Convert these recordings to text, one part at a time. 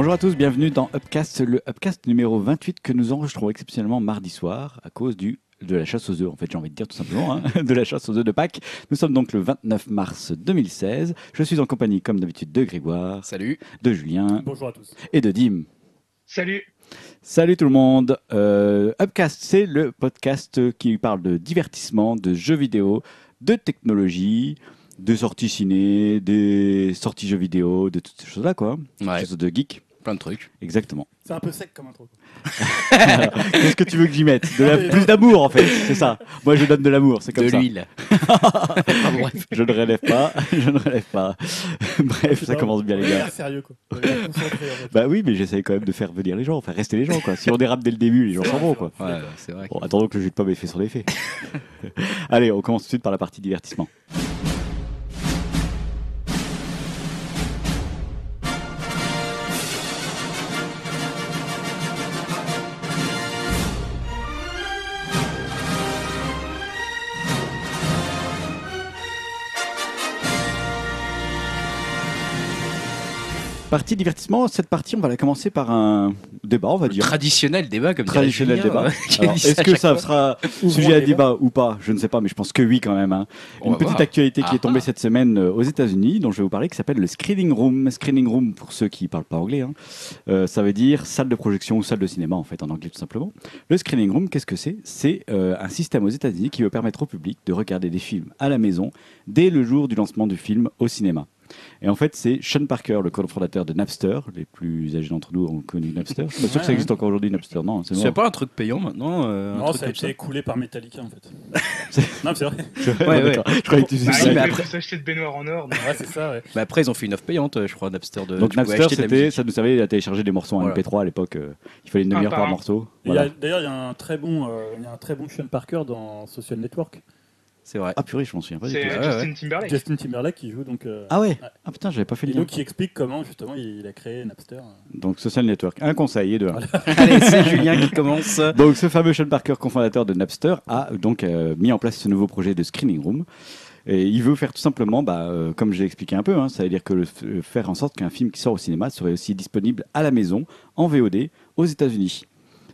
Bonjour à tous, bienvenue dans Upcast, le Upcast numéro 28 que nous enregistrons exceptionnellement mardi soir à cause du de la chasse aux œufs, en fait, j'ai envie de dire tout simplement, hein, de la chasse aux œufs de Pâques. Nous sommes donc le 29 mars 2016. Je suis en compagnie, comme d'habitude, de Grégoire, Salut. de Julien Bonjour à tous. et de Dim. Salut. Salut tout le monde. Euh, Upcast, c'est le podcast qui parle de divertissement, de jeux vidéo, de technologie, de sorties ciné, des sorties jeux vidéo, de toutes ces choses-là, quoi. Ouais, Des choses de geek. Plein de trucs. Exactement. C'est un peu sec comme intro. Qu'est-ce que tu veux que j'y mette de la- Plus d'amour, en fait, c'est ça. Moi, je donne de l'amour, c'est comme de ça. l'huile. Ah, bref. Je ne relève pas, je ne relève pas. Bref, ça commence bien, les gars. Sérieux quoi. Bah oui, mais j'essaye quand même de faire venir les gens, faire rester les gens, quoi. Si on dérape dès le début, les gens s'en vont, quoi. Ouais, c'est vrai. Bon, attendons que le jus de pomme ait fait son effet. Allez, on commence tout de suite par la partie divertissement. Partie divertissement, cette partie, on va la commencer par un débat, on va dire. Traditionnel débat, comme Traditionnel Julien, débat. euh, Alors, Est-ce que ça fois. sera sujet à débat. ou pas? Je ne sais pas, mais je pense que oui quand même. hein. On Une va petite voir. actualité qui est tombée ah. cette semaine euh, aux États-Unis, dont je vais vous parler, qui s'appelle le Screening Room. Screening Room, pour ceux qui ne parlent pas anglais, hein, euh, ça veut dire salle de projection ou salle de cinéma, en fait, en anglais tout simplement. Le Screening Room, qu'est-ce que c'est? C'est euh, un système aux États-Unis qui veut permettre au public de regarder des films à la maison dès le jour du lancement du film au cinéma. Et en fait, c'est Sean Parker, le cofondateur de Napster. Les plus âgés d'entre nous ont connu Napster. Je suis pas sûr que ça Ouais, existe encore aujourd'hui, Napster. Non, c'est pas un truc payant maintenant euh, un Non, truc ça a comme ça été écoulé par Metallica en fait. Non, mais c'est vrai. Ouais, ouais. D'accord. Je croyais que tu Bah, Si, il mais peut après- s'acheter de baignoire en or. donc- Ouais, c'est ça, ouais. Bah après, ils ont fait une offre payante, euh, je crois, Napster. De, Donc tu pouvais Napster, acheter de la c'était, musique. ça nous servait à télécharger des morceaux en Voilà. MP3 à l'époque. euh, il fallait une Un demi-heure par par un. morceau. Et il y a- Voilà. D'ailleurs, il y a un très bon, euh, il y a un très bon Sean Parker dans Social Network. C'est vrai. Ah purée, je m'en souviens pas du C'est tout. Ouais, Justin ouais. Timberlake. Justin Timberlake qui joue donc. euh, Ah ouais Ouais. Ah putain, j'avais pas fait le et lien. donc qui explique comment justement il a créé Napster. Donc Social Network, un conseil et deux. Allez, c'est Julien qui commence. Donc ce fameux Sean Parker, cofondateur de Napster, a donc euh, mis en place ce nouveau projet de Screening Room. Et il veut faire tout simplement, bah, euh, comme je l'ai expliqué un peu, hein, ça veut dire que le, euh, faire en sorte qu'un film qui sort au cinéma serait aussi disponible à la maison, en VOD, aux États-Unis.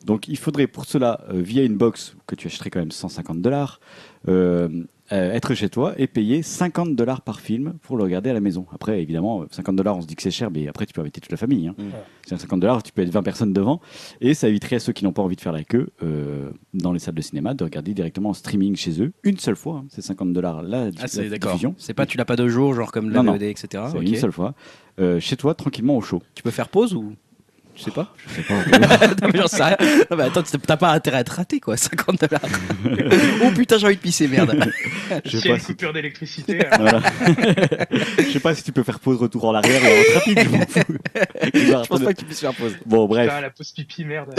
Donc il faudrait pour cela, euh, via une box que tu achèterais quand même 150 dollars, euh, être chez toi et payer 50 dollars par film pour le regarder à la maison. Après, évidemment, 50 dollars, on se dit que c'est cher, mais après, tu peux inviter toute la famille. hein. Mm. C'est 50 dollars, tu peux être 20 personnes devant. Et ça éviterait à ceux qui n'ont pas envie de faire la queue euh, dans les salles de cinéma de regarder directement en streaming chez eux, une seule fois. hein. C'est 50 dollars la, Ah, c'est d'accord. C'est pas tu l'as pas deux jours, genre comme la Non, non. Etc. C'est une seule fois. Euh, chez toi, tranquillement au chaud. Tu peux faire pause ou? Je sais pas. Je sais pas. non, mais j'en sais rien. Non, mais attends, t'as pas intérêt à te rater, quoi. 50 dollars. oh putain, j'ai envie de pisser, merde. je sais pas une si coupure d'électricité, Voilà. je sais pas si tu peux faire pause retour en arrière ou en route rapide, je m'en fous. Je pense pas que tu puisses faire pause. Bon, bref. putain, la pause pipi, merde.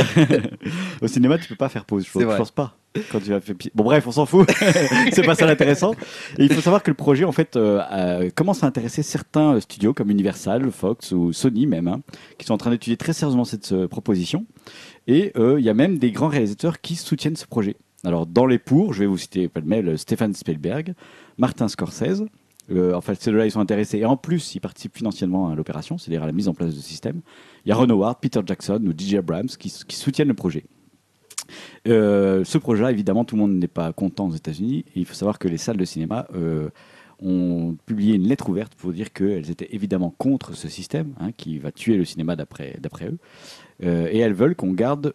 Au cinéma, tu peux pas faire pause. Je, C'est je vrai. pense pas. Bon, bref, on s'en fout. c'est pas ça l'intéressant. Il faut savoir que le projet, en fait, euh, euh, commence à intéresser certains euh, studios comme Universal, Fox ou Sony même, hein, qui sont en train d'étudier très sérieusement cette proposition. Et il y a même des grands réalisateurs qui soutiennent ce projet. Alors, dans les pour, je vais vous citer pêle-mêle Stéphane Spielberg, Martin Scorsese. En fait, ceux-là, ils sont intéressés. Et en plus, ils participent financièrement à l'opération, c'est-à-dire à la mise en place de ce système. Il y a Ron Howard, Peter Jackson ou DJ Abrams qui soutiennent le projet. Euh, ce projet-là, évidemment, tout le monde n'est pas content aux États-Unis. Il faut savoir que les salles de cinéma euh, ont publié une lettre ouverte pour dire qu'elles étaient évidemment contre ce système hein, qui va tuer le cinéma d'après eux. Euh, et elles veulent qu'on garde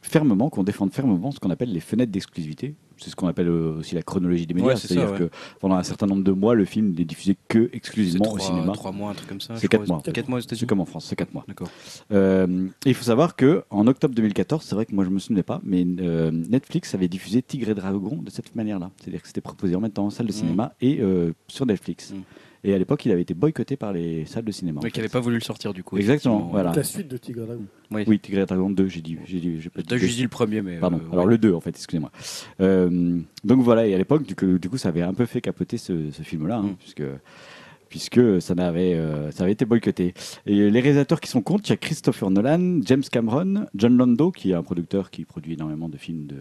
fermement, qu'on défende fermement ce qu'on appelle les fenêtres d'exclusivité. C'est ce qu'on appelle euh, aussi la chronologie des médias. Ouais, C'est-à-dire ouais. que pendant un certain nombre de mois, le film n'est diffusé que exclusivement au cinéma. 3 mois, un truc comme ça. C'est je quatre crois. mois. Quatre mois aux C'est comme en France, c'est 4 mois. D'accord. Euh, il faut savoir que en octobre 2014, c'est vrai que moi je me souvenais pas, mais euh, Netflix avait diffusé Tigre et Dragon de cette manière-là. C'est-à-dire que c'était proposé en même temps en salle de cinéma et euh, sur Netflix. Mm. Et à l'époque, il avait été boycotté par les salles de cinéma. Ouais, qui fait. avait pas voulu le sortir du coup. Exactement, voilà. La suite de Tigre et Dragon. Oui, Tigre et Dragon 2, j'ai dit. J'ai dit j'ai pas dit juste dit le premier, mais. Pardon, euh, alors ouais. le 2 en fait, excusez-moi. Euh, donc voilà, et à l'époque, du coup, du coup, ça avait un peu fait capoter ce, ce film-là, hein, Mm. puisque, puisque ça, n'avait, euh, ça avait été boycotté. Et les réalisateurs qui sont contre, il y a Christopher Nolan, James Cameron, John Lando, qui est un producteur qui produit énormément de films de,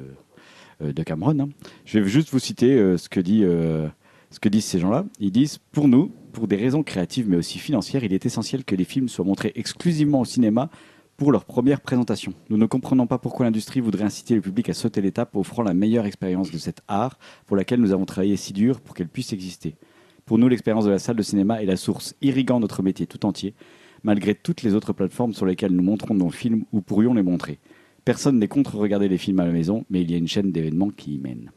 euh, de Cameron. hein. Je vais juste vous citer euh, ce que dit. Ce que disent ces gens-là. Ils disent Pour nous, pour des raisons créatives mais aussi financières, il est essentiel que les films soient montrés exclusivement au cinéma pour leur première présentation. Nous ne comprenons pas pourquoi l'industrie voudrait inciter le public à sauter l'étape, offrant la meilleure expérience de cet art pour laquelle nous avons travaillé si dur pour qu'elle puisse exister. Pour nous, l'expérience de la salle de cinéma est la source irriguant notre métier tout entier, malgré toutes les autres plateformes sur lesquelles nous montrons nos films ou pourrions les montrer. Personne n'est contre regarder les films à la maison, mais il y a une chaîne d'événements qui y mène.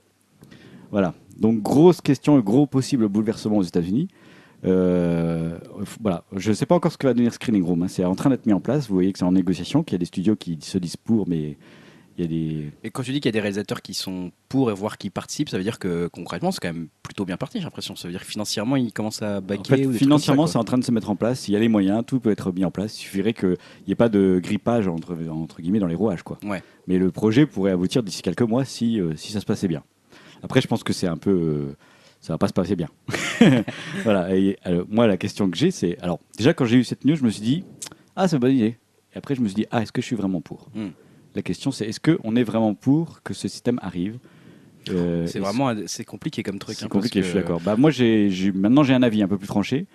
Voilà. Donc, grosse question et gros possible bouleversement aux États-Unis. Euh, voilà. Je ne sais pas encore ce que va devenir Screening Room. hein. C'est en train d'être mis en place. Vous voyez que c'est en négociation, qu'il y a des studios qui se disent pour, mais il y a des. Et quand tu dis qu'il y a des réalisateurs qui sont pour et voire qui participent, ça veut dire que concrètement, c'est quand même plutôt bien parti, j'ai l'impression. Ça veut dire que financièrement, ils commencent à En baquer. financièrement, c'est en train de se mettre en place. Il y a les moyens, tout peut être mis en place. Il suffirait qu'il n'y ait pas de grippage entre, entre guillemets dans les rouages. Quoi. Ouais. Mais le projet pourrait aboutir d'ici quelques mois si, euh, si ça se passait bien. Après, je pense que c'est un peu. euh, ça va pas se passer bien. voilà. Et, alors, moi, la question que j'ai, c'est. Alors, déjà, quand j'ai eu cette news, je me suis dit Ah, c'est une bonne idée. Et après, je me suis dit Ah, est-ce que je suis vraiment pour? Hmm. La question, c'est est-ce qu'on est vraiment pour que ce système arrive? Euh, C'est vraiment c'est compliqué comme truc. c'est hein, compliqué, je suis d'accord. Bah, moi, j'ai, maintenant, j'ai un avis un peu plus tranché.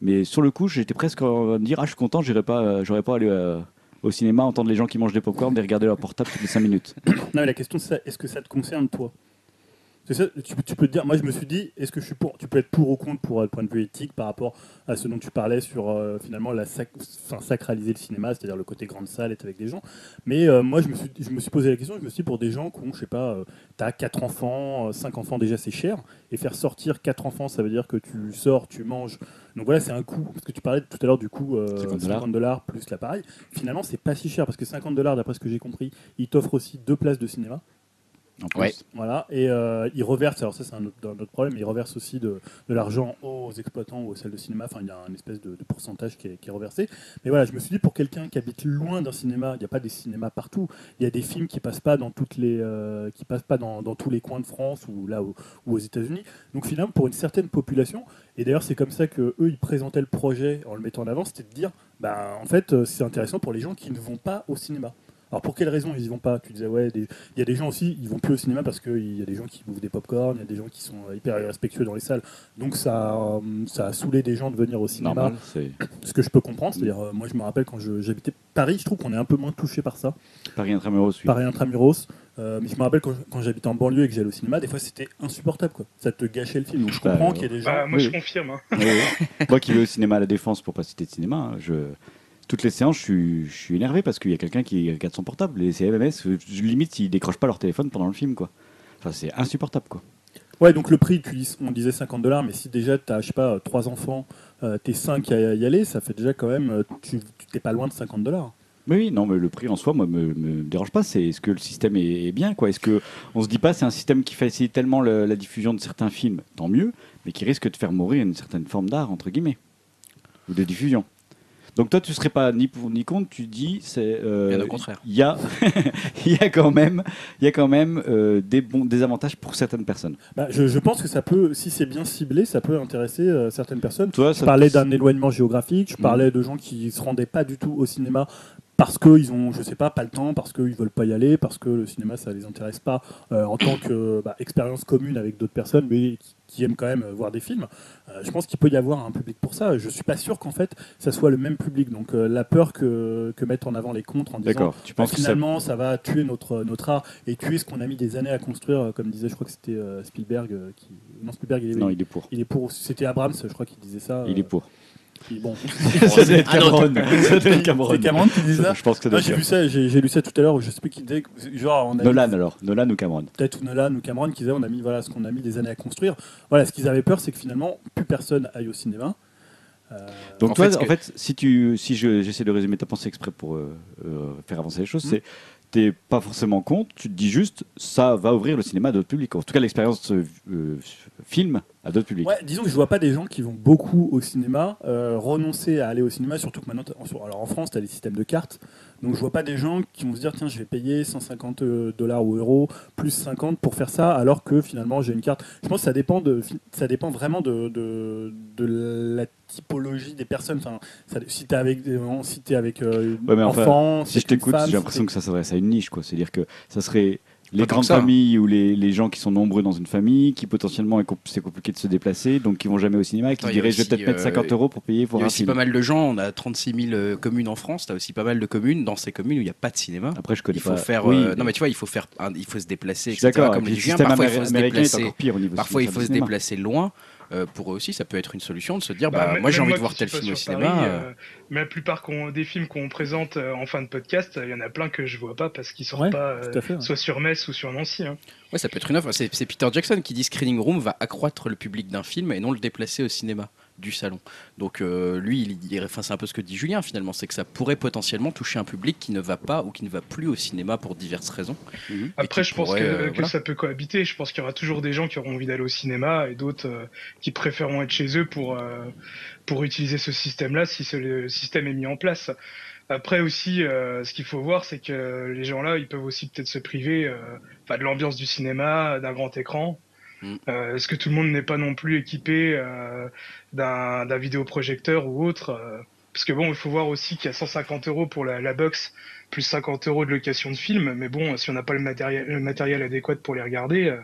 Mais sur le coup, j'étais presque en train de dire Ah, je suis content, j'irai pas, euh, j'aurais pas aller euh, au cinéma, entendre les gens qui mangent des popcorn et regarder leur portable toutes les 5 minutes. Non, mais la question c'est est-ce que ça te concerne toi? C'est ça, tu, peux- tu peux te dire, moi je me suis dit, est-ce que je suis pour Tu peux être pour ou contre pour euh, le point de vue éthique par rapport à ce dont tu parlais sur euh, finalement la sac- enfin, sacraliser le cinéma, c'est-à-dire le côté grande salle, être avec des gens. Mais euh, moi je me, suis, je me suis posé la question, je me suis dit pour des gens qui ont, je sais pas, euh, t'as 4 enfants, 5 enfants déjà c'est cher, et faire sortir 4 enfants ça veut dire que tu sors, tu manges. Donc voilà, c'est un coût, parce que tu parlais tout à l'heure du coût euh, 50 50 dollars plus l'appareil. Finalement c'est pas si cher, parce que 50 dollars d'après ce que j'ai compris, ils t'offrent aussi deux places de cinéma. En plus. Ouais. Voilà, et euh, ils reversent, alors ça c'est un autre, un autre problème, ils reversent aussi de, de l'argent aux exploitants ou aux salles de cinéma, enfin il y a un espèce de, de pourcentage qui est, qui est reversé. Mais voilà, je me suis dit pour quelqu'un qui habite loin d'un cinéma, il n'y a pas des cinémas partout, il y a des films qui passent pas dans toutes les, euh, qui passent pas dans, dans tous les coins de France ou là où- ou aux États-Unis. Donc finalement pour une certaine population, et d'ailleurs c'est comme ça que eux ils présentaient le projet en le mettant en avant, c'était de dire, bah en fait euh, c'est intéressant pour les gens qui ne vont pas au cinéma. Alors pour quelles raisons ils y vont pas? Tu disais ouais, il y a des gens aussi, ils vont plus au cinéma parce qu'il y a des gens qui bouffent des pop-corn, il y a des gens qui sont hyper respectueux dans les salles. Donc ça, euh, ça a saoulé des gens de venir au cinéma, Normal, ce que je peux comprendre. C'est-à-dire, euh, moi je me rappelle quand j'habitais Paris, je trouve qu'on est un peu moins touché par ça. Paris Intramuros, oui. Paris intramuros. Euh, mais je me rappelle quand, quand j'habitais en banlieue et que j'allais au cinéma, des fois c'était insupportable. Quoi. Ça te gâchait le film. Donc je Bah, comprends qu'il y ait des gens. Bah, moi, Oui, je confirme. hein. Oui, oui. Moi qui vais au cinéma à la Défense pour pas citer de cinéma, hein, je... toutes les séances, je suis, je suis énervé parce qu'il y a quelqu'un qui regarde son portable. Les CMMS, je limite, ils décrochent pas leur téléphone pendant le film. quoi. Enfin, c'est insupportable. quoi. Ouais, donc le prix, tu dis- on disait 50 dollars, mais si déjà tu as, je sais pas, trois enfants, euh, t'es 5 à y aller, ça fait déjà quand même, euh, tu t'es pas loin de 50 dollars. Mais oui, non, mais le prix en soi, moi, me, me dérange pas. C'est est-ce que le système est, est bien, quoi? Est-ce que on se dit pas c'est un système qui facilite tellement le- la diffusion de certains films, tant mieux, mais qui risque de faire mourir une certaine forme d'art entre guillemets ou de diffusion. Donc toi, tu serais pas ni pour ni contre. Tu dis c'est. euh, Bien au contraire. Il y a, il y a quand même, il y a quand même euh, des bons, des avantages pour certaines personnes. Bah, je, je pense que ça peut, si c'est bien ciblé, ça peut intéresser euh, certaines personnes. Toi, Je parlais d'un éloignement géographique, je Mhm. parlais de gens qui se rendaient pas du tout au cinéma parce qu'ils ont, je sais pas, pas le temps, parce qu'ils veulent pas y aller, parce que le cinéma ça les intéresse pas euh, en tant que bah, expérience commune avec d'autres personnes, mais qui, qui aiment quand même euh, voir des films. Euh, je pense qu'il peut y avoir un public pour ça. Je suis pas sûr qu'en fait ça soit le même public. Donc euh, la peur que, que mettent en avant les contres en disant. Tu bah, penses que ça finalement ça... va tuer notre, notre art et tuer ce qu'on a mis des années à construire, comme disait, je crois que c'était Spielberg qui, non Spielberg il est, Non, il est pour. il est pour. C'était Abrams, je crois qu'il disait ça. Il est pour. Qui- bon. Cameron. Cameron. C'est Cameron qui disait ça. Je pense que Ah, j'ai ça, lu ça tout à l'heure, où je sais plus qui disait, que- genre on a Nolan mis- alors. Nolan ou Cameron. peut-être Nolan ou Cameron qui disait on a mis voilà ce qu'on a mis des années à construire. Voilà, ce qu'ils avaient peur, c'est que finalement plus personne aille au cinéma. Euh, Donc En toi, fait, en que- fait, si tu, si je- j'essaie de résumer ta pensée exprès pour euh, euh, faire avancer les choses, Mhm. c'est t'es pas forcément contre, tu te dis juste ça va ouvrir le cinéma à d'autres publics. En tout cas, l'expérience film à d'autres publics. Ouais, disons que je vois pas des gens qui vont beaucoup au cinéma euh, renoncer à aller au cinéma, surtout que maintenant, en- alors en France, tu as les systèmes de cartes. Donc je vois pas des gens qui vont se dire tiens, je vais payer 150 dollars ou euros plus 50 pour faire ça, alors que finalement j'ai une carte. Je pense que ça dépend de, ça dépend vraiment de, de, de la typologie des personnes. Enfin, ça- si t'es avec, des- si t'es avec euh, Ouais, mais enfin, enfants, Si je t'écoute, j'ai si l'impression que ça s'adresse à une niche, quoi. C'est-à-dire que ça serait Les grandes familles ou les, les gens qui sont nombreux dans une famille, qui potentiellement c'est compliqué de se déplacer, donc qui vont jamais au cinéma et qui diraient je vais peut-être mettre euh, 50 euros pour payer pour Il y a un aussi film. pas mal de gens, on a 36 000 euh, communes en France, tu as aussi pas mal de communes dans ces communes où il n'y a pas de cinéma. Après, je connais Il faut pas. faire. Oui, euh, mais- non, mais tu vois, il faut faire, il faut se déplacer, etc. d'accord. Comme et les parfois il faut se déplacer. pire au niveau Parfois, il faut se déplacer loin. Euh, pour eux aussi, ça peut être une solution de se dire, Bah, bah, moi j'ai envie de voir tel film au cinéma. Paris, euh, mais la plupart des films qu'on présente euh, en fin de podcast, il y en a plein que je vois pas parce qu'ils sortent Ouais, pas euh, fait, ouais. soit sur Metz ou sur Nancy. hein. Ouais, ça peut être une offre. C'est Peter Jackson qui dit Screening Room va accroître le public d'un film et non le déplacer au cinéma du salon. Donc euh, lui, il, il- enfin, c'est un peu ce que dit Julien finalement, c'est que ça pourrait potentiellement toucher un public qui ne va pas ou qui ne va plus au cinéma pour diverses raisons. Mhm. Après, je pense pourrait, que, euh, que voilà. ça peut cohabiter. Je pense qu'il y aura toujours des gens qui auront envie d'aller au cinéma et d'autres euh, qui préféreront être chez eux pour, euh, pour utiliser ce système-là si ce- le système est mis en place. Après aussi, euh, ce qu'il faut voir, c'est que les gens-là, ils peuvent aussi peut-être se priver euh, enfin, de l'ambiance du cinéma, d'un grand écran. Mm. Euh, Est-ce que tout le monde n'est pas non plus équipé euh, d'un vidéoprojecteur ou autre euh, Parce que bon, il faut voir aussi qu'il y a 150 euros pour la, la box, plus 50 euros de location de film. Mais bon, si on n'a pas le matériel, le matériel adéquat pour les regarder, euh,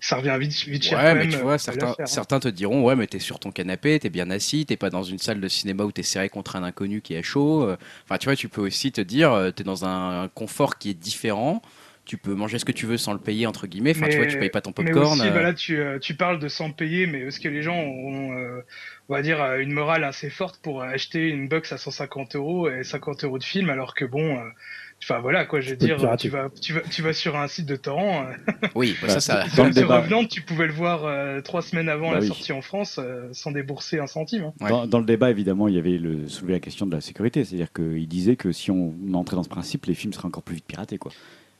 ça revient vite, vite cher. Ouais, quand mais même, tu euh, vois, certains, hein. certains te diront, ouais, mais t'es sur ton canapé, t'es bien assis, t'es pas dans une salle de cinéma où t'es serré contre un inconnu qui est chaud. Enfin, tu vois, tu peux aussi te dire, t'es dans un confort qui est différent. Tu peux manger ce que tu veux sans le payer entre guillemets. Enfin, tu vois, tu payes pas ton Mais popcorn. aussi, euh, bah là, tu, euh, tu parles de sans payer, mais est-ce que les gens ont, euh, on va dire, une morale assez forte pour acheter une box à 150 euros et 50 euros de film, alors que bon, euh, enfin voilà, quoi, je veux dire, tu vas, tu vas, tu vas sur un site de torrent, Oui, bah, ça, ça. Dans le The débat. Revenant, tu pouvais le voir euh, trois semaines avant Bah la oui. sortie en France, euh, sans débourser un centime. hein. Ouais. Dans, dans le débat, évidemment, il y avait le, soulevé la question de la sécurité. C'est-à-dire qu'il disait que si on entrait dans ce principe, les films seraient encore plus vite piratés. Quoi.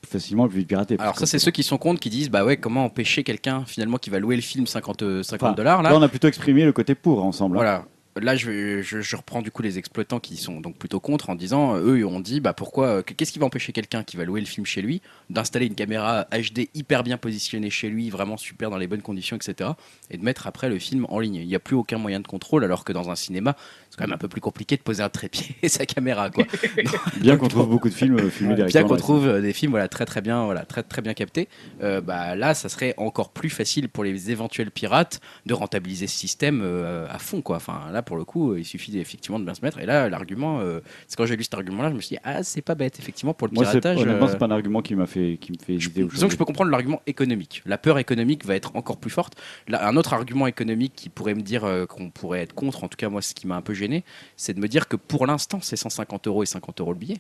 Facilement vite piratés. Alors ça, c'est ceux qui sont contre, qui disent, bah ouais, comment empêcher quelqu'un finalement qui va louer le film 50 euh, 50 Enfin, dollars Là, là on a plutôt exprimé le côté pour ensemble. hein. Voilà. Là, je, je, je reprends du coup les exploitants qui sont donc plutôt contre en disant, euh, eux, ont dit, bah pourquoi, euh, qu'est-ce qui va empêcher quelqu'un qui va louer le film chez lui d'installer une caméra HD hyper bien positionnée chez lui, vraiment super dans les bonnes conditions, etc. et de mettre après le film en ligne. Il n'y a plus aucun moyen de contrôle, alors que dans un cinéma, quand même un peu plus compliqué de poser un trépied et sa caméra, quoi. Bien qu'on trouve beaucoup de films euh, filmés Ouais, Bien qu'on trouve euh, des films voilà très très bien voilà très très bien captés, euh, bah là ça serait encore plus facile pour les éventuels pirates de rentabiliser ce système euh, à fond quoi. Enfin là pour le coup il suffit effectivement de bien se mettre et là l'argument euh, c'est quand j'ai lu cet argument là je me suis dit ah c'est pas bête effectivement pour le Moi, piratage. euh, c'est pas un argument qui m'a fait, qui me fait je- disons que je peux comprendre l'argument économique. La peur économique va être encore plus forte. Là, un autre argument économique qui pourrait me dire euh, qu'on pourrait être contre, en tout cas moi ce qui m'a un peu gêné, c'est de me dire que pour l'instant c'est 150 euros et 50 euros le billet.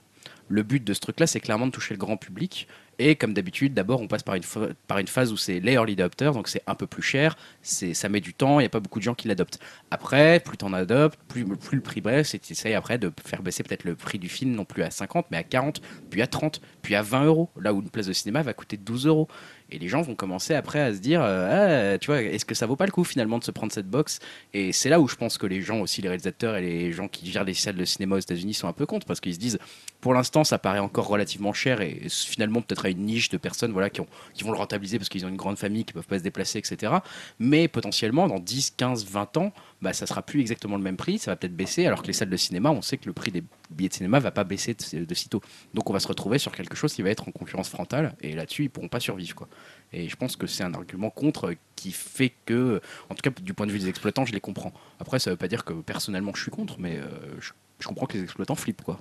Le but de ce truc-là, c'est clairement de toucher le grand public. Et comme d'habitude, d'abord, on passe par une, par une phase où c'est les early adopters, donc c'est un peu plus cher, ça met du temps, il n'y a pas beaucoup de gens qui l'adoptent. Après, plus t'en adoptes, plus, plus le prix baisse, et tu essayes après de faire baisser peut-être le prix du film, non plus à 50, mais à 40, puis à 30, puis à 20 euros, là où une place de cinéma va coûter 12 euros. Et les gens vont commencer après à se dire, euh, Ah, tu vois, est-ce que ça vaut pas le coup finalement de se prendre cette box Et c'est là où je pense que les gens aussi, les réalisateurs et les gens qui gèrent les salles de cinéma aux États-Unis sont un peu contre parce qu'ils se disent, pour l'instant, ça paraît encore relativement cher et finalement peut-être à une niche de personnes voilà, qui, ont, qui vont le rentabiliser parce qu'ils ont une grande famille, qui peuvent pas se déplacer, etc. Mais potentiellement, dans 10, 15, 20 ans, bah, ça sera plus exactement le même prix, ça va peut-être baisser, alors que les salles de cinéma, on sait que le prix des billets de cinéma va pas baisser de, de sitôt. Donc on va se retrouver sur quelque chose qui va être en concurrence frontale, et là-dessus, ils pourront pas survivre. Quoi. Et je pense que c'est un argument contre qui fait que, en tout cas du point de vue des exploitants, je les comprends. Après, ça veut pas dire que personnellement je suis contre, mais euh, je, je comprends que les exploitants flippent. Quoi.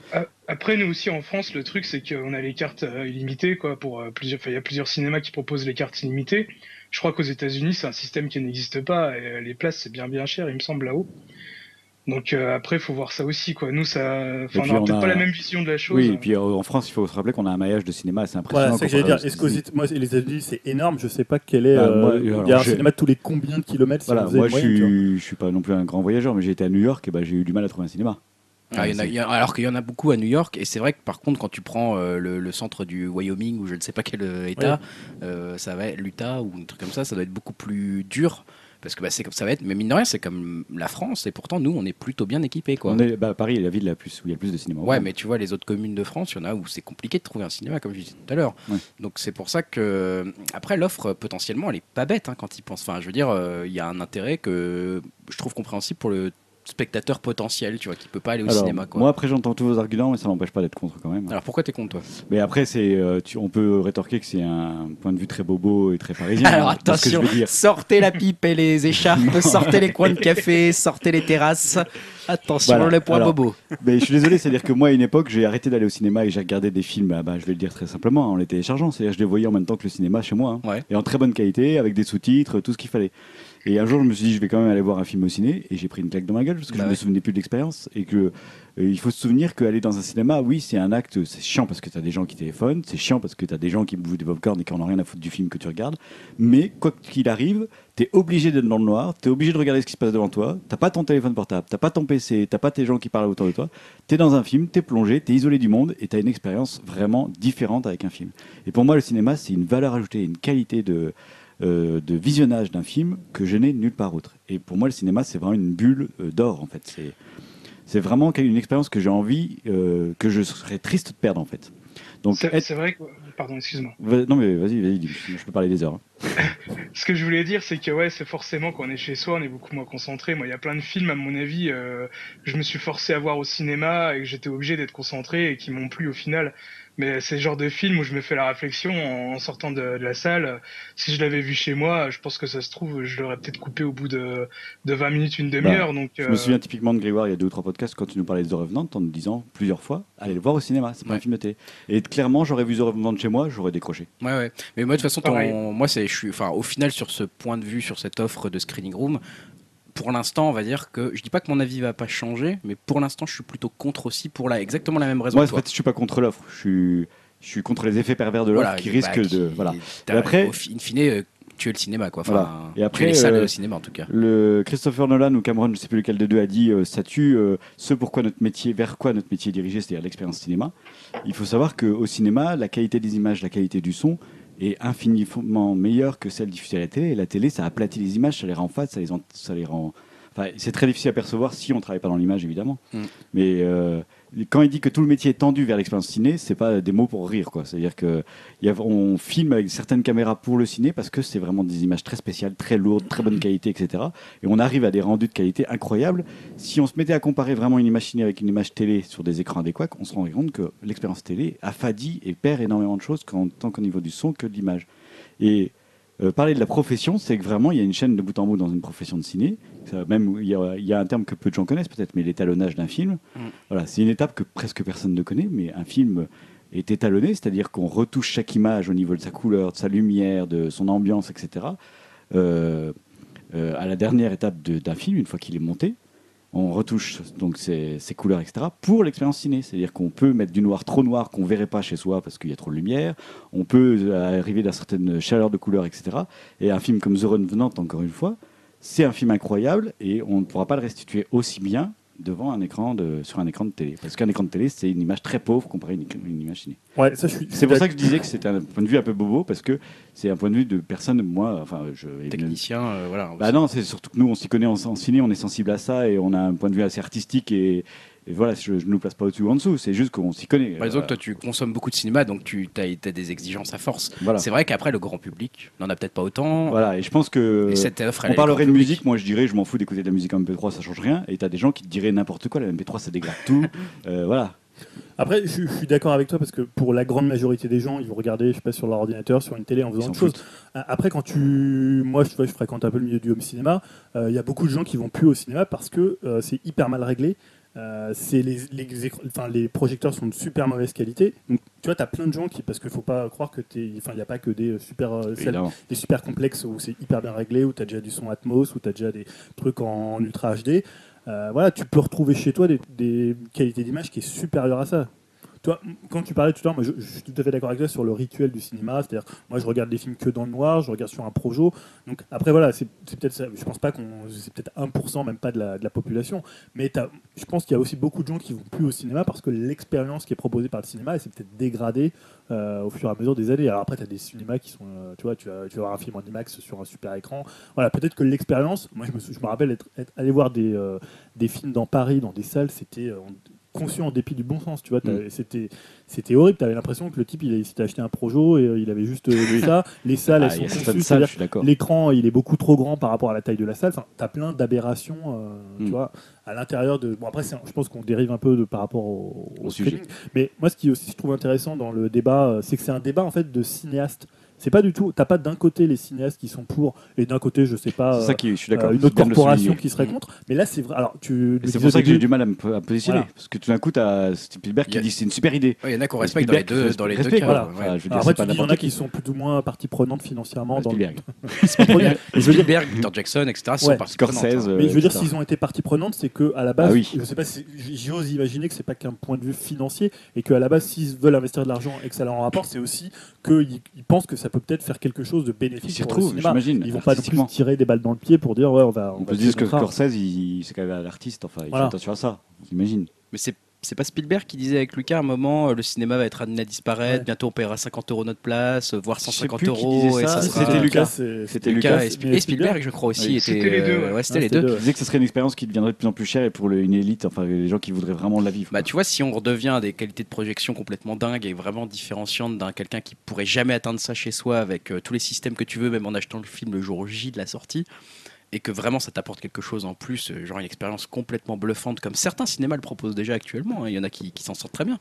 Après, nous aussi en France, le truc c'est qu'on a les cartes euh, illimitées, quoi. Pour euh, plusieurs, enfin, il y a plusieurs cinémas qui proposent les cartes illimitées. Je crois qu'aux États-Unis, c'est un système qui n'existe pas. Et euh, les places, c'est bien bien cher, il me semble là-haut. Donc euh, après, faut voir ça aussi, quoi. Nous, ça, enfin, on puis, on peut-être a- pas la même vision de la chose. Oui, et puis euh, en France, il faut se rappeler qu'on a un maillage de cinéma assez impressionnant. Voilà, c'est ce que j'allais dire. Est-ce qu'aux moi, les États-Unis, c'est énorme? Je sais pas quel est. Bah, euh, moi, il y alors, a un cinéma tous les combien de kilomètres si Voilà, moi je vois. suis, je suis pas non plus un grand voyageur, mais j'ai été à New York et bah, j'ai eu du mal à trouver un cinéma. Ah, il y en a- c'est- il y a- alors qu'il y en a beaucoup à New York, et c'est vrai que par contre, quand tu prends euh, le, le centre du Wyoming ou je ne sais pas quel euh, État, euh, ça va être l'Utah ou un truc comme ça, ça doit être beaucoup plus dur. Parce que bah, c'est comme ça va être, mais mine de rien, c'est comme la France, et pourtant nous, on est plutôt bien équipés. Quoi. On est, bah, Paris est la ville la plus, où il y a le plus de cinéma. Ouais, mais tu vois, les autres communes de France, il y en a où c'est compliqué de trouver un cinéma, comme je disais tout à l'heure. Ouais. Donc c'est pour ça que, après, l'offre, potentiellement, elle est pas bête hein, quand ils pensent. Enfin, je veux dire, euh, il y a un intérêt que je trouve compréhensible pour le spectateur potentiel, tu vois, qui peut pas aller au Alors, cinéma. Quoi. Moi, après, j'entends tous vos arguments, mais ça m'empêche pas d'être contre quand même. Alors pourquoi t'es contre toi? Mais après, c'est, euh, tu- on peut rétorquer que c'est un point de vue très bobo et très parisien. Alors hein, parce que je attention, veux dire. sortez la pipe et les écharpes, sortez les coins de café, sortez les terrasses. Attention Voilà. les points Alors, bobos. Mais je suis désolé, c'est-à-dire que moi, à une époque, j'ai arrêté d'aller au cinéma et j'ai regardé des films, ah bah, je vais le dire très simplement, en les téléchargeant. C'est-à-dire que je les voyais en même temps que le cinéma chez moi. hein. Ouais. Et en très bonne qualité, avec des sous-titres, tout ce qu'il fallait. Et un jour, je me suis dit, je vais quand même aller voir un film au ciné, et j'ai pris une claque dans ma gueule parce que Bah je ouais. me souvenais plus de l'expérience. Et que euh, il faut se souvenir qu'aller dans un cinéma, oui, c'est un acte, c'est chiant parce que tu as des gens qui téléphonent, c'est chiant parce que tu as des gens qui bouffent des popcorn et qui en ont rien à foutre du film que tu regardes. Mais quoi qu'il arrive, tu es obligé d'être dans le noir, tu es obligé de regarder ce qui se passe devant toi, t'as pas ton téléphone portable, t'as pas ton PC, t'as pas tes gens qui parlent autour de toi, tu es dans un film, tu es plongé, tu es isolé du monde et tu as une expérience vraiment différente avec un film. Et pour moi, le cinéma, c'est une valeur ajoutée, une qualité de, euh, de visionnage d'un film que je n'ai nulle part autre. Et pour moi, le cinéma, c'est vraiment une bulle euh, d'or, en fait. C'est, c'est vraiment une expérience que j'ai envie, euh, que je serais triste de perdre, en fait. Donc, C'est être- vrai que. Pardon, excuse-moi. Non, mais vas-y, vas-y, je peux parler des heures. hein. Ce que je voulais dire, c'est que ouais, c'est forcément quand on est chez soi, on est beaucoup moins concentré. Moi, il y a plein de films, à mon avis, je me suis forcé à voir au cinéma et que j'étais obligé d'être concentré et qui m'ont plu au final. Mais c'est le genre de film où je me fais la réflexion en, sortant de, de la salle. Si je l'avais vu chez moi, je pense que ça se trouve, je l'aurais peut-être coupé au bout de, de 20 minutes, une demi-heure. donc, Je euh, me souviens typiquement de Grégoire il y a deux ou trois podcasts quand tu nous parlais de The Revenant en nous disant plusieurs fois allez le voir au cinéma, c'est pas Ouais. un film de télé. Et clairement, j'aurais vu The Revenant chez moi, j'aurais décroché. Ouais, ouais. Mais moi, de toute façon, ton- moi, c'est, je suis, enfin, au final, sur ce point de vue, sur cette offre de screening room, pour l'instant, on va dire que je dis pas que mon avis va pas changer, mais pour l'instant, je suis plutôt contre aussi pour la, exactement la même raison Moi, que en fait, je suis pas contre l'offre, je suis, je suis contre les effets pervers de l'offre Voilà, qui bah, risquent qui- de. Voilà. Et après- au in fine, euh, tuer le cinéma, quoi. Enfin, Voilà. Et après, les salles euh, de cinéma, en tout cas. Le Christopher Nolan ou Cameron, je sais plus lequel des deux, a dit euh, ça tue euh, ce pourquoi notre métier, vers quoi notre métier est dirigé, c'est-à-dire l'expérience cinéma. Il faut savoir qu'au cinéma, la qualité des images, la qualité du son est infiniment meilleure que celle diffusée à la télé. Et la télé, ça aplatit les images, ça les rend fades, ça les, en- ça les rend. Enfin, c'est très difficile à percevoir si on travaille pas dans l'image, évidemment. Mm. Mais euh, quand il dit que tout le métier est tendu vers l'expérience ciné, c'est pas des mots pour rire, quoi. C'est-à-dire que y a- on filme avec certaines caméras pour le ciné parce que c'est vraiment des images très spéciales, très lourdes, très bonne qualité, etc. Et on arrive à des rendus de qualité incroyables. Si on se mettait à comparer vraiment une image ciné avec une image télé sur des écrans adéquats, on se rendrait compte que l'expérience télé affadit et perd énormément de choses, tant qu'au niveau du son que de l'image. Et euh, parler de la profession, c'est que vraiment il y a une chaîne de bout en bout dans une profession de ciné. Ça, même il y, a, il y a un terme que peu de gens connaissent peut-être, mais l'étalonnage d'un film. Mm. Voilà, c'est une étape que presque personne ne connaît, mais un film est étalonné, c'est-à-dire qu'on retouche chaque image au niveau de sa couleur, de sa lumière, de son ambiance, etc. Euh, euh, à la dernière étape de- d'un film, une fois qu'il est monté, on retouche donc ses couleurs, etc. pour l'expérience ciné. C'est-à-dire qu'on peut mettre du noir trop noir qu'on verrait pas chez soi parce qu'il y a trop de lumière. On peut euh, arriver à certaine chaleur de couleur, etc. Et un film comme The Revenant, encore une fois, c'est un film incroyable et on ne pourra pas le restituer aussi bien devant un écran de, sur un écran de télé. Parce qu'un écran de télé, c'est une image très pauvre comparée à une, une image ciné. Ouais, ça, je suis. C'est pour ça que je disais que c'était un point de vue un peu bobo, parce que c'est un point de vue de personne, moi, enfin, je... Technicien, euh, voilà. Bah non, c'est surtout que nous, on s'y connaît en, en ciné, on est sensible à ça et on a un point de vue assez artistique et, et voilà, je ne nous place pas au-dessus ou en dessous, c'est juste qu'on s'y connaît. Par exemple, Euh, toi, tu consommes beaucoup de cinéma, donc tu as, des exigences à force. voilà. C'est vrai qu'après, le grand public n'en a peut-être pas autant. Voilà, et je pense que. Et cette offre, elle On parlerait de musique, moi je dirais, je m'en fous d'écouter de la musique en MP3, ça change rien. Et t'as des gens qui te diraient n'importe quoi, la MP3 ça dégrade tout. Euh, voilà. Après, je, je suis d'accord avec toi parce que pour la grande majorité des gens, ils vont regarder, je sais pas, sur leur ordinateur, sur une télé en faisant autre chose. foutent. Après, quand tu, moi, je, tu vois, je fréquente un peu le milieu du home cinéma. euh, Il y a beaucoup de gens qui vont plus au cinéma parce que euh, c'est hyper mal réglé. Euh, c'est les, enfin, les projecteurs sont de super mauvaise qualité. Donc, tu vois, tu as plein de gens qui, parce qu'il faut pas croire que t'es, enfin, il n'y a pas que des euh, super, euh, salles- des super complexes où c'est hyper bien réglé, où tu as déjà du son Atmos, où tu as déjà des trucs en, ultra HD. Euh, voilà, tu peux retrouver chez toi des, des qualités d'image qui est supérieure à ça. Toi, quand tu parlais tout à l'heure, je, je suis tout à fait d'accord avec toi sur le rituel du cinéma. C'est-à-dire, moi, je regarde des films que dans le noir, je regarde sur un projo. Donc, après, voilà, c'est peut-être. Je pense pas qu'on. C'est peut-être 1%, même pas de la, de la population. Mais je pense qu'il y a aussi beaucoup de gens qui vont plus au cinéma parce que l'expérience qui est proposée par le cinéma, elle s'est peut-être dégradée euh, au fur et à mesure des années. Alors, après, tu as des cinémas qui sont. euh, tu vois, tu vas, tu voir un film en IMAX sur un super écran. Voilà, peut-être que l'expérience. Moi, je me, rappelle être, être voir des, euh, des films dans Paris, dans des salles, c'était. Conçu en dépit du bon sens. Tu vois, Mm. t'avais- c'était c'était horrible. Tu avais l'impression que le type, il, s'était acheté un Projo et euh, il avait juste euh, ça. Les salles, Ah, elles sont conçues. L'écran, il est beaucoup trop grand par rapport à la taille de la salle. Enfin, t'as plein d'aberrations, euh, Mm. tu vois, à l'intérieur de. Bon, après, je pense qu'on dérive un peu de, par rapport au, Au sujet. streaming. Mais moi, ce qui aussi je trouve intéressant dans le débat, euh, c'est que c'est un débat en fait de cinéastes. C'est pas du tout. T'as pas d'un côté les cinéastes qui sont pour et d'un côté, je sais pas, C'est ça qui, je suis euh, une autre corporation qui serait Mm. contre. Mais là, c'est vrai. Alors, tu. C'est pour ça que j'ai du mal à me, à me positionner. Voilà. Parce que tout d'un coup, tu as Spielberg qui a- dit c'est une super idée. Ouais, Il y en a qu'on respecte dans les Spielberg, deux, faut dans les deux respecter, cas. voilà. ouais. Enfin, Alors après, pas tu dis, il y en a qui sont plus ou moins partie prenante financièrement. dans Spielberg. Spielberg, Peter Jackson, etc. sont partie prenante, Scorsese. hein. euh, Mais je veux dire, s'ils ont été partie prenante, c'est que à la base, Ah je sais pas, j'ose imaginer que c'est pas qu'un point de vue financier et qu'à la base, s'ils veulent investir de l'argent et que ça leur en rapporte, c'est aussi qu'ils ils pensent que ça peut peut-être faire quelque chose de bénéfique pour le retrouvent, cinéma. j'imagine. Ils vont pas non plus tirer des balles dans le pied pour dire ouais, on va. On va peut se dire que. Scorsese, c'est quand même l'artiste. Enfin, il Voilà. fait attention à ça. J'imagine. Mais c'est c'est pas Spielberg qui disait avec Lucas à un moment euh, le cinéma va être amené à disparaître, Ouais. bientôt on paiera 50 euros notre place, euh, voire Je sais 150 plus qui euros. ça, ça c'était sera- Lucas. C'était Lucas Lucas. et, Spielberg, je crois aussi. Oui, c'était les deux, euh, ouais. c'était Ah, les deux. deux. Il disait que ce serait une expérience qui deviendrait de plus en plus chère et pour le- une élite, enfin les gens qui voudraient vraiment la vivre. Bah, tu vois, si on redevient à des qualités de projection complètement dingues et vraiment différenciantes d'un quelqu'un qui pourrait jamais atteindre ça chez soi avec euh, tous les systèmes que tu veux, même en achetant le film le jour J de la sortie, et que vraiment ça t'apporte quelque chose en plus, euh, genre une expérience complètement bluffante, comme certains cinémas le proposent déjà actuellement, hein, il y en a qui, qui s'en sortent très bien.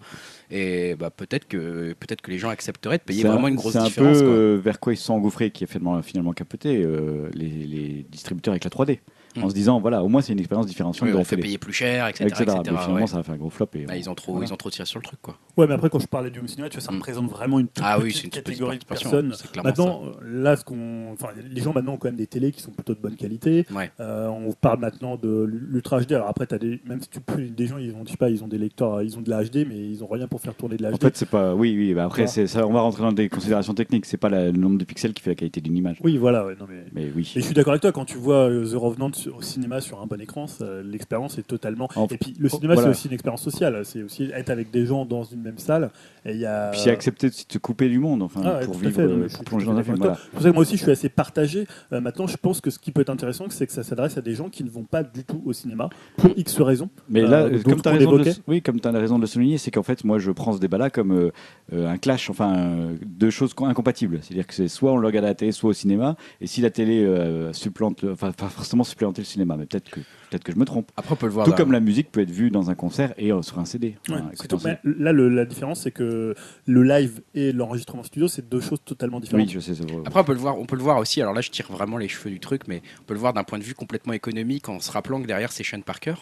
Et bah, peut-être que, peut que les gens accepteraient de payer vraiment une grosse C'est un différence. peu quoi. euh, vers quoi ils sont engouffrés qui a finalement, finalement capoté euh, les, les distributeurs avec la 3D. Mm. En se disant, voilà, au moins c'est une expérience différenciante Oui, de on la fait télé. payer plus cher, etc. etc. etc., Mais finalement, ouais. ça a fait un gros flop. Et, Bah, ils, ont trop, voilà. ils ont trop tiré sur le truc. Quoi. Ouais, mais après, quand je parlais du cinéma, tu vois, ça Mm. représente vraiment une toute Ah oui, petite une petite catégorie de personnes. Maintenant, euh, là, ce qu'on, enfin, les gens maintenant ont quand même des télés qui sont plutôt de bonne qualité. Ouais. Euh, on parle maintenant de l'ultra HD. Alors après, as des, même si tu peux, des gens, ils ont, je sais pas, ils ont des lecteurs, ils ont de la HD, mais ils ont rien pour faire tourner de la HD. En fait, c'est pas. Oui, oui. bah après, c'est ça. On va rentrer dans des considérations techniques. C'est pas la- le nombre de pixels qui fait la qualité d'une image. oui, voilà. ouais, non, mais... Mais oui. Et je suis d'accord avec toi, quand tu vois euh, The Revenant sur- au cinéma sur un bon écran, l'expérience est totalement. En- Et puis le cinéma, voilà. c'est aussi une expérience sociale. C'est aussi être avec des gens dans une même salle. Et il y a. Puis c'est accepter de se couper du monde, enfin, Ah pour vivre, euh, pour plonger dans un film. Voilà. C'est pour ça que moi aussi, je suis assez partagé. Euh, maintenant, je pense que ce qui peut être intéressant, c'est que ça s'adresse à des gens qui ne vont pas du tout au cinéma pour X raisons. Mais Euh, là, d'autres comme tu as qu'on raison, de le- évoquait. oui, as raison de le souligner, c'est qu'en fait, moi, je prends ce débat-là comme euh, euh, un clash, enfin, euh, deux choses co- incompatibles. C'est-à-dire que c'est soit on le regarde à la télé, soit au cinéma. Et si la télé euh, supplante, enfin, pas forcément le cinéma, mais peut-être que, peut-être que je me trompe. Après, on peut le voir. Tout là. comme la musique peut être vue dans un concert et euh, sur un CD. Ouais, tout. Mais là, le- la différence, c'est que le live et l'enregistrement studio, c'est deux choses totalement différentes. Oui, je sais, c'est vrai. Après, on peut le voir, on peut le voir aussi. Alors là, je tire vraiment les cheveux du truc, mais on peut le voir d'un point de vue complètement économique en se rappelant que derrière c'est Sean Parker,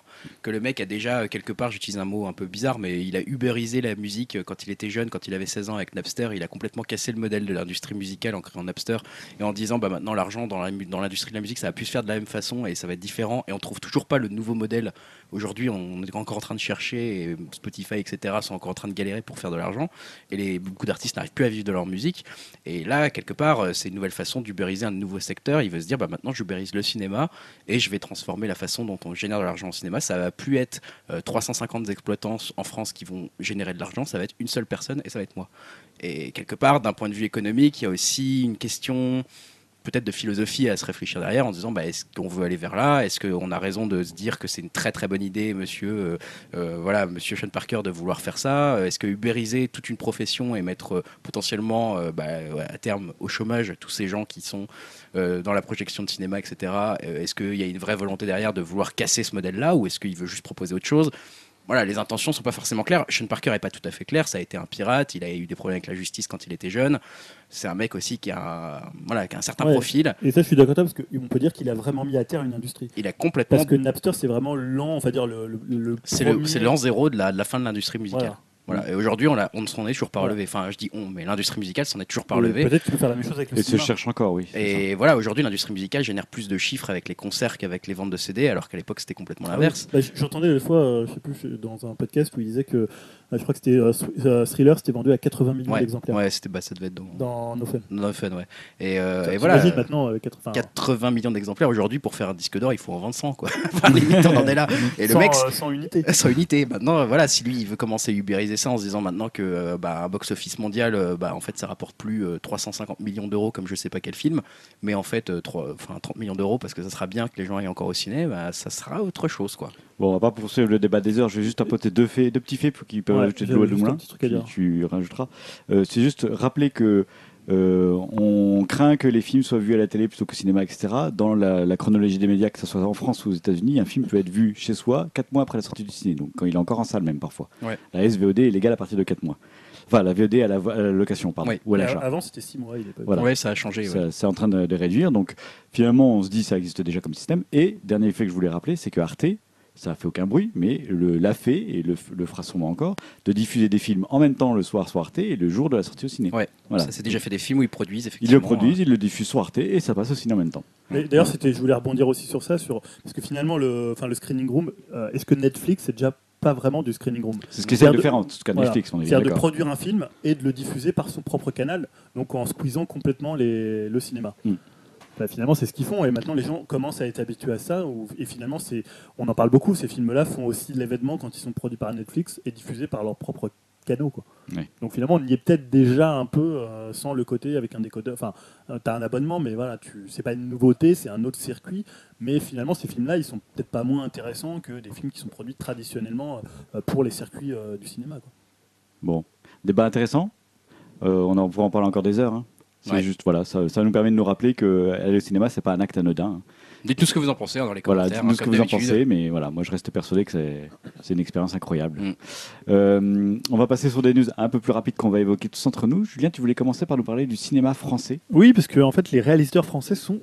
que le mec a déjà euh, quelque part, j'utilise un mot un peu bizarre, mais il a uberisé la musique euh, quand il était jeune, quand il avait 16 ans avec Napster. Il a complètement cassé le modèle de l'industrie musicale en créant Napster et en disant bah maintenant l'argent dans la mu- dans l'industrie de la musique ça va plus se faire de la même façon et ça va être différent. Et on trouve toujours pas le nouveau modèle. Aujourd'hui, on est encore en train de chercher Spotify etc sont encore en train de galérer pour faire de l'argent et les beaucoup d'artistes n'arrivent plus à vivre de leur musique. Et là, quelque part, euh, c'est une nouvelle façon d'ubériser un nouveau secteur. Il veut se dire, bah, maintenant, j'ubérise le cinéma et je vais transformer la façon dont on génère de l'argent au cinéma. Ça va plus être euh, 350 exploitants en France qui vont générer de l'argent, ça va être une seule personne et ça va être moi. Et quelque part, d'un point de vue économique, il y a aussi une question peut-être de philosophie à se réfléchir derrière en se disant bah, est-ce qu'on veut aller vers là? Est-ce qu'on a raison de se dire que c'est une très très bonne idée, monsieur, euh, euh, voilà, monsieur Sean Parker, de vouloir faire ça? Est-ce que ubériser toute une profession et mettre euh, potentiellement bah, à terme au chômage tous ces gens qui sont dans la projection de cinéma, etc. est-ce qu'il y a une vraie volonté derrière de vouloir casser ce modèle-là ou est-ce qu'il veut juste proposer autre chose? Voilà, les intentions sont pas forcément claires. Sean Parker est pas tout à fait clair. Ça a été un pirate. Il a eu des problèmes avec la justice quand il était jeune. C'est un mec aussi qui a, un- voilà, qui a un certain Ouais. profil. Et ça, je suis d'accord avec toi, parce qu'on peut dire qu'il a vraiment mis à terre une industrie. Il a complètement. Parce que Napster, c'est vraiment l'an, on va dire, le, le, le C'est l'an zéro de la, de la fin de l'industrie musicale. Voilà. Voilà. Et aujourd'hui, on, ne s'en est toujours pas Voilà. relevé. Enfin, je dis on, mais l'industrie musicale s'en est toujours pas relevée. Peut-être qu'il peut faire la même chose avec le Et se cinéma. cherche encore, oui. Et voilà, aujourd'hui, l'industrie musicale génère plus de chiffres avec les concerts qu'avec les ventes de CD, alors qu'à l'époque, c'était complètement Ah oui. l'inverse. Bah, J'entendais une fois, euh, je sais plus, dans un podcast où il disait que, euh, je crois que c'était euh, euh, Thriller, c'était vendu à 80 millions Ouais, d'exemplaires ouais c'était, bah, ça devait être dans, dans No Fun. dans Fun, ouais. Et, euh, et voilà. maintenant, euh, 80, 80 millions d'exemplaires aujourd'hui pour faire un disque d'or, il faut en vendre 100 quoi. enfin, limite, on en est là. Et le 100, mec, 100 unités. sans unité. Maintenant, voilà, si lui il veut commencer à ubériser ça en se disant maintenant que bah, un box-office mondial, euh, bah, en fait, ça rapporte plus euh, 350 millions d'euros comme je sais pas quel film, mais en fait, euh, trois- enfin, 30 millions d'euros parce que ça sera bien que les gens aillent encore au ciné, bah, ça sera autre chose, quoi. Bon, on va pas poursuivre le débat des heures. Je vais juste apporter deux faits, deux petits faits pour qui peuvent Ouais, ajouter de l'eau à moulin. petit truc à dire. puis Tu rajouteras. Euh, c'est juste rappeler que euh, on craint que les films soient vus à la télé plutôt qu'au cinéma, etc. Dans la, la chronologie des médias, que ce soit en France ou aux États-Unis, un film peut être vu chez soi quatre mois après la sortie du ciné, donc quand il est encore en salle même parfois. Ouais. La SVOD est légale à partir de quatre mois. Enfin, la VOD à la, à la location, pardon, Ouais. ou à l'achat. Avant, c'était 6 mois, il est pas Voilà. Ouais, ça a changé. C'est en train de, de réduire. Donc finalement, on se dit ça existe déjà comme système. Et dernier effet que je voulais rappeler, c'est que Arte, ça a fait aucun bruit, mais le, l'a fait et le, le fera sûrement encore, de diffuser des films en même temps le soir sur Arte et le jour de la sortie au ciné. Ouais. Voilà. Ça s'est déjà fait des films où ils produisent Ils effectivement. le produisent, ils le diffusent sur Arte et ça passe au ciné en même temps. Mais D'ailleurs, c'était, je voulais rebondir aussi sur ça, sur, parce que finalement, le, enfin, le screening room, euh, est-ce que Netflix, c'est déjà pas vraiment du screening room? C'est ce qu'essaie de faire en tout cas Voilà. Netflix, on est bien C'est-à-dire de produire un film et de le diffuser par son propre canal, donc en squeezant complètement les, le cinéma. Mm. Bah, finalement, c'est ce qu'ils font, et maintenant les gens commencent à être habitués à ça. où- et finalement, c'est, on en parle beaucoup. Ces films-là font aussi l'événement quand ils sont produits par Netflix et diffusés par leurs propres canaux. Quoi. Donc finalement, on y est peut-être déjà un peu euh, sans le côté avec un décodeur. Enfin, tu as un abonnement, mais voilà, tu, c'est pas une nouveauté, c'est un autre circuit. Mais finalement, ces films-là, ils sont peut-être pas moins intéressants que des films qui sont produits traditionnellement euh, pour les circuits euh, du cinéma. Quoi. Bon, débat intéressant. Euh, on en pourra en parler encore des heures. hein. C'est Ouais. juste, voilà, ça, ça nous permet de nous rappeler que aller au cinéma, c'est pas un acte anodin. Dites tout ce que vous en pensez hein, dans les Voilà, commentaires. dites-nous hein, ce que vous en pensez, mais voilà, moi je reste persuadé que c'est c'est une expérience incroyable. Mm. Euh, on va passer sur des news un peu plus rapides qu'on va évoquer tous entre nous. Julien, tu voulais commencer par nous parler du cinéma français. Oui, parce que en fait, les réalisateurs français sont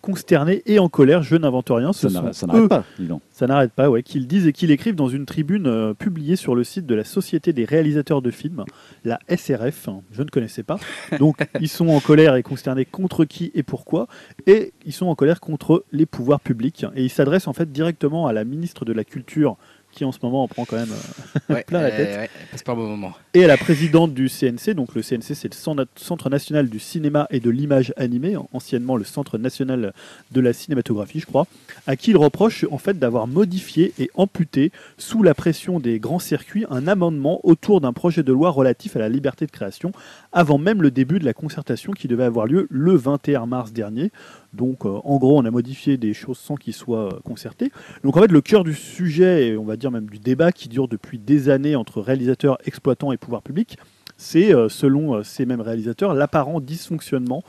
consternés et en colère. Je n'invente rien. Ce Ça n'arrête pas, dis donc. Ça n'arrête pas, ouais. Qu'ils disent et qu'ils écrivent dans une tribune euh, publiée sur le site de la Société des réalisateurs de films, la SRF. hein, Je ne connaissais pas. Donc, ils sont en colère et consternés contre qui et pourquoi. Et ils sont en colère contre les pouvoirs publics. Et ils s'adressent en fait directement à la ministre de la Culture, qui en ce moment en prend quand même. euh, Ouais, plein la euh, tête. ouais, passe bon moment. et à la présidente du CNC. Donc le CNC, c'est le Cen- Centre national du cinéma et de l'image animée, anciennement le Centre national de la cinématographie, je crois, à qui il reproche en fait d'avoir modifié et amputé, sous la pression des grands circuits, un amendement autour d'un projet de loi relatif à la liberté de création, avant même le début de la concertation qui devait avoir lieu le 21 mars dernier. Donc euh, en gros, on a modifié des choses sans qu'ils soient euh, concertés. Donc en fait, le cœur du sujet, et on va dire même du débat qui dure depuis des années entre réalisateurs, exploitants et pouvoir public, c'est, euh, selon ces mêmes réalisateurs, l'apparent dysfonctionnement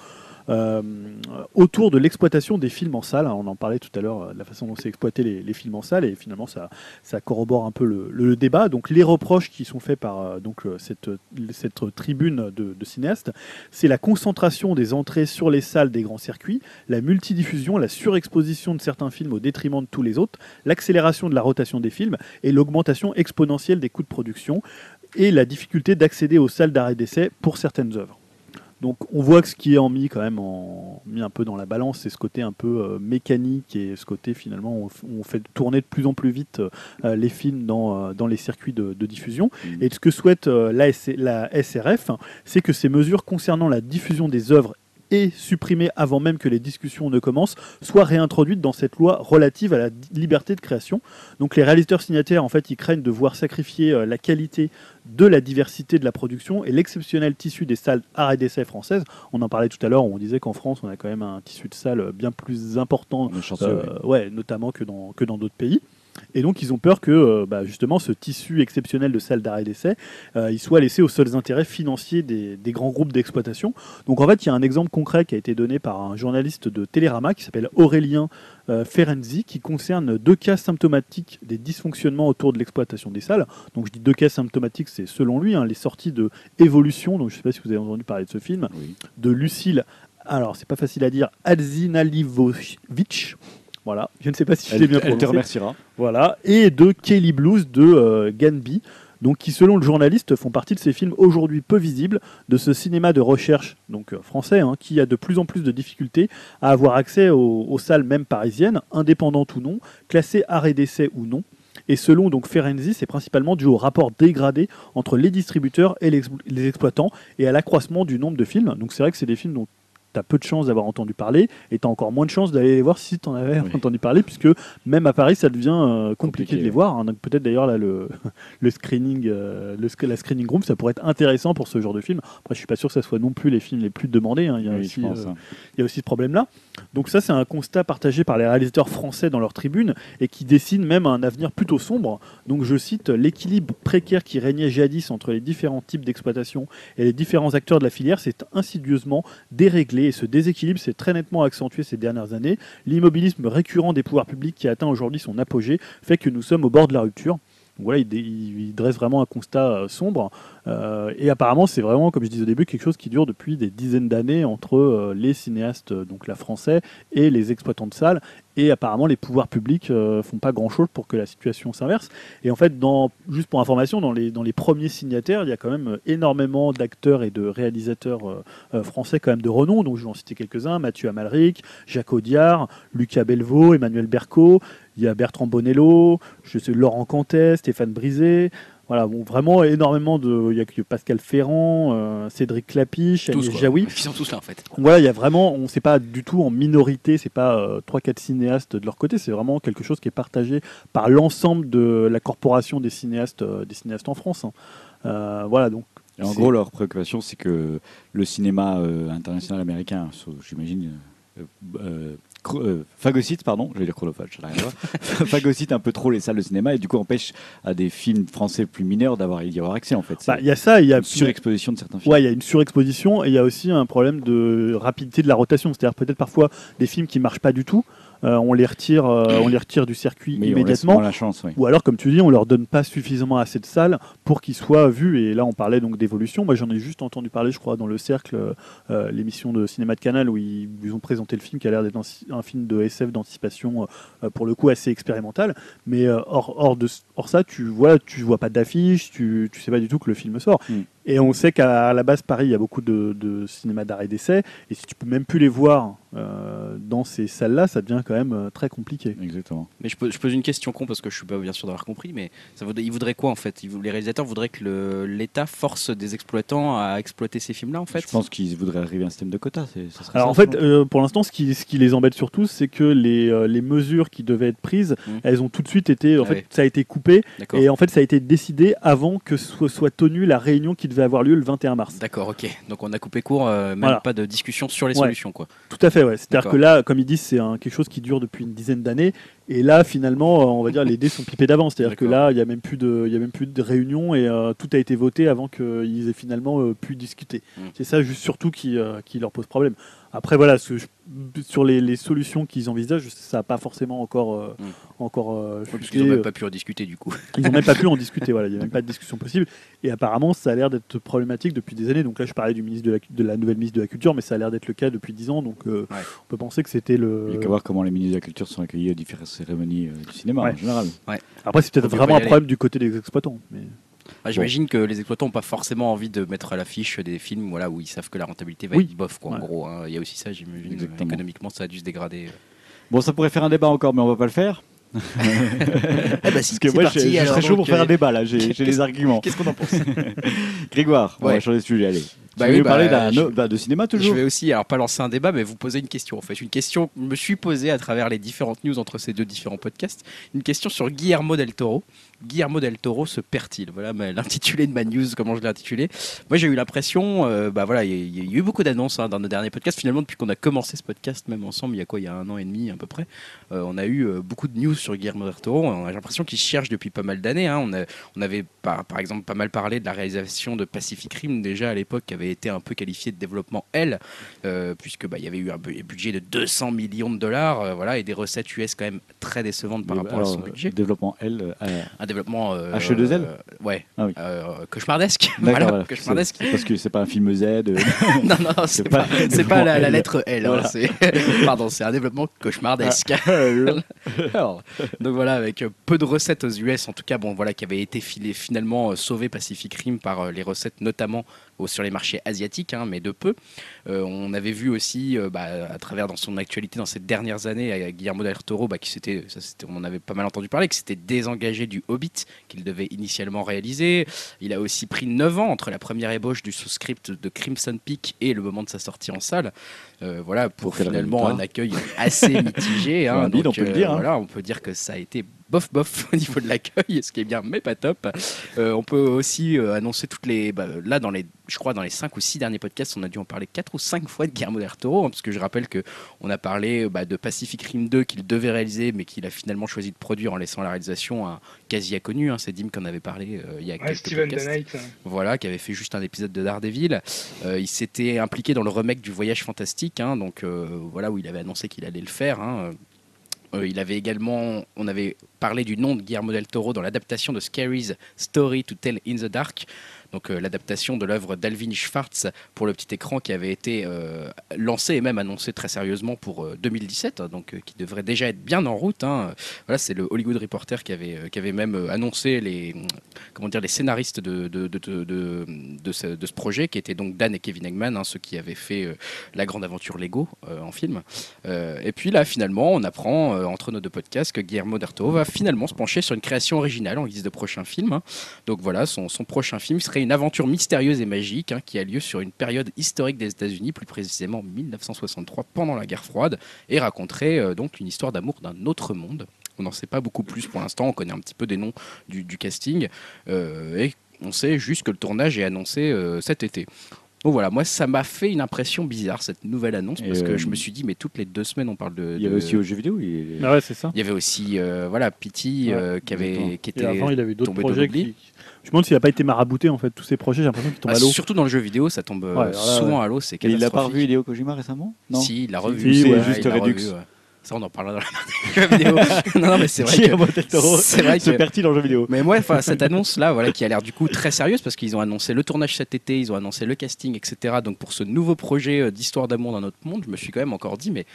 euh, autour de l'exploitation des films en salle. On en parlait tout à l'heure, euh, de la façon dont c'est exploité les, films en salle, et finalement ça, corrobore un peu le, débat. Donc les reproches qui sont faits par euh, donc, euh, cette, cette tribune de, de cinéastes, c'est la concentration des entrées sur les salles des grands circuits, la multidiffusion, la surexposition de certains films au détriment de tous les autres, l'accélération de la rotation des films et l'augmentation exponentielle des coûts de production et la difficulté d'accéder aux salles d'arrêt d'essai pour certaines œuvres. Donc on voit que ce qui est en mis quand même en, mis un peu dans la balance, c'est ce côté un peu euh, mécanique et ce côté finalement on, on fait tourner de plus en plus vite euh, les films dans, euh, dans les circuits de, de diffusion. Mm. Et ce que souhaite euh, la, la SRF, c'est que ces mesures concernant la diffusion des œuvres et supprimées avant même que les discussions ne commencent, soient réintroduites dans cette loi relative à la liberté de création. Donc les réalisateurs signataires, en fait, ils craignent de voir sacrifier euh, la qualité de la diversité de la production et l'exceptionnel tissu des salles arrêt d'essai françaises. On en parlait tout à l'heure, on disait qu'en France, on a quand même un tissu de salles bien plus important chanceux, euh, oui. ouais, notamment que dans, que dans d'autres pays. Et donc, ils ont peur que euh, bah, justement ce tissu exceptionnel de salles d'arrêt d'essai, euh, il soit laissé aux seuls intérêts financiers des, des grands groupes d'exploitation. Donc, en fait, il y a un exemple concret qui a été donné par un journaliste de Télérama qui s'appelle Aurélien euh, Ferenzi, qui concerne deux cas symptomatiques des dysfonctionnements autour de l'exploitation des salles. Donc, je dis deux cas symptomatiques, c'est selon lui hein, les sorties de Évolution. Donc, je ne sais pas si vous avez entendu parler de ce film Oui. de Lucille, alors c'est pas facile à dire, Alzinalivovic. Voilà, je ne sais pas si je l'ai bien elle te prononcé. remerciera. Voilà, et de Kelly Blues de euh, Ganby, donc qui selon le journaliste font partie de ces films aujourd'hui peu visibles de ce cinéma de recherche donc euh, français hein, qui a de plus en plus de difficultés à avoir accès aux, aux salles même parisiennes, indépendantes ou non, classées arrêt d'essai ou non. Et selon donc Ferenzi, c'est principalement dû au rapport dégradé entre les distributeurs et les exploitants et à l'accroissement du nombre de films. Donc c'est vrai que c'est des films dont tu as peu de chances d'avoir entendu parler et tu as encore moins de chances d'aller les voir si tu en avais Oui. entendu parler, puisque même à Paris, ça devient euh, compliqué, Compliqué, de les voir. hein. Donc peut-être d'ailleurs là le, le screening, euh, le, sc- la screening room, ça pourrait être intéressant pour ce genre de film. Après, je suis pas sûr que ça soit non plus les films les plus demandés. hein. Il y a Oui, aussi, pense. euh, hein. il y a aussi ce problème-là. Donc ça, c'est un constat partagé par les réalisateurs français dans leur tribune et qui dessine même un avenir plutôt sombre. Donc je cite l'équilibre précaire qui régnait jadis entre les différents types d'exploitation et les différents acteurs de la filière s'est insidieusement déréglé et ce déséquilibre s'est très nettement accentué ces dernières années. L'immobilisme récurrent des pouvoirs publics qui atteint aujourd'hui son apogée fait que nous sommes au bord de la rupture. Voilà, il, dresse vraiment un constat euh, sombre. Euh, et apparemment, c'est vraiment, comme je disais au début, quelque chose qui dure depuis des dizaines d'années entre euh, les cinéastes, donc la français, et les exploitants de salles. Et apparemment, les pouvoirs publics font pas grand-chose pour que la situation s'inverse. Et en fait, juste pour information, dans les, dans les premiers signataires, il y a quand même énormément d'acteurs et de réalisateurs français quand même de renom. Donc je vais en citer quelques-uns Mathieu Amalric, Jacques Audiard, Lucas Belvaux, Emmanuel Berco. Il y a Bertrand Bonello, je sais, Laurent Cantet, Stéphane Brisé. Voilà, bon, vraiment énormément de. Il y a que Pascal Ferrand, euh, Cédric Clapiche, Agnès. Jaoui. Ils sont tous là en fait. Voilà, il y a vraiment, on ne sait pas du tout en minorité, c'est pas euh, trois quatre cinéastes de leur côté, c'est vraiment quelque chose qui est partagé par l'ensemble de la corporation des cinéastes, euh, des cinéastes en France. hein. Euh, voilà, donc Et en gros, leur préoccupation, c'est que le cinéma euh, international américain, j'imagine, euh, euh, euh, phagocyte, pardon, je vais dire chronophage, rien à voir, phagocyte un peu trop les salles de cinéma et du coup empêche à des films français plus mineurs d'avoir y avoir accès en fait. Bah, il y a ça, il y a une surexposition de certains films. Ouais, il y a une surexposition et il y a aussi un problème de rapidité de la rotation. C'est-à-dire peut-être parfois des films qui marchent pas du tout, euh, on les retire, euh, on les retire du circuit immédiatement. moins la chance, oui. Ou alors, comme tu dis, on leur donne pas suffisamment assez de salles pour qu'ils soient vus. Et là, on parlait donc d'évolution. Moi, j'en ai juste entendu parler, je crois, dans le cercle, euh, l'émission de cinéma de Canal où ils, ils ont présenté le film qui a l'air d'être un, film de SF d'anticipation, pour le coup assez expérimental. Mais hors, hors de hors ça, tu vois, tu vois pas d'affiche, tu, tu sais pas du tout que le film sort. Mm. Et on sait qu'à la base, Paris, il y a beaucoup de, de cinéma d'arrêt d'essai. Et si tu peux même plus les voir euh, dans ces salles-là, ça devient quand même euh, très compliqué. Exactement. Mais je pose, je pose une question con parce que je suis pas bien sûr d'avoir compris, mais ça voudrait, ils voudraient quoi en fait? Ils Les réalisateurs voudraient que l'État force des exploitants à exploiter ces films-là en fait? Je pense qu'ils voudraient arriver à un système de quotas. c'est- ça serait Alors ça, en fait, euh, pour l'instant, ce qui, ce qui les embête surtout, c'est que les, euh, les mesures qui devaient être prises, Mm. elles ont tout de suite été, en Ah fait, ouais. ça a été coupé et en fait, ça a été décidé avant que soit, soit tenue la réunion qui devait avoir lieu le 21 mars. D'accord, ok. Donc on a coupé court, euh, même Voilà. pas de discussion sur les Ouais. solutions quoi. Tout à fait, ouais. C'est-à-dire que là, comme ils disent, c'est quelque chose qui dure depuis une dizaine d'années. Et là, finalement, euh, on va dire les dés sont pipés d'avance. C'est-à-dire que là, il n'y a même plus de, y a même plus de réunion et euh, tout a été voté avant qu'ils aient finalement euh, pu discuter. Mm. C'est ça, juste surtout qui, qui leur pose problème. Après, voilà, ce que je- sur les, les solutions qu'ils envisagent, ça n'a pas forcément encore, euh, Mm. encore euh, Ouais, parce futé, qu'ils n'ont même euh, pas pu en discuter du coup. ils n'ont même pas pu en discuter. Voilà, il n'y a même pas de discussion possible. Et apparemment, ça a l'air d'être problématique depuis des années. Donc là, je parlais du ministre de la, de la nouvelle ministre de la Culture, mais ça a l'air d'être le cas depuis 10 ans. Donc euh, Ouais. on peut penser que c'était Il le. y a qu'à voir comment les ministres de la Culture sont accueillis aux différentes cérémonies euh, du cinéma Ouais. en général. Après, c'est peut-être vraiment un problème du côté des exploitants. Mais... Ah, J'imagine que les exploitants n'ont pas forcément envie de mettre à l'affiche des films voilà, où ils savent que la rentabilité va Oui. être bof. Quoi, En Ouais. gros, hein. il y a aussi ça, j'imagine. Économiquement, ça a dû se dégrader. Bon, ça pourrait faire un débat encore, mais on va pas le faire. Eh ben, si, Parce que moi, parti, je, je alors, serais chaud pour faire euh, un débat là. J'ai les arguments. Qu'est-ce qu'on en pense? Grégoire, on va Ouais. changer de sujet. Allez. Bah tu veux oui, parler bah, d'un je- bah, de cinéma Je toujours? vais aussi, alors pas lancer un débat, mais vous poser une question en fait. Une question que je me suis posée à travers les différentes news entre ces deux différents podcasts. Une question sur Guillermo del Toro. Guillermo del Toro se perd-il Voilà l'intitulé de ma news, comment je l'ai intitulé. Moi j'ai eu l'impression, euh, bah voilà, il y, a- il y a eu beaucoup d'annonces hein, dans nos derniers podcasts. Finalement, depuis qu'on a commencé ce podcast, même ensemble, il y a quoi Il y a un an et demi à peu près, euh, on a eu euh, beaucoup de news sur Guillermo del Toro. On a l'impression qu'il cherche depuis pas mal d'années. hein. On, a- on avait par, par exemple pas mal parlé de la réalisation de Pacific Rim déjà à l'époque, qui avait été un peu qualifié de développement L, puisque bah, il y avait eu un bu- budget de 200 millions de dollars, voilà, et des recettes US quand même très décevantes par rapport à son budget. Développement L. Un développement euh, HE2L? euh, ouais, Ah oui. euh, cauchemardesque. Voilà, voilà. cauchemardesque. Parce que c'est pas un film Z. non, non, c'est pas, pas pas la, lettre L. hein, Voilà. c'est- pardon, c'est un développement cauchemardesque. Alors, donc voilà, avec peu de recettes aux US, en tout cas, bon voilà, qui avait été filé, finalement sauvé Pacific Rim par les recettes notamment sur les marchés asiatiques, hein, mais de peu. Euh, on avait vu aussi, euh, bah, à travers dans son actualité dans ces dernières années, avec Guillermo del Toro, bah, qui s'était, on en avait pas mal entendu parler, qui s'était désengagé du Hobbit qu'il devait initialement réaliser. Il a aussi pris 9 ans entre la première ébauche du sous-script de Crimson Peak et le moment de sa sortie en salle. Euh, voilà, pour finalement un accueil assez mitigé. hein. Donc, on peut le dire, hein. Voilà, on peut dire que ça a été bof bof au niveau de l'accueil, ce qui est bien, mais pas top. Euh, on peut aussi euh, annoncer toutes les. bah, là, dans les, je crois, dans les 5 ou 6 derniers podcasts, on a dû en parler 4 ou 5 fois de Guillermo del Toro, hein, parce que je rappelle que on a parlé bah, de Pacific Rim 2 qu'il devait réaliser, mais qu'il a finalement choisi de produire en laissant la réalisation à un quasi inconnu. Hein, C'est Dim qui en avait parlé euh, il y a Ouais, quelques Steven podcasts. Knight. Voilà, qui avait fait juste un épisode de Daredevil. Il s'était impliqué dans le remake du Voyage Fantastique, hein, donc voilà où il avait annoncé qu'il allait le faire. Euh, il avait également, on avait parlé du nom de Guillermo del Toro dans l'adaptation de Scary's Story to Tell in the Dark, donc euh, l'adaptation de l'œuvre d'Alvin Schwartz pour le petit écran qui avait été euh, lancée et même annoncée très sérieusement pour euh, 2017, donc qui devrait déjà être bien en route. hein. Voilà, c'est le Hollywood Reporter qui avait, qui avait même annoncé les, comment dire, les scénaristes de, de, de, de, ce, projet, qui étaient donc Dan et Kevin Eggman, hein, ceux qui avaient fait La Grande Aventure Lego en film. Et puis là, finalement, on apprend entre nos deux podcasts que Guillermo Toro va finalement se pencher sur une création originale en guise de prochain film. hein. Donc voilà, son, son prochain film serait une aventure mystérieuse et magique hein, qui a lieu sur une période historique des États-Unis, plus précisément 1963, pendant la guerre froide, et raconterait euh, donc une histoire d'amour d'un autre monde. On n'en sait pas beaucoup plus pour l'instant, on connaît un petit peu des noms du, casting, euh, et on sait juste que le tournage est annoncé euh, cet été. Donc voilà, moi ça m'a fait une impression bizarre cette nouvelle annonce Et, parce que euh, je me suis dit mais toutes les deux semaines on parle de. Il y avait de- aussi aux jeux vidéo. il- Ah ouais, c'est ça. il y avait aussi euh, voilà Pity Ouais, euh, qui avait qui Et était avant, il avait d'autres tombé de projets qui. Je me demande s'il n'a pas été marabouté en fait. Tous ces projets, j'ai l'impression qu'ils tombent Ah, à l'eau. surtout dans le jeu vidéo ça tombe euh, Ouais, souvent à l'eau c'est Et il l'a pas revu Hideo Kojima récemment? Non. Si, il l'a revu. si, ouais, juste Redux. Redux. Ça, on en parlera dans la vidéo. non, non, mais c'est vrai C'est vrai se que. perd-il en jeux vidéo Mais moi, enfin, cette annonce-là, voilà, qui a l'air du coup très sérieuse parce qu'ils ont annoncé le tournage cet été, ils ont annoncé le casting, etc. Donc pour ce nouveau projet euh, d'histoire d'amour dans notre monde, je me suis quand même encore dit, mais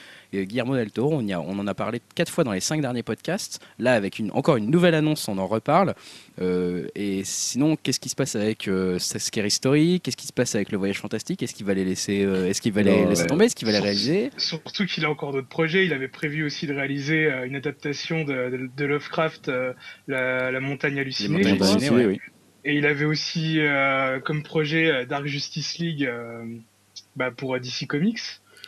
Guillermo del Toro, on, y a- on en a parlé quatre fois dans les cinq derniers podcasts. Là, avec une, encore une nouvelle annonce, on en reparle. Euh, et sinon, qu'est-ce qui se passe avec euh, Scary Story Qu'est-ce qui se passe avec le Voyage Fantastique? Est-ce qu'il va les laisser, euh, est-ce qu'il va les Non, laisser ouais. tomber? Est-ce qu'il va les réaliser? Surtout qu'il a encore d'autres projets. Il avait prévu aussi de réaliser euh, une adaptation de, de- de Lovecraft, la, la montagne hallucinée. montagnes je crois. hallucinées. Halluciné, ouais. oui. Et il avait aussi euh, comme projet Dark Justice League euh, bah, pour DC Comics.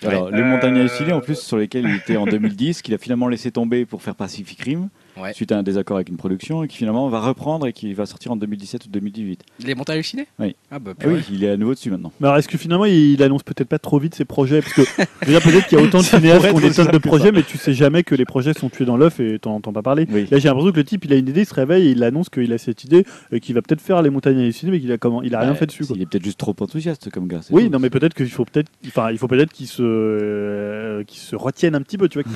Alors, les montagnes Euh, hallucinées, en plus, sur lesquelles il était en 2010, qu'il a finalement laissé tomber pour faire Pacific Rim, Ouais. suite à un désaccord avec une production, et qui finalement va reprendre et qui va sortir en 2017 ou 2018. Les montagnes hallucinées Oui. Ah bah Ah oui, il est à nouveau dessus maintenant. Mais alors, est-ce que finalement, il annonce peut-être pas trop vite ses projets? Parce que déjà, peut-être qu'il y a autant de cinéastes qui ont des tonnes de projets, ça. mais tu sais jamais que les projets sont tués dans l'œuf et t'en entends pas parler. Oui. Là, j'ai l'impression que le type, il a une idée, il se réveille et il annonce qu'il a cette idée et qu'il va peut-être faire les montagnes hallucinées, mais qu'il a comment Il a rien Ouais, fait dessus. Quoi. Il est peut-être juste trop enthousiaste comme gars. Oui, tout. non, mais peut-être qu'il faut peut-être, enfin, il faut peut-être qu'il se, euh, se retienne un petit peu, tu vois,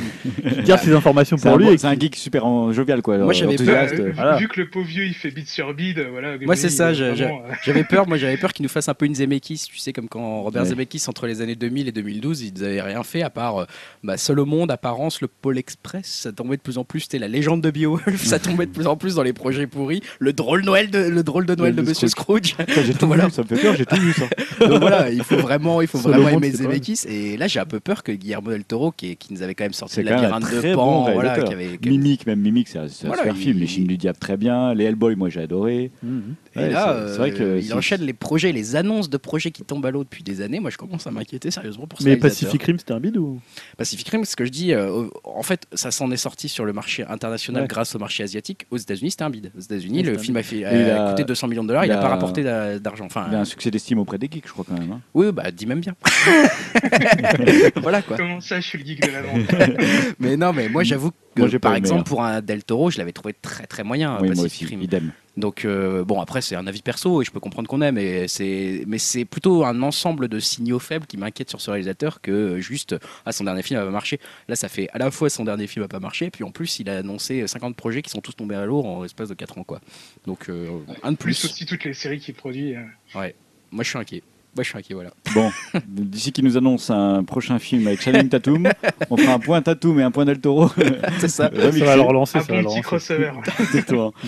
qu'il garde ses informations pour lui. c'est un geek super en- jovial, quoi. Moi, j'avais. Bah, vu, voilà. vu que le pauvre vieux il fait bit sur bid, voilà. Moi, c'est ça, vraiment, euh, J'avais peur, moi j'avais peur qu'il nous fasse un peu une Zemeckis, tu sais, comme quand Robert Ouais. Zemeckis, entre les années 2000 et 2012, ils n'avaient rien fait à part euh, bah, Seul au monde, Apparence, le Pôle Express, ça tombait de plus en plus, c'était la légende de Beowulf, ça tombait de plus en plus dans les projets pourris, le drôle, Noël de, le drôle de Noël de de Monsieur Scrooge. J'ai tout Voilà. vu, ça me fait peur, j'ai tout vu ça. Donc voilà, il faut vraiment, il faut Seul vraiment monde, aimer Zemeckis. Et là, j'ai un peu peur que Guillermo del Toro, qui, nous avait quand même sorti le un labyrinthe de bon Pan, voilà, qui avait, qui avait- Mimic, même Mimic, c'est un, super il- film. Les films du diable, très bien. Les Hellboy, moi j'ai adoré. Mhm. Et Ouais, là, c'est- c'est vrai euh, que il enchaîne les projets, les annonces de projets qui tombent à l'eau depuis des années. Moi, je commence à m'inquiéter sérieusement pour ce Mais. Pacific Rim, c'était un bide ou? Pacific Rim, ce que je dis, euh, en fait, ça s'en est sorti sur le marché international Ouais. grâce au marché asiatique. Aux États-Unis, c'était un bide. Aux États-Unis, le film a, fait, a a- coûté 200 millions de dollars, il n'a pas rapporté d'a- d'argent. Enfin, Il a un succès d'estime auprès des geeks, je crois quand même. hein. oui, bah, dis même bien. voilà quoi. Comment ça, je suis le geek de la vente Mais non, mais moi, j'avoue que, Moi, par exemple, hein. pour un Del Toro, je l'avais trouvé très très moyen. oui, moi Pacific aussi, Rim. idem. Donc euh, bon après c'est un avis perso et je peux comprendre qu'on aime mais c'est mais c'est plutôt un ensemble de signaux faibles qui m'inquiètent sur ce réalisateur que euh, juste ah son dernier film a pas marché. Là ça fait à la fois son dernier film a pas marché puis en plus il a annoncé 50 projets qui sont tous tombés à l'eau en l'espace de 4 ans quoi. Donc euh, un de Plus aussi toutes les séries qu'il produit. euh. Moi je suis inquiet. Moi je suis inquiet voilà. Bon, d'ici qu'il nous annonce un prochain film avec Channing Tatum, on fera un point Tatum et un point Del Toro. c'est ça. Ça va le relancer, Un ça va bon le petit relancer. crossover.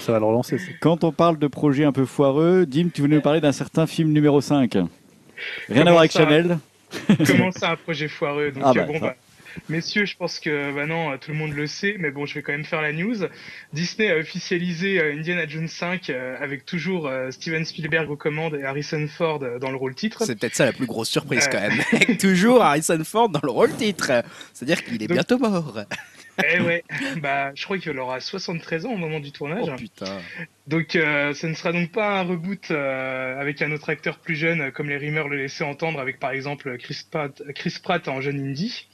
Ça va le relancer. Quand on parle de projet un peu foireux, Dim, tu voulais nous parler d'un certain film numéro 5. Rien à voir avec Chanel. Comment ça, un projet foireux? Donc, Ah euh, bah, bon, ça. bah, messieurs, je pense que bah non, tout le monde le sait, mais bon, je vais quand même faire la news. Disney a officialisé euh, Indiana Jones 5 euh, avec toujours euh, Steven Spielberg aux commandes et Harrison Ford dans le rôle titre. C'est peut-être ça la plus grosse surprise quand même. Avec toujours Harrison Ford dans le rôle titre. C'est-à-dire qu'il est Donc- bientôt mort. Eh ouais, bah, je crois qu'il aura 73 ans au moment du tournage. Oh putain. Donc, euh, ce ne sera donc pas un reboot euh, avec un autre acteur plus jeune, comme les rumeurs le laissaient entendre, avec par exemple Chris Pratt, Chris Pratt en jeune indie.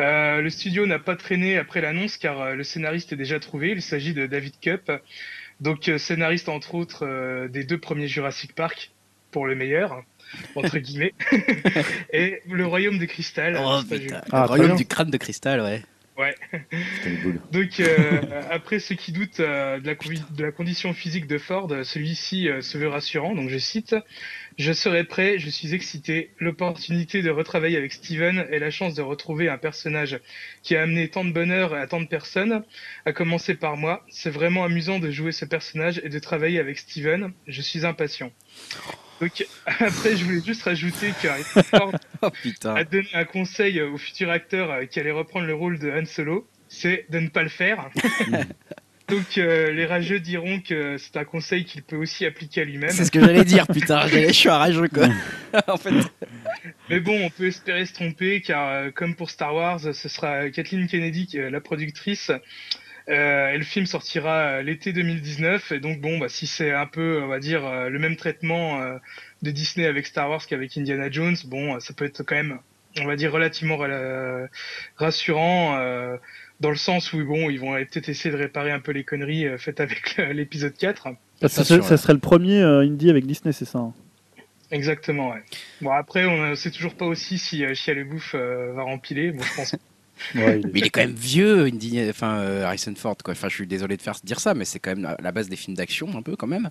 Euh, le studio n'a pas traîné après l'annonce car euh, le scénariste est déjà trouvé. Il s'agit de David Cup, donc euh, scénariste entre autres euh, des deux premiers Jurassic Park, pour le meilleur, entre guillemets, et Le Royaume de Cristal. Oh. Ah, le royaume du crâne de cristal, ouais. Boules. Donc, euh, après ceux qui doutent euh, de, la convi- de la condition physique de Ford, celui-ci euh, se veut rassurant. Donc, je cite Je serai prêt, je suis excité. L'opportunité de retravailler avec Steven et la chance de retrouver un personnage qui a amené tant de bonheur à tant de personnes, à commencer par moi. C'est vraiment amusant de jouer ce personnage et de travailler avec Steven. Je suis impatient. Donc, après, je voulais juste rajouter Ford Oh a donné un conseil au futur acteur qui allait reprendre le rôle de Han Solo, c'est de ne pas le faire. Donc euh, les rageux diront que c'est un conseil qu'il peut aussi appliquer à lui-même. C'est ce que j'allais dire, putain. Je suis un rageux, quoi. en fait, Mais bon, on peut espérer se tromper car euh, comme pour Star Wars, ce sera Kathleen Kennedy, qui est la productrice. Euh, et le film sortira l'été 2019 et donc bon bah si c'est un peu on va dire euh, le même traitement euh, de Disney avec Star Wars qu'avec Indiana Jones bon ça peut être quand même on va dire relativement rela- rassurant euh, dans le sens où bon ils vont peut-être essayer de réparer un peu les conneries euh, faites avec le- l'épisode 4 Parce que sûr, ça, ça serait le premier euh, indie avec Disney, c'est ça hein exactement ouais bon après on ne sait toujours pas aussi si euh, Shia LaBeouf euh, va rempiler bon je pense Ouais, il est- Mais il est quand même vieux, Indy- enfin euh, Harrison Ford. Quoi. Enfin, je suis désolé de faire dire ça, mais c'est quand même la base des films d'action un peu quand même.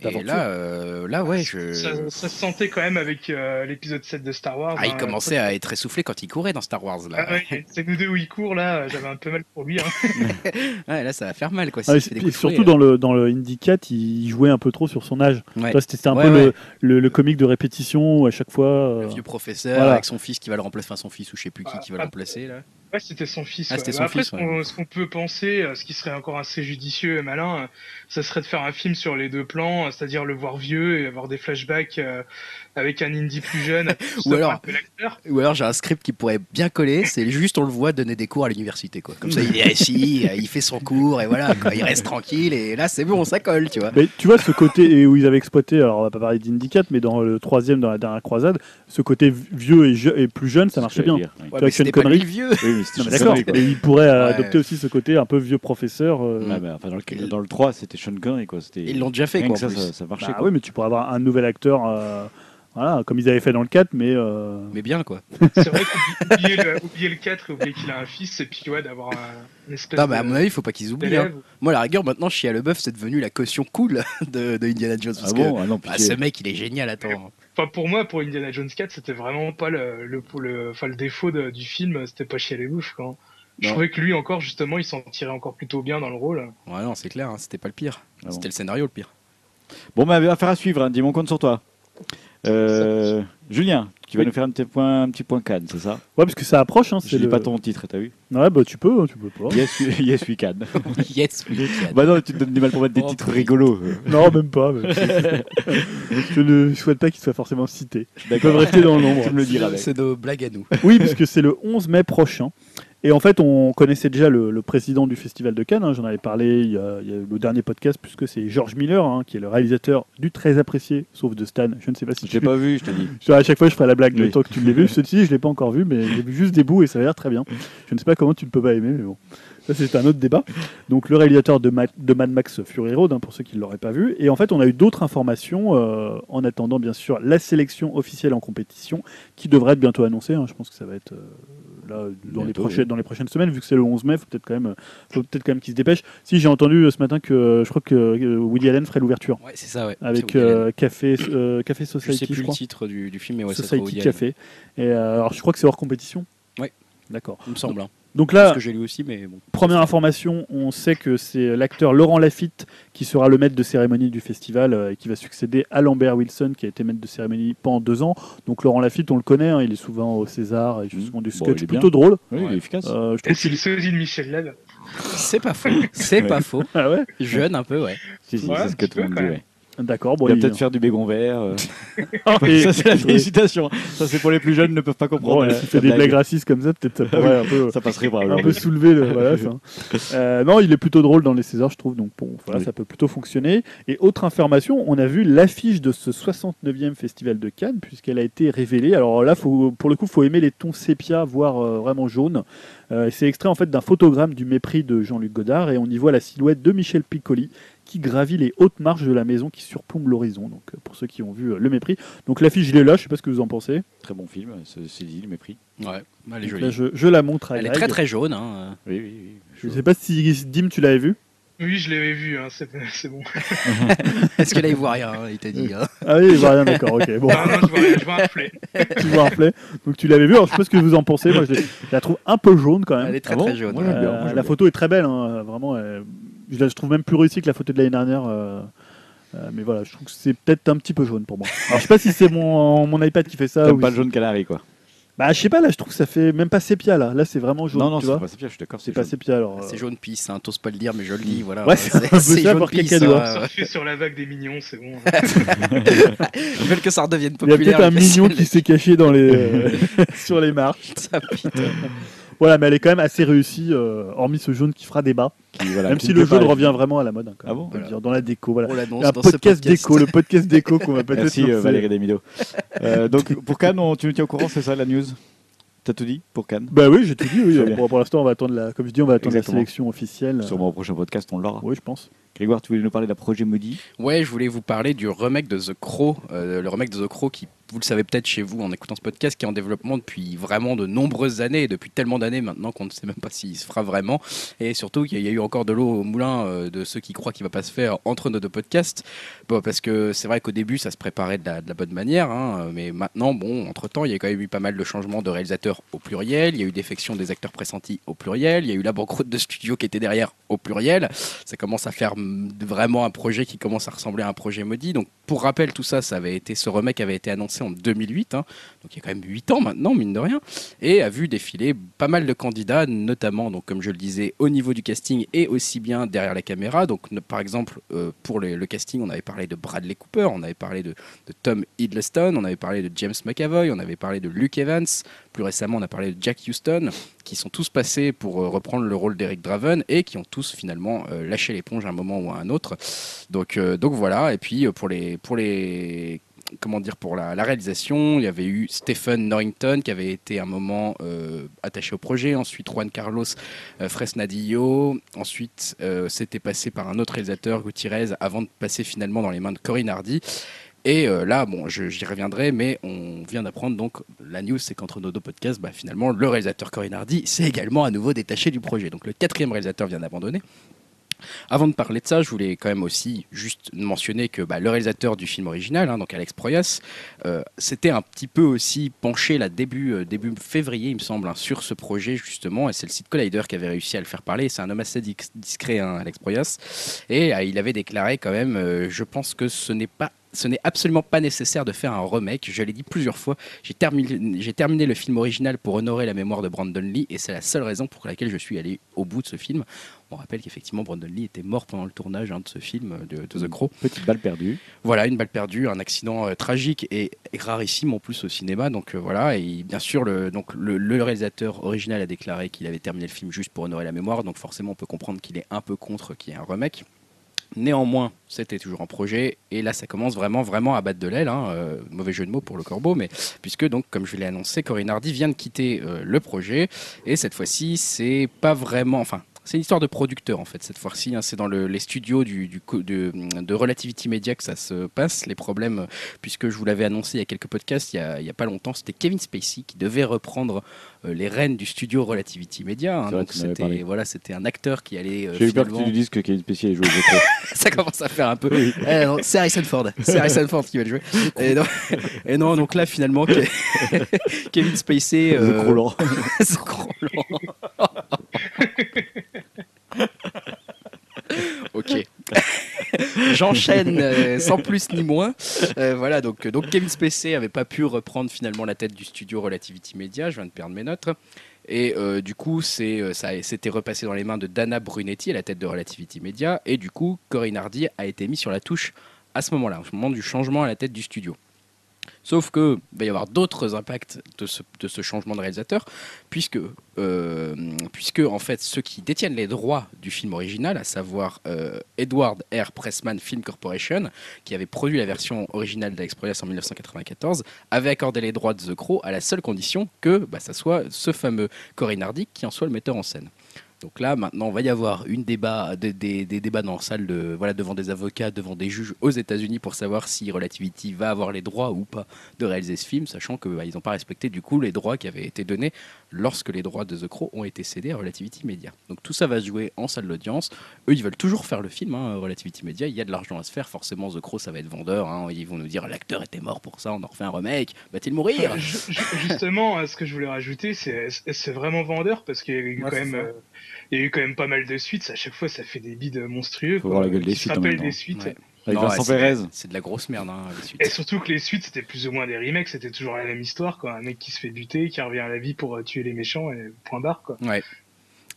Et là, euh, là ouais, je. ça, ça se sentait quand même avec euh, l'épisode 7 de Star Wars Ah, il hein. commençait à être essoufflé quand il courait dans Star Wars là. Ah ouais, c'est nous deux où il court là, j'avais un peu mal pour lui. Hein. Ouais, là, ça va faire mal quoi. Ah, fait des coups surtout dans le, dans le Indie 4, il jouait un peu trop sur son âge. Ouais. C'était un Ouais, peu ouais. Le, le, le comique de répétition où à chaque fois. euh, Le vieux professeur voilà. avec son fils qui va le remplacer, enfin son fils ou je sais plus qui qui va le Ah, remplacer là. Ouais, c'était son fils. Ah, Bah, son Après, fils, ce qu'on peut penser, euh, ce qui serait encore assez judicieux et malin, ça serait de faire un film sur les deux plans, euh, c'est-à-dire le voir vieux et avoir des flashbacks euh, avec un indie plus jeune. Ou alors-. Ou alors j'ai un script qui pourrait bien coller, c'est juste on le voit donner des cours à l'université quoi. Comme ça il est assis, euh, il fait son cours et voilà, quoi. il reste tranquille et là c'est bon, ça colle, tu vois. Mais tu vois ce côté où ils avaient exploité, alors on va pas parler d'Indie 4, mais dans le troisième, dans la dernière croisade, ce côté vieux et, je- et plus jeune, ça marchait bien. Dire, oui. Ouais, Tu vois, pas lui vieux. Oui, mais d'accord, mais il pourrait Ouais. adopter aussi ce côté un peu vieux professeur. euh, Ouais, mais enfin, dans, le, dans le 3, c'était Sean Connery. Quoi. C'était- Ils l'ont déjà fait rien quoi. que en ça, plus. ça, ça marchait. bah quoi. oui, mais tu pourrais avoir un nouvel acteur, euh, voilà, comme ils avaient fait dans le 4, mais. euh, Mais bien quoi. C'est vrai qu'oublier le, oublier le 4 et oublier qu'il a un fils, et puis ouais, d'avoir un, une espèce Non, mais à mon avis, il faut pas qu'ils oublient. hein. d'élève. Moi, à la rigueur, maintenant, Chia LeBeuf, c'est devenu la caution cool de, de Indiana Jones. Parce Ah que bon Ah non, bah, pitié. ce mec, il est génial. Attends. Enfin, pour moi, pour Indiana Jones 4, c'était vraiment pas le, le, le, enfin, le défaut de- du film, c'était pas chier les bouffes. Quoi. Je trouvais que lui, encore, justement, il s'en tirait encore plutôt bien dans le rôle. Ouais, non, c'est clair, hein, c'était pas le pire. Ah bon. C'était le scénario le pire. Bon, bah, affaire à suivre. hein. Dis-moi, on compte sur toi. Euh, Julien, tu vas Oui. nous faire un petit point, un petit point Cannes, c'est ça? Ouais, parce que ça approche. Hein, Je le... pas ton titre, t'as vu? Ouais, bah tu peux, tu peux pas. Yes, we- yes, we can. yes, we can. bah non, tu te donnes du mal pour mettre des Oh, titres rigolos. Non, même pas. même. je ne souhaite pas qu'il soit forcément cité. Ils peuvent D'accord. rester dans l'ombre. Tu me le diras. C'est nos blagues à nous. Oui, parce que c'est le 11 mai prochain. Et en fait, on connaissait déjà le, le président du Festival de Cannes. hein, J'en avais parlé il y, a, il y a le dernier podcast, puisque c'est George Miller, hein, qui est le réalisateur du très apprécié, sauf de Stan. Je ne sais pas si Je tu l'ai pas vu, je te dis. Je- À chaque fois, je ferai la blague le Oui. temps que tu l'aies vu. Ceci, je l'ai pas encore vu, mais j'ai vu juste des bouts et ça a l'air très bien. Je ne sais pas comment tu ne peux pas aimer, mais bon. Ça, c'est un autre débat. Donc, le réalisateur de, Ma- de Mad Max Fury Road, hein, pour ceux qui ne l'auraient pas vu. Et en fait, on a eu d'autres informations euh, en attendant, bien sûr, la sélection officielle en compétition qui devrait être bientôt annoncée. hein. Je pense que ça va être euh, là dans les, prochaines, oui. dans les prochaines semaines, vu que c'est le 11 mai. Faut peut-être quand même, faut peut-être quand même qu'il se dépêche. Si j'ai entendu euh, ce matin que je crois que euh, Woody Allen ferait l'ouverture Ouais, c'est ça, ouais. avec euh, Café, euh, Café Je sais Society, plus je le crois. titre du, du film, mais ouais, Society. Café. Et euh, alors, je crois que c'est hors compétition. Ouais. D'accord. Il me semble. hein. Donc Parce là, que j'ai lu aussi, mais bon. première information, on sait que c'est l'acteur Laurent Lafitte qui sera le maître de cérémonie du festival euh, et qui va succéder à Lambert Wilson qui a été maître de cérémonie pendant deux ans. Donc Laurent Lafitte, on le connaît, hein, il est souvent au César, et souvent du Bon, sketch bien. plutôt drôle. Oui, il est efficace. Euh, je Et trouve c'est qu'il le sosie de Michel Leb. C'est pas faux. C'est pas faux. Ah ouais Jeune un peu, ouais. Si, si, Ouais, c'est ce que tout le monde dit. ouais. D'accord, bon, il va peut-être faire du bégon vert. euh. Et- ça, c'est la félicitation. Ça, c'est pour les plus jeunes, ne peuvent pas comprendre. Bon, fait la des blague. blagues racistes comme ça, peut-être ça pourrait un peu, Ça passerait par un peu soulever le. Voilà, ça. Euh, non, il est plutôt drôle dans les Césars, je trouve. Donc bon, voilà, Oui. ça peut plutôt fonctionner. Et autre information, on a vu l'affiche de ce 69e festival de Cannes, puisqu'elle a été révélée. Alors là, faut, pour le coup, faut aimer les tons sépia, voire euh, vraiment jaune. Euh, c'est extrait en fait d'un photogramme du mépris de Jean-Luc Godard, et on y voit la silhouette de Michel Piccoli qui gravit les hautes marches de la maison qui surplombe l'horizon. Donc euh, pour ceux qui ont vu euh, le mépris. Donc l'affiche, il est là. Je sais pas ce que vous en pensez. Très bon film, c'est c'est dit, le mépris. Ouais, elle est jolie. là, je, je la montre à Elle est Greg. très très jaune. Hein. Oui, oui, oui. Je sais pas si Dim, tu l'avais vu. Oui, je l'avais vu, hein, c'est bon. Est-ce que là il voit rien hein, Il t'a dit. hein. Ah oui, il voit rien, d'accord, ok. Bon, Non, non, je vois, rien, je vois un flé. tu vois un play. Donc tu l'avais vu, alors je sais pas ce que vous en pensez. Moi, je, la trouve un peu jaune quand même. Elle est très Ah bon très jaune. Ouais. bien, Euh, la bien. photo est très belle, hein, vraiment. euh, je, la, trouve même plus réussie que la photo de l'année dernière. euh, euh, mais voilà, je trouve que c'est peut-être un petit peu jaune pour moi. Alors, je sais pas si c'est mon, mon iPad qui fait ça. Ou pas le jaune canari, quoi. Bah, je sais pas, là, je trouve que ça fait même pas sépia, là. Là, c'est vraiment jaune. non, non, c'est pas sépia, je suis d'accord. C'est pas jaune. sépia, alors. euh, C'est jaune pisse, hein, t'oses pas le dire, mais je le dis. Voilà. Ouais, c'est jaune pour pisse, hein, ouais. Sur la vague des mignons, c'est bon. Ils veulent que ça redevienne Il y a populaire. peut-être un mignon qui s'est caché dans les, sur les marches. ça pite. Voilà, mais elle est quand même assez réussie, euh, hormis ce jaune qui fera débat. Qui, voilà, même qui si le jaune revient vraiment à la mode, hein, quand Ah même, bon on peut le Voilà. dire, dans la déco. Voilà. On l'annonce Un dans ce podcast, podcast. déco, le podcast déco qu'on va peut-être Merci euh, Valérie Damido. Euh, donc pour Cannes, on- tu nous tiens au courant, c'est ça la news? T'as tout dit pour Cannes? Bah oui, j'ai tout dit. Oui. Pour, pour l'instant, on va attendre la, comme je dis, on va attendre Exactement. la sélection officielle. Sûrement au prochain podcast, on l'aura. Oui, je pense. Grégoire, tu voulais nous parler d'un projet maudit? Ouais, je voulais vous parler du remake de The Crow. euh, le remake de The Crow qui, vous le savez peut-être chez vous en écoutant ce podcast, qui est en développement depuis vraiment de nombreuses années, depuis tellement d'années maintenant qu'on ne sait même pas s'il se fera vraiment. Et surtout qu'il y a eu encore de l'eau au moulin euh, de ceux qui croient qu'il va pas se faire entre nos deux podcasts. Bon, parce que c'est vrai qu'au début, ça se préparait de la, de la bonne manière, hein, mais maintenant, bon, entre-temps, il y a quand même eu pas mal de changements de réalisateurs au pluriel, il y a eu défection des acteurs pressentis au pluriel, il y a eu la banqueroute de studio qui était derrière au pluriel. Ça commence à faire mm, vraiment un projet qui commence à ressembler à un projet maudit. Donc, pour rappel, tout ça, ça avait été, ce remake avait été annoncé en 2008, hein, donc il y a quand même 8 ans maintenant, mine de rien, et a vu défiler pas mal de candidats, notamment, donc, comme je le disais, au niveau du casting et aussi bien derrière la caméra. Donc, par exemple, euh, pour le casting, on avait parlé de Bradley Cooper, on avait parlé de, Tom Hiddleston, on avait parlé de James McAvoy, on avait parlé de Luke Evans, plus récemment, on a parlé de Jack Houston, qui sont tous passés pour euh, reprendre le rôle d'Eric Draven et qui ont tous finalement euh, lâché l'éponge à un moment ou à un autre. Donc, donc voilà. Et puis pour les, pour les comment dire pour la, réalisation, il y avait eu Stephen Norrington qui avait été un moment euh, attaché au projet, ensuite Juan Carlos euh, Fresnadillo, ensuite euh, c'était passé par un autre réalisateur Gutiérrez avant de passer finalement dans les mains de Corinne Hardy. Et là, bon, j'y reviendrai, mais on vient d'apprendre donc la news, c'est qu'entre nos deux podcasts, bah, finalement, le réalisateur Corinne Hardy s'est également à nouveau détaché du projet. Donc le quatrième réalisateur vient d'abandonner. Avant de parler de ça, je voulais quand même aussi juste mentionner que bah, le réalisateur du film original, hein, donc Alex Proyas, euh, s'était un petit peu aussi penché là début, euh, début février, il me semble, hein, sur ce projet justement. Et c'est le site Collider qui avait réussi à le faire parler. C'est un homme assez dis- discret, hein, Alex Proyas. Et euh, il avait déclaré quand même, euh, je pense que ce n'est pas ce n'est absolument pas nécessaire de faire un remake. Je l'ai dit plusieurs fois. J'ai terminé le film original pour honorer la mémoire de Brandon Lee et c'est la seule raison pour laquelle je suis allé au bout de ce film. On rappelle qu'effectivement Brandon Lee était mort pendant le tournage hein, de ce film de, de The Crow. Petite balle perdue. Voilà, une balle perdue, un accident euh, tragique et, et rarissime en plus au cinéma. Donc euh, voilà, et bien sûr, le, donc, le, le réalisateur original a déclaré qu'il avait terminé le film juste pour honorer la mémoire. Donc forcément, on peut comprendre qu'il est un peu contre qu'il y ait un remake. Néanmoins, c'était toujours en projet et là, ça commence vraiment, vraiment à battre de l'aile. hein, euh, mauvais jeu de mots pour le corbeau, mais puisque donc, comme je l'ai annoncé, Corinne Hardy vient de quitter euh, le projet et cette fois-ci, c'est pas vraiment, enfin. C'est une histoire de producteur en fait cette fois-ci. hein. c'est dans le- les studios du, de, de Relativity Media que ça se passe. Les problèmes, euh, puisque je vous l'avais annoncé il y a quelques podcasts, il y a, il y a pas longtemps, c'était Kevin Spacey qui devait reprendre euh, les rênes du studio Relativity Media. hein. Donc c'était voilà, c'était un acteur qui allait. euh, J'ai eu peur que tu dises que Kevin Spacey au jeu ça commence à faire un peu. Eh non, c'est Harrison Ford. C'est Harrison Ford qui va le jouer. Et non, et non, donc là finalement, Ke- Kevin Spacey. Euh. The ok. J'enchaîne euh, sans plus ni moins. Euh, voilà, donc, euh, donc Kevin Spacey n'avait pas pu reprendre finalement la tête du studio Relativity Media, je viens de perdre mes notes. Et du coup, c'est, ça s'était repassé dans les mains de Dana Brunetti, à la tête de Relativity Media. Et du coup, Corinne Hardy a été mis sur la touche à ce moment-là, au moment du changement à la tête du studio. Sauf que il va y avoir d'autres impacts de ce, changement de réalisateur, puisque, euh, puisque en fait ceux qui détiennent les droits du film original, à savoir euh, Edward R. Pressman Film Corporation, qui avait produit la version originale d'Alex Proyas en 1994, avait accordé les droits de The Crow à la seule condition que bah, ça soit ce fameux Corinne Hardy qui en soit le metteur en scène. Donc là, maintenant, il va y avoir une débat, des, des- des débats dans la salle de, voilà, devant des avocats, devant des juges aux États-Unis pour savoir si Relativity va avoir les droits ou pas de réaliser ce film, sachant qu'ils n'ont pas respecté du coup les droits qui avaient été donnés lorsque les droits de The Crow ont été cédés à Relativity Media. Donc tout ça va se jouer en salle d'audience. Eux, ils veulent toujours faire le film, hein, Relativity Media. Il y a de l'argent à se faire. Forcément, The Crow, ça va être vendeur. hein. Ils vont nous dire l'acteur était mort pour ça, on en refait un remake. Va-t-il mourir? Ju- ju- Justement, euh, ce que je voulais rajouter, c'est c'est vraiment vendeur parce qu'il y a eu Ouais, quand même, ça. euh, il y a eu quand même pas mal de suites. À chaque fois, ça fait des bides monstrueux. Faut quoi. voir la gueule des suites rappelle des suites. Ouais. Avec Non, Vincent ouais, c'est- Pérez. C'est de la grosse merde, hein, les suites. Et surtout que les suites, c'était plus ou moins des remakes. C'était toujours la même histoire, quoi. Un mec qui se fait buter, qui revient à la vie pour euh, tuer les méchants et point barre, quoi. Ouais.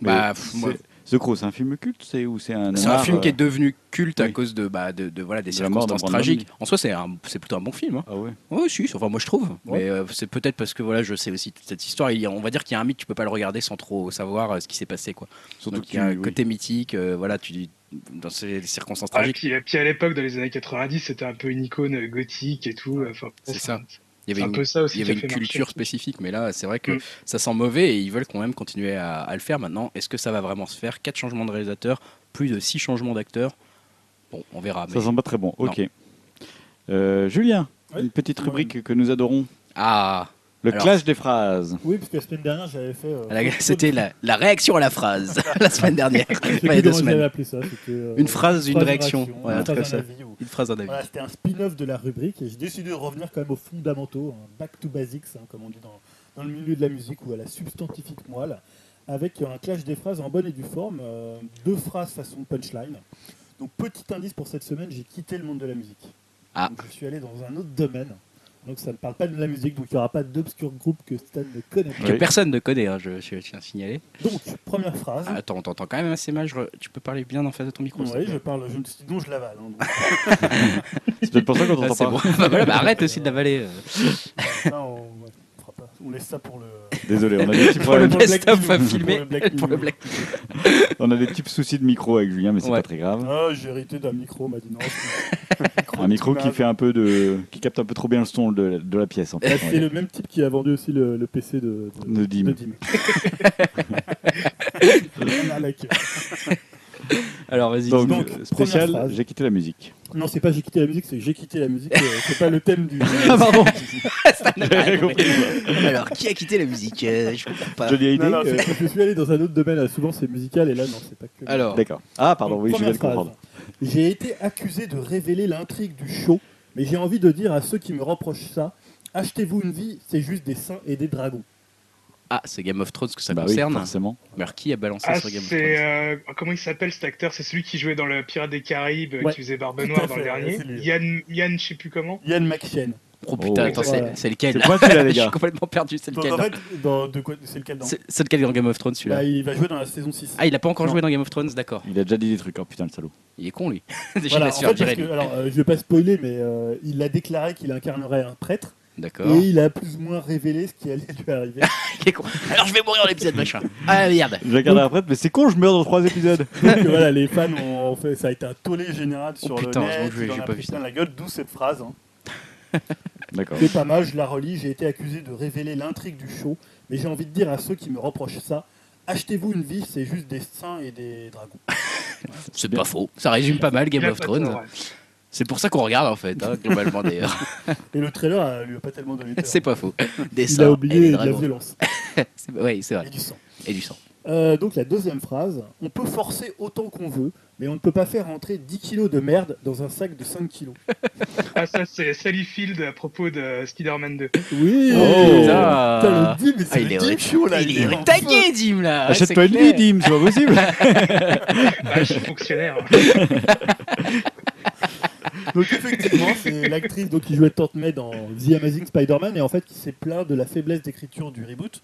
Mais Bah, pff, moi- The Crow, c'est un film culte, c'est ou c'est un C'est un film qui est euh, devenu culte à oui. cause de, bah, de, de- voilà, des De la mort circonstances tragiques. En soi, c'est un- c'est plutôt un bon film. Hein. Ah ouais. Oui, si, enfin, moi je trouve. Ouais. Mais euh, c'est peut-être parce que voilà, je sais aussi toute cette histoire. Il y a- on va dire qu'il y a un mythe, tu peux pas le regarder sans trop savoir euh, ce qui s'est passé. Quoi. Surtout Donc, que il y a un oui. côté mythique. euh, voilà, tu, dans ces circonstances Ah, tragiques. puis, puis à l'époque, dans les années 90, c'était un peu une icône gothique et tout. Enfin, C'est ça. Il y avait un une, peu ça aussi il y qui avait a une fait marcher. culture spécifique, mais là, c'est vrai que Mm. ça sent mauvais et ils veulent quand même continuer à, à le faire maintenant. Est-ce que ça va vraiment se faire? Quatre changements de réalisateur, plus de six changements d'acteurs. Bon, on verra. Ça sent pas très bon. Ok. Euh, Julien, Oui. une petite rubrique que nous adorons. Ah, Le Alors- clash des phrases. Oui, parce que la semaine dernière, j'avais fait. euh, c'était la, la réaction à la phrase la semaine dernière. Il y a deux comment j'avais semaine. appelé ça. euh, Une phrase, une réaction. une Ouais, un truc phrase, comme un ça. avis ou- Une phrase, un avis. Voilà, c'était un spin-off de la rubrique et j'ai décidé de revenir quand même aux fondamentaux, un back to basics, hein, comme on dit dans, dans le milieu de la musique ou à la substantifique moelle, avec un clash des phrases en bonne et due forme, euh, deux phrases façon punchline. Donc petit indice pour cette semaine, j'ai quitté le monde de la musique. Ah. Donc, je suis allé dans un autre domaine. Donc ça ne parle pas de la musique, donc il n'y aura pas d'obscur groupe que Stan ne connaît pas. Que Oui. personne ne connaît, hein, je, je tiens à signaler. Donc première phrase. Ah, Attends, on t'entend quand même assez mal. je Tu peux parler bien en face de ton micro oui, je parle, je, sinon je l'avale. hein. C'est peut-être pour ça qu'on Ah, t'entend pas. bon. Bah voilà, bah arrête aussi de l'avaler. euh. On, on pas. Laisse ça pour le. Désolé, on a des petits Pour le problèmes. Black best-of à News, filmer. pour le Black On a des petits soucis de micro avec Julien, mais c'est Ouais. pas très grave. Ah, j'ai hérité d'un micro, m'a dit non. c'est- Un micro qui fait un peu de, qui capte un peu trop bien le son de, la- de la pièce. En fait, C'est le même type qui a vendu aussi le, le PC de, De Dim. Rien à la queue. Alors vas-y. Donc, Donc, euh, spécial, phrase. j'ai quitté la musique. Non, c'est pas j'ai quitté la musique, c'est j'ai quitté la musique. euh, c'est pas le thème du. Ah pardon, compris. Alors, qui a quitté la musique Euh, Je comprends pas. Johnny Hallyday, Non, non, euh, je suis allé dans un autre domaine. Souvent, c'est musical et là, non, c'est pas que. Alors, D'accord. Ah pardon, oui, je viens première de phrase. comprendre. J'ai été accusé de révéler l'intrigue du show, mais j'ai envie de dire à ceux qui me reprochent ça achetez-vous une vie, c'est juste des saints et des dragons. Ah, c'est Game of Thrones que ça Bah oui, concerne. forcément. Mais alors, qui a balancé Ah, sur Game of c'est. Thrones euh, comment il s'appelle cet acteur? C'est celui qui jouait dans le Pirate des Caraïbes, euh, Ouais, qui faisait Barbe Noire dans le fait, dernier. Yann, Yann, je sais plus comment. Yann McShane. Oh putain, Oh. attends, c'est- Voilà. c'est lequel? C'est quoi celui-là, les Je suis complètement perdu, c'est lequel en fait, dans, de quoi, c'est lequel dans? C'est c'est lequel dans Game of Thrones celui-là? Bah, Il va jouer dans la saison 6. Ah, il a pas encore Non. joué dans Game of Thrones, d'accord. Il a déjà dit des trucs. Oh putain, le salaud. Il est con lui. Déjà, Voilà, en fait, parce que, alors, euh, je vais pas spoiler, mais euh, il a déclaré qu'il incarnerait un prêtre D'accord. et il a plus ou moins révélé ce qui allait lui arriver. Il est con. Alors, je vais mourir dans l'épisode machin. Ah merde. Je regarde après, mais c'est con, je meurs dans trois épisodes. Donc voilà, les fans ont, ont fait, ça a été un tollé général sur Oh putain, le heureusement net, que j'ai- il en j'ai a pas pris vu plein ça. la gueule, d'où cette phrase. hein. D'accord. C'est pas mal, je la relis, j'ai été accusé de révéler l'intrigue du show, mais j'ai envie de dire à ceux qui me reprochent ça, achetez-vous une vie, c'est juste des saints et des dragons. C'est pas faux. Ça résume pas mal Game of Thrones. C'est pour ça qu'on regarde en fait, hein, globalement d'ailleurs. Et le trailer euh, lui a pas tellement donné c'est pas faux. Des Il a oublié de la violence Oui, c'est vrai. et du sang. Et du sang. Euh, donc la deuxième phrase, on peut forcer autant qu'on veut, mais on ne peut pas faire entrer 10 kilos de merde dans un sac de 5 kilos. Ah, ça, c'est Sally Field à propos de Spider-Man 2. Oui Oh. Putain, le Dim, mais Ah, c'est il est le Dim chaud là Il est taqué, Dim là. Ouais, Achète-toi une vie. Dim, c'est pas possible. Ah, je suis fonctionnaire. Donc effectivement, c'est l'actrice donc, qui jouait Tante May dans The Amazing Spider-Man et en fait qui s'est plaint de la faiblesse d'écriture du reboot.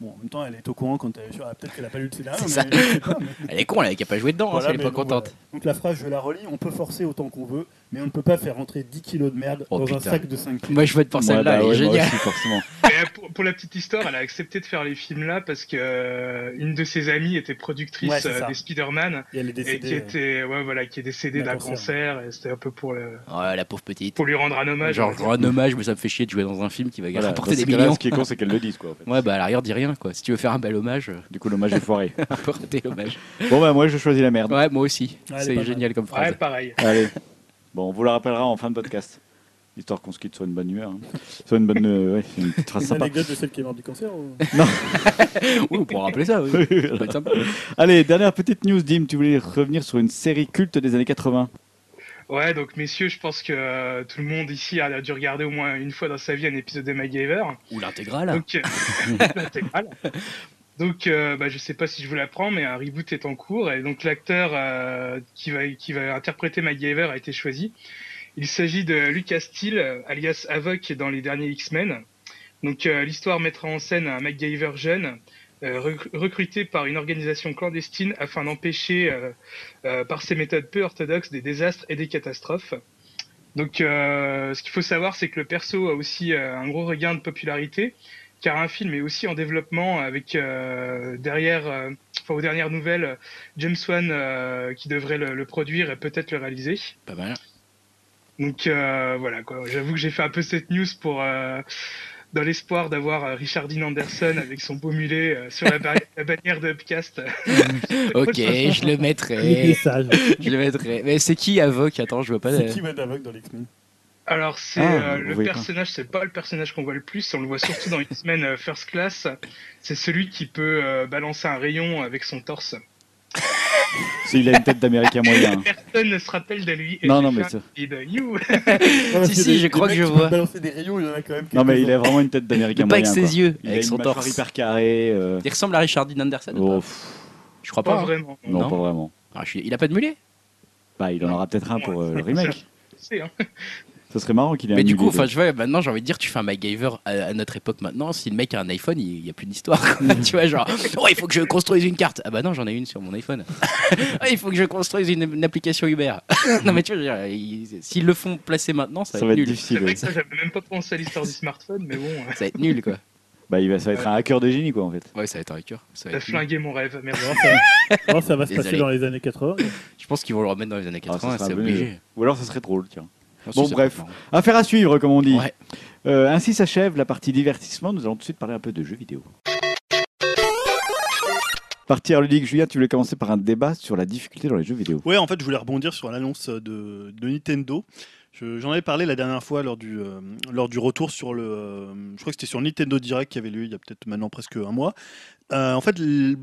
Bon, en même temps, elle est au courant quand elle est ah, Peut-être qu'elle a pas lu le scénario, mais ça. je sais pas, mais- Elle est con, elle qui a pas joué dedans, hein, Voilà, si elle est mais pas contente. voilà. Donc la phrase, je la relis on peut forcer autant qu'on veut, mais on ne peut pas faire rentrer 10 kilos de merde Oh, dans un sac de 5 kilos. Moi, je vote pour celle-là, bah elle ouais, est moi géniale. aussi, forcément. Et pour, pour la petite histoire, elle a accepté de faire les films là parce que euh, une de ses amies était productrice Ouais, euh, des Spider-Man Et elle est et qui décédée. euh, était ouais voilà qui est décédée d'un cancer. et c'était un peu pour le Oh, la pauvre petite. pour lui rendre un hommage. Genre, rends un hommage, mais ça me fait chier de jouer dans un film qui va Voilà, rapporter des millions. Ce qui est con, c'est qu'elle le dise, quoi. En fait. Ouais, bah à l'arrière, dis rien, quoi. Si tu veux faire un bel hommage, euh, Du coup, l'hommage est foiré. rater l'hommage. bon, bah, moi, je choisis la merde. Ouais, moi aussi. Ouais, C'est génial comme Ouais, phrase. pareil. Allez. Bon, on vous la rappellera en fin de podcast. Histoire qu'on se quitte sur une bonne humeur. hein. Sur une bonne. euh, ouais, une petite phrase Une sympa. anecdote de celle qui est morte du cancer ou... Oui, on pourra rappeler ça. Oui. Ça peut être sympa. Allez, dernière petite news, Dim. Tu voulais revenir sur une série culte des années 80. Ouais, donc messieurs, je pense que euh, tout le monde ici a dû regarder au moins une fois dans sa vie un épisode de MacGyver. Ou l'intégrale. Donc, euh, l'intégrale. Donc, euh, bah, je sais pas si je vous l'apprends, mais un reboot est en cours et donc l'acteur euh, qui va qui va interpréter MacGyver a été choisi. Il s'agit de Lucas Steele, alias Havok dans les derniers X-Men. Donc, euh, l'histoire mettra en scène un MacGyver jeune. recr- recruté par une organisation clandestine afin d'empêcher, par ses méthodes peu orthodoxes, des désastres et des catastrophes. Donc, ce qu'il faut savoir, c'est que le perso a aussi un gros regain de popularité, car un film est aussi en développement avec euh, derrière, euh, enfin aux dernières nouvelles, James Wan euh, qui devrait le, le produire et peut-être le réaliser. Pas mal. Donc euh, voilà quoi. J'avoue que j'ai fait un peu cette news pour euh, dans l'espoir d'avoir euh, Richard Dean Anderson avec son beau mulet euh, sur la, bannière de Upcast. Ok, je le Il est mettrai. sage. Je le mettrai. Mais c'est qui Avoc? Attends, je vois pas. C'est qui Havoc dans l'X-Men Alors c'est Ah, euh, le personnage, c'est pas le personnage qu'on voit le plus, on le voit surtout dans X-Men euh, First Class. C'est celui qui peut euh, balancer un rayon avec son torse. Il a une tête d'américain moyen. Personne ne se rappelle de lui. Et Non, non, mais c'est- you. Si, si, je crois que je vois. balancer des rayons, il y en a quand même. Non, mais il a vraiment une tête d'américain Mais pas moyen. avec ses yeux, Il a avec une son torse. hyper carrée. euh, Il ressemble à Richard Dean Anderson oh, Je crois Pas pas. hein. vraiment. non, Non. pas vraiment. Ah, je Il a pas de mulet Bah, il en aura peut-être un pour euh, le remake. Hein. Ça serait marrant qu'il ait Mais un du coup, enfin, je vois, maintenant, j'ai envie de dire, tu fais un MacGyver à, à notre époque maintenant. Si le mec a un iPhone, il n'y a plus d'histoire. tu vois, genre, oh, il faut que je construise une carte. Ah bah non, j'en ai une sur mon iPhone. Ah, il faut que je construise une, une application Uber. non, mais tu vois, s'ils le font placer maintenant, ça, Ça va va être être nul. C'est difficile. ouais. j'avais même pas pensé à l'histoire du smartphone, mais bon, euh, Ça va être nul, quoi. Bah, il va, ça va être un hacker de génie, quoi, en fait. Ouais, ça va être un hacker. Ça va flingué mon rêve. Alors, ça, va se passer dans les années 80. Je pense qu'ils vont le remettre dans les années Ah, ça 80, sera c'est obligé. Ou alors, ça serait drôle, tiens. Bon, bref. Affaire à suivre, comme on dit. Ouais. Euh, ainsi s'achève la partie divertissement. Nous allons tout de suite parler un peu de jeux vidéo. Partie ludique, Julien, tu voulais commencer par un débat sur la difficulté dans les jeux vidéo. Ouais, en fait, je voulais rebondir sur l'annonce de, de Nintendo. Je- J'en avais parlé la dernière fois lors du, euh, lors du retour sur le. euh, je crois que c'était sur Nintendo Direct qui avait lieu il y a peut-être maintenant presque un mois. Euh, en fait,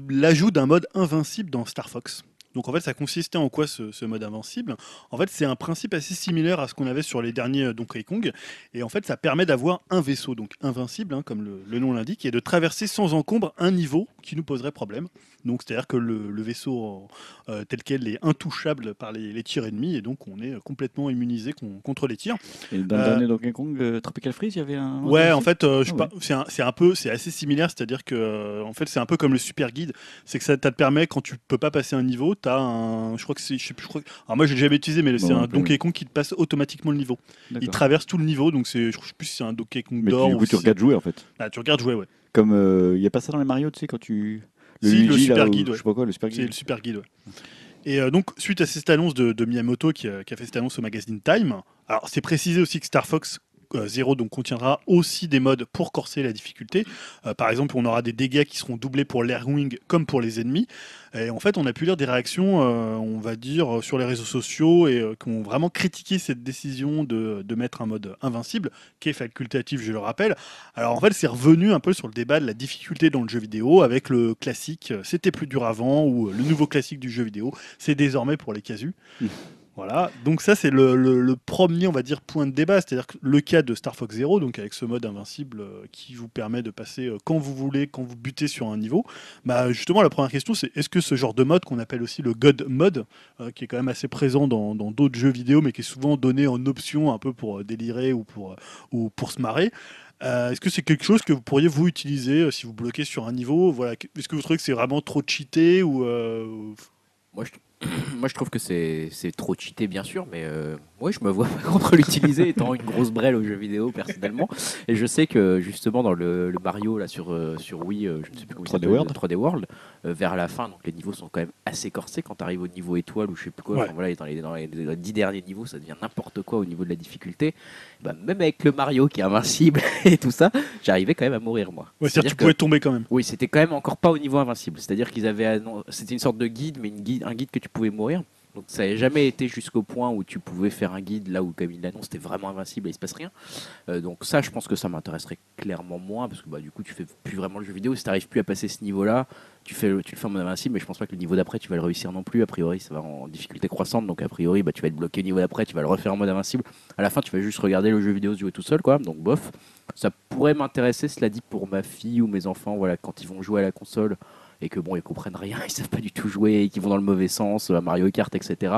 l'ajout d'un mode invincible dans Star Fox. Donc en fait, ça consistait en quoi ce, mode invincible? En fait, c'est un principe assez similaire à ce qu'on avait sur les derniers euh, Donkey Kong. Et en fait, ça permet d'avoir un vaisseau, donc invincible, hein, comme le nom l'indique, et de traverser sans encombre un niveau qui nous poserait problème. Donc c'est-à-dire que le, le vaisseau euh, tel quel est intouchable par les, les tirs ennemis, et donc on est euh, complètement immunisé con- contre les tirs. Et dans le Euh, dernier Donkey Kong euh, Tropical Freeze, il y avait un. Ouais, en fait, euh, pas, c'est un, peu, c'est assez similaire, c'est-à-dire que, euh, en fait, c'est un peu comme le super guide, c'est que ça, te permet quand tu peux pas passer un niveau, t'as un, je crois que c'est, je sais plus, je crois, alors moi j'ai jamais utilisé, mais c'est Bon, un Donkey Kong qui te passe automatiquement le niveau. Il traverse tout le niveau, donc c'est, je sais plus si c'est un Donkey Kong Mais d'or. tu, du ou coup, tu regardes jouer, en fait. Ah, tu regardes jouer, ouais. Comme euh, il n'y a pas ça dans les Mario, tu sais, quand tu. Si, le Luigi, Super là, Guide, Je sais pas quoi, le Super C'est Guide. le super guide, ouais. Et euh, donc, suite à cette annonce de, de Miyamoto qui a, qui a fait cette annonce au magazine Time, alors c'est précisé aussi que Star Fox euh, Zero donc, contiendra aussi des modes pour corser la difficulté. Euh, par exemple, on aura des dégâts qui seront doublés pour l'Airwing comme pour les ennemis. Et en fait, on a pu lire des réactions, euh, on va dire, sur les réseaux sociaux et euh, qui ont vraiment critiqué cette décision de, de mettre un mode invincible, qui est facultatif, je le rappelle. Alors en fait, c'est revenu un peu sur le débat de la difficulté dans le jeu vidéo avec le classique euh, c'était plus dur avant ou euh, le nouveau classique du jeu vidéo, c'est désormais pour les casus. Mmh. Voilà, donc ça c'est le, premier, on va dire, point de débat, c'est-à-dire le cas de Star Fox Zero, donc avec ce mode invincible euh, qui vous permet de passer euh, quand vous voulez, quand vous butez sur un niveau. Bah justement, la première question c'est est-ce que ce genre de mode qu'on appelle aussi le God Mode, euh, qui est quand même assez présent dans d'autres jeux vidéo, mais qui est souvent donné en option un peu pour délirer ou pour, ou pour se marrer, est-ce que c'est quelque chose que vous pourriez vous utiliser si vous bloquez sur un niveau? Voilà, est-ce que vous trouvez que c'est vraiment trop cheaté ou moi, je trouve que c'est trop cheaté, bien sûr, mais euh, ouais, je me vois pas contre l'utiliser étant une grosse brêle aux jeux vidéo, personnellement. Et je sais que, justement, dans le, le Mario là, sur, euh, sur Wii, euh, je ne sais plus comment il 3D s'appelle, World. le 3D World, euh, vers la fin, donc les niveaux sont quand même assez corsés quand tu arrives au niveau étoile ou je sais plus quoi. Ouais. Enfin, voilà, dans, les, dans les- dans les dix derniers niveaux, ça devient n'importe quoi au niveau de la difficulté. Bah, même avec le Mario qui est invincible et tout ça, j'arrivais quand même à mourir, moi. ouais, c'est-à-dire que tu pouvais tomber quand même oui, c'était quand même encore pas au niveau invincible. C'est-à-dire qu'ils avaient c'était une sorte de guide, mais une guide, un guide que tu pouvais mourir. Donc ça n'avait jamais été jusqu'au point où tu pouvais faire un guide là où comme il l'annonce, c'était vraiment invincible et il se passe rien. Euh, donc ça, je pense que ça m'intéresserait clairement moins parce que bah, du coup, tu fais plus vraiment le jeu vidéo. Si tu plus à passer ce niveau-là, tu fais tu le fais en mode invincible, mais je pense pas que le niveau d'après tu vas le réussir non plus. A priori, ça va en difficulté croissante, donc a priori, bah, tu vas être bloqué au niveau d'après, tu vas le refaire en mode invincible. À la fin, tu vas juste regarder le jeu vidéo se jouer tout seul, quoi. Donc bof. Ça pourrait m'intéresser, cela dit, pour ma fille ou mes enfants, voilà, quand ils vont jouer à la console et que bon, ils comprennent rien, ils savent pas du tout jouer, qu'ils vont dans le mauvais sens, à Mario Kart, etc.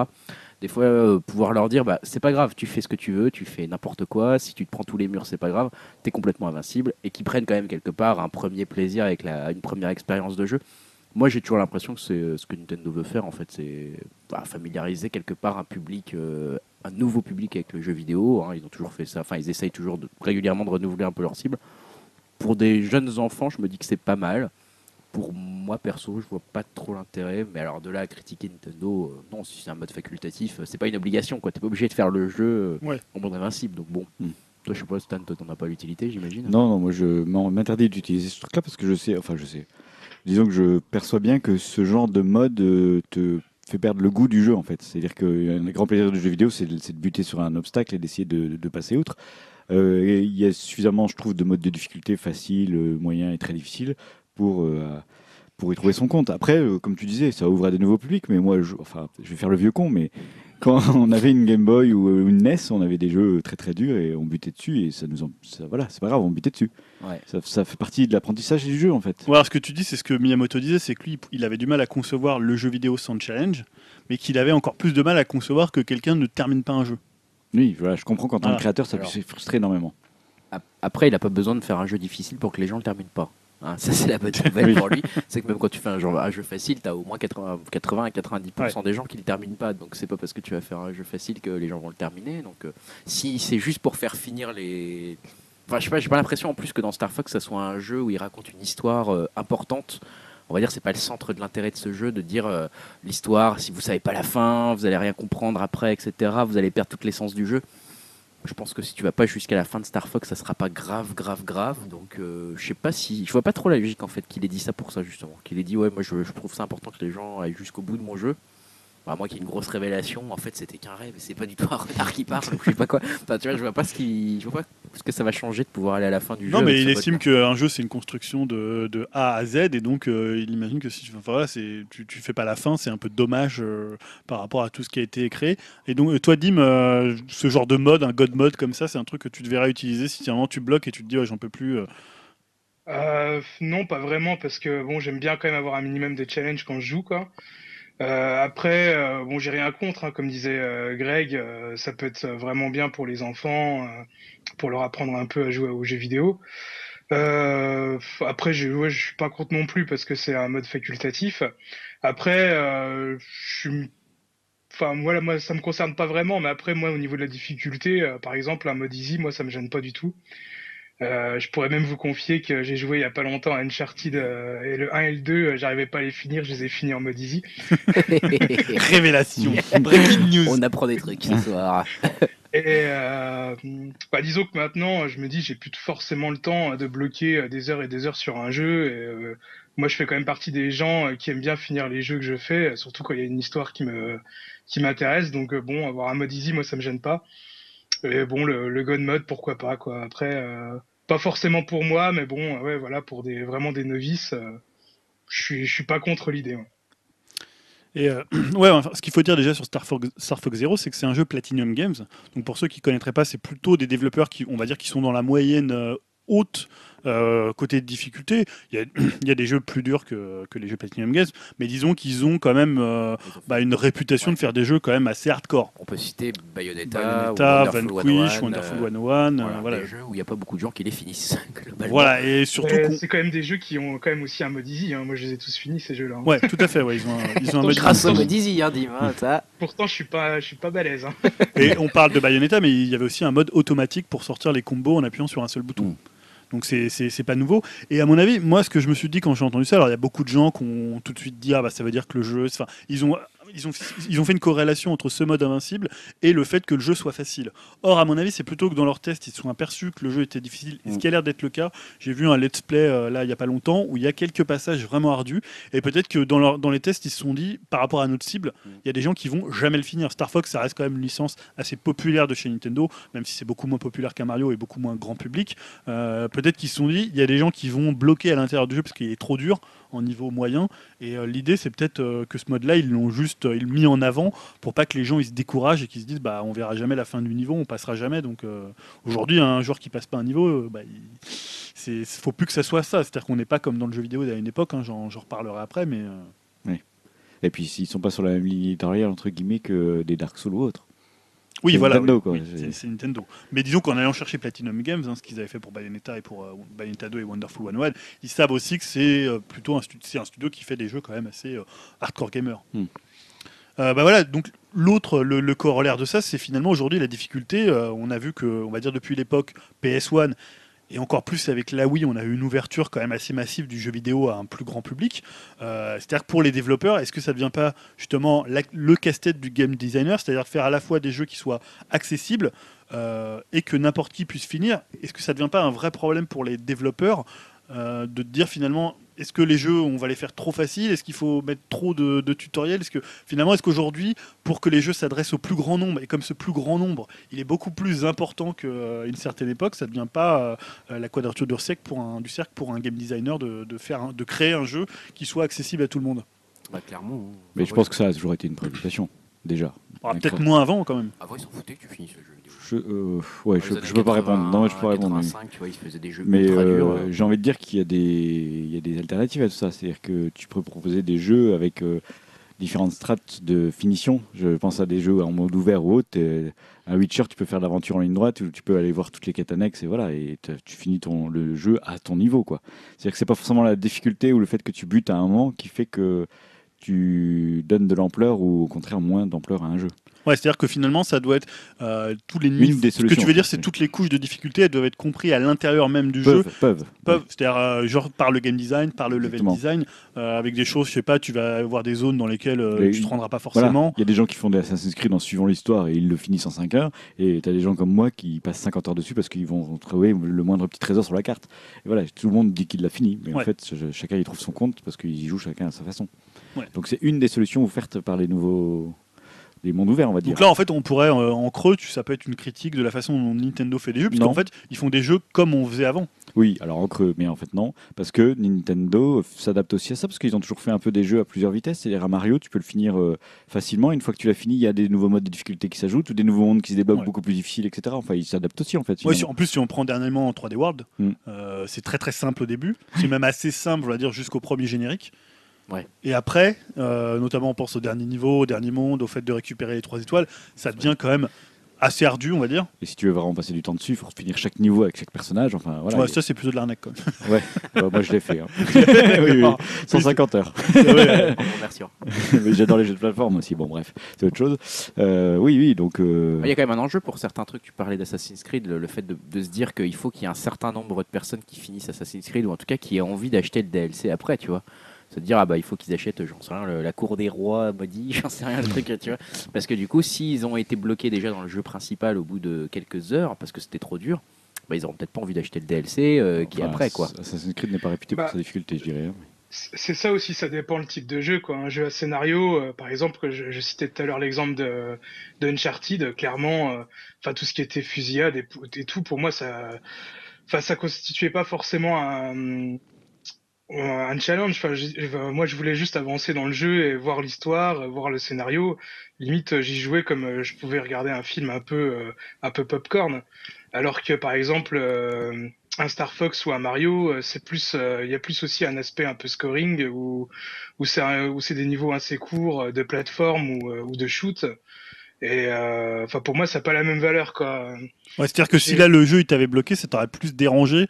Des fois, euh, pouvoir leur dire, bah, c'est pas grave, tu fais ce que tu veux, tu fais n'importe quoi, si tu te prends tous les murs, c'est pas grave, t'es complètement invincible, et qu'ils prennent quand même quelque part un premier plaisir avec la, une première expérience de jeu. Moi, j'ai toujours l'impression que c'est euh, ce que Nintendo veut faire, en fait, c'est bah, familiariser quelque part un public, euh, un nouveau public avec le jeu vidéo. hein. Ils ont toujours fait ça, enfin, ils essayent toujours régulièrement de renouveler un peu leur cible. Pour des jeunes enfants, je me dis que c'est pas mal. Pour moi perso, je vois pas trop l'intérêt, mais alors de là à critiquer Nintendo, euh, non, si c'est un mode facultatif, euh, c'est pas une obligation, quoi. T'es pas obligé de faire le jeu euh, Ouais. en mode invincible, donc bon. Hmm. Toi, je sais pas, Stan, toi, t'en as pas l'utilité, j'imagine. Non, non, moi je m'interdis d'utiliser ce truc-là parce que je sais, enfin je sais. Disons que je perçois bien que ce genre de mode euh, te fait perdre le goût du jeu en fait. C'est-à-dire qu'un grand plaisir du jeu vidéo, c'est de, buter sur un obstacle et d'essayer de, de passer outre. Euh, il y a suffisamment, je trouve, de modes de difficulté facile, moyen et très difficile pour, euh, pour y trouver son compte. Après, euh, comme tu disais, ça ouvre à des nouveaux publics, mais moi, je, enfin, je vais faire le vieux con, mais quand on avait une Game Boy ou euh, une NES, on avait des jeux très très durs et on butait dessus et ça nous en... ça- voilà, c'est pas grave, on butait dessus. Ouais. Ça, ça fait partie de l'apprentissage du jeu en fait. Ouais, alors ce que tu dis, c'est ce que Miyamoto disait, c'est que lui, il avait du mal à concevoir le jeu vidéo sans challenge, mais qu'il avait encore plus de mal à concevoir que quelqu'un ne termine pas un jeu. Oui, voilà, je comprends qu'en tant que créateur, ça Alors. puisse frustrer énormément. Ap- Après, il n'a pas besoin de faire un jeu difficile pour que les gens le terminent pas. Hein, ça, c'est la bonne nouvelle pour lui. C'est que même quand tu fais un, jeu facile, tu as au moins 80, 80 à 90% des gens qui le terminent pas. Donc, c'est pas parce que tu vas faire un jeu facile que les gens vont le terminer. Donc, euh, si c'est juste pour faire finir les. Enfin, je sais pas, j'ai pas l'impression en plus que dans Star Fox, ça soit un jeu où il raconte une histoire euh, importante. On va dire, c'est pas le centre de l'intérêt de ce jeu de dire euh, l'histoire, si vous savez pas la fin, vous allez rien comprendre après, etc. Vous allez perdre toute l'essence du jeu. Je pense que si tu vas pas jusqu'à la fin de Star Fox, ça sera pas grave, grave, grave. Donc, euh, je sais pas si. Je vois pas trop la logique en fait qu'il ait dit ça pour ça justement. Qu'il ait dit, ouais, moi je, je trouve ça important que les gens aillent jusqu'au bout de mon jeu. Moi qui ai une grosse révélation, en fait c'était qu'un rêve et c'est pas du tout un renard qui parle. donc je sais pas quoi. Enfin, tu vois, je vois pas ce qui. Je vois pas ce que ça va changer de pouvoir aller à la fin du Non, jeu. mais avec il estime qu'un jeu, c'est une construction de, de A à Z, et donc euh, il imagine que si tu, enfin, voilà, c'est- tu, tu fais pas la fin, c'est un peu dommage euh, par rapport à tout ce qui a été créé. Et donc, euh, toi, Dim, euh, ce genre de mode, un God mode comme ça, c'est un truc que tu devrais utiliser si vraiment tu bloques et tu te dis, ouais, j'en peux plus. euh. Euh, non, pas vraiment, parce que bon, j'aime bien quand même avoir un minimum de challenge quand je joue, quoi. Euh, après, euh, bon, j'ai rien contre, hein, comme disait euh, Greg, euh, ça peut être vraiment bien pour les enfants, euh, pour leur apprendre un peu à jouer aux jeux vidéo. Euh, après, je, ouais, je suis pas contre non plus parce que c'est un mode facultatif. Après, je suis, enfin, voilà, moi, ça me concerne pas vraiment, mais après, moi, au niveau de la difficulté, par exemple, un mode easy, moi, ça me gêne pas du tout. Euh, je pourrais même vous confier que j'ai joué il y a pas longtemps à Uncharted euh, et le 1 et le 2, euh, j'arrivais pas à les finir, je les ai finis en mode easy. Révélation Breaking news On apprend des trucs ce soir. Et euh, bah, disons que maintenant, je me dis, j'ai plus forcément le temps de bloquer des heures et des heures sur un jeu. Et, euh, moi, je fais quand même partie des gens qui aiment bien finir les jeux que je fais, surtout quand il y a une histoire qui me qui m'intéresse. Donc bon, avoir un mode easy, moi, ça me gêne pas. Et bon, le, le God mode, pourquoi pas quoi. Après, euh, pas forcément pour moi, mais bon, ouais, voilà, pour des vraiment des novices, euh, je suis suis pas contre l'idée. Et euh, ouais, ce qu'il faut dire déjà sur Star Fox, Star Fox Zero, c'est que c'est un jeu Platinum Games. Donc pour ceux qui connaîtraient pas, c'est plutôt des développeurs qui, on va dire, qui sont dans la moyenne euh, haute euh, côté de difficulté. Il y, a, il y a des jeux plus durs que, que les jeux Platinum Games, mais disons qu'ils ont quand même euh, bah, une réputation de faire des jeux quand même assez hardcore. On peut citer Bayonetta, Bayonetta, ou Wonderful Vanquish, 101, Wonderful euh, 101, voilà, voilà. Des jeux où il n'y a pas beaucoup de gens qui les finissent. globalement. Voilà, et surtout C'est quand même des jeux qui ont quand même aussi un mode easy. hein. Moi, je les ai tous finis ces jeux-là. hein. Ouais, tout à fait, ouais, ils ont un, ils ont un mode Grâce au Pourtant, mode easy, hein, Dim, hein, ça. Pourtant, je suis pas, je suis pas balèze. hein. Et on parle de Bayonetta, mais il y avait aussi un mode automatique pour sortir les combos en appuyant sur un seul bouton. Mm. Donc c'est- pas nouveau. Et à mon avis, moi, ce que je me suis dit quand j'ai entendu ça, alors il y a beaucoup de gens qui ont tout de suite dit ah bah ça veut dire que le jeu, enfin ils ont ils ont, ils ont fait une corrélation entre ce mode invincible et le fait que le jeu soit facile. Or, à mon avis, c'est plutôt que dans leur test, ils se sont aperçus que le jeu était difficile. Et ce Mm. qui a l'air d'être le cas, j'ai vu un let's play euh, là il y a pas longtemps où il y a quelques passages vraiment ardus. Et peut-être que dans, leur- dans les tests, ils se sont dit par rapport à notre cible, il y a des gens qui vont jamais le finir. Star Fox, ça reste quand même une licence assez populaire de chez Nintendo, même si c'est beaucoup moins populaire qu'un Mario et beaucoup moins grand public. Euh, peut-être qu'ils se sont dit, il y a des gens qui vont bloquer à l'intérieur du jeu parce qu'il est trop dur en niveau moyen. Et euh, l'idée, c'est peut-être que ce mode-là, ils l'ont juste euh, ils l'ont mis en avant pour pas que les gens ils se découragent et qu'ils se disent, bah on verra jamais la fin du niveau, on passera jamais. Donc euh, aujourd'hui, un joueur qui passe pas un niveau, euh, bah, il... c'est faut plus que ça soit ça. C'est-à-dire qu'on n'est pas comme dans le jeu vidéo d'à une époque. hein, J'en j'en reparlerai après, mais euh, Et puis s'ils sont pas sur la même ligne éditoriale entre guillemets que des Dark Souls ou autres. Oui, C'est voilà. Oui. Oui, C'est- Nintendo. Mais disons qu'en allant chercher Platinum Games, hein, ce qu'ils avaient fait pour Bayonetta et pour euh, Bayonetta 2 et Wonderful 101, ils savent aussi que c'est euh, plutôt un, stu- c'est un studio qui fait des jeux quand même assez euh, hardcore gamer. Hmm. Euh, bah voilà, donc l'autre, le, corollaire de ça, c'est finalement aujourd'hui la difficulté. euh, on a vu que, on va dire depuis l'époque PS1 et encore plus avec la Wii, on a eu une ouverture quand même assez massive du jeu vidéo à un plus grand public. Euh, c'est-à-dire que pour les développeurs, est-ce que ça ne devient pas justement le casse-tête du game designer, c'est-à-dire faire à la fois des jeux qui soient accessibles et que n'importe qui puisse finir Est-ce que ça ne devient pas un vrai problème pour les développeurs euh, de dire finalement est-ce que les jeux on va les faire trop faciles? Est-ce qu'il faut mettre trop de, de tutoriels? Est-ce que finalement est-ce qu'aujourd'hui pour que les jeux s'adressent au plus grand nombre et comme ce plus grand nombre il est beaucoup plus important qu'à une certaine époque, ça ne devient pas euh, la quadrature du cercle pour un, du cercle pour un game designer de, de faire un- de créer un jeu qui soit accessible à tout le monde? Bah, clairement. hein. Mais je pense que ça a toujours été une préoccupation déjà. Ah, Peut-être moins avant quand même. Avant, ils s'en foutaient que tu finisses le jeu. Je, euh, ouais, je, peux pas répondre. 80, Non, je peux pas répondre. mais- 85, tu vois, ils se faisaient des jeux Mais euh, euh. j'ai envie de dire qu'il y a des, il y a des alternatives à tout ça. C'est-à-dire que tu peux proposer des jeux avec euh, différentes strates de finition. Je pense à des jeux en mode ouvert ou autre. Et Un Witcher, tu peux faire l'aventure en ligne droite ou tu peux aller voir toutes les quêtes annexes et voilà. Et tu finis ton, le jeu à ton niveau, quoi. C'est-à-dire que c'est pas forcément la difficulté ou le fait que tu butes à un moment qui fait que tu donnes de l'ampleur ou au contraire moins d'ampleur à un jeu. Ouais, c'est-à-dire que finalement, ça doit être euh, tous les niveaux. des Ce que tu veux dire, c'est toutes les couches de difficulté, elles doivent être comprises à l'intérieur même du jeu. Peuvent, peuvent. Peuvent, c'est-à-dire euh, genre par le game design, par le level Exactement. design, euh, avec des choses, je sais pas, tu vas avoir des zones dans lesquelles euh, Les- tu te rendras pas forcément. Il y a des gens qui font des Assassin's Creed en suivant l'histoire et ils le finissent en 5 heures. Et tu as des gens comme moi qui passent 50 heures dessus parce qu'ils vont trouver le moindre petit trésor sur la carte. Et voilà, tout le monde dit qu'il l'a fini. Mais en fait, ch- chacun y trouve son compte parce qu'ils y jouent chacun à sa façon. Ouais. Donc c'est une des solutions offertes par les nouveaux. Les mondes ouverts, on va dire. Donc là, en fait, on pourrait, euh, en creux, ça peut être une critique de la façon dont Nintendo fait des jeux, puisqu'en fait, ils font des jeux comme on faisait avant. Oui, alors en creux, mais en fait non, parce que Nintendo s'adapte aussi à ça, parce qu'ils ont toujours fait un peu des jeux à plusieurs vitesses. C'est-à-dire à Mario, tu peux le finir euh, facilement. Une fois que tu l'as fini, il y a des nouveaux modes de difficulté qui s'ajoutent, ou des nouveaux mondes qui se débloquent Ouais. beaucoup plus difficiles, etc. Enfin, ils s'adaptent aussi en fait. Ouais, si- en plus, si on prend dernièrement en 3D World, Mm. euh, c'est très très simple au début. C'est même assez simple, on va dire, jusqu'au premier générique. Ouais. Et après, euh, notamment on pense au dernier niveau, au dernier monde, au fait de récupérer les trois étoiles, ça devient quand même assez ardu, on va dire. Et si tu veux vraiment passer du temps dessus, il faut finir chaque niveau avec chaque personnage. Enfin, voilà. Ouais, ça, c'est plutôt de l'arnaque quand même. a- ouais. Ouais, moi, je l'ai fait. hein. oui, oui. 150 heures. Ouais. Bon, merci. hein. Mais j'adore les jeux de plateforme aussi. Bon, bref, c'est autre chose. Euh, oui, oui, donc. euh, Il y a quand même un enjeu pour certains trucs. Tu parlais d'Assassin's Creed, le, le fait de, de se dire qu'il faut qu'il y ait un certain nombre de personnes qui finissent Assassin's Creed ou en tout cas qui aient envie d'acheter le DLC après, tu vois. Se dire, ah bah il faut qu'ils achètent, j'en sais rien, le- la cour des rois maudits, j'en sais rien, le truc, tu vois. Parce que du coup, s'ils ont été bloqués déjà dans le jeu principal au bout de quelques heures, parce que c'était trop dur, bah, ils auront peut-être pas envie d'acheter le DLC euh, qui est après, quoi. Assassin's Creed n'est pas réputé Bah. pour sa difficulté, je dirais. hein. C'est ça aussi, ça dépend le type de jeu. Quoi. Un jeu à scénario, euh, par exemple, que je, je citais tout à l'heure l'exemple de, de Uncharted, clairement, euh, enfin tout ce qui était fusillade et, et tout, pour moi, ça, enfin ça constituait pas forcément un, un challenge. Enfin, euh, moi, je voulais juste avancer dans le jeu et voir l'histoire, euh, voir le scénario. Limite, euh, j'y jouais comme euh, je pouvais regarder un film un peu, un peu popcorn. Alors que, par exemple, un Star Fox ou un Mario, c'est plus, il y a plus aussi un aspect un peu scoring où, où c'est, un- où c'est des niveaux assez courts de plateforme ou, ou de shoot. Et euh, enfin, pour moi, ça n'a pas la même valeur, quoi. Ouais, C'est-à-dire que si là le jeu il t'avait bloqué, ça t'aurait plus dérangé.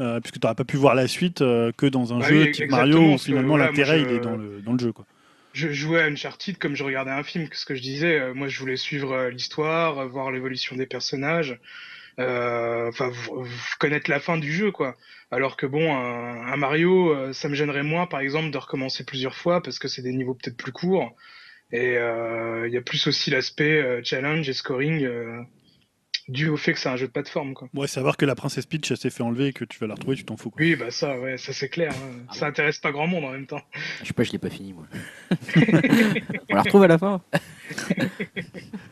Euh, puisque tu n'aurais pas pu voir la suite euh, que dans un Bah jeu oui, type Mario où finalement l'intérêt il est dans le, dans le jeu. Quoi. Je jouais à Uncharted comme je regardais un film, ce que je disais. euh, moi, je voulais suivre l'histoire, voir l'évolution des personnages, enfin, connaître la fin du jeu, quoi. Alors que bon, un, un Mario, ça me gênerait moins, par exemple, de recommencer plusieurs fois parce que c'est des niveaux peut-être plus courts. Et euh, il y a plus aussi l'aspect euh, challenge et scoring euh, dû au fait que c'est un jeu de plateforme, quoi. Ouais, savoir que la princesse Peach elle s'est fait enlever et que tu vas la retrouver, tu t'en fous. Quoi. Oui, bah ça, ouais, ça c'est clair. hein. Ah ça intéresse pas grand monde en même temps. Je sais pas, je l'ai pas fini moi. On la retrouve à la fin.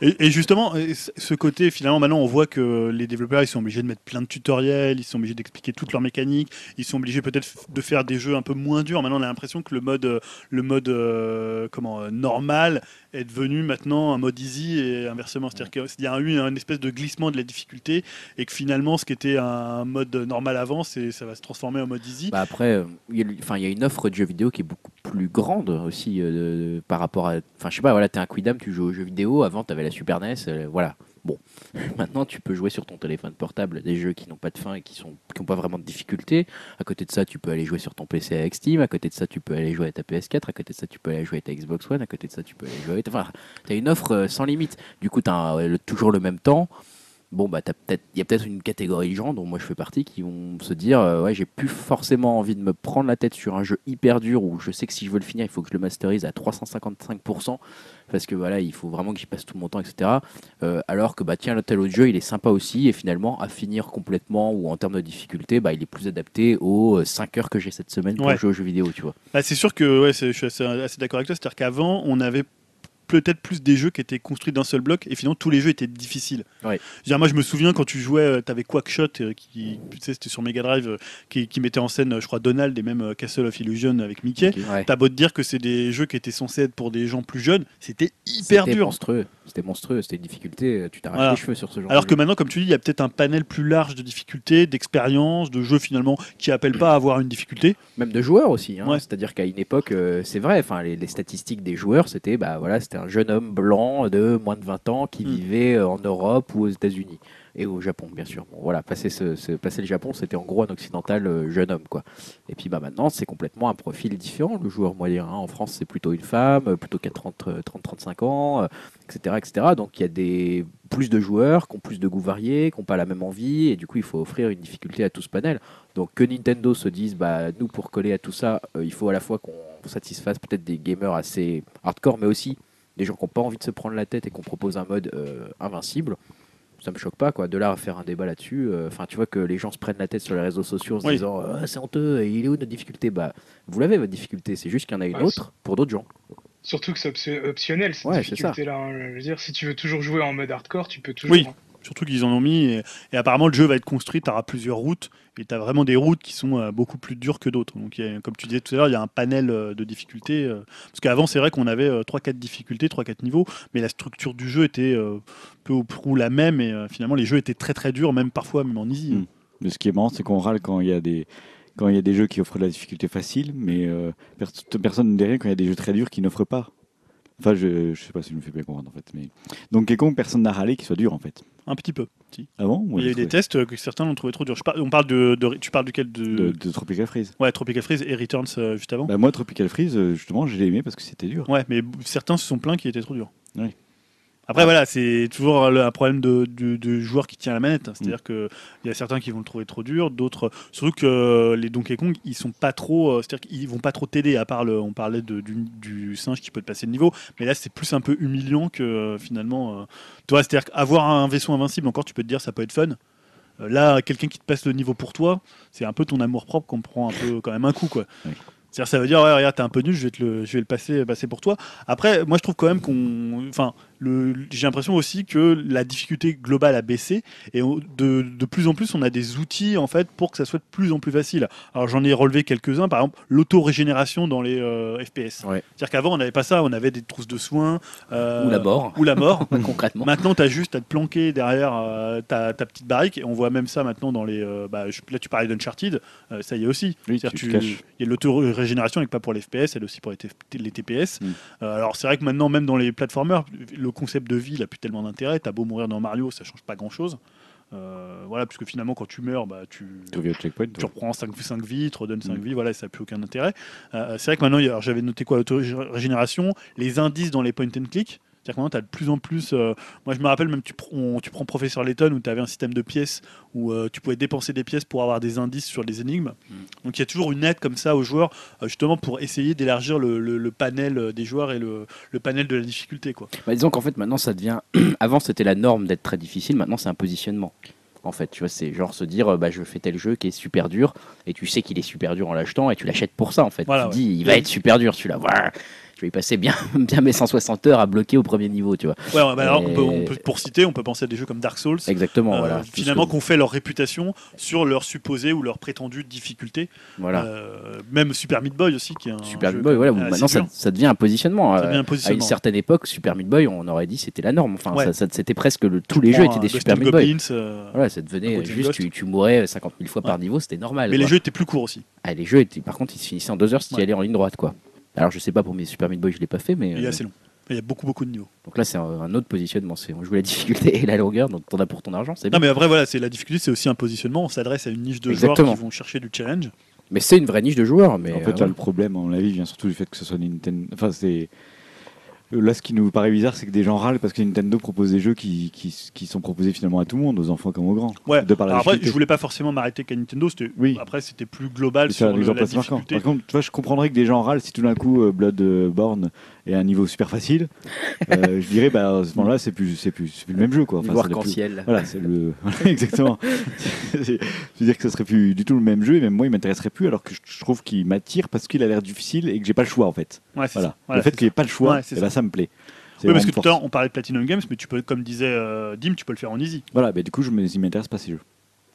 Et, et justement, ce côté, finalement, maintenant, on voit que les développeurs, ils sont obligés de mettre plein de tutoriels, ils sont obligés d'expliquer toute leur mécanique, ils sont obligés peut-être de faire des jeux un peu moins durs. Maintenant, on a l'impression que le mode, euh, le mode euh, comment, euh, normal est devenu maintenant un mode easy et inversement. C'est-à-dire qu'il y a eu un espèce de glissement de la difficulté et que finalement, ce qui était un mode normal avant, c'est, ça va se transformer en mode easy. Bah après, il y, a y une offre de jeux vidéo qui est beaucoup plus grande aussi euh, par rapport à. Enfin, je sais pas, voilà, t'es un Quidam, tu joues aux jeux vidéo. Avant, t'avais la Super NES, euh, voilà. Bon, maintenant, tu peux jouer sur ton téléphone portable des jeux qui n'ont pas de fin et qui sont qui ont pas vraiment de difficulté. À côté de ça, tu peux aller jouer sur ton PC avec Steam. À côté de ça, tu peux aller jouer à ta PS4. À côté de ça, tu peux aller jouer à ta Xbox One. À côté de ça, tu peux aller jouer. Enfin, t'as une offre euh, sans limite. Du coup, t'as un- le- toujours le même temps. Bon, bah, peut-être, il y a peut-être une catégorie de gens dont moi je fais partie qui vont se dire, euh, ouais, j'ai plus forcément envie de me prendre la tête sur un jeu hyper dur où je sais que si je veux le finir, il faut que je le masterise à 355% parce que voilà, il faut vraiment que j'y passe tout mon temps, etc. Euh, alors que bah tiens, le tel autre jeu, il est sympa aussi et finalement à finir complètement ou en termes de difficulté, bah il est plus adapté aux 5 heures que j'ai cette semaine pour Ouais. jouer aux jeux vidéo, tu vois. Bah, c'est sûr que ouais, je suis assez, assez d'accord avec toi. C'est-à-dire qu'avant, on avait peut-être plus des jeux qui étaient construits d'un seul bloc et finalement tous les jeux étaient difficiles. Ouais. Je veux dire, moi je me souviens quand tu jouais, tu avais Quackshot euh, qui, tu sais, c'était sur Mega Drive, euh, qui, qui mettait en scène, euh, je crois, Donald et même euh, Castle of Illusion avec Mickey. Ouais. T'as beau te dire que c'est des jeux qui étaient censés être pour des gens plus jeunes, c'était hyper dur. monstrueux, c'était monstrueux, c'était une difficulté, euh, tu t'arraches Voilà. les cheveux sur ce genre Alors de que jeu. maintenant, comme tu dis, il y a peut-être un panel plus large de difficultés, d'expériences, de jeux finalement qui appellent pas à avoir une difficulté. Même de joueurs aussi. hein. Ouais. C'est-à-dire qu'à une époque, euh, c'est vrai, enfin, les, les statistiques des joueurs, c'était bah, voilà, c'était un jeune homme blanc de moins de 20 ans qui Mm. vivait euh, en Europe ou aux États-Unis. Et au Japon, bien sûr. Bon, voilà, passer, ce, ce- passer le Japon, c'était en gros un occidental euh, jeune homme. Quoi. Et puis bah, maintenant, c'est complètement un profil différent, le joueur moyen. hein. En France, c'est plutôt une femme, euh, plutôt qu'à 30-35 ans, euh, etc., etc. Donc il y a des, plus de joueurs qui ont plus de goûts variés, qui n'ont pas la même envie, et du coup, il faut offrir une difficulté à tout ce panel. Donc que Nintendo se dise, bah, nous, pour coller à tout ça, euh, il faut à la fois qu'on satisfasse peut-être des gamers assez hardcore, mais aussi des gens qui n'ont pas envie de se prendre la tête et qu'on propose un mode euh, invincible. Ça me choque pas, quoi. De là à faire un débat là-dessus. euh, Enfin, tu vois que les gens se prennent la tête sur les réseaux sociaux en se Oui. disant Ah, c'est honteux, il est où notre difficulté? Bah, vous l'avez votre difficulté. C'est juste qu'il y en a une Ouais, autre pour d'autres gens. Surtout que c'est option- optionnel, cette Ouais, c'est ça. difficulté-là. hein. Je veux dire, si tu veux toujours jouer en mode hardcore, tu peux toujours. Oui. hein. Surtout qu'ils en ont mis. Et, apparemment, le jeu va être construit. Tu auras plusieurs routes. Et tu as vraiment des routes qui sont euh, beaucoup plus dures que d'autres. Donc, comme tu disais tout à l'heure, il y a un panel euh, de difficultés. euh, parce qu'avant, c'est vrai qu'on avait euh, 3-4 difficultés, 3-4 niveaux. Mais la structure du jeu était peu ou prou la même. Et finalement, les jeux étaient très très durs, même parfois, même en easy. Mm. Mais ce qui est marrant, c'est qu'on râle quand il y a des quand il y a des jeux qui offrent de la difficulté facile, mais pers- personne ne dit quand il y a des jeux très durs qui n'offrent pas. Enfin, je, je sais pas si je me fais bien comprendre en fait, mais donc quelconque personne n'a râlé qu'il soit dur en fait. Un petit peu. Si. Ah bon? Il y a eu des tests que certains l'ont trouvé trop dur. Je par- on parle de, de- Tu parles duquel de... de, de Tropical Freeze. Ouais, Tropical Freeze et Returns euh, juste avant. Bah, moi, Tropical Freeze, euh, justement, je l'ai aimé parce que c'était dur. Ouais, mais certains se sont plaints qu'il était trop dur. Oui. Après, voilà, c'est toujours le- un problème de, de, de joueur qui tient la manette. Mm. C'est-à-dire qu'il y a certains qui vont le trouver trop dur, d'autres. Surtout que les Donkey Kong, ils sont pas trop. euh, C'est-à-dire qu'ils vont pas trop t'aider, à part le. On parlait de- du, du singe qui peut te passer le niveau. Mais là, c'est plus un peu humiliant que euh, finalement. euh, tu vois, c'est-à-dire qu'avoir un vaisseau invincible, encore, tu peux te dire, ça peut être fun. Euh, Là, quelqu'un qui te passe le niveau pour toi, c'est un peu ton amour propre qu'on prend un peu quand même un coup, quoi. Oui. C'est-à-dire, ça veut dire, ouais, regarde, t'es un peu nul, je vais, te le, je vais le passer, passer pour toi. Après, moi, je trouve quand même qu'on. Enfin, j'ai l'impression aussi que la difficulté globale a baissé et de, de plus en plus on a des outils en fait pour que ça soit de plus en plus facile. Alors j'en ai relevé quelques-uns, par exemple l'auto-régénération dans les euh, FPS. Ouais. C'est-à-dire qu'avant on n'avait pas ça, on avait des trousses de soins euh, Ou la mort. ou la mort. concrètement. Maintenant, tu as juste à te planquer derrière euh, ta, ta petite barrique. Et on voit même ça maintenant dans les. bah, je- là, tu parlais d'Uncharted, ça y est aussi. Oui, tu tu-. Il y a l'auto-régénération, et pas pour les FPS, elle est aussi pour les, TPS. Mm. Alors, c'est vrai que maintenant, même dans les platformers, le concept de vie n'a plus tellement d'intérêt. Tu as beau mourir dans Mario, ça change pas grand-chose. Euh, voilà, puisque finalement, quand tu meurs, bah, tu, Tu reprends 5, 5 vies, tu redonnes 5 Mm. vies, voilà, ça n'a plus aucun intérêt. Euh, c'est vrai que maintenant, j'avais noté quoi L'auto-régénération, les indices dans les point and click. C'est-à-dire que maintenant, tu as de plus en plus. euh, moi, je me rappelle même, tu, pr- on- tu prends Professeur Layton où tu avais un système de pièces où euh, tu pouvais dépenser des pièces pour avoir des indices sur les énigmes. Mm. Donc, il y a toujours une aide comme ça aux joueurs, euh, justement pour essayer d'élargir le, le- le panel des joueurs et le, le panel de la difficulté. Quoi. Bah, disons qu'en fait, maintenant, ça devient. Avant, c'était la norme d'être très difficile. Maintenant, c'est un positionnement. En fait, tu vois, c'est genre se dire, bah, je fais tel jeu qui est super dur, et tu sais qu'il est super dur en l'achetant, et tu l'achètes pour ça, en fait. Voilà, tu ouais. dis, il va être super dur, celui-là. Voilà. Je vais y passer bien, bien mes 160 heures à bloquer au premier niveau, tu vois. Ouais, bah alors, on peut, Et- on peut- pour citer, on peut penser à des jeux comme Dark Souls. Exactement, euh, voilà. finalement, qu'on fait leur réputation sur leur supposée ou leur prétendue difficulté. voilà. Euh, même Super Meat Boy aussi, qui est un Super Meat Boy, voilà, maintenant ça, devient un positionnement. Ça euh, devient un à une certaine époque, Super Meat Boy, on aurait dit c'était la norme. Enfin, Ouais. ça- ça- c'était presque le, tous les jeux étaient des un Super Ghost Meat Boy. Euh, Voilà, ça devenait Ghost juste, Ghost. tu, tu mourais 50 000 fois par niveau, c'était normal. mais les jeux étaient plus courts aussi. Ah, les jeux étaient, par contre, ils se finissaient en deux heures si tu allais en ligne droite, quoi. Alors, je sais pas pour mes Super Meat Boy, je l'ai pas fait, mais. Il est euh, assez long. Il y a beaucoup, beaucoup de niveaux. donc là, c'est un, un autre positionnement. C'est on joue la difficulté et la longueur, donc t'en as pour ton argent, c'est Non, bien. mais après, voilà, c'est la difficulté, c'est aussi un positionnement. On s'adresse à une niche de Exactement. joueurs qui vont chercher du challenge. Mais c'est une vraie niche de joueurs. Mais en euh, fait, là, voilà. le problème, à mon avis, vient surtout du fait que ce soit Nintendo. Enfin, c'est. Là, ce qui nous paraît bizarre, c'est que des gens râlent parce que Nintendo propose des jeux qui, qui, qui sont proposés finalement à tout le monde, aux enfants comme aux grands. Ouais. De par la après, difficulté. je voulais pas forcément m'arrêter qu'à Nintendo. C'était, Oui. Après, c'était plus global sur le- la assez marquant. difficulté. Par contre, tu vois, je comprendrais que des gens râlent si tout d'un coup euh, Bloodborne est à un niveau super facile. Euh, je dirais, bah, à ce moment-là, c'est plus, c'est plus, c'est plus le même jeu, quoi. C'est le plus- arc-en-ciel. Voilà, c'est le. voilà, exactement. Je veux dire que ce serait plus du tout le même jeu, et même moi, il m'intéresserait plus, alors que je, trouve qu'il m'attire parce qu'il a l'air difficile et que j'ai pas le choix, en fait. Ouais, c'est Voilà. ça. Voilà, le fait qu'il n'y ait pas le choix, Ouais, c'est eh ben, ça. ça me plaît. C'est Oui, parce que tout à l'heure, on parlait de Platinum Games, mais tu peux, comme disait euh, Dim, tu peux le faire en easy. Voilà, mais du coup, je m'intéressent pas ces jeux.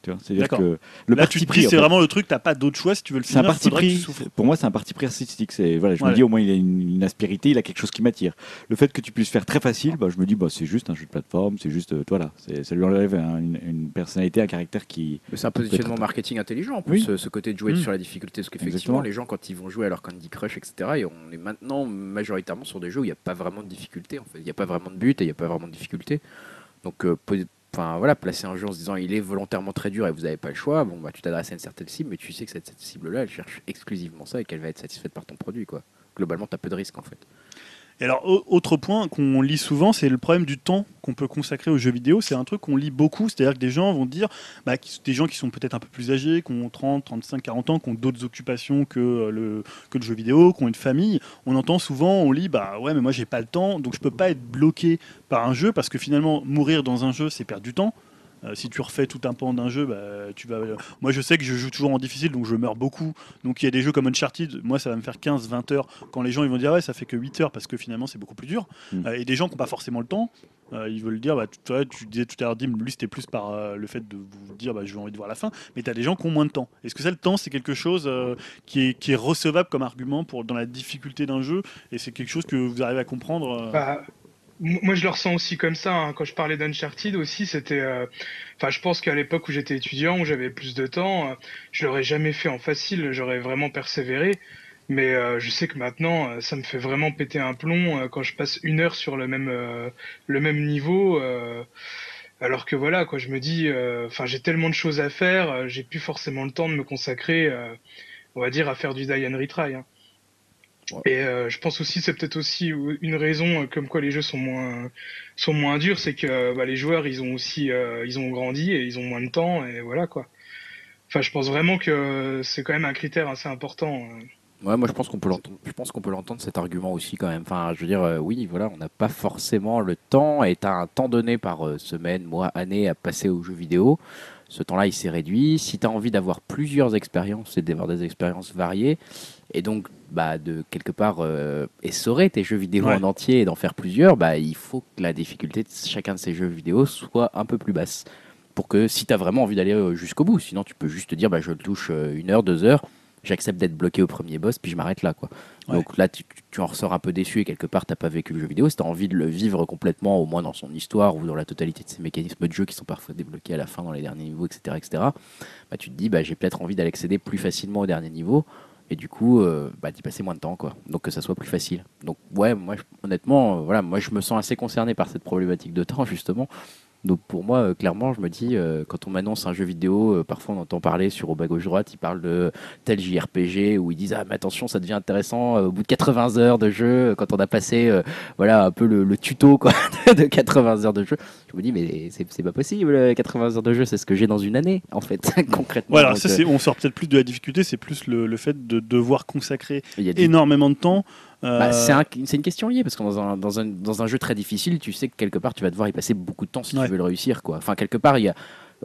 Tu vois, c'est-à-dire que le Là, tu parti te pris, en c'est fait, vraiment le truc, t'as pas d'autre choix si tu veux le c'est un finir. parti pris. Pour moi, c'est un parti pris artistique. C'est voilà, je Voilà. me dis au moins il a une, une aspérité, il a quelque chose qui m'attire. Le fait que tu puisses faire très facile, bah, je me dis bah c'est juste un jeu de plateforme, c'est juste euh, voilà, c'est- ça lui enlève un- une, une personnalité, un caractère qui. Mais c'est un positionnement être- marketing intelligent en plus, Oui. ce, ce côté de jouer Mm. sur la difficulté. Parce qu'effectivement, Exactement. les gens, quand ils vont jouer à leur Candy Crush, etc., et on est maintenant majoritairement sur des jeux où il n'y a pas vraiment de difficulté. En fait. Il n'y a pas vraiment de but et il n'y a pas vraiment de difficulté. Donc, euh, enfin, voilà, placer un jeu en se disant il est volontairement très dur et vous n'avez pas le choix, bon, bah, tu t'adresses à une certaine cible, mais tu sais que cette, cible-là, elle cherche exclusivement ça et qu'elle va être satisfaite par ton produit. Quoi. Globalement, tu as peu de risques en fait. Et alors, au- autre point qu'on lit souvent, c'est le problème du temps qu'on peut consacrer aux jeux vidéo. C'est un truc qu'on lit beaucoup, c'est-à-dire que des gens vont dire, bah, des gens qui sont peut-être un peu plus âgés, qui ont 30, 35, 40 ans, qui ont d'autres occupations que euh, le, que le jeu vidéo, qui ont une famille. On entend souvent, on lit, bah ouais, mais moi j'ai pas le temps, donc je peux pas être bloqué par un jeu parce que finalement, mourir dans un jeu, c'est perdre du temps. Euh, si tu refais tout un pan d'un jeu, bah, tu vas. Moi, je sais que je joue toujours en difficile, donc je meurs beaucoup. Donc, il y a des jeux comme Uncharted. Moi, ça va me faire 15-20 heures. Quand les gens ils vont dire, ouais, ça fait que 8 heures parce que finalement, c'est beaucoup plus dur. Mm. Euh, et des gens qui n'ont pas forcément le temps, euh, ils veulent dire, bah, tu, disais tout à l'heure, Dim, lui, c'était plus par euh, le fait de vous dire, bah, j'ai envie de voir la fin. Mais tu as des gens qui ont moins de temps. Est-ce que ça, le temps, c'est quelque chose euh, qui, est, qui est recevable comme argument pour, dans la difficulté d'un jeu? Et c'est quelque chose que vous arrivez à comprendre euh, Bah, moi, je le ressens aussi comme ça. hein. Quand je parlais d'Uncharted aussi, c'était. euh, Enfin, je pense qu'à l'époque où j'étais étudiant, où j'avais plus de temps, euh, je l'aurais jamais fait en facile. J'aurais vraiment persévéré. Mais euh, je sais que maintenant, euh, ça me fait vraiment péter un plomb quand je passe une heure sur le même le même niveau. alors que voilà, quoi, je me dis, enfin, j'ai tellement de choses à faire, j'ai plus forcément le temps de me consacrer, on va dire, à faire du die and retry. hein. Et euh, je pense aussi, c'est peut-être aussi une raison euh, comme quoi les jeux sont moins sont moins durs, c'est que bah, les joueurs, ils ont aussi, euh, ils ont grandi et ils ont moins de temps et voilà quoi. Enfin, je pense vraiment que c'est quand même un critère assez important. euh. Ouais, moi je pense qu'on peut l'entendre. Je pense qu'on peut l'entendre cet argument aussi quand même. Enfin, je veux dire, euh, oui, voilà, on n'a pas forcément le temps et t'as un temps donné par euh, semaine, mois, année à passer aux jeux vidéo. Ce temps-là, il s'est réduit. Si tu as envie d'avoir plusieurs expériences, c'est d'avoir des expériences variées. Et donc, bah, de quelque part, euh, essorer tes jeux vidéo Ouais. en entier et d'en faire plusieurs, bah, il faut que la difficulté de chacun de ces jeux vidéo soit un peu plus basse. Pour que si tu as vraiment envie d'aller euh, jusqu'au bout, sinon tu peux juste te dire, bah, je le touche euh, une heure, deux heures, j'accepte d'être bloqué au premier boss, puis je m'arrête là. Quoi. Ouais. Donc là, tu, tu en ressors un peu déçu et quelque part, tu pas vécu le jeu vidéo. Si tu as envie de le vivre complètement, au moins dans son histoire ou dans la totalité de ses mécanismes de jeu qui sont parfois débloqués à la fin dans les derniers niveaux, etc., etc., bah, tu te dis, bah, j'ai peut-être envie d'aller accéder plus facilement au dernier niveau. Et du coup, euh, bah, d'y passer moins de temps, quoi. Donc que ça soit plus facile. Donc ouais, moi, je- honnêtement, euh, voilà, moi, je me sens assez concerné par cette problématique de temps, justement. Donc pour moi, euh, clairement, je me dis, euh, quand on m'annonce un jeu vidéo, euh, parfois on entend parler sur au bas gauche droite, ils parlent de tel JRPG où ils disent ah mais attention, ça devient intéressant au bout de 80 heures de jeu, quand on a passé voilà un peu le, le tuto quoi de 80 heures de jeu. Je me dis mais c'est c'est pas possible, euh, 80 heures de jeu, c'est ce que j'ai dans une année en fait concrètement. Voilà, Donc, ça, c'est, on sort peut-être plus de la difficulté, c'est plus le, le fait de devoir consacrer énormément de temps. Euh, Bah, c'est un- c'est une question liée parce que dans un, dans, un, dans un jeu très difficile, tu sais que quelque part tu vas devoir y passer beaucoup de temps si Ouais. tu veux le réussir. Quoi. Enfin, quelque part, il y a,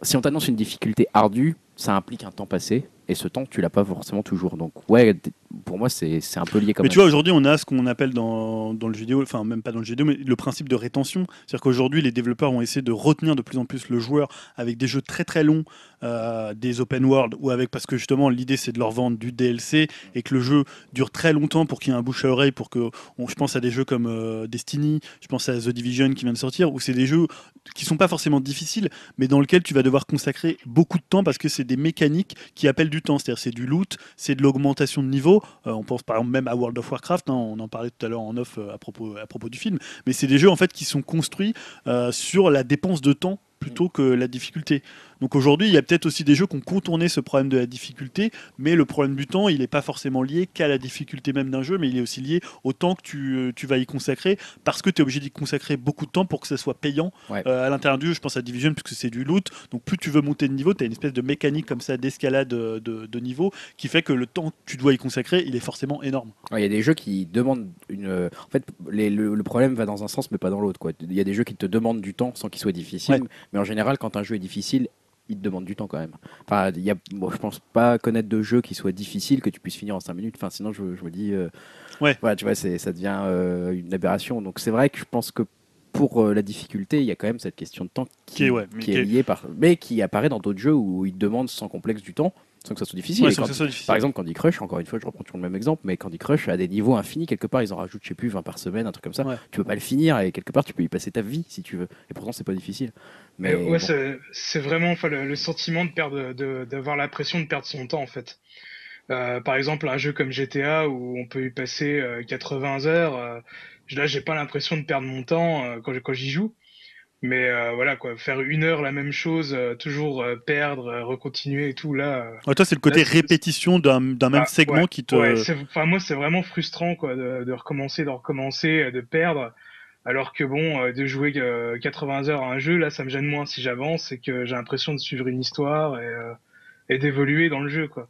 si on t'annonce une difficulté ardue, ça implique un temps passé et ce temps, tu l'as pas forcément toujours. Donc, ouais, pour moi, c'est un peu lié quand Mais même. tu vois, aujourd'hui, on a ce qu'on appelle dans, dans le jeu vidéo, enfin, même pas dans le jeu vidéo, mais le principe de rétention. C'est-à-dire qu'aujourd'hui, les développeurs vont essayer de retenir de plus en plus le joueur avec des jeux très très longs, euh, des open world, ou avec, parce que justement, l'idée c'est de leur vendre du DLC et que le jeu dure très longtemps pour qu'il y ait un bouche à oreille, pour que, on- je pense à des jeux comme euh, Destiny, je pense à The Division qui vient de sortir, où c'est des jeux qui sont pas forcément difficiles, mais dans lesquels tu vas devoir consacrer beaucoup de temps parce que c'est des mécaniques qui appellent du temps. C'est-à-dire c'est du loot, c'est de l'augmentation de niveau. Euh, on pense par exemple même à World of Warcraft, hein, on en parlait tout à l'heure en off euh, à, propos, à propos du film, mais c'est des jeux en fait qui sont construits euh, sur la dépense de temps plutôt que la difficulté. Donc aujourd'hui, il y a peut-être aussi des jeux qui ont contourné ce problème de la difficulté, mais le problème du temps, il n'est pas forcément lié qu'à la difficulté même d'un jeu, mais il est aussi lié au temps que tu, euh, tu vas y consacrer, parce que tu es obligé d'y consacrer beaucoup de temps pour que ça soit payant Ouais. euh, à l'intérieur du jeu. Je pense à Division, puisque c'est du loot, donc plus tu veux monter de niveau, tu as une espèce de mécanique comme ça d'escalade euh, de, de niveau, qui fait que le temps que tu dois y consacrer, il est forcément énorme. Ouais, Il y a des jeux qui demandent une. En fait, les- le, le problème va dans un sens, mais pas dans l'autre. Il y a des jeux qui te demandent du temps sans qu'ils soient difficiles. Ouais. Mais en général, quand un jeu est difficile, il te demande du temps quand même. Enfin, il y a, bon, je pense pas connaître de jeu qui soit difficile que tu puisses finir en 5 minutes. Enfin, sinon, je, je me dis. euh, Ouais. Voilà, tu vois, c'est- ça devient euh, une aberration. Donc, c'est vrai que je pense que pour euh, la difficulté, il y a quand même cette question de temps qui, Qui est, ouais, qui liée par. Mais qui apparaît dans d'autres jeux où ils te demandent sans complexe du temps, sans que ça soit difficile. Ouais, sans quand- que ça soit difficile. par exemple, Candy Crush, encore une fois, je reprends toujours le même exemple, mais Candy Crush a des niveaux infinis. Quelque part, ils en rajoutent, je sais plus, 20 par semaine, un truc comme ça. Ouais. Tu peux pas le finir et quelque part, tu peux y passer ta vie si tu veux. Et pourtant, c'est pas difficile. Mais Mais ouais, bon. c'est- vraiment enfin, le, le sentiment de perdre, de- d'avoir l'impression de perdre son temps en fait. Euh, par exemple, un jeu comme GTA où on peut y passer euh, 80 heures, euh, là j'ai pas l'impression de perdre mon temps euh, quand, quand j'y joue. Mais euh, voilà quoi, faire une heure la même chose, euh, toujours euh, perdre, euh, recontinuer et tout là. euh, Ouais, toi, c'est le côté Là, répétition d'un d'un même Ah, segment ouais, qui te. Ouais, enfin moi c'est vraiment frustrant quoi de, de recommencer, de recommencer, euh, de perdre. Alors que bon, euh, de jouer euh, 80 heures à un jeu, là ça me gêne moins si j'avance et que j'ai l'impression de suivre une histoire et, euh, et d'évoluer dans le jeu quoi.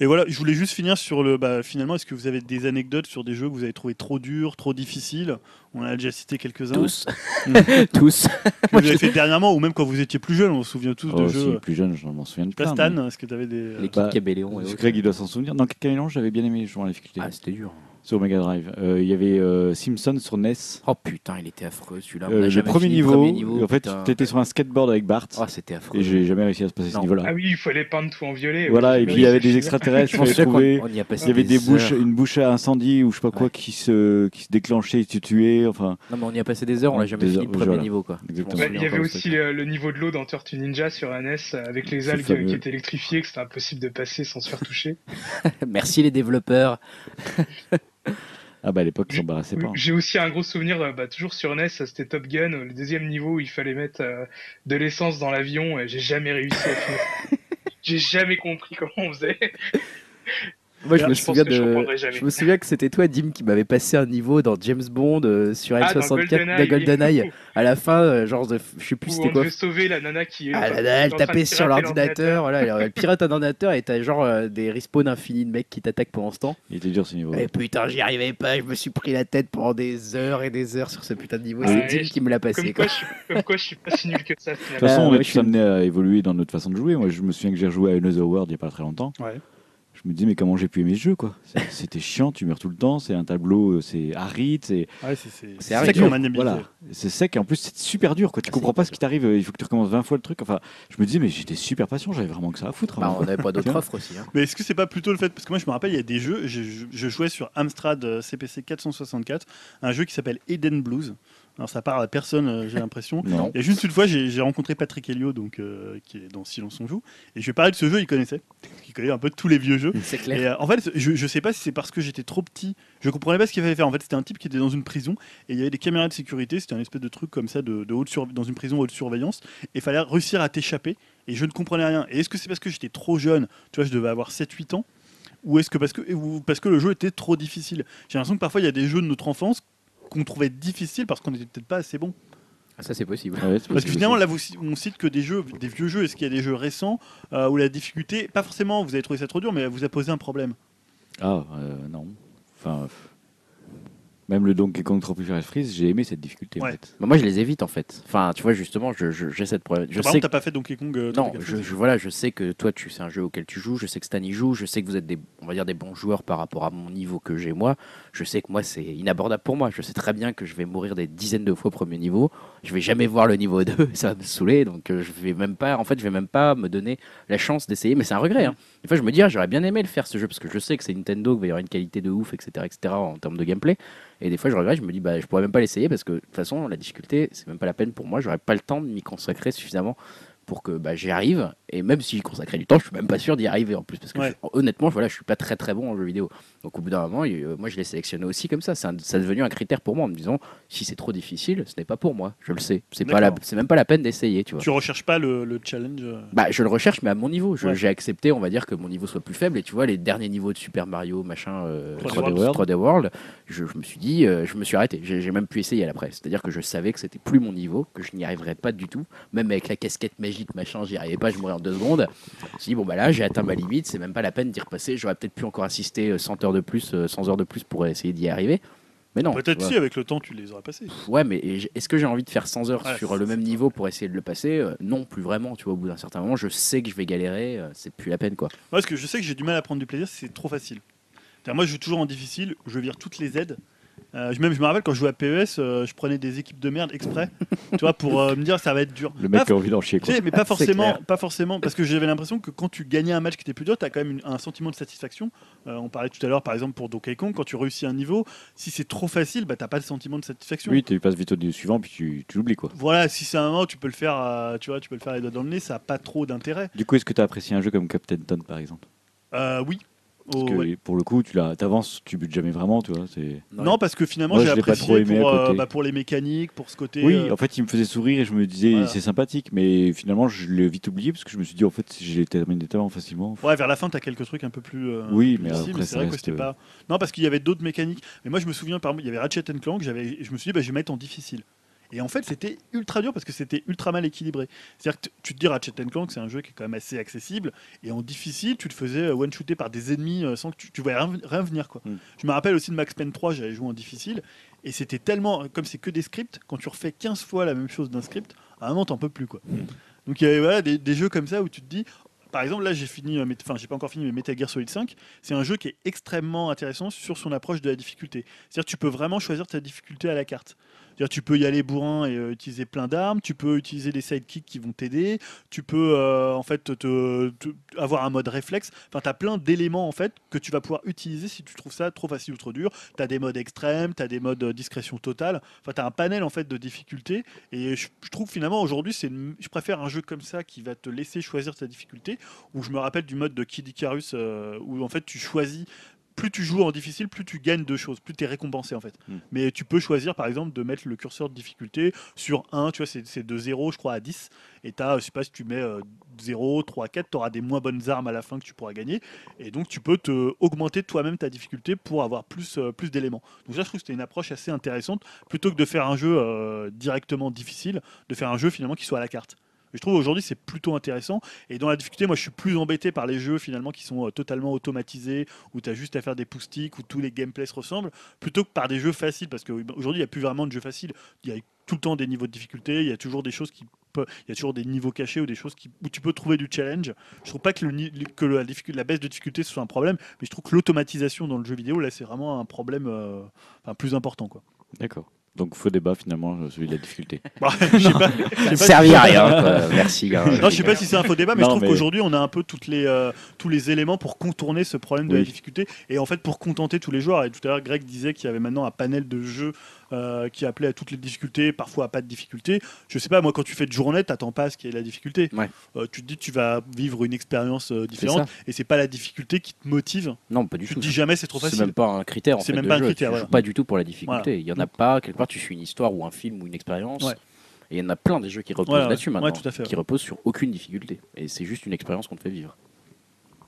Et voilà, je voulais juste finir sur le. Bah, finalement, est-ce que vous avez des anecdotes sur des jeux que vous avez trouvé trop durs, trop difficiles? On en a déjà cité quelques-uns. Tous. Tous. Que vous avez fait dernièrement, ou même quand vous étiez plus jeune, on se souvient tous de Oh, jeux. si, plus jeune, je m'en souviens de Pas plein. Stan, est-ce que tu avais des. L'équipe Bah, Cabelléon. Greg, il doit s'en souvenir. Dans Caméléon, j'avais bien aimé jouer à la difficulté. Ah, c'était dur. Sur Mega Drive. Euh, Il y avait euh, Simpson sur NES. Oh putain, il était affreux celui-là. On Euh, le jamais premier fini niveau, le premier niveau. en fait, putain. tu étais sur un skateboard avec Bart. Oh, c'était affreux. et j'ai jamais réussi à se passer ce Non. niveau-là. Ah oui, il fallait peindre tout en violet. Voilà, et puis il y avait des extraterrestres, Je y a passé Il y avait des bouches, heures. une bouche à incendie ou je sais pas quoi Ouais. qui se, qui se déclenchait et tu tuais. Enfin, Non, mais on y a passé des heures, on l'a jamais Des fini heures, le premier voilà. niveau quoi. Exactement. Ouais, il y avait aussi euh, le niveau de l'eau dans Tortue Ninja sur NES euh, avec les C'est algues fameux. qui étaient électrifiées, que c'était impossible de passer sans se faire toucher. Merci les développeurs. ah bah à l'époque, ils s'embarrassaient pas. J'ai aussi un gros souvenir, bah, toujours sur NES, c'était Top Gun, le deuxième niveau où il fallait mettre euh, de l'essence dans l'avion et j'ai jamais réussi à finir. j'ai jamais compris comment on faisait. Moi, je me souviens que je de. me souviens que c'était toi, Dim, qui m'avait passé un niveau dans James Bond euh, sur Ah, dans N64 GoldenEye, de GoldenEye. À la fin, euh, genre, de, je sais plus c'était on quoi. devait sauver la nana qui est. Ah là là, elle tapait sur l'ordinateur, voilà, elle, elle pirate un ordinateur et t'as genre euh, des respawns infinis de mecs qui t'attaquent pendant ce temps. Il était dur ce niveau. Et putain, j'y arrivais pas, je me suis pris la tête pendant des heures et des heures sur ce putain de niveau. C'est Dim qui me l'a Comme passé. quoi, Quoi. je suis, comme quoi, je suis pas si nul que ça. De toute façon, Ah, on est tous amenés à évoluer dans notre façon de jouer. Moi, je me souviens que j'ai rejoué à Another World il n'y a pas très longtemps. Ouais. Je me dis, mais comment j'ai pu aimer ce jeu, quoi? C'était chiant, tu meurs tout le temps, c'est un tableau, euh, c'est aride, c'est Ouais, aride. sec. Voilà, c'est sec et en plus c'est super dur, quoi. Tu Ah, comprends pas ce qui t'arrive, il faut que tu recommences 20 fois le truc. Enfin, je me disais, mais j'étais super patient, j'avais vraiment que ça à foutre. Bah, avant. on n'avait pas d'autres offres aussi. hein. Mais est-ce que c'est pas plutôt le fait parce que moi je me rappelle il y a des jeux je, je- je jouais sur Amstrad euh, CPC 464 un jeu qui s'appelle Eden Blues alors ça parle à personne euh, j'ai l'impression et juste une fois j'ai rencontré Patrick Helio donc euh, qui est dans Silence on joue et je lui ai parlé de ce jeu il connaissait il connaît un peu tous les vieux jeux C'est clair. et euh, en fait, je, je sais pas si c'est parce que j'étais trop petit, je comprenais pas ce qu'il fallait faire. En fait, c'était un type qui était dans une prison et il y avait des caméras de sécurité. C'était un espèce de truc comme ça de, de haute sur- dans une prison haute surveillance. Et il fallait réussir à t'échapper. Et je ne comprenais rien. Et est-ce que c'est parce que j'étais trop jeune? Tu vois, je devais avoir 7-8 ans. Ou est-ce que parce que ou parce que le jeu était trop difficile? J'ai l'impression que parfois il y a des jeux de notre enfance qu'on trouvait difficiles parce qu'on n'était peut-être pas assez bon. Ah, ça, c'est possible. Ouais, c'est Parce que finalement, là, vous, on cite que des jeux, des vieux jeux. Est-ce qu'il y a des jeux récents euh, où la difficulté, pas forcément, vous avez trouvé ça trop dur, mais elle vous a posé un problème? Ah, euh, non. Enfin, euh, même le Donkey Kong Tropical Freeze, j'ai aimé cette difficulté en fait. Bah, moi, je les évite en fait. Enfin, tu vois, justement, je- je- j'ai cette problème. Je Par sais exemple, t'as pas fait Donkey Kong euh, Non, je, Freeze je- voilà, je sais que toi, tu c'est un jeu auquel tu joues. Je sais que Stan y joue. Je sais que vous êtes des, on va dire, des bons joueurs par rapport à mon niveau que j'ai moi. Je sais que moi, c'est inabordable pour moi. Je sais très bien que je vais mourir des dizaines de fois au premier niveau. Je vais jamais voir le niveau 2. Ça va me saouler. Donc, euh, je vais même pas, en fait, je vais même pas me donner la chance d'essayer. Mais c'est un regret. hein. Des fois, je me dis, ah, j'aurais bien aimé le faire ce jeu parce que je sais que c'est Nintendo, qu'il va y avoir une qualité de ouf, etc., etc. en termes de gameplay. Et des fois, je regrette. Je me dis, bah, je pourrais même pas l'essayer parce que de toute façon, la difficulté, c'est même pas la peine pour moi. J'aurais pas le temps de m'y consacrer suffisamment pour que bah, j'y arrive. Et même si j'y consacrais du temps, je suis même pas sûr d'y arriver en plus. Parce que Ouais. je- honnêtement, voilà, je suis pas très très bon en jeu vidéo. Donc au bout d'un moment, euh, moi je l'ai sélectionné aussi comme ça. C'est ça est devenu un critère pour moi en me disant si c'est trop difficile, ce n'est pas pour moi. Je le sais. C'est pas la- c'est même pas la peine d'essayer, tu vois. Tu recherches pas le, le challenge euh, Bah, je le recherche, mais à mon niveau. Ouais. J'ai accepté, on va dire, que mon niveau soit plus faible. Et tu vois, les derniers niveaux de Super Mario, machin, euh, 3D 3D, World. 3D World, je, je me suis dit, euh, je me suis arrêté. J'ai j'ai même pu essayer à l'après. C'est-à-dire que je savais que c'était plus mon niveau, que je n'y arriverais pas du tout. Même avec la casquette magique, machin, j'y arrivais pas, je mourrais en deux secondes. Je me suis dit, bon, bah là, j'ai atteint ma limite, c'est même pas la peine d'y repasser. J'aurais peut-être pu encore assister euh, 100 heures de plus, euh, 100 heures de plus pour essayer d'y arriver. Mais non. Peut-être si, avec le temps, tu les aurais passés. Ouais, mais est-ce que j'ai envie de faire 100 heures Ouais, sur le même niveau pour essayer de le passer? Euh, Non, plus vraiment. Tu vois, au bout d'un certain moment, je sais que je vais galérer. euh, c'est plus la peine, quoi. Moi, parce que je sais que j'ai du mal à prendre du plaisir, c'est trop facile. Moi, je joue toujours en difficile, je vire toutes les aides. Euh, je- même, je me rappelle quand je jouais à PES, euh, je prenais des équipes de merde exprès, tu vois, pour euh, me dire ça va être dur. Le mec Pas a envie d'en chier Tu quoi. sais, mais pas forcément, clair. pas forcément, parce que j'avais l'impression que quand tu gagnais un match qui était plus dur, tu as quand même une- un sentiment de satisfaction. Euh, on parlait tout à l'heure, par exemple, pour Donkey Kong, quand tu réussis un niveau, si c'est trop facile, bah, t'as pas le sentiment de satisfaction. Oui, tu passes vite au niveau suivant puis tu, tu l'oublies quoi. Voilà, si c'est un moment, tu peux le faire, euh, tu vois, tu peux le faire les doigts dans le nez, ça a pas trop d'intérêt. Du coup, est-ce que tu as apprécié un jeu comme Captain Toad par exemple? Euh, oui. Parce Oh, que ouais. pour le coup, tu t'avances, tu butes jamais vraiment, tu vois. Non, parce que finalement, j'ai apprécié trop aimé pour, euh, bah, pour les mécaniques, pour ce côté. Oui, euh, en fait, il me faisait sourire et je me disais Voilà. c'est sympathique, mais finalement, je l'ai vite oublié parce que je me suis dit en fait, l'ai terminé tellement facilement. Ouais, vers la fin, t'as quelques trucs un peu plus. euh, Oui, plus mais après, c'est ça vrai que reste, c'était euh, pas. Non, parce qu'il y avait d'autres mécaniques. Mais moi, je me souviens, par exemple, il y avait Ratchet Clank, j'avais, je me suis dit, bah, je vais mettre en difficile. Et en fait, c'était ultra dur parce que c'était ultra mal équilibré. C'est-à-dire que tu te dis, Ratchet Clank, c'est un jeu qui est quand même assez accessible. Et en difficile, tu te faisais one-shooter par des ennemis euh, sans que tu, tu voyais rien, venir. Quoi. Mm. Je me rappelle aussi de Max Payne 3, j'avais joué en difficile. Et c'était tellement. Comme c'est que des scripts, quand tu refais 15 fois la même chose d'un script, à un moment, t'en peux plus. Quoi. Donc il y avait voilà, des, des jeux comme ça où tu te dis. Par exemple, là, j'ai fini, euh, enfin, j'ai pas encore fini, mais Metal Gear Solid 5, c'est un jeu qui est extrêmement intéressant sur son approche de la difficulté. C'est-à-dire, que tu peux vraiment choisir ta difficulté à la carte. Tu peux y aller bourrin et euh, utiliser plein d'armes, tu peux utiliser des sidekicks qui vont t'aider, tu peux euh, en fait avoir un mode réflexe. Enfin, tu as plein d'éléments en fait que tu vas pouvoir utiliser si tu trouves ça trop facile ou trop dur. Tu as des modes extrêmes, tu as des modes euh, discrétion totale. Enfin, tu as un panel en fait de difficultés et je, trouve finalement aujourd'hui, c'est je préfère un jeu comme ça qui va te laisser choisir ta difficulté où je me rappelle du mode de Kid Icarus où en fait tu choisis plus tu joues en difficile, plus tu gagnes de choses, plus tu es récompensé en fait. Mm. Mais tu peux choisir par exemple de mettre le curseur de difficulté sur 1, tu vois, c'est de 0 je crois à 10. Et tu je sais pas si tu mets euh, 0, 3, 4, tu auras des moins bonnes armes à la fin que tu pourras gagner. Et donc tu peux te augmenter toi-même ta difficulté pour avoir plus, euh, plus d'éléments. Donc ça je trouve que c'était une approche assez intéressante, plutôt que de faire un jeu euh, directement difficile, de faire un jeu finalement qui soit à la carte. Je trouve aujourd'hui c'est plutôt intéressant. Et dans la difficulté, moi je suis plus embêté par les jeux finalement qui sont euh, totalement automatisés, où tu as juste à faire des poustiques, où tous les gameplays se ressemblent, plutôt que par des jeux faciles. Parce qu'aujourd'hui il n'y a plus vraiment de jeux faciles. Il y a tout le temps des niveaux de difficulté, il y a toujours des choses qui il y a toujours des niveaux cachés ou des choses où tu peux trouver du challenge. Je trouve pas que, la, baisse de difficulté soit un problème, mais je trouve que l'automatisation dans le jeu vidéo, là, c'est vraiment un problème euh, enfin, plus important. Quoi. D'accord. Donc faux débat finalement, euh, celui de la difficulté. Bah, je sais pas, je sais pas Servi à rien. quoi. Merci. gars. Non, je sais pas si c'est un faux débat, mais Non, je trouve mais- qu'aujourd'hui, on a un peu toutes les, euh, tous les éléments pour contourner ce problème de la difficulté et en fait pour contenter tous les joueurs. Et tout à l'heure, Greg disait qu'il y avait maintenant un panel de jeux euh, qui appelait à toutes les difficultés, parfois à pas de difficulté. Je sais pas, moi, quand tu fais de journée, t'attends pas à ce qu'il y ait la difficulté. Ouais. Euh, tu te dis, tu vas vivre une expérience euh, C'est différente et c'est pas la difficulté qui te motive. Non, pas du Tu tout. te dis jamais c'est trop C'est facile. même pas un critère. en C'est fait, même de pas un jeu. critère, Tu voilà. joues pas du tout pour la difficulté. Il y en a pas. Quelque part, tu suis une histoire ou un film ou une expérience. Ouais. Et il y en a plein des jeux qui reposent Ouais, là-dessus Ouais, maintenant, tout à fait, qui ouais. reposent sur aucune difficulté. Et c'est juste une expérience qu'on te fait vivre.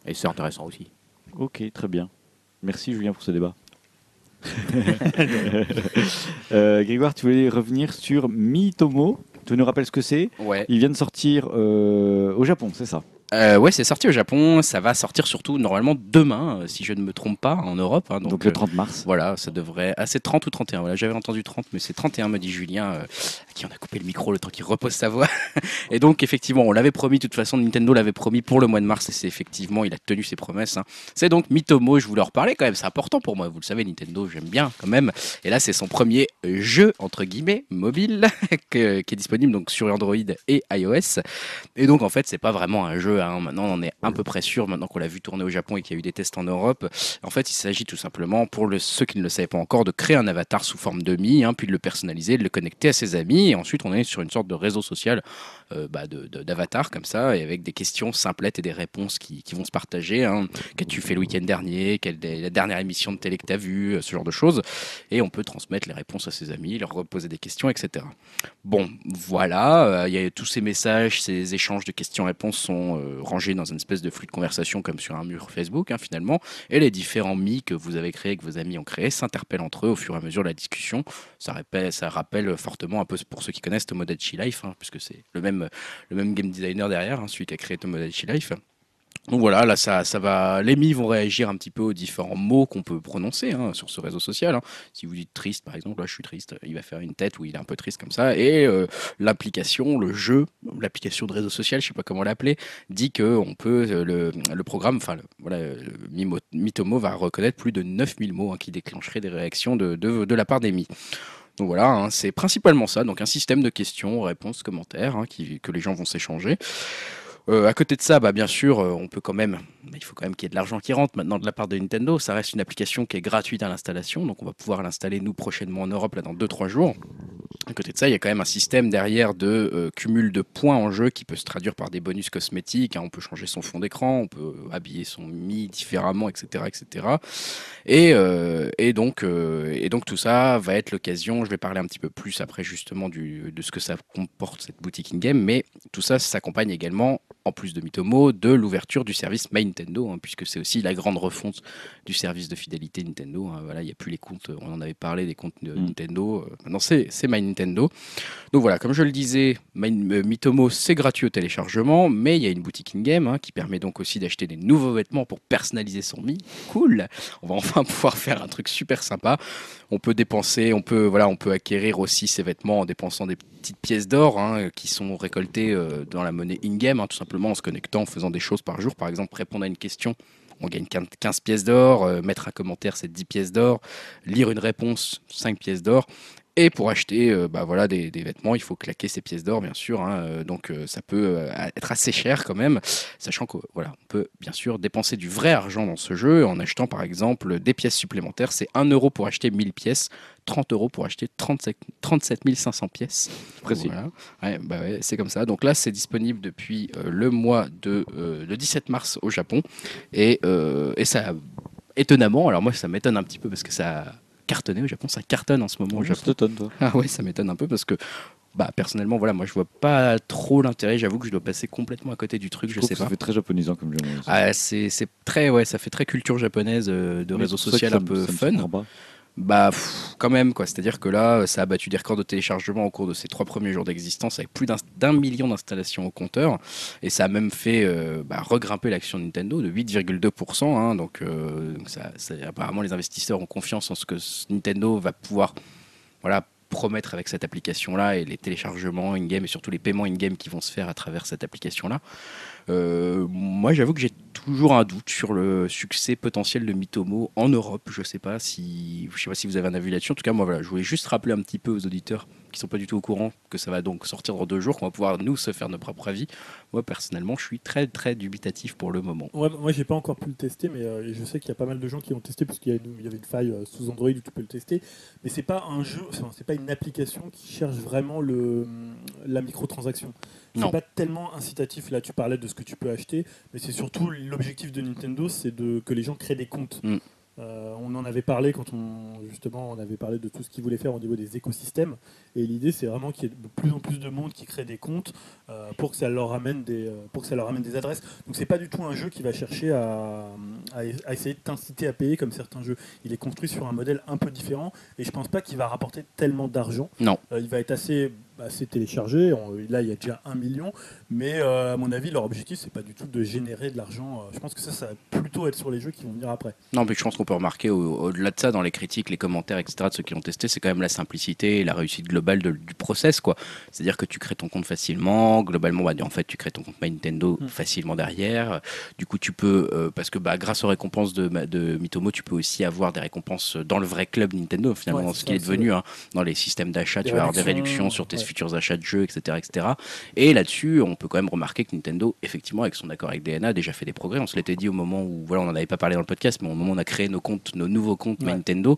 Et c'est intéressant aussi. Ok, très bien. Merci Julien pour ce débat. Euh, Grégoire, tu voulais revenir sur Mitomo. Tu nous rappelles ce que c'est? Ouais. Il vient de sortir euh, au Japon, c'est ça? Euh, ouais, c'est sorti au Japon. Ça va sortir surtout normalement demain, euh, si je ne me trompe pas, en Europe. hein. donc, donc, le euh, 30 mars. Voilà, ça devrait. Ah, c'est 30 ou 31. Voilà, j'avais entendu 30, mais c'est 31, me dit Julien, euh, à qui on a coupé le micro le temps qu'il repose sa voix. et donc, effectivement, on l'avait promis, de toute façon, Nintendo l'avait promis pour le mois de mars, et c'est effectivement, il a tenu ses promesses. hein. C'est donc Mitomo, je voulais en reparler quand même, c'est important pour moi, vous le savez, Nintendo, j'aime bien quand même. Et là, c'est son premier jeu, entre guillemets, mobile, que- qui est disponible donc sur Android et iOS. Et donc, en fait, c'est pas vraiment un jeu, hein. maintenant, on est à peu près sûr, maintenant qu'on l'a vu tourner au Japon et qu'il y a eu des tests en Europe. En fait, il s'agit tout simplement, pour ceux qui ne le savaient pas encore, de créer un avatar sous forme de Mi, hein, puis de le personnaliser, de le connecter à ses amis. Et ensuite, on est sur une sorte de réseau social bah, de- de- d'avatar comme ça, et avec des questions simplettes et des réponses qui, qui vont se partager. Hein. Qu'as-tu fait le week-end dernier Quelle est la dernière émission de télé que tu as vue euh, Ce genre de choses. Et on peut transmettre les réponses à ses amis, leur reposer des questions, etc. Bon, voilà, euh, il y a tous ces messages, ces échanges de questions-réponses sont euh, rangés dans une espèce de flux de conversation comme sur un mur Facebook, hein, finalement. Et les différents mi que vous avez créés, que vos amis ont créés, s'interpellent entre eux au fur et à mesure de la discussion. Ça rappelle, ça rappelle fortement un peu pour ceux qui connaissent Tomodachi Life, hein, puisque c'est le même, le même game designer derrière, hein, celui qui a créé Tomodachi Life. Donc voilà, là, ça, ça va. Les mi vont réagir un petit peu aux différents mots qu'on peut prononcer hein, sur ce réseau social. hein. Si vous dites triste, par exemple, là, je suis triste, il va faire une tête où il est un peu triste comme ça. Et euh, l'application, le jeu, l'application de réseau social, je sais pas comment l'appeler, dit que on peut euh, le, le programme, enfin, voilà, Mitomo va reconnaître plus de 9000 mots hein, qui déclencheraient des réactions de, de, de la part des mi. Donc voilà, hein, c'est principalement ça, donc un système de questions, réponses, commentaires hein, que les gens vont s'échanger. Euh, à côté de ça, bah, bien sûr, euh, on peut quand même, bah, il faut quand même qu'il y ait de l'argent qui rentre maintenant de la part de Nintendo. Ça reste une application qui est gratuite à l'installation, donc on va pouvoir l'installer nous prochainement en Europe là dans 2-3 jours. À côté de ça, il y a quand même un système derrière de euh, cumul de points en jeu qui peut se traduire par des bonus cosmétiques. hein. On peut changer son fond d'écran, on peut habiller son Mi différemment, etc., etc. Et, donc, tout ça va être l'occasion. Je vais parler un petit peu plus après justement de ce que ça comporte cette boutique in-game, mais tout ça s'accompagne également, en plus de Mitomo, de l'ouverture du service My Nintendo, hein, puisque c'est aussi la grande refonte du service de fidélité Nintendo. hein. Voilà, il n'y a plus les comptes, on en avait parlé des comptes de Mm. Nintendo. euh, maintenant, c'est My Nintendo. Donc voilà, comme je le disais, My- euh, Mitomo, c'est gratuit au téléchargement, mais il y a une boutique in-game hein, qui permet donc aussi d'acheter des nouveaux vêtements pour personnaliser son Mi. Cool On va enfin pouvoir faire un truc super sympa. On peut dépenser, on peut, voilà, on peut acquérir aussi ces vêtements en dépensant des petites pièces d'or hein, qui sont récoltées euh, dans la monnaie in-game, hein, tout simplement en se connectant, en faisant des choses par jour. Par exemple, répondre à une question, on gagne 15 15 pièces d'or, euh, mettre un commentaire, c'est 10 pièces d'or, lire une réponse, 5 pièces d'or. Et pour acheter euh, bah, voilà, des, des vêtements, il faut claquer ces pièces d'or, bien sûr. hein, euh, donc euh, ça peut euh, être assez cher quand même, sachant qu'on voilà, on peut bien sûr dépenser du vrai argent dans ce jeu en achetant par exemple des pièces supplémentaires. C'est 1 euro pour acheter 1000 pièces, 30 euros pour acheter 37, 37 500 pièces. Voilà. Ouais, bah ouais, c'est comme ça. Donc là, c'est disponible depuis le mois de le 17 mars au Japon et, et ça étonnamment, alors moi ça m'étonne un petit peu parce que ça cartonné au Japon, ça cartonne en ce moment au Je Japon. t'étonne, toi. Ah ouais, ça m'étonne un peu parce que bah personnellement voilà, moi je vois pas trop l'intérêt, j'avoue que je dois passer complètement à côté du truc, je, trouve sais que Ça pas. fait très japonisant comme jeu. Ah, c'est c'est très ouais, ça fait très culture japonaise euh, de réseau social un peu fun. Bah, quand même, quoi. C'est-à-dire que là, ça a battu des records de téléchargement au cours de ses trois premiers jours d'existence, avec plus d'un million d'installations au compteur. Et ça a même fait euh, bah, regrimper l'action Nintendo de 8,2%. hein. donc, euh, apparemment, les investisseurs ont confiance en ce que Nintendo va pouvoir promettre avec cette application-là et les téléchargements in-game et surtout les paiements in-game qui vont se faire à travers cette application-là. Euh, moi, j'avoue que j'ai toujours un doute sur le succès potentiel de Mitomo en Europe. Je sais pas si, sais pas si vous avez un avis là-dessus. En tout cas, moi, voilà, je voulais juste rappeler un petit peu aux auditeurs qui sont pas du tout au courant que ça va donc sortir dans deux jours, qu'on va pouvoir nous se faire notre propre avis. Moi, personnellement, je suis très très dubitatif pour le moment. Ouais, moi, j'ai pas encore pu le tester, mais euh, je sais qu'il y a pas mal de gens qui l'ont testé puisqu'il y, y avait une faille euh, sous Android où tu peux le tester. Mais c'est pas un jeu, c'est pas une application qui cherche vraiment le la microtransaction. C'est pas tellement incitatif. Là, tu parlais de ce que tu peux acheter, mais c'est surtout l'objectif de Nintendo, c'est de que les gens créent des comptes. Mm. Euh, on en avait parlé quand on justement on avait parlé de tout ce qu'ils voulaient faire au niveau des écosystèmes et l'idée c'est vraiment qu'il y ait de plus en plus de monde qui crée des comptes euh, pour que ça leur ramène des euh, pour que ça leur ramène des adresses donc c'est pas du tout un jeu qui va chercher à, à, à essayer de t'inciter à payer comme certains jeux il est construit sur un modèle un peu différent et je pense pas qu'il va rapporter tellement d'argent Non. Il va être assez assez téléchargé On- là il y a déjà un million mais euh, à mon avis leur objectif c'est pas du tout de générer de l'argent Euh, je pense que ça ça va plutôt être sur les jeux qui vont venir après Non, mais je pense qu'on peut remarquer au- au-delà de ça, dans les critiques, les commentaires, etc., de ceux qui l'ont testé, c'est quand même la simplicité et la réussite globale de- du process, quoi. C'est-à-dire que tu crées ton compte facilement, globalement, bah, en fait, tu crées ton compte My Nintendo Mm. facilement derrière. Du coup, tu peux, euh, parce que bah, grâce aux récompenses de, de Mitomo, tu peux aussi avoir des récompenses dans le vrai club Nintendo, finalement, Ouais, dans ce qui ça, est devenu, hein, dans les systèmes d'achat, tu vas avoir des réductions, réductions sur tes ouais. Futurs achats de jeux, etc., etc. Et là-dessus, on peut quand même remarquer que Nintendo, effectivement, avec son accord avec DNA, a déjà fait des progrès. On se l'était dit au moment où, voilà, on n'en avait pas parlé dans le podcast, mais au moment où on a créé nos comptes, nos nouveaux comptes Ouais. Nintendo,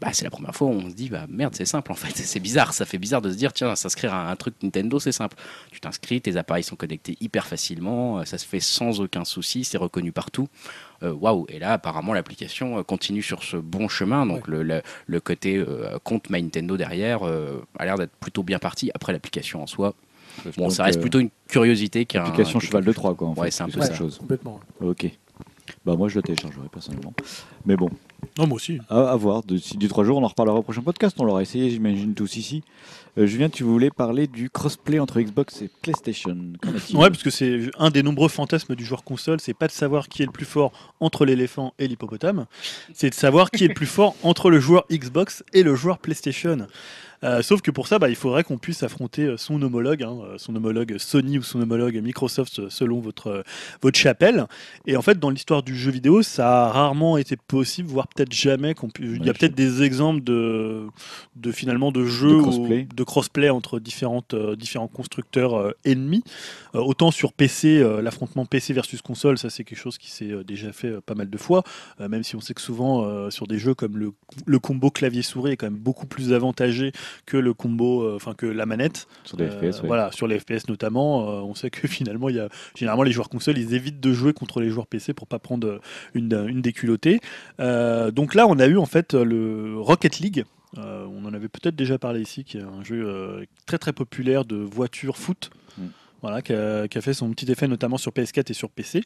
bah, c'est la première fois où on se dit, bah merde, c'est simple en fait. C'est bizarre, ça fait bizarre de se dire, tiens, s'inscrire à un truc Nintendo, c'est simple. Tu t'inscris, tes appareils sont connectés hyper facilement, euh, ça se fait sans aucun souci, c'est reconnu partout. Euh, Waouh! Et là, apparemment, l'application euh, continue sur ce bon chemin. Donc, le, le- le côté euh, compte My Nintendo derrière euh, a l'air d'être plutôt bien parti. Après, l'application en soi, bon, ça reste plutôt une curiosité qu'un. Application cheval de Troie, quoi. En Ouais, c'est un peu ça. chose. complètement Ok. Bah moi je le téléchargerai personnellement. Mais bon, Non, moi aussi. à, à voir. D'ici 2-3 jours, on en reparlera au prochain podcast. On l'aura essayé, j'imagine, tous ici. Euh, Julien, tu voulais parler du crossplay entre Xbox et PlayStation. Ouais, parce que c'est un des nombreux fantasmes du joueur console, c'est pas de savoir qui est le plus fort entre l'éléphant et l'hippopotame, c'est de savoir qui est le plus fort entre le joueur Xbox et le joueur PlayStation. Euh, sauf que pour ça, bah, il faudrait qu'on puisse affronter euh, son homologue, hein, euh, son homologue Sony ou son homologue Microsoft selon votre, votre chapelle. Et en fait, dans l'histoire du jeu vidéo, ça a rarement été possible, voire peut-être jamais. qu'on Il y a peut-être des exemples de, de finalement de jeux De où- crossplay. de crossplay entre différentes, euh, différents constructeurs euh, ennemis. Autant sur PC, l'affrontement PC versus console, ça c'est quelque chose qui s'est déjà fait pas mal de fois, même si on sait que souvent sur des jeux comme le, le combo clavier-souris est quand même beaucoup plus avantagé que le combo, euh, enfin que la manette. Sur des Euh, FPS, ouais. Voilà, sur les FPS notamment, euh, on sait que finalement, il y a généralement les joueurs console, ils évitent de jouer contre les joueurs PC pour pas prendre une, une déculottée. Donc là, on a eu en fait le Rocket League. On en avait peut-être déjà parlé ici, qui est un jeu très très populaire de voiture foot. Mm. Voilà, qui a, fait son petit effet notamment sur PS4 et sur PC.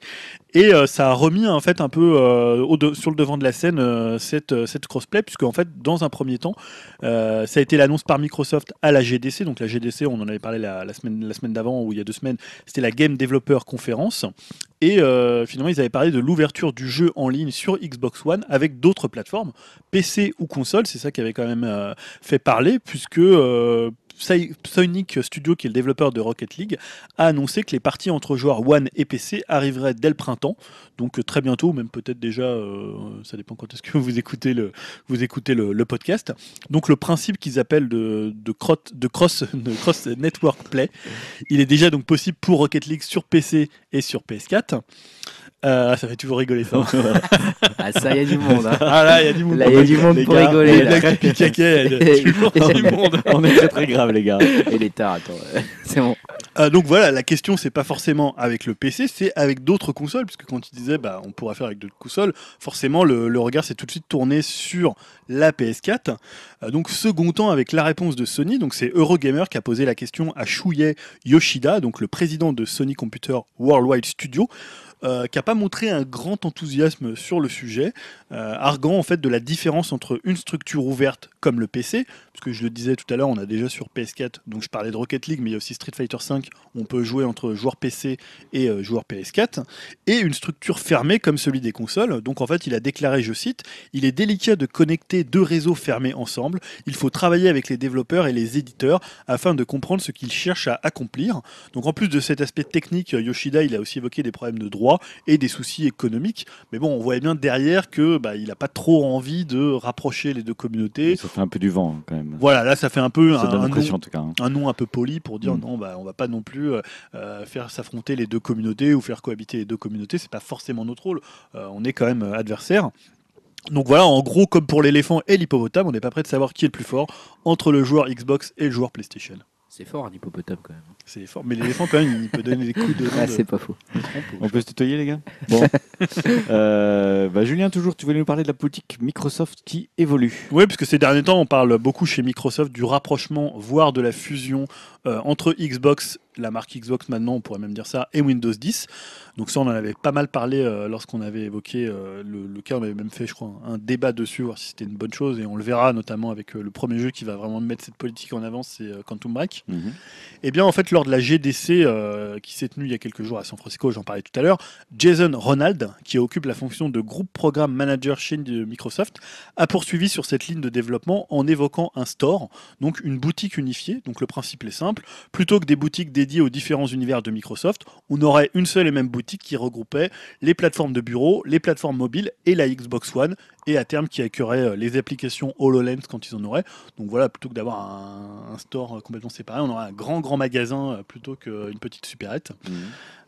Et euh, ça a remis en fait un peu euh, sur le devant de la scène euh, cette, cette crossplay, puisque en fait, dans un premier temps, ça a été l'annonce par Microsoft à la GDC. Donc la GDC, on en avait parlé la, semaine, la semaine d'avant ou il y a deux semaines, c'était la Game Developer Conference. Et finalement, ils avaient parlé de l'ouverture du jeu en ligne sur Xbox One avec d'autres plateformes, PC ou console. C'est ça qui avait quand même fait parler, puisque Psy- Sonic Studio, qui est le développeur de Rocket League, a annoncé que les parties entre joueurs One et PC arriveraient dès le printemps. Donc euh, très bientôt, même peut-être déjà, euh, ça dépend quand est-ce que vous écoutez le, vous écoutez le, podcast. Donc le principe qu'ils appellent de, de, crot- de cross, de cross network play, il est déjà donc possible pour Rocket League sur PC et sur PS4. Euh, ça fait toujours rigoler ça. Ah, ça, il y a du monde. hein. ah là, il y a du monde. Là, il y a du monde pour gars, rigoler. Pipi caca, il y a toujours du monde. On est très très grave, les gars. Et les tards, attends. C'est bon. Euh, donc voilà, la question c'est pas forcément avec le PC, c'est avec d'autres consoles, puisque quand tu disais bah on pourra faire avec d'autres consoles, forcément le, le regard s'est tout de suite tourné sur la PS4. Euh, donc second temps avec la réponse de Sony, donc c'est Eurogamer qui a posé la question à Shuhei Yoshida, donc le président de Sony Computer Worldwide Studio. Euh, qui n'a pas montré un grand enthousiasme sur le sujet, arguant en fait de la différence entre une structure ouverte comme le PC, parce que je le disais tout à l'heure, on a déjà sur PS4, donc je parlais de Rocket League, mais il y a aussi Street Fighter V, on peut jouer entre joueurs PC et euh, joueurs PS4, et une structure fermée comme celui des consoles. Donc en fait, il a déclaré, je cite, il est délicat de connecter deux réseaux fermés ensemble. Il faut travailler avec les développeurs et les éditeurs afin de comprendre ce qu'ils cherchent à accomplir. Donc en plus de cet aspect technique, Yoshida, il a aussi évoqué des problèmes de droit et des soucis économiques. Mais bon, on voyait bien derrière que bah, il n'a pas trop envie de rapprocher les deux communautés. Ça fait un peu du vent hein, quand même. Voilà, là ça fait un peu Ça un, nom, en tout cas. hein. un nom un peu poli pour dire Mm. non, bah, on va pas non plus euh, euh, faire s'affronter les deux communautés ou faire cohabiter les deux communautés. C'est pas forcément notre rôle. Euh, on est quand même adversaires. Donc voilà, en gros, comme pour l'éléphant et l'hippopotame, on n'est pas prêt de savoir qui est le plus fort entre le joueur Xbox et le joueur PlayStation. C'est fort un hippopotame quand même. C'est fort, mais l'éléphant quand même, il peut donner des coups de. Ah, de- c'est pas faux. On peut se tutoyer les gars? Bon. Euh, bah, Julien, toujours, tu voulais nous parler de la politique Microsoft qui évolue. Oui, parce que ces derniers temps, on parle beaucoup chez Microsoft du rapprochement, voire de la fusion euh, entre Xbox, la marque Xbox maintenant, on pourrait même dire ça, et Windows 10. Donc ça, on en avait pas mal parlé euh, lorsqu'on avait évoqué euh, le, le cas, on avait même fait, je crois, un débat dessus, voir si c'était une bonne chose, et on le verra notamment avec euh, le premier jeu qui va vraiment mettre cette politique en avant, c'est Quantum Break. Mhm. Eh bien, en fait, lors de la GDC qui s'est tenue il y a quelques jours à San Francisco, j'en parlais tout à l'heure, Jason Ronald, qui occupe la fonction de groupe programme manager chez Microsoft, a poursuivi sur cette ligne de développement en évoquant un store, donc une boutique unifiée. Donc le principe est simple, plutôt que des boutiques dédiées aux différents univers de Microsoft, on aurait une seule et même boutique qui regroupait les plateformes de bureau, les plateformes mobiles et la Xbox One, et à terme qui accueillerait euh, les applications HoloLens quand ils en auraient. Donc voilà, plutôt que d'avoir un, un store euh, complètement séparé, on aurait un grand grand magasin euh, plutôt qu'une petite supérette.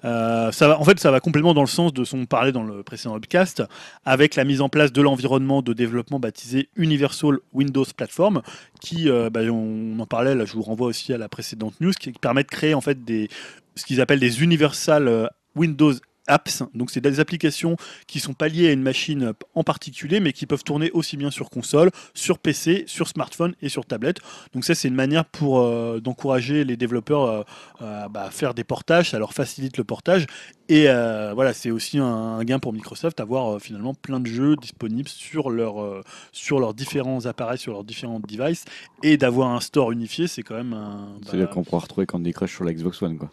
Euh, ça va, en fait, ça va complètement dans le sens de ce qu'on parlait dans le précédent webcast, avec la mise en place de l'environnement de développement baptisé Universal Windows Platform, qui, euh, bah, on en parlait, là, je vous renvoie aussi à la précédente news, qui permet de créer en fait des, ce qu'ils appellent des Universal Windows Apps. Donc, c'est des applications qui sont pas liées à une machine en particulier, mais qui peuvent tourner aussi bien sur console, sur PC, sur smartphone et sur tablette. Donc, ça, c'est une manière pour euh, d'encourager les développeurs euh, euh, bah, à faire des portages. Ça leur facilite le portage. Et euh, voilà, c'est aussi un, un gain pour Microsoft, avoir finalement plein de jeux disponibles sur, leur, sur leurs différents appareils, sur leurs différents devices. Et d'avoir un store unifié, c'est quand même un. C'est-à-dire bah, qu'on pourra retrouver Candy Crush sur la Xbox One quoi.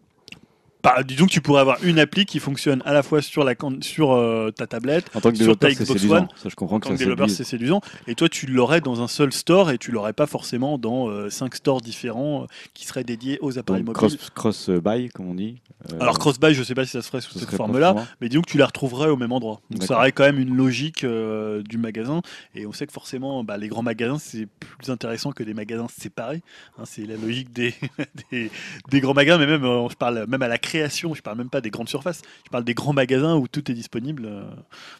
Bah, disons que tu pourrais avoir une appli qui fonctionne à la fois sur, la, sur euh, ta tablette, En tant que Sur ta Xbox séduisant. One, Ça, je comprends en que tant que développeur, c'est séduisant. Et toi, tu l'aurais dans un seul store et tu l'aurais pas forcément dans 5 stores différents euh, qui seraient dédiés aux appareils Donc, mobiles. cross, cross euh, buy, comme on dit. Euh, Alors cross-buy, je sais pas si ça se ferait sous ce cette forme-là, mais disons que tu la retrouverais au même endroit. Donc ça aurait quand même une logique euh, du magasin. Et on sait que forcément, bah, les grands magasins, c'est plus intéressant que des magasins séparés. Hein, c'est la logique des, des, des grands magasins, mais même, euh, je parle même à la création, je parle même pas des grandes surfaces, je parle des grands magasins où tout est disponible. euh,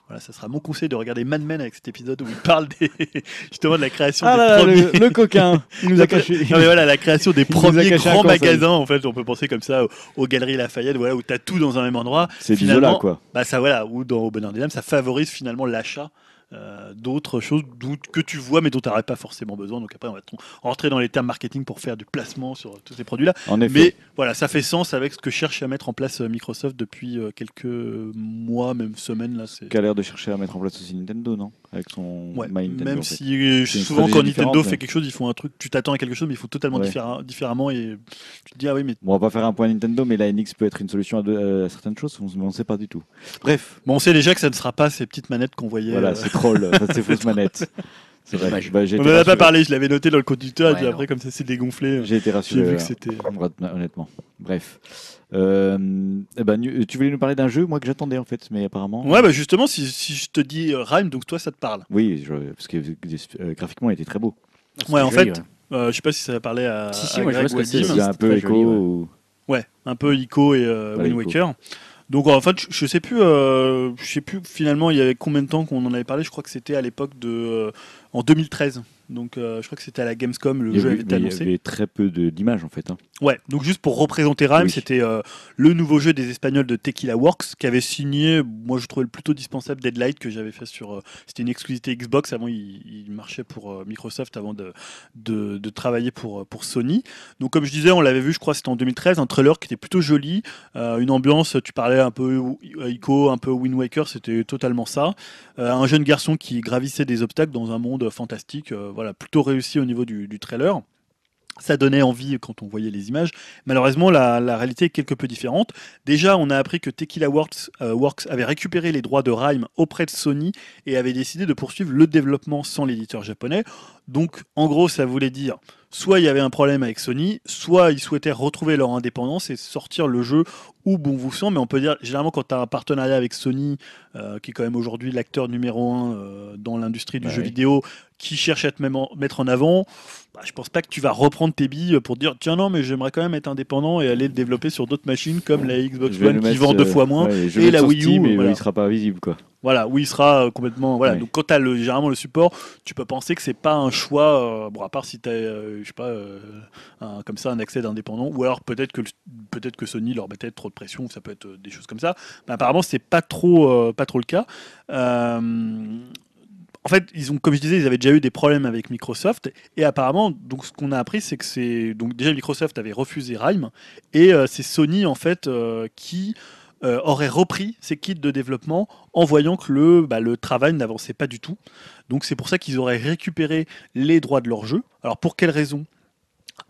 voilà, ça sera mon conseil de regarder Mad Men avec cet épisode où il parle des, justement de la création Ah des là là, premiers. le, le coquin Il nous a caché. Non, mais voilà, la création des Il premiers grands magasins, en fait, on peut penser comme ça aux, aux galeries Lafayette, voilà, où tu as tout dans un même endroit. C'est finalement, Zola, quoi. Bah ça voilà, ou dans Au Bonheur des Dames, ça favorise finalement l'achat euh, d'autres choses que tu vois mais dont tu n'aurais pas forcément besoin. Donc après on va rentrer dans les termes marketing pour faire du placement sur tous ces produits-là. Mais voilà, ça fait sens avec ce que cherche à mettre en place euh, Microsoft depuis euh, quelques mois, même semaines là. C'est Qui a l'air de chercher à mettre en place aussi Nintendo, non? Avec son Ouais, My Nintendo. même en fait. si euh, souvent quand Nintendo fait mais- quelque chose, ils font un truc, tu t'attends à quelque chose, mais ils font totalement Ouais. différemment et tu te dis ah oui mais Bon, on va pas faire un point Nintendo, mais la NX peut être une solution à, de- à certaines choses, on ne sait pas du tout. Bref, bon on sait déjà que ça ne sera pas ces petites manettes qu'on voyait. voilà, euh, c'est troll, enfin, c'est fausse manette. C'est vrai. Bah, on été en a pas parlé, je l'avais noté dans le conducteur et puis non. après comme ça s'est dégonflé. J'ai été J'ai rassuré. vu euh, que c'était. Honnêtement. Bref. Euh, eh ben, nu- tu voulais nous parler d'un jeu, moi, que j'attendais, en fait, mais apparemment. Ouais, bah justement, si, si je te dis euh, Rhyme, donc toi ça te parle. Oui, je- parce que euh, graphiquement, il était très beau. Ouais, en joli, fait, euh, je sais pas si ça parler à, Si, si, à moi, je Greg vois ou à ce que c'est, un peu écho. joli, ouais. ou- Ouais, un peu Ico et euh, Voilà, Wind Ico. Waker. Donc en fait, je, je sais plus, euh, je sais plus finalement il y avait combien de temps qu'on en avait parlé. Je crois que c'était à l'époque de en 2013. Donc euh, je crois que c'était à la Gamescom, le Il jeu avait- été mais il y annoncé. avait très peu d'images en fait. hein. Ouais, donc juste pour représenter Rime, Oui. c'était euh, le nouveau jeu des Espagnols de Tequila Works qui avait signé, moi je trouvais le plutôt dispensable Deadlight que j'avais fait sur. euh, c'était une exclusivité Xbox, avant il, il marchait pour Microsoft avant de, de, de travailler pour, pour Sony. Donc comme je disais, on l'avait vu, je crois c'était en 2013, un trailer qui était plutôt joli, une ambiance, tu parlais un peu Ico, un peu Wind Waker, c'était totalement ça. Un jeune garçon qui gravissait des obstacles dans un monde fantastique, voilà, plutôt réussi au niveau du, du trailer. Ça donnait envie quand on voyait les images. Malheureusement, la, la réalité est quelque peu différente. Déjà, on a appris que Tequila Works, euh, Works avait récupéré les droits de Rime auprès de Sony et avait décidé de poursuivre le développement sans l'éditeur japonais. Donc, en gros, ça voulait dire soit il y avait un problème avec Sony, soit ils souhaitaient retrouver leur indépendance et sortir le jeu où bon vous semble. Mais on peut dire, généralement, quand tu as un partenariat avec Sony, euh, qui est quand même aujourd'hui l'acteur numéro un euh, dans l'industrie du Bah jeu oui. vidéo, qui cherche à te même en- mettre en avant, bah, je pense pas que tu vas reprendre tes billes pour dire tiens non mais j'aimerais quand même être indépendant et aller le développer sur d'autres machines comme la Xbox One qui vend deux fois moins ouais, et la Wii U, Steam, voilà. il sera pas visible quoi. voilà où il sera euh, complètement voilà Ouais. donc quand tu as le, généralement le support tu peux penser que c'est pas un choix euh, bon à part si tu as je sais pas euh, un- comme ça un accès d'indépendant ou alors peut-être que peut-être que Sony leur mettait trop de ça peut être euh, des choses comme ça. Mais apparemment c'est pas trop euh, pas trop le cas. Euh, en fait, ils ont, comme je disais, ils avaient déjà eu des problèmes avec Microsoft. Et apparemment, donc ce qu'on a appris, c'est que c'est donc déjà Microsoft avait refusé Rime et c'est Sony en fait qui aurait repris ces kits de développement en voyant que le, bah, le travail n'avançait pas du tout. Donc c'est pour ça qu'ils auraient récupéré les droits de leur jeu. Alors pour quelle raison?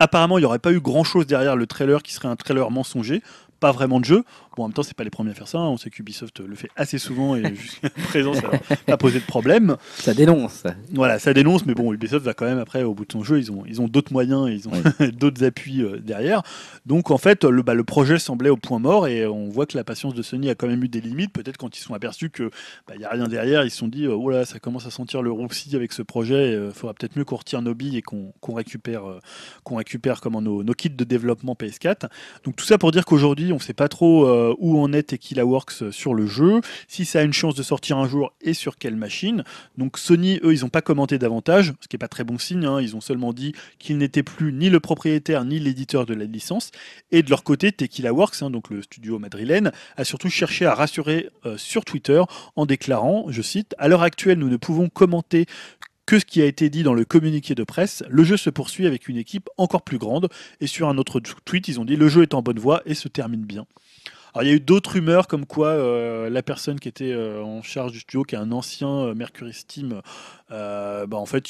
Apparemment, il n'y aurait pas eu grand-chose derrière le trailer qui serait un trailer mensonger, pas vraiment de jeu. Bon, en même temps, c'est pas les premiers à faire ça. hein. On sait qu'Ubisoft le fait assez souvent et jusqu'à présent, ça n'a pas posé de problème. Ça dénonce. Voilà, ça dénonce, mais bon, Ubisoft va quand même après au bout de son jeu, ils ont, ils ont d'autres moyens, ils ont d'autres appuis euh, derrière. Donc en fait, le, bah, le projet semblait au point mort et on voit que la patience de Sony a quand même eu des limites. Peut-être quand ils se sont aperçus que bah, il y a rien derrière, ils se sont dit euh, oh là, ça commence à sentir le roussi avec ce projet. Il faudra peut-être mieux qu'on retire nos billes et qu'on récupère, euh, qu'on récupère comment nos, nos kits de développement PS4. Donc tout ça pour dire qu'aujourd'hui, on ne sait pas trop euh, où en est Tequila Works sur le jeu, si ça a une chance de sortir un jour et sur quelle machine. Donc Sony, eux, ils n'ont pas commenté davantage, ce qui n'est pas très bon signe. hein. Ils ont seulement dit qu'ils n'étaient plus ni le propriétaire ni l'éditeur de la licence. Et de leur côté, Tequila Works, hein, donc le studio madrilène, a surtout cherché à rassurer euh, sur Twitter en déclarant, je cite, À l'heure actuelle, nous ne pouvons commenter que ce qui a été dit dans le communiqué de presse. Le jeu se poursuit avec une équipe encore plus grande. Et sur un autre tweet, ils ont dit Le jeu est en bonne voie et se termine bien. Alors, il y a eu d'autres rumeurs comme quoi euh, la personne qui était euh, en charge du studio, qui est un ancien euh, Mercury Steam, bah, en fait,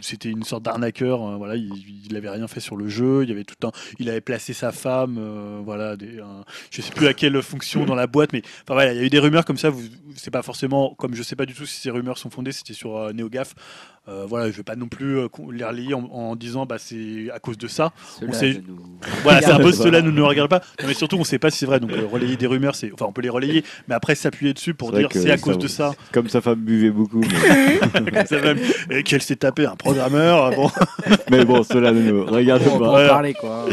c'était une sorte d'arnaqueur. euh, voilà, il, il avait rien fait sur le jeu. Il y avait tout un, il avait placé sa femme, euh, voilà, des, un- je sais plus à quelle fonction dans la boîte, mais enfin voilà, il y a eu des rumeurs comme ça. Vous, c'est pas forcément, comme je sais pas du tout si ces rumeurs sont fondées. C'était sur euh, NeoGaf. Euh, voilà, je vais pas non plus euh, les relayer en, en disant bah c'est à cause de ça. Cela sait- ne nous- Voilà, c'est un peu cela ne nous regarde pas. Non, mais surtout, on sait pas si c'est vrai. Donc euh, relayer des rumeurs, c'est, enfin, on peut les relayer, mais après s'appuyer dessus pour dire c'est à cause de ça. Comme sa femme buvait beaucoup. Mais, Ça et qu'elle s'est tapé un programmeur. Bon. mais bon, cela ne nous regarde On peut pas. en parler quoi.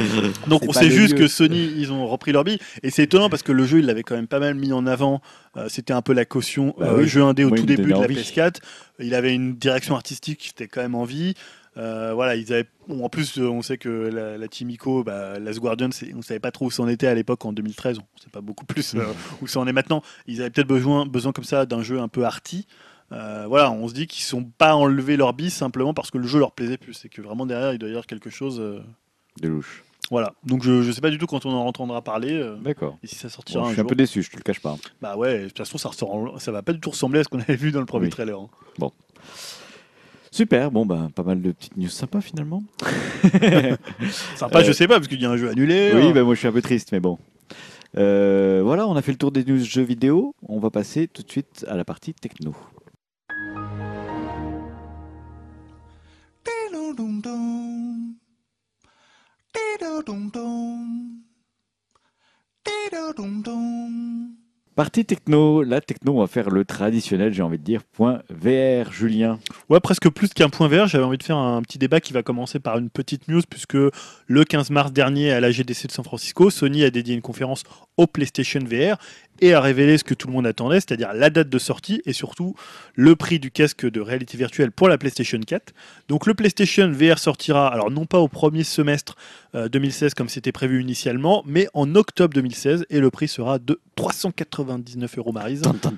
Donc on pas sait juste lieu. que Sony, ils ont repris leur bille. Et c'est étonnant parce que le jeu, ils l'avaient quand même pas mal mis en avant. Euh, C'était un peu la caution Bah euh, oui. jeu indé au tout il me début de la envie. PS4. Il avait une direction artistique qui était quand même en vie. Euh, voilà, ils avaient. bon, en plus, euh, on sait que la, la Team Ico, bah, Last Guardian, on savait pas trop où c'en était à l'époque en 2013. On sait pas beaucoup plus euh, où ça en est maintenant. Ils avaient peut-être besoin, besoin comme ça d'un jeu un peu arty. Euh, voilà, on se dit qu'ils sont pas enlevé leur bille simplement parce que le jeu leur plaisait plus. C'est que vraiment derrière, il doit y avoir quelque chose. euh, De louche. voilà. Donc je, je sais pas du tout quand on en entendra parler. euh, D'accord. et si ça sortira Bon, je un suis un peu déçu, je te le cache pas. Bah ouais, de toute façon, ça, ressort- ça va pas du tout ressembler à ce qu'on avait vu dans le premier Oui. trailer. hein. Super, bon, bah, pas mal de petites news sympas finalement. Sympa, Euh, je sais pas, parce qu'il y a un jeu annulé. Oui, hein. bah, moi je suis un peu triste, mais bon. Euh, voilà, on a fait le tour des news jeux vidéo. On va passer tout de suite à la partie techno. Partie techno, la techno, on va faire le traditionnel, j'ai envie de dire, point VR, Julien. Ouais, presque plus qu'un point vert. J'avais envie de faire un petit débat qui va commencer par une petite news, puisque le 15 mars dernier, à la GDC de San Francisco, Sony a dédié une conférence au PlayStation VR et a révélé ce que tout le monde attendait, c'est-à-dire la date de sortie et surtout le prix du casque de réalité virtuelle pour la PlayStation 4. Donc le PlayStation VR sortira, alors non pas au premier semestre euh, 2016 comme c'était prévu initialement, mais en octobre 2016 et le prix sera de 399 euros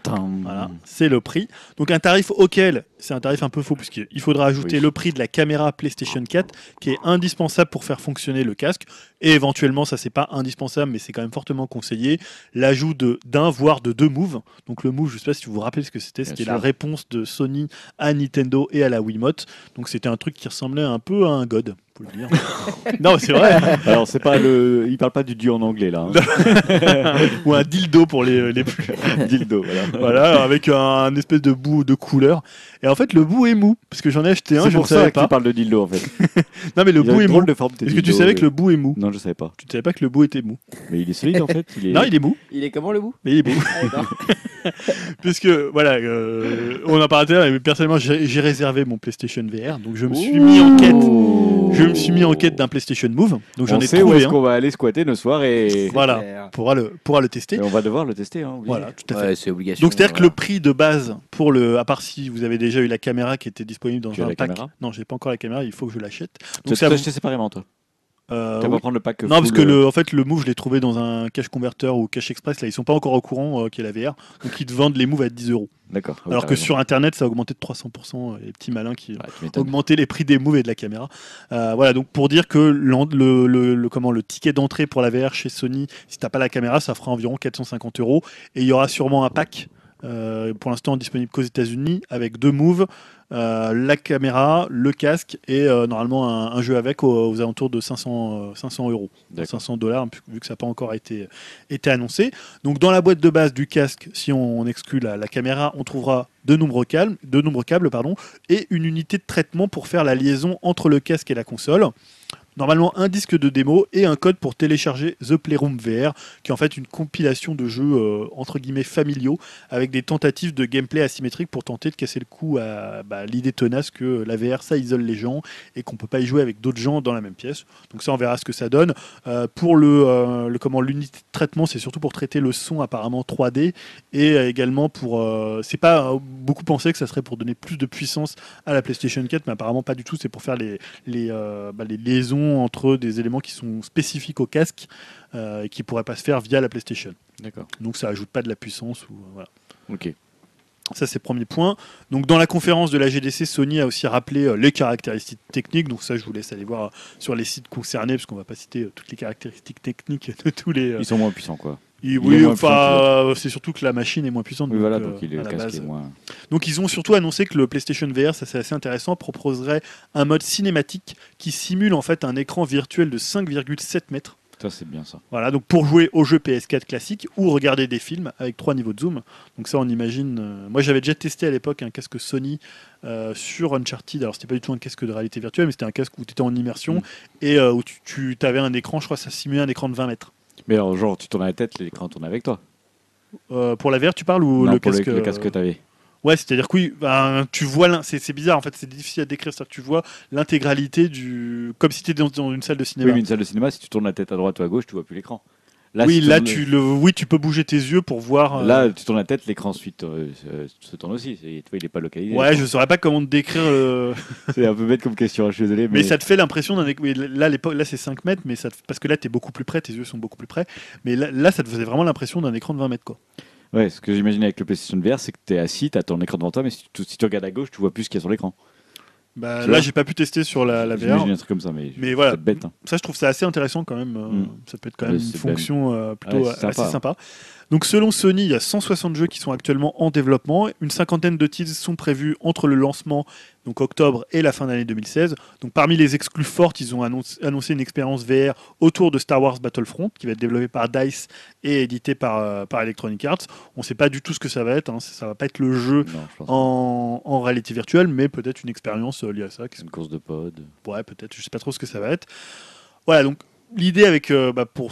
tan. Voilà, c'est le prix. Donc un tarif auquel, c'est un tarif un peu faux puisqu'il faudra ajouter Oui. le prix de la caméra PlayStation 4 qui est indispensable pour faire fonctionner le casque. Et éventuellement, ça c'est pas indispensable mais c'est quand même fortement conseillé, l'ajout de- d'un voire de deux moves. Donc le move, je sais pas si vous vous rappelez ce que c'était, c'était la réponse de Sony à Nintendo et à la Wiimote. Donc c'était un truc qui ressemblait un peu à un god, faut le dire. non, c'est vrai. Alors, c'est pas le. Il parle pas du dieu en anglais, là. hein. Ou un dildo pour les, les plus Dildo, voilà. voilà, avec un, un espèce de bout de couleur. Et en fait, le bout est mou, parce que j'en ai acheté un, C'est je ne pour ça savais que pas. tu parles de dildo, en fait. Non, mais le Il a bout une est mou. drôle de forme, tes Est-ce que tu dildos, savais que le bout est mou Non, je savais pas. Tu ne savais pas que le bout était mou Mais il est solide, en fait. Il est... Non, il est mou, Il est comment le bout? Mais il est mou. Puisque, voilà, euh, on en parlait tout à l'heure, mais personnellement, j'ai j'ai réservé mon PlayStation VR, donc je me suis mis en quête. Je me suis mis en quête d'un PlayStation Move, donc j'en On ai sait où trouvé est-ce qu'on va aller squatter nos soirs et... Voilà, pourra le, pourra le tester. et on va devoir le tester. Hein. Voilà, tout à fait. Ouais, c'est obligation. Donc c'est-à-dire que voilà. le prix de base pour le, à part si vous avez déjà eu la caméra qui était disponible dans Tu as un la pack. caméra non, j'ai pas encore la caméra, il faut que je l'achète. Tu Donc ça acheté séparément, toi euh, oui. prendre le pack Non, parce que euh, le, en fait, le Move, je l'ai trouvé dans un cache converteur ou cache express. Là, ils sont pas encore au courant euh, qu'il y a la VR. Donc, ils te vendent les Moves à 10 euros. D'accord. Ah oui, Alors que raison. sur Internet, ça a augmenté de 300%. Les petits malins qui Ouais, tu m'étonnes. augmentaient les prix des Moves et de la caméra. Euh, voilà, donc pour dire que le, le- le- comment, le ticket d'entrée pour la VR chez Sony, si t'as pas la caméra, ça fera environ 450 euros. Et il y aura sûrement un pack. euh, pour l'instant disponible qu'aux États-Unis avec deux moves, euh, la caméra, le casque et euh, normalement un, un jeu avec aux, aux alentours de 500, euh, 500 euros. D'accord. 500 dollars, vu que ça n'a pas encore été, été annoncé. Donc dans la boîte de base du casque, si on exclut la, la caméra, on trouvera de nombreux câbles, de nombreux câbles pardon, et une unité de traitement pour faire la liaison entre le casque et la console. Normalement un disque de démo et un code pour télécharger The Playroom VR, qui est en fait une compilation de jeux euh, entre guillemets familiaux avec des tentatives de gameplay asymétrique pour tenter de casser le coup à bah, l'idée tenace que la VR ça isole les gens et qu'on peut pas y jouer avec d'autres gens dans la même pièce. Donc ça on verra ce que ça donne. Euh, pour le, euh, le comment l'unité de traitement, c'est surtout pour traiter le son apparemment 3D et également pour c'est pas beaucoup pensé que ça serait pour donner plus de puissance à la PlayStation 4, mais apparemment pas du tout. C'est pour faire les les, bah, les liaisons entre des éléments qui sont spécifiques au casque euh, et qui pourraient pas se faire via la PlayStation. D'accord. Donc ça ajoute pas de la puissance ou euh, voilà. Ok. Ça, c'est premier point. Donc, dans la conférence de la GDC, Sony a aussi rappelé euh, les caractéristiques techniques. Donc, ça, je vous laisse aller voir euh, sur les sites concernés, parce qu'on va pas citer euh, toutes les caractéristiques techniques de tous les. Ils sont moins puissants, quoi. Il oui, enfin, euh, c'est surtout que la machine est moins puissante. Oui, voilà, euh, donc il est à le la casque base, est moins. donc ils ont surtout annoncé que le PlayStation VR, ça c'est assez intéressant, proposerait un mode cinématique qui simule en fait un écran virtuel de 5,7 mètres. Ça, c'est bien ça. Voilà, donc pour jouer au jeu PS4 classique ou regarder des films avec trois niveaux de zoom. Donc ça on imagine. euh, Moi j'avais déjà testé à l'époque un casque Sony euh, sur Uncharted. Alors c'était pas du tout un casque de réalité virtuelle, mais c'était un casque où tu étais en immersion Mm. et euh, où tu, avais un écran, je crois que ça simulait un écran de 20 mètres. Mais alors, genre, tu tournes la tête, l'écran tourne avec toi. Euh, pour la VR, tu parles ou non, le pour casque le, le euh, casque que t'avais. Ouais, c'est-à-dire que oui, ben, tu vois, l'in- c'est c'est bizarre en fait, c'est difficile à décrire, c'est-à-dire que tu vois l'intégralité du. Comme si tu étais dans, dans une salle de Oui, cinéma. mais une salle de cinéma, si tu tournes la tête à droite ou à gauche, tu vois plus l'écran. Là, oui, si là, tu le... oui, tu peux bouger tes yeux pour voir. euh, Là, tu tournes la tête, l'écran ensuite euh, se- tourne aussi. Vois, il est pas localisé. Ouais, je saurais pas comment te décrire. euh, C'est un peu bête comme question, je suis désolé. Mais, Mais, ça te fait l'impression d'un. là, là c'est 5 mètres, mais ça te- parce que là, tu es beaucoup plus près, tes yeux sont beaucoup plus près. Mais là, là, ça te faisait vraiment l'impression d'un écran de 20 mètres. Quoi. Ouais, ce que j'imagine avec le PlayStation VR, c'est que tu es assis, tu as ton écran devant toi, mais si tu, si tu regardes à gauche, tu vois plus ce qu'il y a sur l'écran. Bah, là, j'ai pas pu tester sur la, la VR. J'imagine un truc comme ça, mais, Mais voilà. bête. hein. Ça, je trouve ça assez intéressant quand même. euh, Mm. Ça peut être quand même Ouais, une fonction euh, plutôt Ouais, c'est assez sympa. sympa. Donc, selon Sony, il y a 160 jeux qui sont actuellement en développement. Une cinquantaine de titres sont prévus entre le lancement, donc octobre, et la fin d'année 2016. Donc, parmi les exclus fortes, ils ont annoncé, une expérience VR autour de Star Wars Battlefront, qui va être développé par DICE et édité par, euh, par Electronic Arts. On ne sait pas du tout ce que ça va être. hein. Ça va pas être le jeu Non, en, en réalité virtuelle, mais peut-être une expérience euh, liée à ça. une course de pod. Ouais, peut-être, je sais pas trop ce que ça va être. Voilà, donc l'idée avec, euh, bah, pour,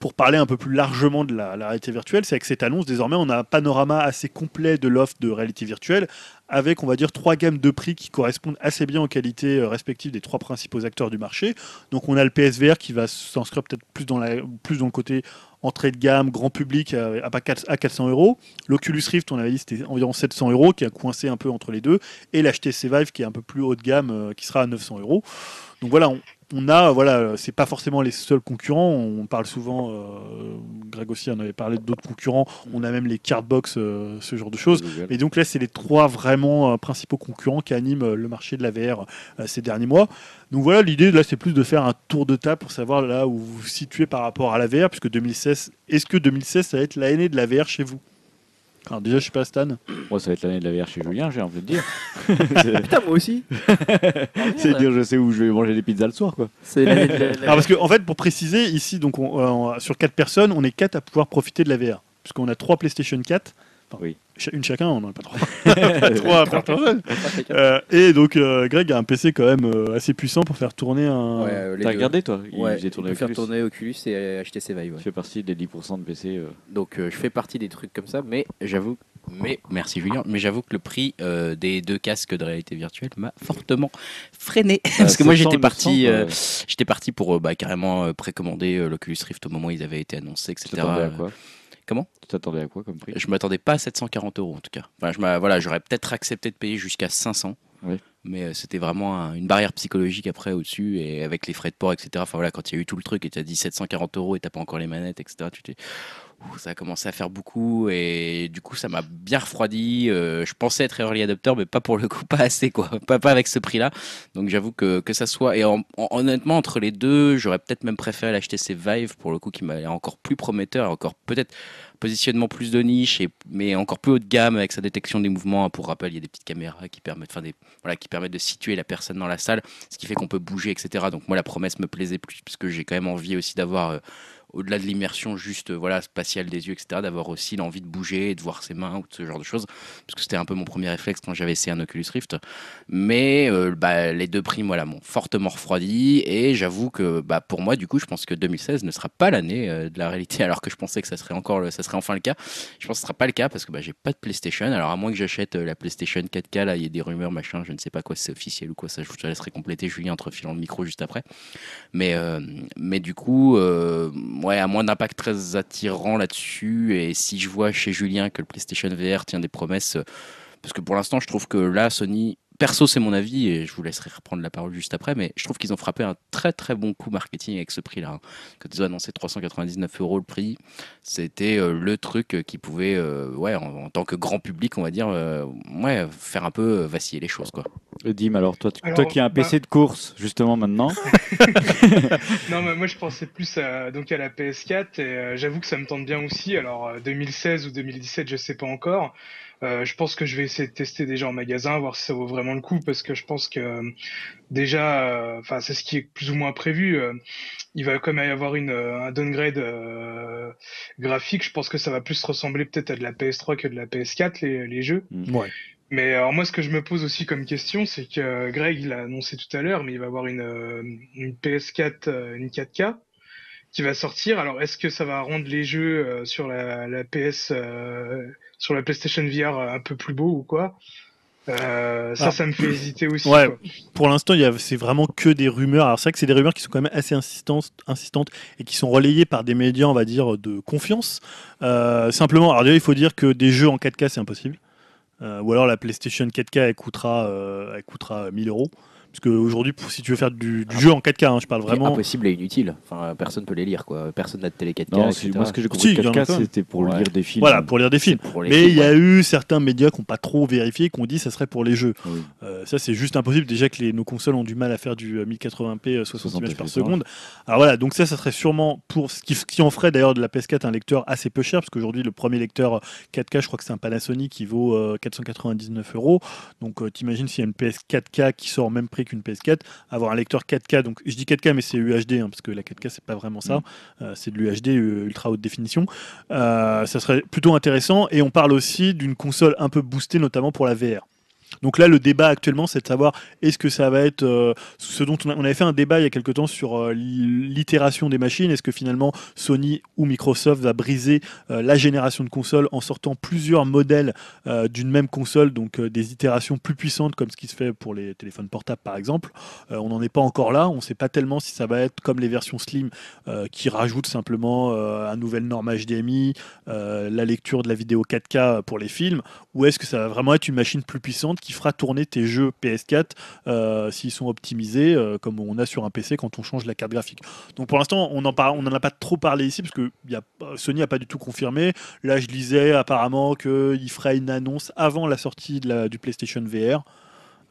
pour, parler un peu plus largement de la, réalité virtuelle, c'est avec cette annonce, désormais, on a un panorama assez complet de l'offre de réalité virtuelle, avec, on va dire, trois gammes de prix qui correspondent assez bien aux qualités euh, respectives des trois principaux acteurs du marché. Donc on a le PSVR qui va s'inscrire peut-être plus dans, la, plus dans le côté entrée de gamme, grand public à, à pas quatre- à 400 euros. L'Oculus Rift, on avait dit, c'était environ 700 euros, qui a coincé un peu entre les deux. Et l'HTC Vive, qui est un peu plus haut de gamme, euh, qui sera à 900 euros. Donc voilà, on a, voilà, c'est pas forcément les seuls concurrents. On parle souvent, euh, Greg aussi en avait parlé d'autres concurrents. On a même les cardbox, euh, ce genre de choses. Et donc là, c'est les trois vraiment euh, principaux concurrents qui animent le marché de la VR ces derniers mois. Donc voilà, l'idée là, c'est plus de faire un tour de table pour savoir là où vous vous situez par rapport à la VR, puisque 2016, est-ce que 2016 ça va être l'année de la VR chez vous? Alors déjà, je sais pas Stan. Moi, ça va être l'année de la VR chez Julien, j'ai envie de dire. Putain, moi aussi. C'est dire, je sais où je vais manger des pizzas le soir, quoi. C'est l'année de la- la- Alors parce que en fait, pour préciser, ici, donc on- euh, sur quatre personnes, on est quatre à pouvoir profiter de la VR, puisqu'on a trois PlayStation 4. Enfin, Oui. cha- Une chacun, on n'en a pas trois. Pas trois par personne. Euh, et donc euh, Greg a un PC quand même euh, assez puissant pour faire tourner un. Ouais, euh, T'as regardé, toi? Il Ouais, faisait il tourner peut faire Oculus. tourner Oculus et HTC Vive. ouais. Tu fais partie des 10% de PC. euh. Donc euh, je fais partie des trucs comme ça, mais j'avoue, mais merci Julien, mais j'avoue que le prix euh, des deux casques de réalité virtuelle m'a fortement freiné parce que moi 700, j'étais parti, 900, euh, quoi. j'étais parti pour bah, carrément précommander euh, l'Oculus Rift au moment où ils avaient été annoncés, etc. à quoi? Comment Tu t'attendais à quoi comme prix Je m'attendais pas à 740 euros en tout cas. Enfin, je voilà, j'aurais peut-être accepté de payer jusqu'à 500. Oui. Mais euh, c'était vraiment un- une barrière psychologique après au-dessus et avec les frais de port, etc. Enfin voilà, quand il y a eu tout le truc et tu as dit 740 euros et t'as pas encore les manettes, etc. Tu t'es, ça a commencé à faire beaucoup et du coup ça m'a bien refroidi. Euh, je pensais être early adopter, mais pas pour le coup, pas assez quoi, pas, avec ce prix-là. Donc j'avoue que, que ça soit et en- en- honnêtement entre les deux, j'aurais peut-être même préféré l'acheter ces Vive pour le coup qui m'a encore plus prometteur, encore peut-être positionnement plus de niche, et, mais encore plus haut de gamme avec sa détection des mouvements. Pour rappel, il y a des petites caméras qui permettent, enfin des, voilà, qui permettent de situer la personne dans la salle, ce qui fait qu'on peut bouger, etc. Donc moi, la promesse me plaisait plus parce que j'ai quand même envie aussi d'avoir, euh, au-delà de l'immersion juste euh, voilà spatiale des yeux, etc., d'avoir aussi l'envie de bouger et de voir ses mains ou ce genre de choses, parce que c'était un peu mon premier réflexe quand j'avais essayé un Oculus Rift. Mais euh, bah, les deux prix, voilà, m'ont fortement refroidi et j'avoue que bah, pour moi, du coup, je pense que 2016 ne sera pas l'année euh, de la réalité, alors que je pensais que ça serait encore, ça serait enfin le cas. Je pense que ce sera pas le cas parce que bah, j'ai pas de PlayStation. Alors à moins que j'achète la PlayStation 4K, là, il y a des rumeurs, machin, je ne sais pas quoi, c'est officiel ou quoi. Ça, je vous laisserai compléter Julien entre filant le micro juste après. Mais, mais du coup, ouais, à moins d'impact très attirant là-dessus. Et si je vois chez Julien que le PlayStation VR tient des promesses, euh, parce que pour l'instant, je trouve que là, Sony. Perso, c'est mon avis et je vous laisserai reprendre la parole juste après, mais je trouve qu'ils ont frappé un très très bon coup marketing avec ce prix-là. hein. Quand ils ont annoncé 399 euros le prix, c'était euh, le truc euh, qui pouvait, euh, ouais, en, en tant que grand public, on va dire, euh, ouais, faire un peu vaciller les choses, quoi. Dim, alors toi, tu- Alors, toi qui as un bah- PC de course, justement, maintenant, Non, mais moi je pensais plus à, donc à la PS4 et euh, j'avoue que ça me tente bien aussi. Alors euh, 2016 ou 2017, je sais pas encore. Euh, je pense que je vais essayer de tester déjà en magasin, voir si ça vaut vraiment le coup, parce que je pense que euh, déjà, euh, enfin c'est ce qui est plus ou moins prévu. euh, il va quand même y avoir une, euh, un downgrade euh, graphique. Je pense que ça va plus ressembler peut-être à de la PS3 que de la PS4 les, les jeux. Ouais. Mais alors moi, ce que je me pose aussi comme question, c'est que euh, Greg, il a annoncé tout à l'heure, mais il va avoir une, euh, une PS4, euh, une 4K qui va sortir. Alors, est-ce que ça va rendre les jeux euh, sur la, la PS, euh, sur la PlayStation VR un peu plus beaux ou quoi Euh, Ça, Ah. ça me fait hésiter aussi. Ouais. quoi. Pour l'instant, c'est vraiment que des rumeurs. Alors c'est vrai que c'est des rumeurs qui sont quand même assez insistantes, insistantes et qui sont relayées par des médias, on va dire, de confiance. Euh, simplement, alors déjà, il faut dire que des jeux en 4K, c'est impossible. Euh, ou alors la PlayStation 4K, elle coûtera, euh, elle coûtera 1000 euros. Parce qu'aujourd'hui, si tu veux faire du, du jeu en 4K, hein, je parle Vraiment. vraiment. Impossible et inutile. Enfin, personne peut les lire, quoi. Personne n'a de télé 4K. non, etc. c'est- moi ce que j'ai compris il y de en a 4K, quand même. c'était pour Ouais. lire des films. Voilà, pour lire des films. Mais il y a ouais. eu certains médias qui n'ont pas trop vérifié, qui ont dit que ça serait pour les jeux. Oui. Euh, ça, c'est juste impossible. Déjà que les, nos consoles ont du mal à faire du euh, 1080p euh, 60 60 images par seconde. Alors voilà, donc ça, ça serait sûrement pour ce qui, ce qui en ferait d'ailleurs de la PS4 un lecteur assez peu cher, parce qu'aujourd'hui, le premier lecteur euh, 4K, je crois que c'est un Panasonic qui vaut euh, 499 euros. Donc euh, t'imagines s'il y a une PS 4K qui sort au même prix qu'une PS4, avoir un lecteur 4K, donc je dis 4K, mais c'est UHD, hein, parce que la 4K, c'est pas vraiment ça. Euh, c'est de l'UHD euh, ultra haute définition. Euh, ça serait plutôt intéressant. Et on parle aussi d'une console un peu boostée, notamment pour la VR. Donc là, le débat actuellement, c'est de savoir est-ce que ça va être euh, ce dont on, a- avait fait un débat il y a quelque temps sur euh, l'itération des machines. Est-ce que finalement Sony ou Microsoft va briser euh, la génération de consoles en sortant plusieurs modèles d'une même console, donc des itérations plus puissantes comme ce qui se fait pour les téléphones portables par exemple? On n'en est pas encore là. On ne sait pas tellement si ça va être comme les versions slim qui rajoutent simplement un nouvel norme HDMI, la lecture de la vidéo 4K pour les films, ou est-ce que ça va vraiment être une machine plus puissante qui fera tourner tes jeux PS4 euh, s'ils sont optimisés euh, comme on a sur un PC quand on change la carte graphique. Donc pour l'instant, on n'en on n'en a pas trop parlé ici parce que y a, Sony n'a pas du tout confirmé. Là, je lisais apparemment qu'il ferait une annonce avant la sortie de la- du PlayStation VR.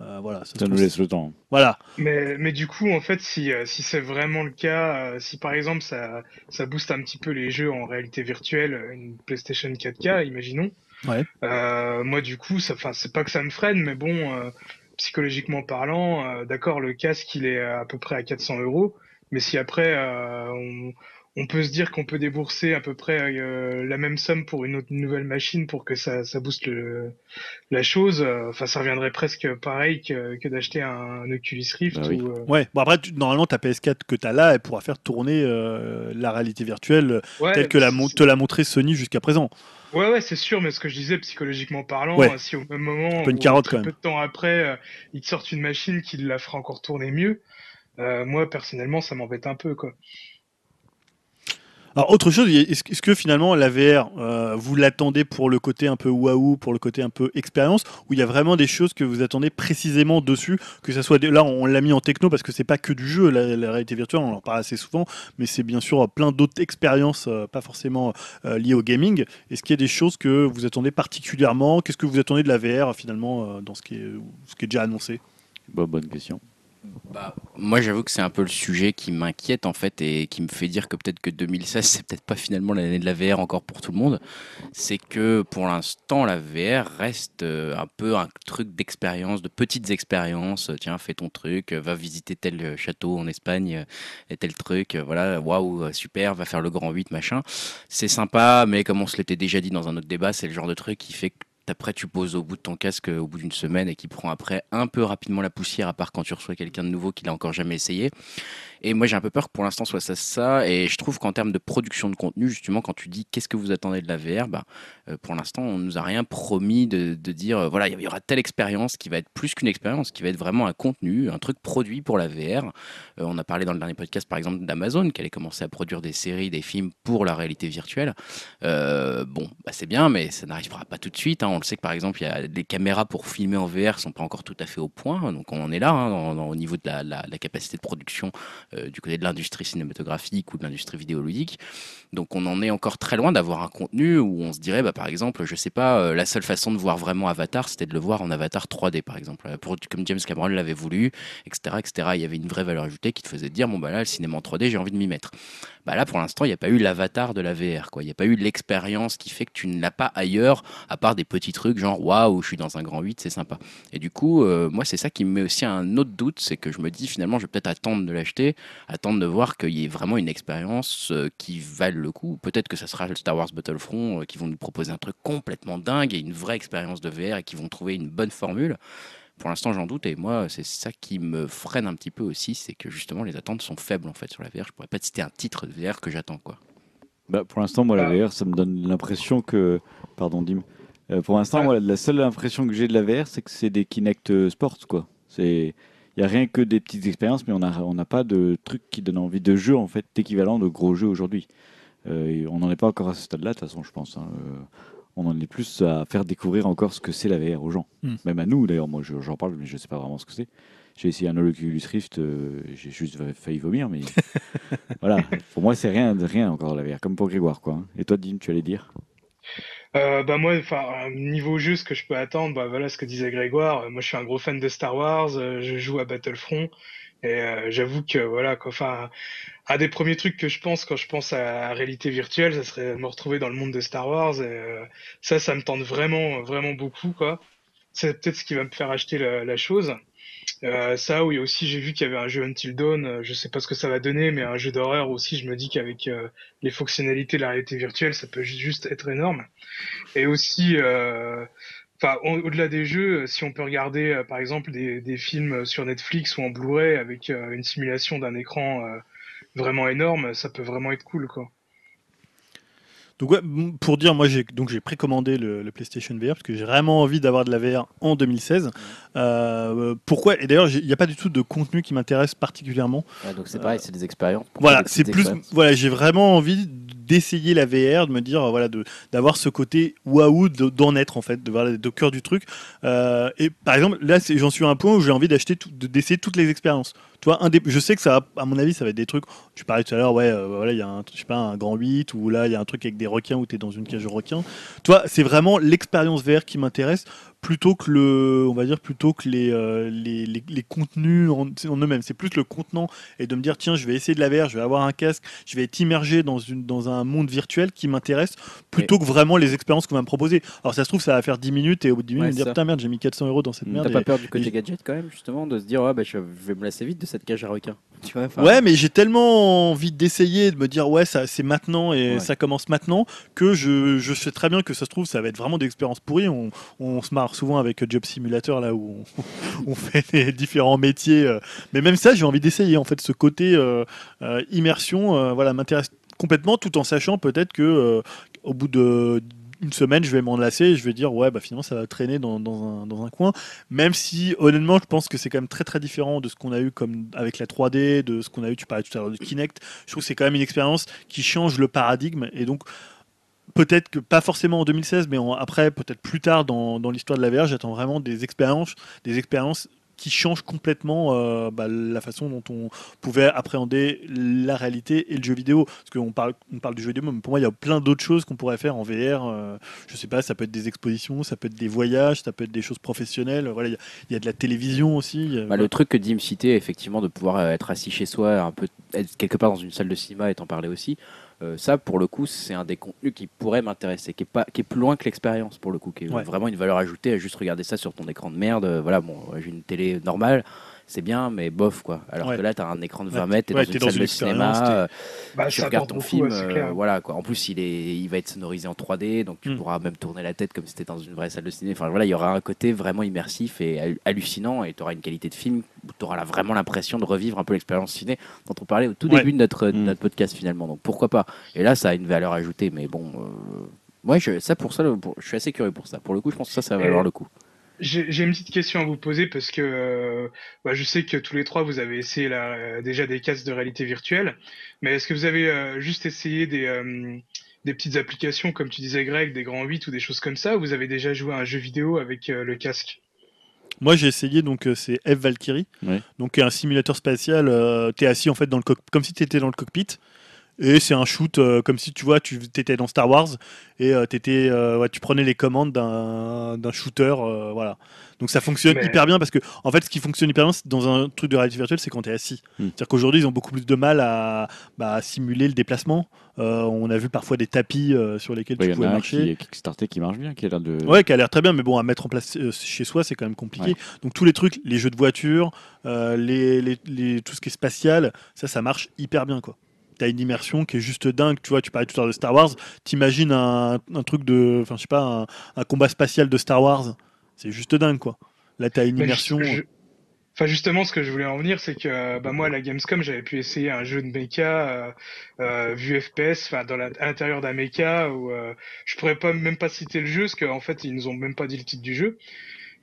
Euh, voilà, ça nous laisse le temps. voilà. Mais, mais du coup, en fait, si, si c'est vraiment le cas, si par exemple ça, ça booste un petit peu les jeux en réalité virtuelle, une PlayStation 4K, imaginons, Ouais. euh, moi du coup, ça, enfin, c'est pas que ça me freine, mais bon, euh, psychologiquement parlant, euh, d'accord, le casque il est à peu près à 400 euros, mais si après euh, on, on peut se dire qu'on peut débourser à peu près euh, la même somme pour une autre nouvelle machine pour que ça, ça booste le, la chose, euh, enfin, ça reviendrait presque pareil que, que d'acheter un, Oculus Rift Bah oui. ou, euh, Ouais, bon après, tu- normalement, ta PS4 que tu as là, elle pourra faire tourner euh, la réalité virtuelle Ouais, telle que la te l'a montré Sony jusqu'à présent. Ouais, ouais, c'est sûr, mais ce que je disais psychologiquement parlant, Ouais. si au même moment, peu une carotte, peu de temps après, euh, ils te sortent une machine qui la fera encore tourner mieux, euh, moi personnellement, ça m'embête un peu, quoi. Alors, autre chose, est-ce que- finalement la VR, euh, vous l'attendez pour le côté un peu waouh, pour le côté un peu expérience, ou il y a vraiment des choses que vous attendez précisément dessus, que ça soit là on l'a mis en techno parce que c'est pas que du jeu, la, réalité virtuelle, on en parle assez souvent, mais c'est bien sûr plein d'autres expériences, euh, pas forcément euh, liées au gaming. Est-ce qu'il y a des choses que vous attendez particulièrement? Qu'est-ce que vous attendez de la VR finalement dans ce qui est, ce qui est déjà annoncé? Bah, bonne question. Bah, moi, j'avoue que c'est un peu le sujet qui m'inquiète en fait et qui me fait dire que peut-être que 2016 c'est peut-être pas finalement l'année de la VR encore pour tout le monde. C'est que pour l'instant, la VR reste euh, un peu un truc d'expérience, de petites expériences. Tiens, fais ton truc, euh, va visiter tel euh, château en Espagne euh, et tel truc. euh, Voilà, waouh, euh, super, va faire le grand 8, machin. C'est sympa, mais comme on se l'était déjà dit dans un autre débat, c'est le genre de truc qui fait que après tu poses au bout de ton casque euh, au bout d'une semaine et qui prend après un peu rapidement la poussière à part quand tu reçois quelqu'un de nouveau qui l'a encore jamais essayé. Et moi j'ai un peu peur que pour l'instant soit ça ça et je trouve qu'en termes de production de contenu justement quand tu dis qu'est-ce que vous attendez de la VR bah, euh, pour l'instant on nous a rien promis de, dire euh, voilà il y aura telle expérience qui va être plus qu'une expérience qui va être vraiment un contenu un truc produit pour la VR. Euh, on a parlé dans le dernier podcast par exemple d'Amazon qui allait commencer à produire des séries des films pour la réalité virtuelle. Bon, bah c'est bien, mais ça n'arrivera pas tout de suite. hein. On le sait que par exemple, il y a des caméras pour filmer en VR sont pas encore tout à fait au point, donc on en est là hein, au niveau de la, capacité de production du côté de l'industrie cinématographique ou de l'industrie vidéoludique. Donc on en est encore très loin d'avoir un contenu où on se dirait, bah, par exemple, je sais pas, euh, la seule façon de voir vraiment Avatar, c'était de le voir en Avatar 3D, par exemple, Euh, comme James Cameron l'avait voulu, etc., etc. Il y avait une vraie valeur ajoutée qui te faisait dire, bon bah là, le cinéma en 3D, j'ai envie de m'y mettre. Bah là, pour l'instant, il n'y a pas eu l'avatar de la VR. Il n'y a pas eu l'expérience qui fait que tu ne l'as pas ailleurs, à part des petits trucs genre waouh, je suis dans un grand 8, c'est sympa. Et du coup, euh, moi, c'est ça qui me met aussi un autre doute, c'est que je me dis finalement, je vais peut-être attendre de l'acheter, attendre de voir qu'il y ait vraiment une expérience euh, qui vale le coup. Peut-être que ça sera le Star Wars Battlefront, euh, qui vont nous proposer un truc complètement dingue et une vraie expérience de VR et qui vont trouver une bonne formule. Pour l'instant, j'en doute et moi, c'est ça qui me freine un petit peu aussi, c'est que justement, les attentes sont faibles en fait sur la VR. Je pourrais pas te citer un titre de VR que j'attends quoi. Bah, pour l'instant, moi, la Ah. VR, ça me donne l'impression que. Pardon, Dim. Euh, pour l'instant, moi, la seule impression que j'ai de la VR, c'est que c'est des Kinect euh, Sports, quoi. C'est. Il n'y a rien que des petites expériences, mais on n'a on n'a pas de truc qui donne envie de jeu, en fait, d'équivalent de gros jeux aujourd'hui. Euh, on n'en est pas encore à ce stade-là, de toute façon, je pense. hein. On en est plus à faire découvrir encore ce que c'est la VR aux gens. Hmm. Même à nous, d'ailleurs. Moi, je- j'en parle, mais je ne sais pas vraiment ce que c'est. J'ai essayé un Oculus Rift, euh, j'ai juste failli vomir, mais voilà. Pour moi, c'est rien de rien encore la VR, comme pour Grégoire, quoi. Et toi, Dim, tu allais dire? Euh, bah moi, enfin, niveau jeu, ce que je peux attendre, bah voilà ce que disait Grégoire. Moi, je suis un gros fan de Star Wars. euh, je joue à Battlefront et euh, j'avoue que voilà, quoi, enfin, un des premiers trucs que je pense quand je pense à réalité virtuelle, ça serait me retrouver dans le monde de Star Wars. Et euh, ça, ça me tente vraiment, vraiment beaucoup, quoi. C'est peut-être ce qui va me faire acheter la, la chose. Euh, ça, oui, aussi, j'ai vu qu'il y avait un jeu Until Dawn. euh, Je sais pas ce que ça va donner, mais un jeu d'horreur aussi. Je me dis qu'avec euh, les fonctionnalités de la réalité virtuelle, ça peut ju- juste être énorme. Et aussi, euh, enfin, au- au-delà des jeux, euh, si on peut regarder euh, par exemple des, des films sur Netflix ou en Blu-ray avec euh, une simulation d'un écran euh, vraiment énorme, ça peut vraiment être cool, quoi. Donc ouais, pour dire, moi j'ai donc j'ai précommandé le, le PlayStation VR parce que j'ai vraiment envie d'avoir de la VR en 2016. Euh, pourquoi Et d'ailleurs, il n'y a pas du tout de contenu qui m'intéresse particulièrement. Ouais, donc c'est pareil, c'est des expériences. Voilà, c'est plus. Voilà, j'ai vraiment envie d'essayer la VR, de me dire voilà, de d'avoir ce côté waouh, de- d'en être en fait, de voir de cœur du truc. Euh, et par exemple, là, j'en suis à un point où j'ai envie d'acheter, d'essayer toutes les expériences. Un des, je sais que ça, à mon avis, ça va être des trucs. Tu parlais tout à l'heure, ouais, euh, voilà, il y a un, je sais pas, un grand 8 ou là, il y a un truc avec des requins où tu es dans une cage de requins. C'est vraiment l'expérience VR qui m'intéresse plutôt que le, on va dire, plutôt que les, euh, les, les, les contenus en, en eux-mêmes. C'est plus le contenant et de me dire, tiens, je vais essayer de la VR, je vais avoir un casque, je vais être immergé dans, une, dans un monde virtuel qui m'intéresse plutôt que vraiment les expériences qu'on va me proposer. Alors, ça se trouve, ça va faire 10 minutes et au bout de 10 minutes, Ouais, me dire, putain, merde, j'ai mis 400 euros dans cette merde. T'as pas peur du côté et- gadget quand même, justement, de se dire, ouais, bah, je vais me lasser vite de cette cage à requins. Tu vois, enfin, Ouais, mais j'ai tellement envie d'essayer, de me dire ouais, ça c'est maintenant et Ouais. ça commence maintenant que je, je sais très bien que ça se trouve ça va être vraiment des expériences pourries. On, on se marre souvent avec Job Simulator là où on, fait les différents métiers. euh. Mais même ça, j'ai envie d'essayer en fait ce côté euh, euh, immersion. voilà, m'intéresse complètement, tout en sachant peut-être que au bout de une semaine, je vais m'en lasser et je vais dire ouais bah finalement ça va traîner dans, dans un, dans un coin même si honnêtement je pense que c'est quand même très très différent de ce qu'on a eu comme avec la 3D de ce qu'on a eu tu parlais tout à l'heure de Kinect je trouve que c'est quand même une expérience qui change le paradigme et donc peut-être que pas forcément en 2016 mais en- après peut-être plus tard dans, dans l'histoire de la VR j'attends vraiment des expériences des expériences qui changent complètement euh, bah, la façon dont on pouvait appréhender la réalité et le jeu vidéo. Parce qu'on parle, on parle du jeu vidéo, mais pour moi, il y a plein d'autres choses qu'on pourrait faire en VR. euh, je sais pas, ça peut être des expositions, ça peut être des voyages, ça peut être des choses professionnelles. Voilà, il y a- il y, a de la télévision aussi. Bah, le truc que Dim citait, effectivement, de pouvoir euh, être assis chez soi, un peu être quelque part dans une salle de cinéma et t'en parler aussi, euh, ça, pour le coup, c'est un des contenus qui pourrait m'intéresser, qui est pas, qui est plus loin que l'expérience pour le coup, qui est Ouais. vraiment une valeur ajoutée. à Juste regarder ça sur ton écran de merde. euh, voilà, bon, j'ai une télé normale. C'est bien, mais bof quoi. Alors Ouais. que là, t'as un écran de 20 Ouais, mètres, t'es ouais, dans t'es une dans salle une de expérience, cinéma, euh, Bah, tu regardes ton beaucoup, film, ouais, euh, voilà quoi. En plus, il est, il va être sonorisé en 3D, donc tu Mm. pourras même tourner la tête comme si c'était dans une vraie salle de ciné. Enfin voilà, il y aura un côté vraiment immersif et hallu- hallucinant, et tu auras une qualité de film où tu auras vraiment l'impression de revivre un peu l'expérience ciné dont on parlait au tout Ouais. début de notre, de Mm. notre podcast finalement. Donc pourquoi pas? Et là, ça a une valeur ajoutée, mais bon. euh, Ouais, je, ça pour ça, pour- je suis assez curieux pour ça. Pour le coup, je pense que ça, ça va valoir le coup. J'ai une petite question à vous poser parce que euh, bah, je sais que tous les trois vous avez essayé là, euh, déjà des casques de réalité virtuelle, mais est-ce que vous avez euh, juste essayé des, euh, des petites applications comme tu disais Greg, des grands 8 ou des choses comme ça, ou vous avez déjà joué à un jeu vidéo avec euh, le casque? Moi, j'ai essayé, donc c'est F Valkyrie, Ouais. donc un simulateur spatial. euh, t'es assis en fait dans le comme si tu étais dans le cockpit. Et c'est un shoot euh, comme si tu vois, tu étais dans Star Wars et euh, t'étais, euh, ouais, tu prenais les commandes d'un d'un shooter. euh, voilà. Donc ça fonctionne Mais- hyper bien parce que, en fait, ce qui fonctionne hyper bien dans un truc de réalité virtuelle, c'est quand tu es assis. Hmm. C'est-à-dire qu'aujourd'hui, ils ont beaucoup plus de mal à, bah, à simuler le déplacement. Euh, on a vu parfois des tapis euh, sur lesquels Ouais, tu Il y en pouvais a marcher. qui est Kickstarter qui marche bien, qui a l'air de. Ouais, qui a l'air très bien, mais bon, à mettre en place euh, chez soi, c'est quand même compliqué. Ouais. Donc tous les trucs, les jeux de voiture, euh, les, les- les- tout ce qui est spatial, ça, ça marche hyper bien, quoi. T'as une immersion qui est juste dingue. Tu vois, tu parlais tout à l'heure de Star Wars. T'imagines un, un truc de, enfin, je sais pas, un, un combat spatial de Star Wars. C'est juste dingue, quoi. Là, t'as une immersion. je- je- Enfin, justement, ce que je voulais en venir, c'est que euh, bah, moi, à la Gamescom, j'avais pu essayer un jeu de mecha euh, euh, vu FPS, enfin, dans la- à l'intérieur d'un mecha, où euh, je pourrais pas même pas citer le jeu, parce qu'en fait, ils nous ont même pas dit le titre du jeu.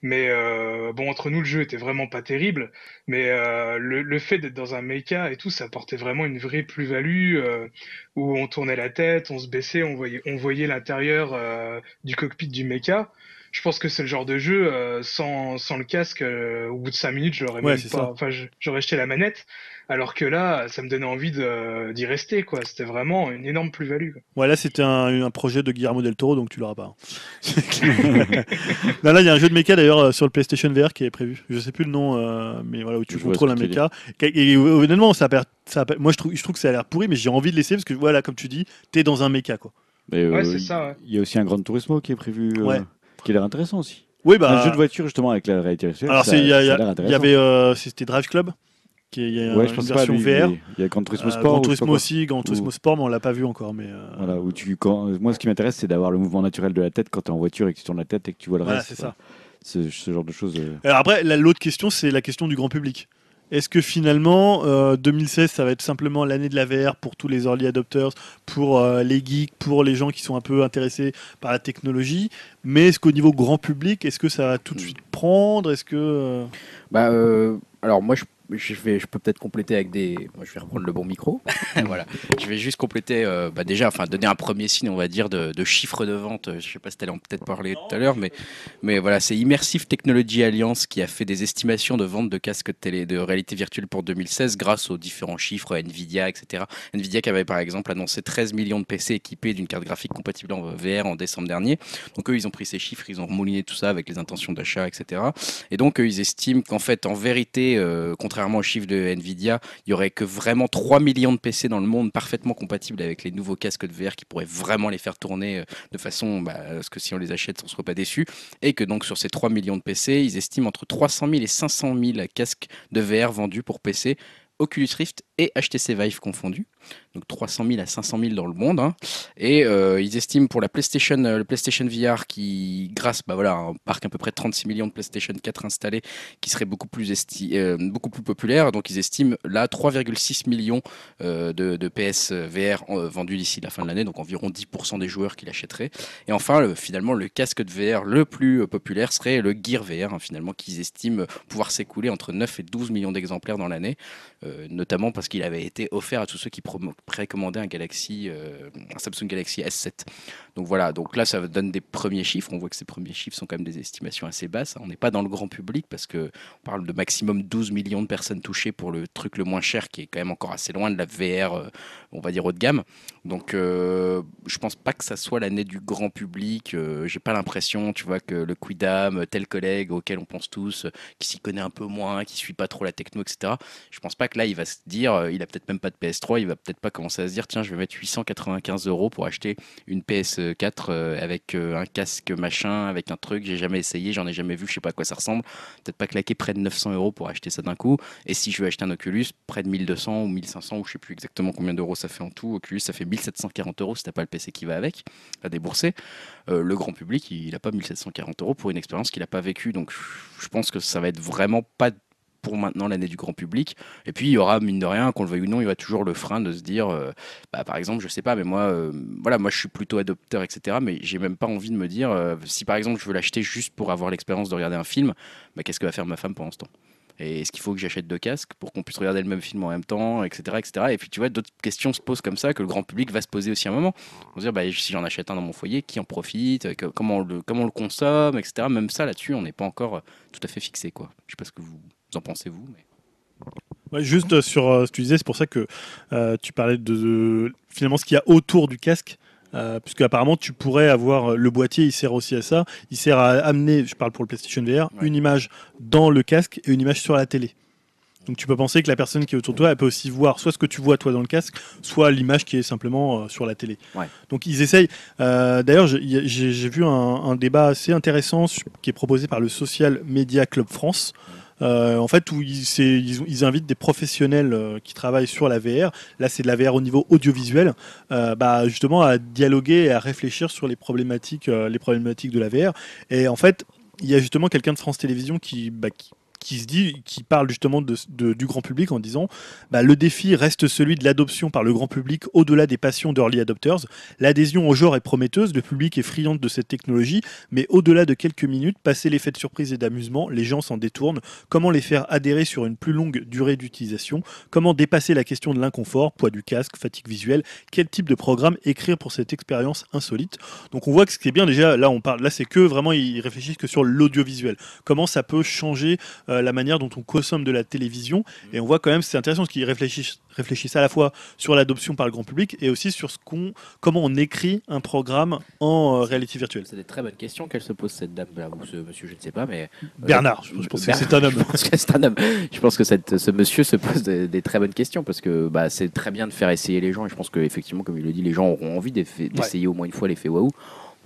Mais euh, bon, entre nous, le jeu était vraiment pas terrible. Mais euh, le, fait d'être dans un mecha et tout, ça apportait vraiment une vraie plus-value euh, où on tournait la tête, on se baissait, on voyait, on voyait l'intérieur euh, du cockpit du mecha. Je pense que c'est le genre de jeu euh, sans, sans le casque. euh, au bout de cinq minutes, je l'aurais Ouais, pas. Enfin, j'aurais jeté la manette. Alors que là, ça me donnait envie de- d'y rester. quoi. C'était vraiment une énorme plus-value. Ouais, là, c'était un, un projet de Guillermo del Toro, donc tu l'auras pas. là, là, il y a un jeu de mecha d'ailleurs euh, sur le PlayStation VR qui est prévu. Je sais plus le nom, euh, mais voilà, où tu Je contrôles un mecha. Et, et, honnêtement, ça ça moi, je trouve, je trouve que ça a l'air pourri, mais j'ai envie de l'essayer parce que voilà, comme tu dis, t'es dans un mecha, quoi. Euh, Ouais, c'est ça, ouais. Il y a aussi un Grand Turismo qui est prévu, euh, Ouais. Qui a l'air intéressant aussi. Oui, bah. Un jeu de voiture justement avec la réalité virtuelle. Alors, il y, avait, euh, c'était Drive Club. qui y a Ouais, une je pense pas. version lui, VR. Il y a Gran Turismo Euh, Sport. Gran sais pas Turismo aussi, Gran Turismo Ou- Sport, mais on l'a pas vu encore. Mais euh, Voilà, où tu, quand, moi, ce qui m'intéresse, c'est d'avoir le mouvement naturel de la tête quand tu es en voiture et que tu tournes la tête et que tu vois le voilà, reste. c'est ça. Ce, ce genre de choses. euh. Alors après, la- l'autre question, c'est la question du grand public. Est-ce que finalement, euh, 2016, ça va être simplement l'année de la VR pour tous les early adopters, pour euh, les geeks, pour les gens qui sont un peu intéressés par la technologie? Mais est-ce qu'au niveau grand public, est-ce que ça va tout de suite prendre? Est-ce que euh, Bah, euh, alors moi, je, je, vais, je peux peut-être compléter avec des. Moi, je vais reprendre le bon micro. voilà. Je vais juste compléter, euh, bah, déjà, enfin, donner un premier signe, on va dire, de, de chiffres de vente. Je sais pas si tu allais en peut-être parler tout à l'heure, mais, mais voilà, c'est Immersive Technology Alliance qui a fait des estimations de vente de casques de, télé, de réalité virtuelle pour 2016 grâce aux différents chiffres Nvidia, etc. Nvidia qui avait par exemple annoncé 13 millions de PC équipés d'une carte graphique compatible en VR en décembre dernier. Donc eux, ils ont pris ces chiffres, ils ont remouliné tout ça avec les intentions d'achat, etc. Et donc, eux, ils estiment qu'en fait, en vérité, euh, contrairement aux chiffres de Nvidia, il y aurait que vraiment 3 millions de PC dans le monde parfaitement compatibles avec les nouveaux casques de VR qui pourraient vraiment les faire tourner euh, de façon bah, à ce que si on les achète, on ne soit pas déçu. Et que donc, sur ces 3 millions de PC, ils estiment entre 300 000 et 500 000 casques de VR vendus pour PC. Oculus Rift et HTC Vive confondus, donc 300 000 à 500 000 dans le monde. hein. Et euh, ils estiment pour la PlayStation, euh, le PlayStation VR qui, grâce bah voilà, à un parc à peu près de 36 millions de PlayStation 4 installés, qui serait beaucoup plus, euh, beaucoup plus populaire. Donc ils estiment là 3,6 millions de, PS VR vendus d'ici la fin de l'année, donc environ 10% des joueurs qui l'achèteraient. Et enfin, le- finalement, le casque de VR le plus populaire serait le Gear VR, hein, finalement, qu'ils estiment pouvoir s'écouler entre 9 et 12 millions d'exemplaires dans l'année, notamment parce qu'il avait été offert à tous ceux qui précommandaient un Galaxy, euh, un Samsung Galaxy S7. Donc voilà, donc là ça donne des premiers chiffres. On voit que ces premiers chiffres sont quand même des estimations assez basses. hein. On n'est pas dans le grand public parce que on parle de maximum 12 millions de personnes touchées pour le truc le moins cher qui est quand même encore assez loin de la VR, euh, on va dire haut de gamme. Donc euh, je pense pas que ça soit l'année du grand public. Euh, J'ai pas l'impression, tu vois, que le Quidam, tel collègue auquel on pense tous, euh, qui s'y connaît un peu moins, qui suit pas trop la techno, etc. Je pense pas que là il va se dire, euh, il a peut-être même pas de PS3, il va peut-être pas commencer à se dire, tiens, je vais mettre 895 euros pour acheter une PS4 euh, avec euh, un casque machin, avec un truc, j'ai jamais essayé, j'en ai jamais vu, je sais pas à quoi ça ressemble. Peut-être pas claquer près de 900 euros pour acheter ça d'un coup. Et si je veux acheter un Oculus, près de 1200 ou 1500 ou je sais plus exactement combien d'euros ça fait en tout. Oculus, ça fait 1740 euros si t'as pas le PC qui va avec à débourser. Euh, le grand public, il n'a pas 1740 euros pour une expérience qu'il n'a pas vécue. Donc je pense que ça va être vraiment pas pour maintenant l'année du grand public. Et puis il y aura, mine de rien, qu'on le veuille ou non, il y aura toujours le frein de se dire, euh, bah, par exemple, je sais pas, mais moi, euh, voilà, moi je suis plutôt adopteur, etc. Mais j'ai même pas envie de me dire, euh, si par exemple je veux l'acheter juste pour avoir l'expérience de regarder un film, bah, qu'est-ce que va faire ma femme pendant ce temps? Et est-ce qu'il faut que j'achète deux casques pour qu'on puisse regarder le même film en même temps, etc. etc. Et puis tu vois, d'autres questions se posent comme ça que le grand public va se poser aussi à un moment. On se dire, bah, si j'en achète un dans mon foyer, qui en profite, comment, le, comment le consomme, etc. Même ça, là-dessus, on n'est pas encore tout à fait fixé. Quoi. Je sais pas ce que vous en pensez, vous. Mais... Ouais, juste euh, sur euh, ce que tu disais, c'est pour ça que euh, tu parlais de, de- finalement ce qu'il y a autour du casque. Euh, puisque apparemment tu pourrais avoir le boîtier, il sert aussi à ça. Il sert à amener, je parle pour le PlayStation VR, Ouais. une image dans le casque et une image sur la télé. Donc tu peux penser que la personne qui est autour de toi, elle peut aussi voir soit ce que tu vois toi dans le casque, soit l'image qui est simplement euh, sur la télé. Ouais. Donc ils essayent. euh, D'ailleurs, j'ai- vu un, un débat assez intéressant qui est proposé par le Social Media Club France. Euh, en fait, où ils, invitent des professionnels euh, qui travaillent sur la VR. Là, c'est de la VR au niveau audiovisuel, euh, bah, justement à dialoguer et à réfléchir sur les problématiques, les problématiques de la VR. Et en fait, il y a justement quelqu'un de France Télévisions qui, bah, qui, qui se dit, qui parle justement du grand public en disant, bah, le défi reste celui de l'adoption par le grand public au-delà des passions d'early adopters. L'adhésion au genre est prometteuse, le public est friand de cette technologie, mais au-delà de quelques minutes, passé l'effet de surprise et d'amusement, les gens s'en détournent. Comment les faire adhérer sur une plus longue durée d'utilisation? Comment dépasser la question de l'inconfort, poids du casque, fatigue visuelle? Quel type de programme écrire pour cette expérience insolite? Donc on voit que ce qui est bien déjà, là on parle, là c'est que vraiment ils réfléchissent que sur l'audiovisuel. Comment ça peut changer euh, la manière dont on consomme de la télévision Et on voit quand même c'est intéressant parce qu'ils réfléchissent réfléchissent à la fois sur l'adoption par le grand public et aussi sur ce qu'on, comment on écrit un programme en euh, réalité virtuelle. C'est des très bonnes questions qu'elle se pose, cette dame là ou ce monsieur, je ne sais pas, mais. Bernard, je, je pense que c'est un homme. Je pense que c'est un homme. Je pense que cette- ce monsieur se pose des, des très bonnes questions parce que bah, c'est très bien de faire essayer les gens et je pense qu'effectivement, comme il le dit, les gens auront envie d'essayer au moins une fois l'effet waouh.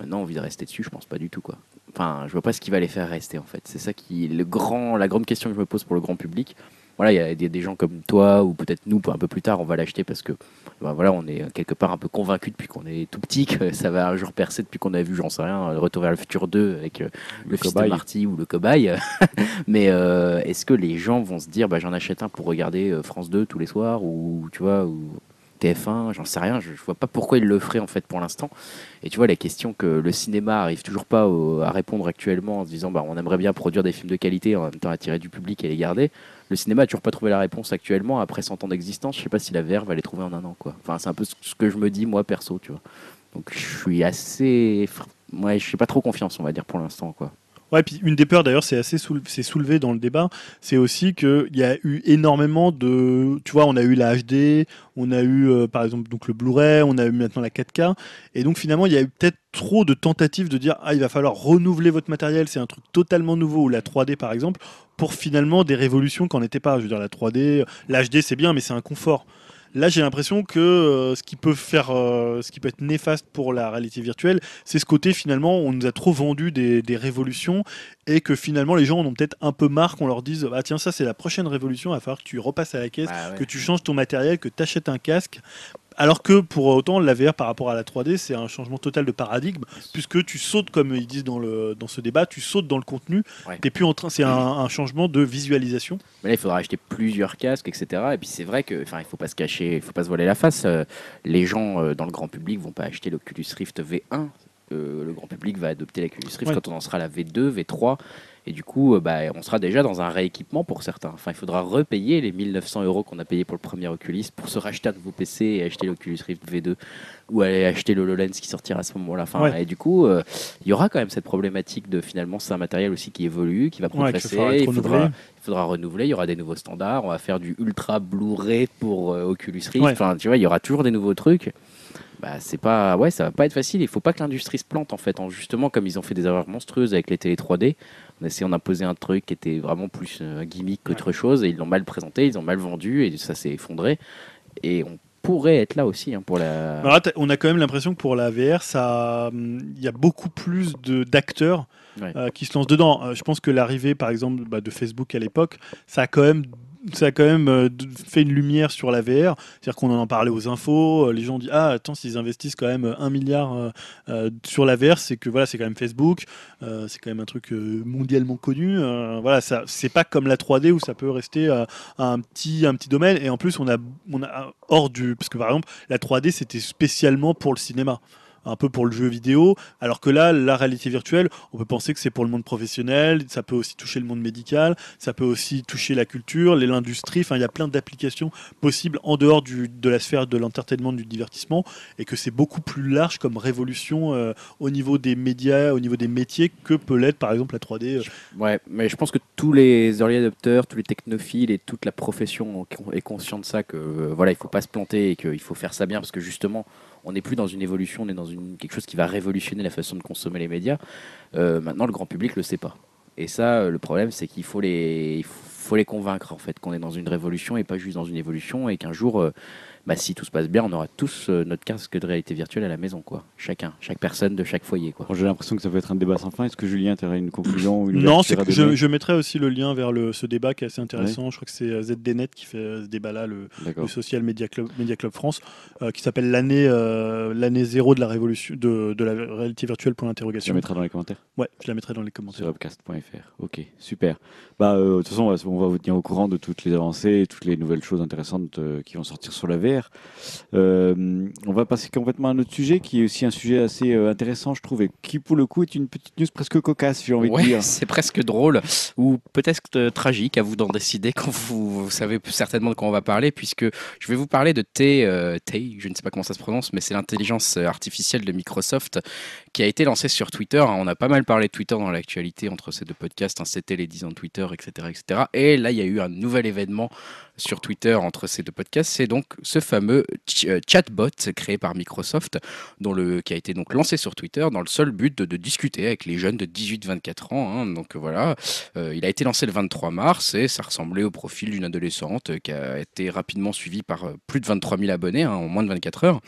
Maintenant, envie de rester dessus, je pense pas du tout quoi. Enfin, je vois pas ce qui va les faire rester en fait. C'est ça qui le grand, la grande question que je me pose pour le grand public. voilà, il y a des, des gens comme toi ou peut-être nous, un peu plus tard, on va l'acheter parce que ben voilà, on est quelque part un peu convaincu depuis qu'on est tout petit que ça va un jour percer depuis qu'on a vu, j'en sais rien, Retour vers le futur 2 avec euh, le, fils de cobaye. Marty ou le cobaye. Mais euh, est-ce que les gens vont se dire, bah, j'en achète un pour regarder euh, France 2 tous les soirs ou tu vois ou TF1, j'en sais rien, je, vois pas pourquoi ils le feraient en fait pour l'instant. Et tu vois la question que le cinéma arrive toujours pas à répondre actuellement en se disant bah on aimerait bien produire des films de qualité en même temps attirer du public et les garder. Le cinéma a toujours pas trouvé la réponse actuellement après 100 ans d'existence. Je sais pas si la VR va les trouver en un an quoi. Enfin c'est un peu ce que je me dis moi perso tu vois. Donc je suis assez, ouais je suis pas trop confiance on va dire pour l'instant quoi. Ouais, puis une des peurs d'ailleurs, c'est assez soule- c'est soulevé dans le débat, c'est aussi qu'il y a eu énormément de. Tu vois, on a eu la HD, on a eu euh, par exemple donc le Blu-ray, on a eu maintenant la 4K, et donc finalement il y a eu peut-être trop de tentatives de dire ah il va falloir renouveler votre matériel, c'est un truc totalement nouveau, ou la 3D par exemple, pour finalement des révolutions qu'en n'était pas. Je veux dire la 3D, l'HD c'est bien, mais c'est un confort. Là, j'ai l'impression que euh, ce qui peut faire, euh, ce qui peut être néfaste pour la réalité virtuelle, c'est ce côté finalement, on nous a trop vendu des, des révolutions et que finalement les gens en ont peut-être un peu marre qu'on leur dise ah tiens ça c'est la prochaine révolution, il va falloir que tu repasses à la caisse, Bah ouais. que tu changes ton matériel, que tu achètes un casque. Alors que pour autant, la VR par rapport à la 3D, c'est un changement total de paradigme, puisque tu sautes, comme ils disent dans, le, dans ce débat, tu sautes dans le contenu. Ouais. T'es plus en train, c'est un, un changement de visualisation. Mais là, il faudra acheter plusieurs casques, etc. Et puis c'est vrai que, enfin, il faut pas se cacher, il faut pas se voiler la face. Euh, les gens euh, dans le grand public vont pas acheter l'Oculus Rift V1. Euh, le grand public va adopter l'Oculus Rift Ouais. quand on en sera à la V2, V3. Et du coup, euh, bah, on sera déjà dans un rééquipement pour certains. Enfin, il faudra repayer les 1900 euros qu'on a payé pour le premier Oculus pour se racheter un nouveau PC et acheter l'Oculus Rift V2 ou aller acheter le HoloLens qui sortira à ce moment-là. Enfin, Ouais. Et du coup, euh, il y aura quand même cette problématique de finalement, c'est un matériel aussi qui évolue, qui va progresser. il faudra, renouvelé. il faudra renouveler, il y aura des nouveaux standards, on va faire du ultra Blu-ray pour euh, Oculus Rift. Ouais. Enfin, tu vois, il y aura toujours des nouveaux trucs. Bah, c'est pas, ouais, ça va pas être facile. Il faut pas que l'industrie se plante en fait. En, justement, comme ils ont fait des erreurs monstrueuses avec les télé 3D, on a essayé d'imposer un truc qui était vraiment plus euh, un gimmick qu'autre chose et ils l'ont mal présenté, ils ont mal vendu et ça s'est effondré. Et on pourrait être là aussi hein, pour la. Là, on a quand même l'impression que pour la VR, ça, hum, il y a beaucoup plus de d'acteurs Ouais. euh, qui se lancent dedans. Euh, je pense que l'arrivée, par exemple, bah, de Facebook à l'époque, ça a quand même ça a quand même euh, fait une lumière sur la VR. C'est-à-dire qu'on en parlait aux infos, euh, les gens disent ah attends s'ils investissent quand même euh, un milliard sur la VR, c'est que voilà c'est quand même Facebook, c'est quand même un truc mondialement connu. Voilà c'est pas comme la 3D où ça peut rester un petit un petit domaine. Et en plus on a on a hors du parce que par exemple la 3D c'était spécialement pour le cinéma un peu pour le jeu vidéo, alors que là, la réalité virtuelle, on peut penser que c'est pour le monde professionnel, ça peut aussi toucher le monde médical, ça peut aussi toucher la culture, l'industrie, enfin il y a plein d'applications possibles en dehors de la sphère de l'entertainment, du divertissement, et que c'est beaucoup plus large comme révolution euh, au niveau des médias, au niveau des métiers, que peut l'être par exemple la 3D. euh. Ouais, mais je pense que tous les early adopters, tous les technophiles et toute la profession est conscient de ça que euh, voilà, il faut pas se planter et qu'il faut faire ça bien parce que justement, on n'est plus dans une évolution, on est dans quelque chose qui va révolutionner la façon de consommer les médias. Euh, maintenant, le grand public le sait pas. Et ça, euh, le problème, c'est qu'il faut les, il faut les convaincre en fait qu'on est dans une révolution et pas juste dans une évolution et qu'un jour, euh, bah, si tout se passe bien, on aura tous euh, notre casque de réalité virtuelle à la maison, quoi. Chacun, chaque personne de chaque foyer, quoi. Bon, J'ai l'impression que ça peut être un débat sans fin. Est-ce que Julien, tu une conclusion ou une Non, que je, je mettrai aussi le lien vers le, ce débat qui est assez intéressant. Je crois que c'est euh, ZDNet qui fait euh, ce débat-là, le, Social Media Club, Media Club France, euh, qui s'appelle l'année euh, l'année zéro de la révolution de, de la réalité virtuelle pour Tu la l'interrogation. mettras dans les commentaires? Ouais, je la mettrai dans les sur commentaires. upcast.fr. Ok, super. Bah, euh, de toute façon, on va- on va vous tenir au courant de toutes les avancées et toutes les nouvelles choses intéressantes euh, qui vont sortir sur la Euh, on va passer complètement à un autre sujet qui est aussi un sujet assez euh, intéressant, je trouve, et qui pour le coup est une petite news presque cocasse, j'ai envie de dire. c'est presque drôle ou peut-être euh, tragique, à vous d'en décider quand vous, vous savez certainement de quoi on va parler, puisque je vais vous parler de Tay, euh, Tay, je ne sais pas comment ça se prononce, mais c'est l'intelligence artificielle de Microsoft qui a été lancée sur Twitter. On a pas mal parlé de Twitter dans l'actualité entre ces deux podcasts, hein. c'était les 10 ans de Twitter, etc., etc. Et là, il y a eu un nouvel événement sur Twitter entre ces deux podcasts, c'est donc ce fameux euh, chatbot créé par Microsoft, dont le, qui a été donc lancé sur Twitter dans le seul but de, discuter avec les jeunes de 18-24 ans. hein. Donc voilà, Euh, il a été lancé le 23 mars et ça ressemblait au profil d'une adolescente euh, qui a été rapidement suivie par euh, plus de 23 000 abonnés hein, en moins de 24 heures.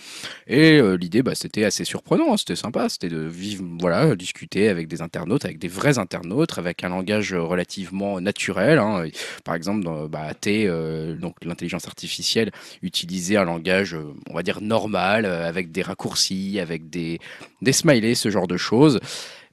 Et euh, l'idée, bah, c'était assez surprenant, hein, c'était sympa, c'était de vivre, voilà, discuter avec des internautes, avec des vrais internautes, avec un langage relativement naturel. Par exemple, bah, T, euh, donc l'intelligence artificielle, utilisait un langage, euh, on va dire normal, euh, avec des raccourcis, avec des, des smileys, ce genre de choses.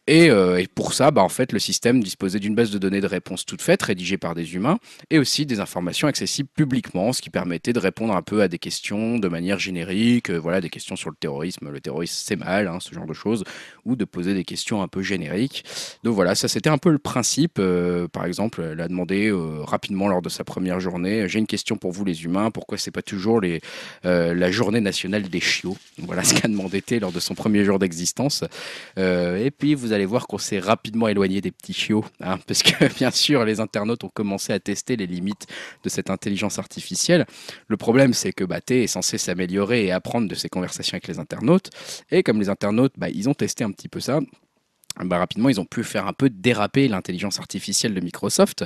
Et, euh, et pour ça, bah, en fait, le système disposait d'une base de données de réponse toute faite, rédigée par des humains, et aussi des informations accessibles publiquement, ce qui permettait de répondre un peu à des questions de manière générique, euh, voilà, des questions sur le terrorisme, le terrorisme c'est mal, hein, ce genre de choses, ou de poser des questions un peu génériques. Donc voilà, ça c'était un peu le principe. Euh, par exemple, elle a demandé rapidement lors de sa première journée, j'ai une question pour vous les humains, pourquoi c'est pas toujours la journée nationale des chiots? Voilà ce qu'a demandé T lors de son premier jour d'existence. Et puis vous allez voir qu'on s'est rapidement éloigné des petits chiots, hein, parce que bien sûr les internautes ont commencé à tester les limites de cette intelligence artificielle. Le problème c'est que bah, T est censé s'améliorer et apprendre de ses conversations avec les internautes, et comme les internautes, bah, ils ont testé un petit peu ça. Bah, rapidement, ils ont pu faire un peu déraper l'intelligence artificielle de Microsoft.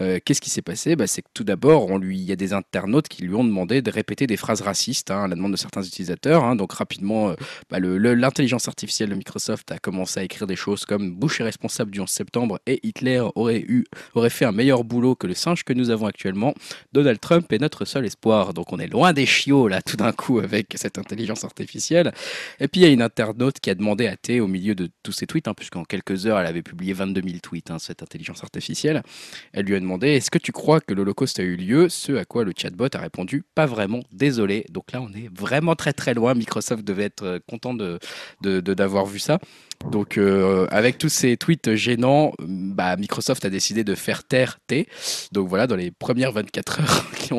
Euh, Qu'est-ce qui s'est passé? Bah, C'est que tout d'abord, il y a des internautes qui lui ont demandé de répéter des phrases racistes hein, à la demande de certains utilisateurs. hein. donc rapidement, euh, bah, l'intelligence artificielle de Microsoft a commencé à écrire des choses comme Bush est responsable du 11 septembre et Hitler aurait, eu, aurait fait un meilleur boulot que le singe que nous avons actuellement. Donald Trump est notre seul espoir. Donc on est loin des chiots là tout d'un coup avec cette intelligence artificielle. Et puis il y a une internaute qui a demandé à T au milieu de tous ses tweets, hein, puisqu'en quelques heures elle avait publié 22 000 tweets, hein, cette intelligence artificielle. Elle lui a demandé Est-ce que tu crois que l'Holocauste a eu lieu? Ce à quoi le chatbot a répondu Pas vraiment, désolé. Donc là on est vraiment très très loin. Microsoft devait être euh, content de de- de- d'avoir vu ça. Donc, euh, avec tous ces tweets gênants, bah, Microsoft a décidé de faire taire T. Donc voilà, dans les premières 24 heures qui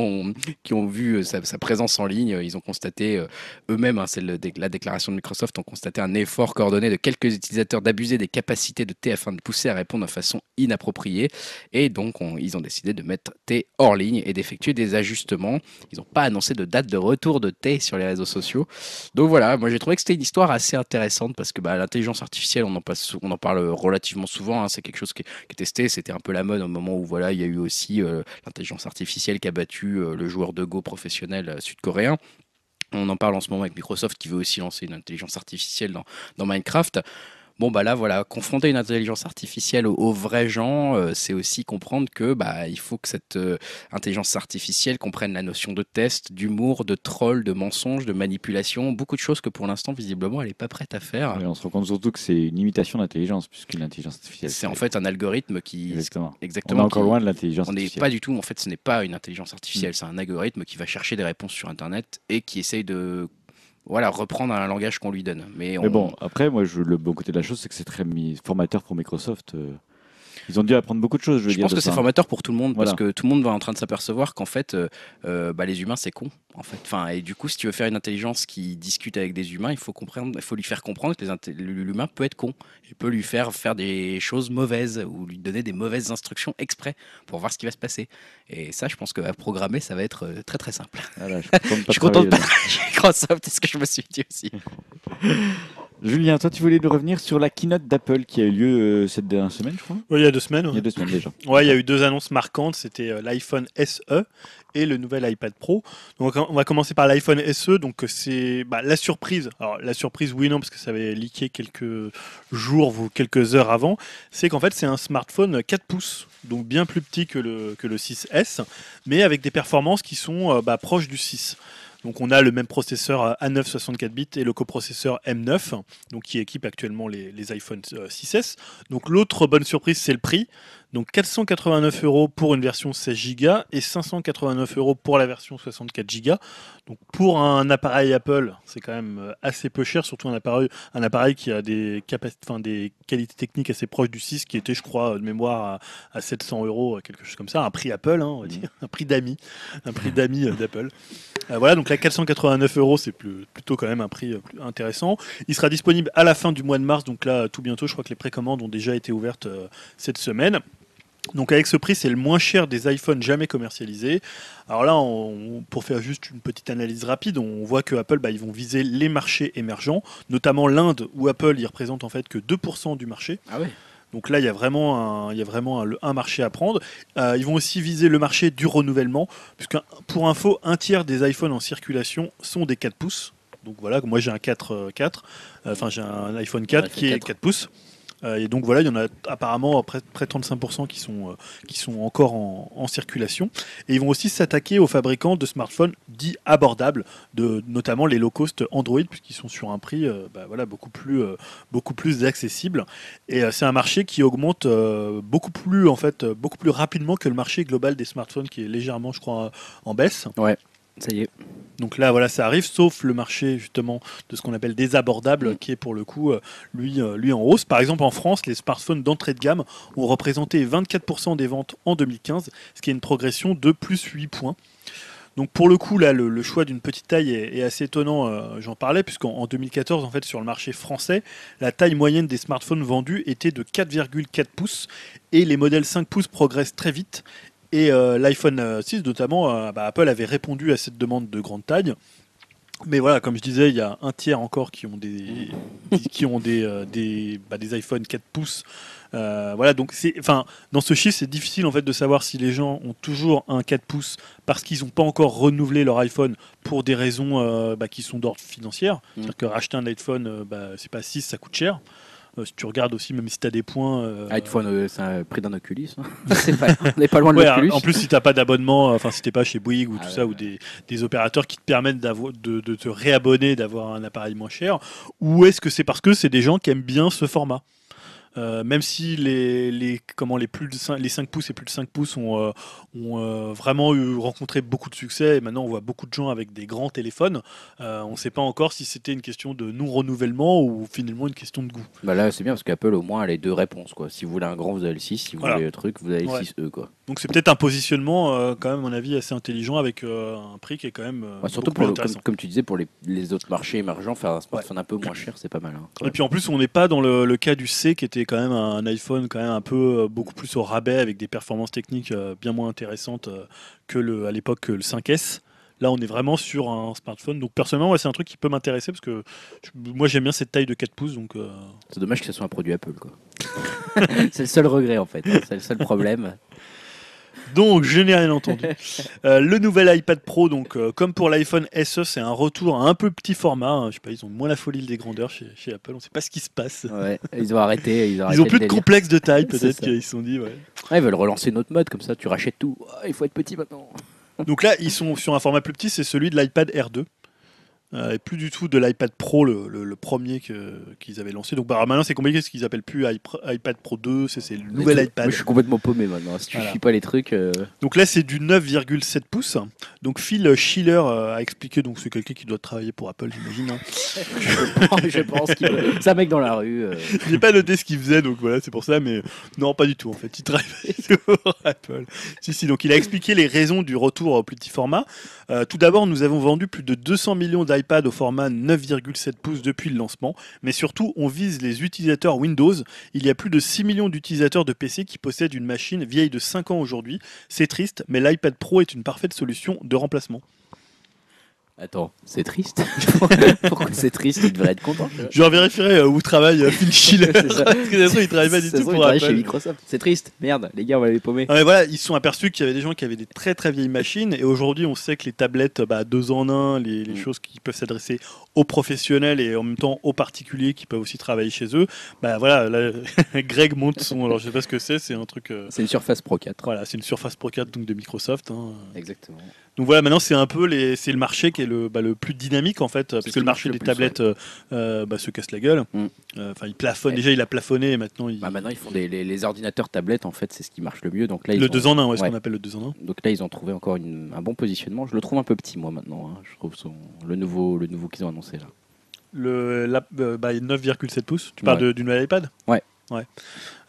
ont, vu euh, sa, présence en ligne, euh, ils ont constaté eux-mêmes, hein, c'est la déclaration de Microsoft, ont constaté un effort coordonné de quelques utilisateurs d'abuser des capacités de T afin de pousser à répondre de façon inappropriée. Et donc, on- ils ont décidé de mettre T hors ligne et d'effectuer des ajustements. Ils n'ont pas annoncé de date de retour de T sur les réseaux sociaux. Donc voilà, moi j'ai trouvé que c'était une histoire assez intéressante parce que bah, l'intelligence on en, passe, sou- on en parle relativement souvent, hein, c'est quelque chose qui, est testé, c'était un peu la mode au moment où voilà, il y a eu aussi euh, l'intelligence artificielle qui a battu euh, le joueur de Go professionnel euh, sud-coréen. On en parle en ce moment avec Microsoft qui veut aussi lancer une intelligence artificielle dans Minecraft. Bon bah là voilà, confronter une intelligence artificielle aux, aux vrais gens, euh, c'est aussi comprendre que bah il faut que cette euh, intelligence artificielle comprenne la notion de test, d'humour, de troll, de mensonge, de manipulation, beaucoup de choses que pour l'instant visiblement elle est pas prête à faire. Et on se rend compte surtout que c'est une imitation d'intelligence, puisqu'une intelligence artificielle. C'est en fait un algorithme qui Exactement. On est exactement encore qui- loin de l'intelligence On n'est artificielle. pas du tout, en fait, ce n'est pas une intelligence artificielle, c'est un algorithme qui va chercher des réponses sur Internet et qui essaye de voilà, reprendre un langage qu'on lui donne. Mais, on- Mais bon, après, moi, je, le bon côté de la chose, c'est que c'est très formateur pour Microsoft. euh. Ils ont dû apprendre beaucoup de choses, je veux je dire. pense que c'est ça. formateur pour tout le monde Voilà. parce que tout le monde va en train de s'apercevoir qu'en fait, euh, euh, bah, les humains c'est con. En fait, enfin, et du coup, si tu veux faire une intelligence qui discute avec des humains, il faut comprendre, il faut lui faire comprendre que l'humain peut être con. Il peut lui faire faire des choses mauvaises ou lui donner des mauvaises instructions exprès pour voir ce qui va se passer. Et ça, je pense que à programmer, ça va être euh, très très simple. Voilà, je suis content de pas Je suis content de pas Microsoft, c'est ce que je me suis dit aussi. Julien, toi, tu voulais nous revenir sur la keynote d'Apple qui a eu lieu euh, cette dernière semaine, je crois Ouais, il y a deux semaines. Il y a deux semaines déjà. Ouais, il y a eu deux annonces marquantes. C'était euh, l'iPhone SE et le nouvel iPad Pro. Donc, on va commencer par l'iPhone SE. Donc, euh, c'est bah, la surprise. Alors, la surprise, oui, non, parce que ça avait leaké quelques jours ou quelques heures avant. C'est qu'en fait, c'est un smartphone 4 pouces. Donc, bien plus petit que le, que le 6S, mais avec des performances qui sont euh, bah, proches du 6. Donc on a le même processeur euh, A9 64 bits et le coprocesseur M9, donc qui équipe actuellement les, les iPhone euh, 6S. Donc l'autre bonne surprise, c'est le prix. Donc 489 euros pour une version 16 Go et 589 euros pour la version 64 Go. Donc pour un appareil Apple, c'est quand même euh, assez peu cher, surtout un appareil, un appareil qui a des, enfin, des qualités techniques assez proches du 6, qui était, je crois, de mémoire à, à 700 euros, quelque chose comme ça, un prix Apple, hein, on va dire, un prix d'amis, un prix d'amis euh, d'Apple. Euh, voilà, donc là 489 euros, c'est plutôt quand même un prix plus intéressant. Il sera disponible à la fin du mois de mars, donc là tout bientôt. Je crois que les précommandes ont déjà été ouvertes euh, cette semaine. Donc avec ce prix, c'est le moins cher des iPhones jamais commercialisés. Alors là, on- pour faire juste une petite analyse rapide, on voit que Apple, bah, ils vont viser les marchés émergents, notamment l'Inde, où Apple, il représente en fait que 2% du marché. Ah ouais. Donc là, il y a vraiment un, il y a vraiment un, un marché à prendre. Euh, ils vont aussi viser le marché du renouvellement, puisque pour info, un tiers des iPhones en circulation sont des 4 pouces. Donc voilà, moi j'ai un 4, euh, 4. Euh, enfin j'ai un iPhone 4 iPhone qui est 4. 4 pouces. Euh, et donc voilà, il y en a apparemment près, de 35% qui sont, euh, qui sont encore en, circulation. Et ils vont aussi s'attaquer aux fabricants de smartphones dits abordables, de, notamment les low cost Android, puisqu'ils sont sur un prix euh, bah, voilà, beaucoup, plus, beaucoup plus accessible. Et c'est un marché qui augmente beaucoup, plus, en fait, beaucoup plus rapidement que le marché global des smartphones, qui est légèrement, je crois, en baisse. Ça y est. Donc là, voilà, ça arrive, sauf le marché justement de ce qu'on appelle des abordables, qui est pour le coup, euh, lui, euh, lui en hausse. Par exemple, en France, les smartphones d'entrée de gamme ont représenté 24% des ventes en 2015, ce qui est une progression de plus 8 points. Donc pour le coup, là, le, le choix d'une petite taille est, est assez étonnant. euh, J'en parlais puisqu'en en 2014, en fait, sur le marché français, la taille moyenne des smartphones vendus était de 4,4 pouces et les modèles 5 pouces progressent très vite. Et euh, l'iPhone euh, 6, notamment, euh, bah, Apple avait répondu à cette demande de grande taille. Mais voilà, comme je disais, il y a un tiers encore qui ont des, qui ont des, euh, des, bah, des iPhone 4 pouces. Euh, voilà, donc c'est, enfin, dans ce chiffre, c'est difficile en fait de savoir si les gens ont toujours un 4 pouces parce qu'ils n'ont pas encore renouvelé leur iPhone pour des raisons euh, bah, qui sont d'ordre financier. C'est-à-dire que racheter un iPhone, euh, bah, c'est pas 6, ça coûte cher. Euh, si tu regardes aussi, même si tu as des points. euh, iPhone, euh, c'est un prix d'un Oculus. hein. Pas- on n'est pas loin de Ouais, l'Oculus. en plus, si t'as pas d'abonnement, enfin si t'es pas chez Bouygues ou Ah tout ouais, ça, ou des, des opérateurs qui te permettent de, de te réabonner, d'avoir un appareil moins cher, ou est-ce que c'est parce que c'est des gens qui aiment bien ce format? Euh, même si les, les, comment, les, plus de 5, les 5 pouces et plus de 5 pouces ont, euh, ont euh, vraiment eu, rencontré beaucoup de succès, et maintenant on voit beaucoup de gens avec des grands téléphones, on ne sait pas encore si c'était une question de non-renouvellement ou finalement une question de goût. Bah là, c'est bien parce qu'Apple, au moins, a les deux réponses. Quoi. Si vous voulez un grand, vous avez le 6. Si vous Voilà. voulez le truc, vous avez le Ouais. 6E. Quoi. Donc c'est peut-être un positionnement, quand même, à mon avis, assez intelligent avec un prix qui est quand même Ouais, surtout pour le- comme, tu disais, pour les, les autres marchés émergents, faire un smartphone un peu moins cher, c'est pas mal. hein, Et puis en plus, on n'est pas dans le, le cas du C qui était quand même un iPhone quand même un peu euh, beaucoup plus au rabais avec des performances techniques euh, bien moins intéressantes euh, que le, à l'époque que le 5S. Là, on est vraiment sur un smartphone. Donc personnellement, ouais, c'est un truc qui peut m'intéresser parce que je- moi j'aime bien cette taille de 4 pouces. Donc euh, C'est dommage que ce soit un produit Apple. quoi. c'est le seul regret en fait. C'est le seul problème. Donc, je n'ai rien entendu. Euh, le nouvel iPad Pro, donc, euh, comme pour l'iPhone SE, c'est un retour à un peu petit format. hein. Je sais pas, ils ont moins la folie des grandeurs chez, chez Apple. On ne sait pas ce qui se passe. Ouais, ils ont arrêté. Ils ont, Ils arrêté ont le plus de délire. complexe de taille, C'est peut-être ça. qu'ils se sont dit. Ouais. Ouais, ils veulent relancer notre mode comme ça. Tu rachètes tout. Ah, il faut être petit maintenant. Donc là, ils sont sur un format plus petit, c'est celui de l'iPad R2. Euh, et plus du tout de l'iPad Pro, le, le- le premier qu'ils avaient lancé. Donc bah, maintenant, c'est compliqué parce qu'ils appellent plus iPad Pro 2, c'est le nouvel iPad. Moi, je suis complètement paumé maintenant. Si tu Voilà. suis pas les trucs. euh, Donc là, c'est du 9,7 pouces. Donc Phil Schiller euh, a expliqué, donc c'est quelqu'un qui doit travailler pour Apple, j'imagine. hein. je pense, qu'il C'est un mec dans la rue. euh, J'ai pas noté ce qu'il faisait, donc voilà, c'est pour ça, mais non, pas du tout en fait. Il travaille pour Apple. Si, si, donc il a expliqué les raisons du retour au plus petit format. Tout d'abord, nous avons vendu plus de 200 millions d'iPad au format 9,7 pouces depuis le lancement, mais surtout, on vise les utilisateurs Windows. Il y a plus de 6 millions d'utilisateurs de PC qui possèdent une machine vieille de 5 ans aujourd'hui. C'est triste, mais l'iPad Pro est une parfaite solution de remplacement. Attends, c'est triste. Pourquoi c'est triste Il devrait être content. Je vérifierai euh, où travaille euh, Phil Schiller. C'est ça. Parce que de toute façon, il travaille pas du tout pour Apple. chez Microsoft. C'est triste. Merde, les gars, on va les paumer. Ah, mais voilà, ils se sont aperçus qu'il y avait des gens qui avaient des très très vieilles machines et aujourd'hui on sait que les tablettes bah, deux en un, les, les Mm. choses qui peuvent s'adresser aux professionnels et en même temps aux particuliers qui peuvent aussi travailler chez eux, bah voilà, là, Greg monte son, alors je sais pas ce que c'est, c'est un truc, euh, C'est une Surface Pro 4. voilà, c'est une Surface Pro 4 donc de Microsoft. hein. Exactement. Donc voilà, maintenant c'est un peu les, c'est le marché qui est le, bah, le plus dynamique en fait, parce ce que le marché des tablettes euh, bah, se casse la gueule. Mm. Euh, Enfin, il plafonne. Déjà, il a plafonné et maintenant il. Bah, maintenant, ils font des, les, les ordinateurs tablettes, en fait, c'est ce qui marche le mieux. Donc là, ils le ont- 2 en 1, ouais, ce qu'on appelle le 2 en 1. Donc là, ils ont trouvé encore une- un bon positionnement. Je le trouve un peu petit, moi, maintenant. hein. Je trouve son, le nouveau, le nouveau qu'ils ont annoncé là. Le la- euh, 9,7 pouces. Tu parles Ouais. de- du nouvel iPad? Ouais. Ouais.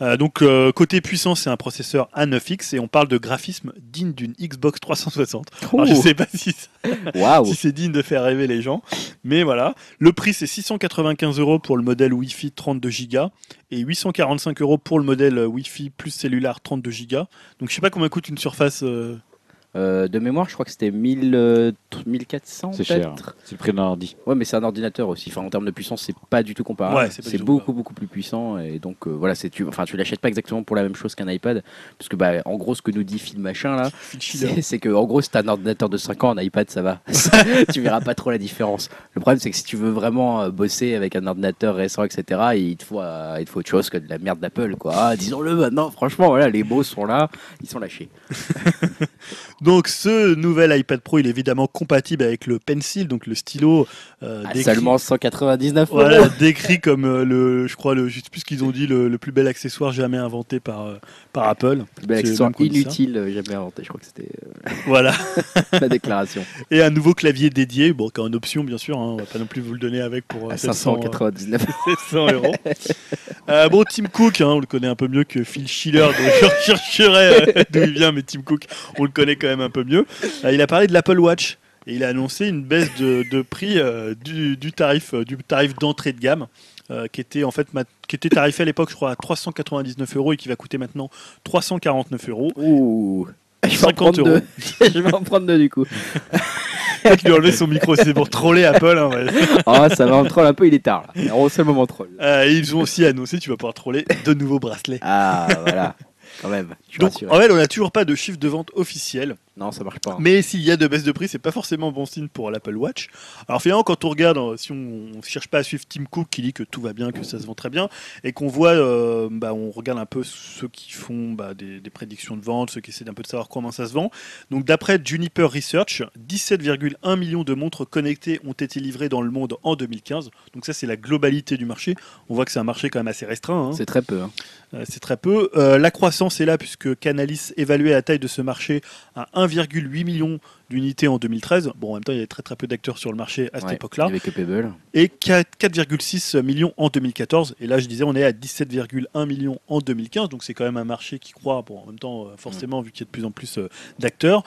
Euh, donc euh, côté puissance, c'est un processeur A9X et on parle de graphisme digne d'une Xbox 360. Alors, je sais pas si, Waouh si c'est digne de faire rêver les gens, mais voilà. Le prix c'est 695 euros pour le modèle Wi-Fi 32 Go et 845 euros pour le modèle Wi-Fi plus cellulaire 32 Go. Donc je sais pas combien coûte une surface. euh, Euh, de mémoire, je crois que c'était 1000, euh, 1400 C'est cher. peut-être. C'est le prix d'un ordi. Ouais, mais c'est un ordinateur aussi. Enfin, en termes de puissance, c'est pas du tout comparable. Ouais, c'est beaucoup, beaucoup plus puissant. Et donc, euh, voilà, c'est tu, enfin, tu l'achètes pas exactement pour la même chose qu'un iPad. Parce que, bah, en gros, ce que nous dit Phil Machin, là, c'est c'est que, en gros, si t'as un ordinateur de 5 ans, un iPad, ça va. tu verras pas trop la différence. Le problème, c'est que si tu veux vraiment bosser avec un ordinateur récent, etc., il te faut, euh, il te faut autre chose que de la merde d'Apple, quoi. Ah, Disons-le maintenant, franchement, voilà, les beaux sont là, ils sont lâchés. Donc ce nouvel iPad Pro, il est évidemment compatible avec le Pencil, donc le stylo euh, décrit- seulement 199 euros. Voilà, décrit comme euh, le, je crois, le, je sais plus ce qu'ils ont dit, le, le plus bel accessoire jamais inventé par, euh, par Apple. Plus bel accessoire inutile, euh, jamais inventé. Je crois que c'était Voilà. la déclaration. Et un nouveau clavier dédié, bon, qui en option bien sûr, hein, on va pas non plus vous le donner avec pour À 700, euh, 599. 700 euros. Bon, Tim Cook, hein, on le connaît un peu mieux que Phil Schiller, donc je rechercherai euh, d'où il vient, mais Tim Cook, on le connaît quand même un peu mieux. Euh, il a parlé de l'Apple Watch et il a annoncé une baisse de, de prix euh, du, du tarif, euh, du tarif d'entrée de gamme. euh, qui était en fait ma- qui était tarifé à l'époque je crois à 399 euros et qui va coûter maintenant 349 euros Ouh. Je vais en 50 prendre euros. je vais en prendre deux du coup. Peut-être lui enlever son micro c'est pour troller Apple hein, ouais. Oh, ça va, on troll un peu, il est tard là. Alors, le moment troll. Ils ont aussi annoncé tu vas pouvoir troller de nouveaux bracelets Ah, voilà. Quand même. Donc en fait on n'a toujours pas de chiffre de vente officiel Non, ça marche pas. hein. Mais s'il y a de baisse de prix, c'est pas forcément bon signe pour l'Apple Watch. Alors finalement, quand on regarde, euh, si on, ne cherche pas à suivre Tim Cook qui dit que tout va bien, que ça se vend très bien, et qu'on voit, euh, bah, on regarde un peu ceux qui font bah, des, des prédictions de vente, ceux qui essaient un peu de savoir comment ça se vend. Donc d'après Juniper Research, 17,1 millions de montres connectées ont été livrées dans le monde en 2015. Donc ça, c'est la globalité du marché. On voit que c'est un marché quand même assez restreint. hein. C'est très peu. hein. Euh, c'est très peu. Euh, la croissance est là puisque Canalis évaluait la taille de ce marché à 1,8 million d'unités en 2013. Bon, en même temps, il y avait très très peu d'acteurs sur le marché à cette Ouais, époque-là. Avec que Pebble. Et 4 4,6 millions en 2014. Et là, je disais, on est à 17,1 millions en 2015. Donc c'est quand même un marché qui croît. Bon, en même temps, euh, forcément, vu qu'il y a de plus en plus euh, d'acteurs.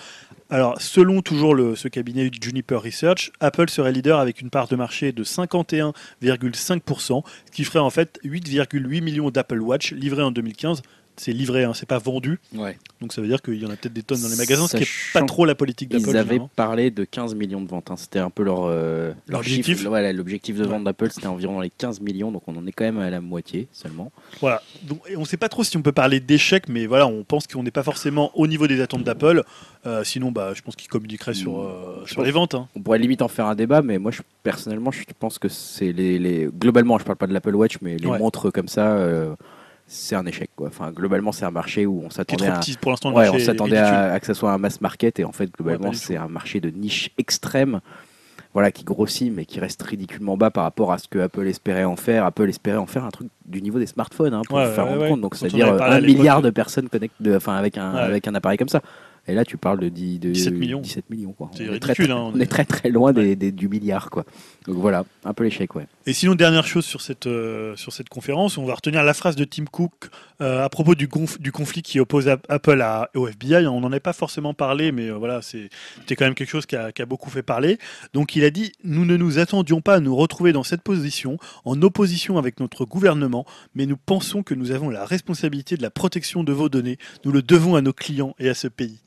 Alors, selon toujours le, ce cabinet Juniper Research, Apple serait leader avec une part de marché de 51,5%, ce qui ferait en fait 8,8 millions d'Apple Watch livrés en 2015. C'est livré, hein, c'est pas vendu. Ouais. Donc ça veut dire qu'il y en a peut-être des tonnes dans les magasins, ce qui n'est pas trop la politique d'Apple. Ils avaient parlé de 15 millions de ventes. hein. C'était un peu leur, euh, Leur chiffre. objectif. Ouais, L'objectif de vente d'Apple, c'était environ les 15 millions. Donc on en est quand même à la moitié seulement. Voilà. Donc, et on ne sait pas trop si on peut parler d'échec, mais voilà, on pense qu'on n'est pas forcément au niveau des attentes d'Apple. Euh, sinon, bah, je pense qu'ils communiqueraient sur, euh, Je sur les ventes. hein. On pourrait limite en faire un débat, mais moi, je, personnellement, je pense que c'est les, les- Globalement, je parle pas de l'Apple Watch, mais les Ouais. montres comme ça, euh, c'est un échec. Quoi. Enfin, globalement, c'est un marché où on s'attendait à. pour l'instant. Ouais, on s'attendait à, à que ça soit un mass market et en fait globalement c'est un marché de niche extrême voilà qui grossit mais qui reste ridiculement bas par rapport à ce que Apple espérait en faire Apple espérait en faire un truc du niveau des smartphones hein, pour Ouais, vous faire rendre compte donc c'est-à-dire un milliard de personnes connectées de- enfin avec un avec un appareil comme ça et là tu parles de, 10, de 17 millions. 17 millions quoi. C'est on, est ridicule, très, très, hein, on est- est très très loin des, des- du milliard quoi donc voilà un peu l'échec ouais Et sinon, dernière chose sur cette, euh, sur cette conférence, on va retenir la phrase de Tim Cook euh, à propos du, conf- du conflit qui oppose Ap- Apple à, au FBI. On n'en a pas forcément parlé, mais euh, voilà, c'est- c'était quand même quelque chose qui a, qui a beaucoup fait parler. Donc il a dit Nous ne nous attendions pas à nous retrouver dans cette position, en opposition avec notre gouvernement, mais nous pensons que nous avons la responsabilité de la protection de vos données. Nous le devons à nos clients et à ce pays.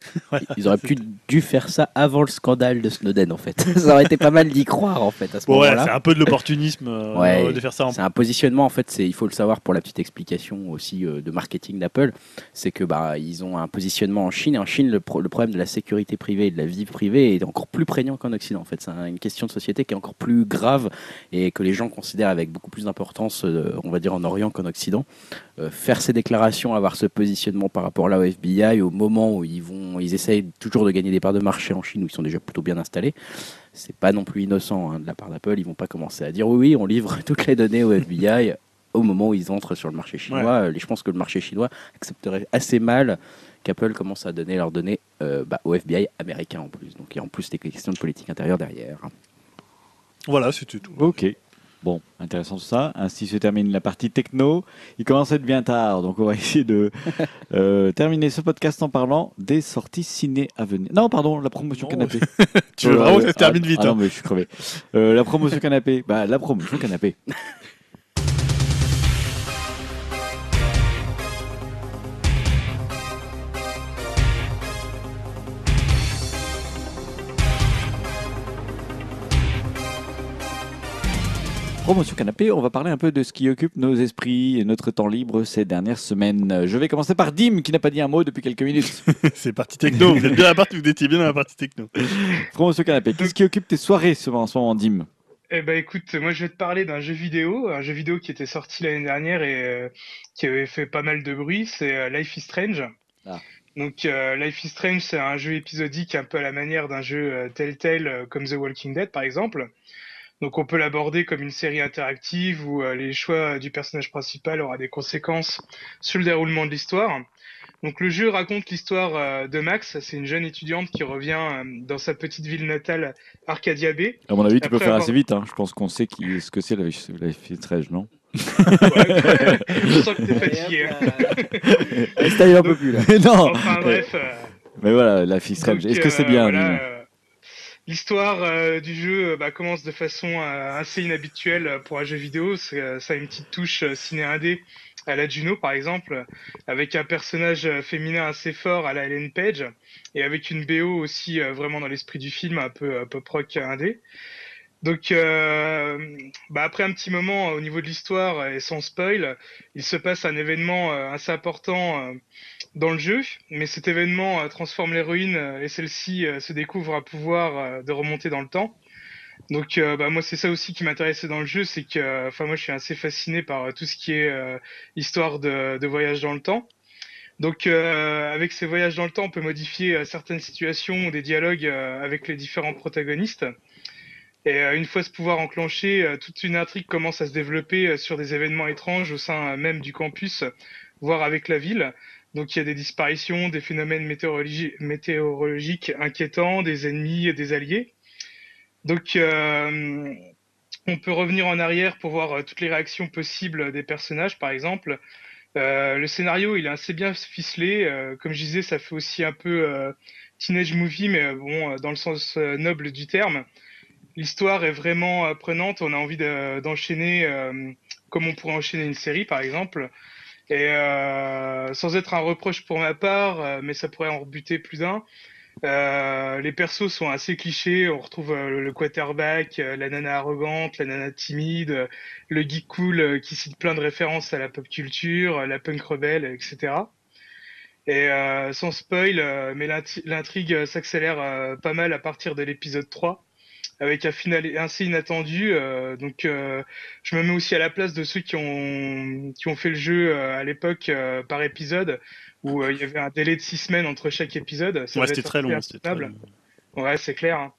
Voilà. ils auraient pu dû faire ça avant le scandale de Snowden en fait ça aurait été pas mal d'y croire en fait à ce Bon, ouais, moment-là c'est un peu de l'opportunisme euh, Ouais, de faire ça en C'est un positionnement, en fait, c'est, il faut le savoir pour la petite explication aussi euh, de marketing d'Apple, c'est que bah, ils ont un positionnement en Chine, et en Chine, le, pro- le problème de la sécurité privée et de la vie privée est encore plus prégnant qu'en Occident. En fait, c'est un- une question de société qui est encore plus grave et que les gens considèrent avec beaucoup plus d'importance, euh, on va dire en Orient qu'en Occident. Euh, faire ces déclarations, avoir ce positionnement par rapport là au FBI, au moment où ils vont, ils essayent toujours de gagner des parts de marché en Chine où ils sont déjà plutôt bien installés c'est pas non plus innocent hein, de la part d'Apple. Ils vont pas commencer à dire oui, oui, on livre toutes les données au FBI au moment où ils entrent sur le marché chinois. Euh, Je pense que le marché chinois accepterait assez mal qu'Apple commence à donner leurs données euh, bah, au FBI américain en plus. Donc il y a en plus des questions de politique intérieure derrière. Voilà, c'était tout. Ok. Bon, intéressant tout ça. Ainsi se termine la partie techno. Il commence à être bien tard, donc on va essayer de euh, terminer ce podcast en parlant des sorties ciné à venir. Non, pardon, la promotion Non, canapé. Tu veux Euh, vraiment que ça se ah, termine vite ah hein. non, mais je suis crevé. Euh, la promotion canapé. Bah, la promotion canapé. Promotion Canapé, on va parler un peu de ce qui occupe nos esprits et notre temps libre ces dernières semaines. Je vais commencer par Dim qui n'a pas dit un mot depuis quelques minutes. C'est parti techno. Vous êtes bien à la partie, vous étiez bien dans la partie techno. Promotion Canapé, qu'est-ce qui occupe tes soirées ce- en ce moment, Dim? Eh ben écoute, moi je vais te parler d'un jeu vidéo, un jeu vidéo qui était sorti l'année dernière et euh, qui avait fait pas mal de bruit, c'est euh, Life is Strange. Ah. Donc euh, Life is Strange, c'est un jeu épisodique un peu à la manière d'un jeu euh, Telltale euh, comme The Walking Dead par exemple. Donc on peut l'aborder comme une série interactive où euh, les choix du personnage principal aura des conséquences sur le déroulement de l'histoire. Donc le jeu raconte l'histoire euh, de Max, c'est une jeune étudiante qui revient euh, dans sa petite ville natale Arcadia Bay. À mon avis, tu peux faire avoir- assez vite. hein. Je pense qu'on sait qui, ce que c'est Life is Strange, non? Ouais, je sens que t'es fatigué. hein. Un peu plus là. Non Enfin bref. euh, Mais voilà, Life is Strange. Est-ce que c'est bien voilà, L'histoire euh, du jeu euh, bah, commence de façon euh, assez inhabituelle pour un jeu vidéo. Ça a une petite touche ciné indé à la Juno par exemple, avec un personnage féminin assez fort à la Ellen Page et avec une BO aussi vraiment dans l'esprit du film, un peu pop rock indé. Donc, bah après un petit moment, au niveau de l'histoire et sans spoil, il se passe un événement assez important dans le jeu, mais cet événement euh, transforme l'héroïne euh, et celle-ci euh, se découvre un pouvoir de remonter dans le temps. Donc, bah, moi, c'est ça aussi qui m'intéressait dans le jeu, c'est que, enfin, moi, je suis assez fasciné par tout ce qui est histoire de, voyage dans le temps. Donc, avec ces voyages dans le temps, on peut modifier certaines situations ou des dialogues avec les différents protagonistes. Et une fois ce pouvoir enclenché, toute une intrigue commence à se développer sur des événements étranges au sein même du campus, voire avec la ville. Donc il y a des disparitions, des phénomènes météorologi- météorologiques inquiétants, des ennemis et des alliés. Donc euh, on peut revenir en arrière pour voir euh, toutes les réactions possibles des personnages, par exemple. Euh, le scénario, il est assez bien ficelé. Comme je disais, ça fait aussi un peu teenage movie, mais bon, dans le sens noble du terme. L'histoire est vraiment prenante. On a envie de- d'enchaîner comme on pourrait enchaîner une série, par exemple. Et euh, sans être un reproche pour ma part, euh, mais ça pourrait en rebuter plus d'un. Euh, les persos sont assez clichés. On retrouve euh, le quarterback, euh, la nana arrogante, la nana timide, le geek cool qui cite plein de références à la pop culture, la punk rebelle, etc. Et sans spoil, mais l'intrigue s'accélère pas mal à partir de l'épisode 3 avec un final assez inattendu. euh, donc, euh, je me mets aussi à la place de ceux qui ont qui ont fait le jeu euh, à l'époque euh, par épisode, où euh, il y avait un délai de six semaines entre chaque épisode. Ça Ouais, c'était très long. c'était très long. Ouais, c'est clair. hein.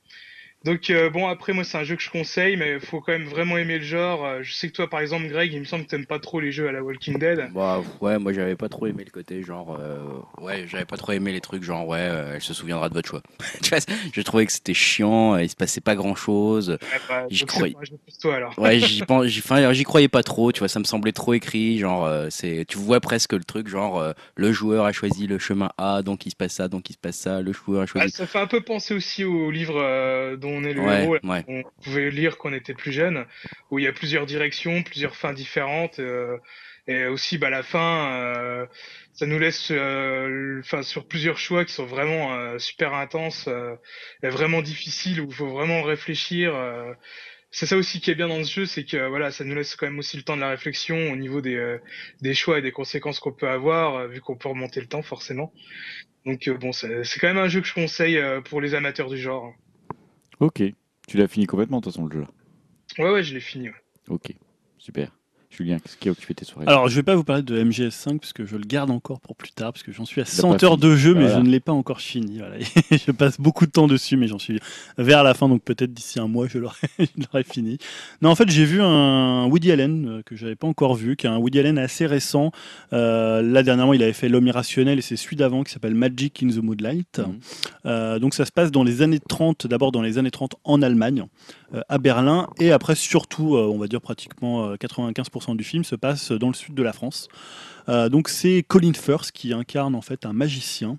Donc euh, bon, après moi c'est un jeu que je conseille, mais il faut quand même vraiment aimer le genre. Euh, Je sais que toi par exemple Greg, il me semble que t'aimes pas trop les jeux à la Walking Dead. Bah ouais, moi j'avais pas trop aimé le côté genre euh, ouais, j'avais pas trop aimé les trucs genre ouais, euh, elle se souviendra de votre choix. tu vois, j'ai trouvé que c'était chiant, il se passait pas grand chose. Ouais, bah, J'y croyais. toi alors. Ouais, j'y pense, j'y, enfin, j'y croyais pas trop, tu vois, ça me semblait trop écrit, genre c'est, tu vois presque le truc genre le joueur a choisi le chemin A, donc il se passe ça, donc il se passe ça, le joueur a Ah, choisi. ça fait un peu penser aussi au livre euh, dont on est le ouais, héros. ouais. qu'on pouvait lire quand on était plus jeune, où il y a plusieurs directions, plusieurs fins différentes. euh, et aussi, bah, la fin, euh, ça nous laisse euh, enfin, sur plusieurs choix qui sont vraiment euh, super intenses et vraiment difficiles, où il faut vraiment réfléchir. C'est ça aussi qui est bien dans ce jeu, c'est que voilà, ça nous laisse quand même aussi le temps de la réflexion au niveau des, des choix et des conséquences qu'on peut avoir, vu qu'on peut remonter le temps forcément. Donc bon, c'est quand même un jeu que je conseille pour les amateurs du genre. Ok. Tu l'as fini complètement, de toute façon, le jeu là. Ouais, ouais, je l'ai fini. ouais. Ok. Super. Julien, qu'est-ce qui a occupé tes soirées Alors, je vais pas vous parler de MGS5 parce que je le garde encore pour plus tard parce que j'en suis à pas 100 heures de jeu, mais Voilà. je ne l'ai pas encore fini. Voilà. je passe beaucoup de temps dessus, mais j'en suis vers la fin, donc peut-être d'ici un mois, je l'aurai je fini. Non, en fait, j'ai vu un Woody Allen euh, que j'avais pas encore vu, qui est un Woody Allen assez récent. Euh, là, dernièrement, il avait fait L'homme irrationnel et c'est celui d'avant qui s'appelle Magic in the Moonlight. Mhm. Euh, donc, ça se passe dans les années 30, d'abord dans les années 30 en Allemagne, à Berlin, et après, surtout, euh, on va dire pratiquement euh, 95% du film se passe dans le sud de la France. Euh, donc c'est Colin Firth qui incarne en fait un magicien.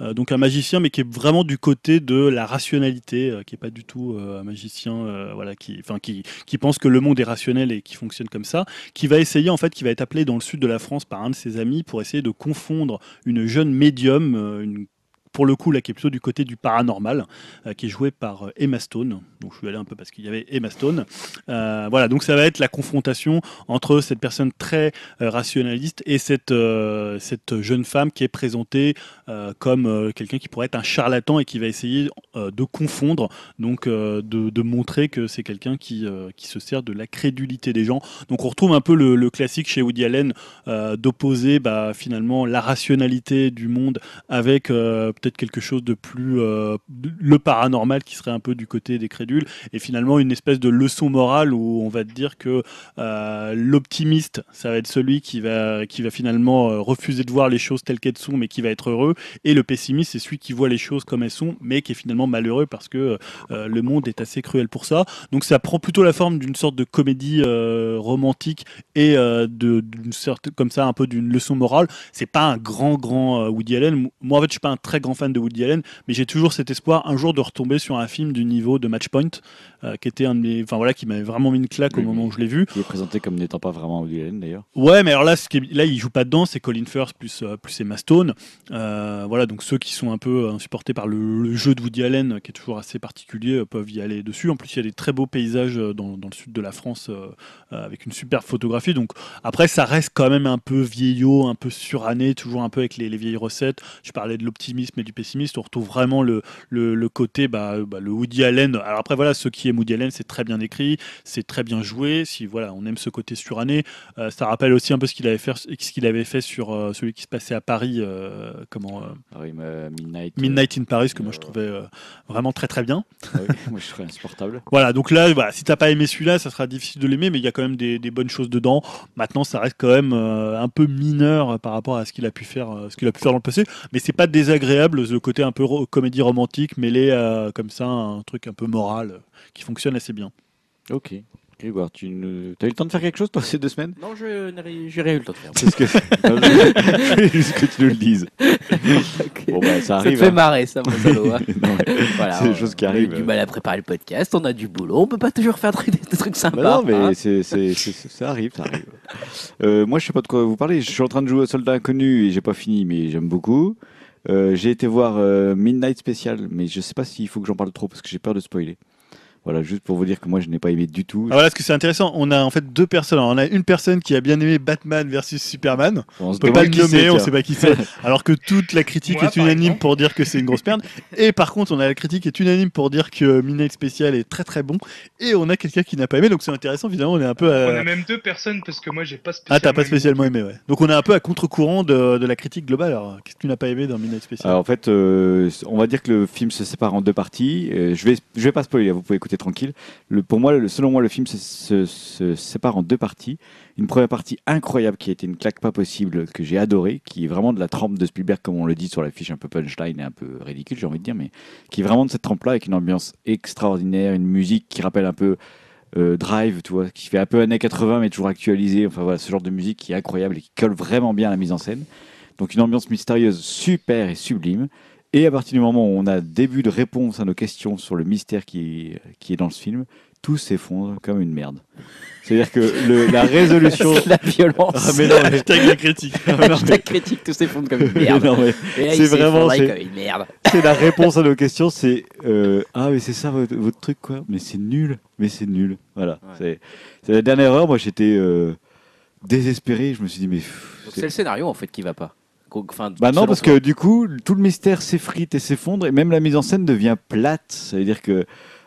Euh, donc un magicien mais qui est vraiment du côté de la rationalité, euh, qui est pas du tout euh, un magicien euh, voilà, qui, enfin, qui, qui pense que le monde est rationnel et qui fonctionne comme ça, qui va essayer en fait, qui va être appelé dans le sud de la France par un de ses amis pour essayer de confondre une jeune médium, euh, une pour le coup là qui est plutôt du côté du paranormal, euh, qui est joué par euh, Emma Stone. Donc je suis allé un peu parce qu'il y avait Emma Stone. Euh, voilà, donc ça va être la confrontation entre cette personne très rationaliste et cette, cette jeune femme qui est présentée comme quelqu'un qui pourrait être un charlatan et qui va essayer de confondre, donc de, montrer que c'est quelqu'un qui, qui se sert de la crédulité des gens. Donc on retrouve un peu le, classique chez Woody Allen d'opposer bah, finalement la rationalité du monde avec peut-être quelque chose de plus euh, le paranormal qui serait un peu du côté des crédules et finalement une espèce de leçon morale où on va te dire que euh, l'optimiste ça va être celui qui va qui va finalement euh, refuser de voir les choses telles qu'elles sont mais qui va être heureux. Et le pessimiste c'est celui qui voit les choses comme elles sont mais qui est finalement malheureux parce que le monde est assez cruel pour ça. Donc ça prend plutôt la forme d'une sorte de comédie romantique et d'une sorte comme ça un peu d'une leçon morale. C'est pas un grand grand Woody Allen. Moi en fait je suis pas un très grand fan de Woody Allen mais j'ai toujours cet espoir un jour de retomber sur un film du niveau de Matchpoint euh, qui était un de mes enfin voilà qui m'avait vraiment mis une claque au moment où je l'ai vu Qui est présenté comme n'étant pas vraiment Woody Allen d'ailleurs. Ouais, mais alors là, ce qui est- là, il joue pas dedans, c'est Colin Firth plus euh, plus Emma Stone. Euh, voilà, donc ceux qui sont un peu insupportés par le, le jeu de Woody Allen, qui est toujours assez particulier, peuvent y aller dessus. En plus, il y a des très beaux paysages dans, dans le sud de la France avec une superbe photographie. Donc après, ça reste quand même un peu vieillot, un peu suranné, toujours un peu avec les, les vieilles recettes. Je parlais de l'optimisme et du pessimisme. On retrouve vraiment le, le, le côté, bah, bah, le Woody Allen. Alors après, voilà, ce qui est Woody Allen, c'est très bien écrit, c'est très bien joué. Si voilà, on aime ce côté suranné, euh, ça rappelle aussi un peu ce qu'il avait fait, ce qu'il avait fait sur euh, celui qui se passait à Paris, euh, comment Ah Midnight. Midnight in Paris, que moi je trouvais vraiment très très bien. ah oui, moi je serais insupportable. Voilà, donc là, voilà, si t'as pas aimé celui-là, ça sera difficile de l'aimer, mais il y a quand même des, des bonnes choses dedans. Maintenant, ça reste quand même un peu mineur par rapport à ce qu'il a pu faire, ce qu'il a pu faire dans le passé, mais c'est pas désagréable le côté un peu ro- comédie romantique mêlé à comme ça un truc un peu moral euh, qui fonctionne assez bien. Ok. Grégoire, tu ne... as eu le temps de faire quelque chose toi ces deux semaines? Non, je n'ai j'ai rien eu le temps de faire. Parce que Non, je voulais juste que tu nous le dises. Bon bah ça Ça te arrive. fait hein. marrer, ça, mon salaud. hein. Voilà, C'est des choses qui on a eu arrivent. du mal à préparer le podcast, on a du boulot, on peut pas toujours faire des, des trucs sympas. Bah non, mais hein. c'est, c'est, c'est- c'est- ça arrive, ça arrive. Euh, moi, je sais pas de quoi vous parlez. Je suis en train de jouer au Soldat Inconnu et j'ai pas fini, mais j'aime beaucoup. Euh, j'ai été voir euh, Midnight Special, mais je sais pas s'il faut que j'en parle trop parce que j'ai peur de spoiler. Voilà, juste pour vous dire que moi, je n'ai pas aimé du tout. Ah, voilà, ce que c'est intéressant, on a en fait deux personnes. Alors, on a une personne qui a bien aimé Batman versus Superman. On, se On peut pas le nommer, on tiens. sait pas qui c'est. Alors que toute la critique Moi, est unanime pour dire que c'est une grosse merde. Et par contre, on a la critique qui est unanime pour dire que Midnight Special est très très bon. Et on a quelqu'un qui n'a pas aimé, donc c'est intéressant. Finalement, on est un peu. On À... a même deux personnes parce que moi j'ai pas spécialement. Ah, t'as pas spécialement aimé, ouais. Donc on est un peu à contre-courant de, de la critique globale. Alors, qu'est-ce que tu n'as pas aimé dans Midnight Special? Alors, en fait, euh, on va dire que le film se sépare en deux parties. Euh, je vais, je vais pas spoiler, vous pouvez écouter tranquille. Le, pour moi, selon moi, le film se, sépare en deux parties. Une première partie incroyable qui a été une claque pas possible que j'ai adoré, qui est vraiment de la trempe de Spielberg, comme on le dit sur la fiche, un peu punchline et un peu ridicule, j'ai envie de dire, mais qui est vraiment de cette trempe-là avec une ambiance extraordinaire, une musique qui rappelle un peu euh, Drive, tu vois, qui fait un peu années 80 mais toujours actualisée. Enfin voilà, ce genre de musique qui est incroyable et qui colle vraiment bien à la mise en scène. Donc une ambiance mystérieuse super et sublime. Et à partir du moment où on a début de réponse à nos questions sur le mystère qui est, qui est dans ce film, tout s'effondre comme une merde. C'est-à-dire que le- la résolution... la violence. Ah, mais non, mais- Hashtag la critique. Hashtag critique, tout s'effondre comme une merde. C'est vraiment- c'est- comme une merde. c'est la réponse à nos questions, c'est euh, ah mais c'est ça votre, votre truc quoi, mais c'est nul, mais c'est nul. Voilà, Ouais. c'est la dernière heure. Moi j'étais euh, désespéré, je me suis dit mais c'est le scénario en fait qui va pas. Enfin, Bah non, parce toi. que du coup, tout le mystère s'effrite et s'effondre, et même la mise en scène devient plate. Ça veut dire que,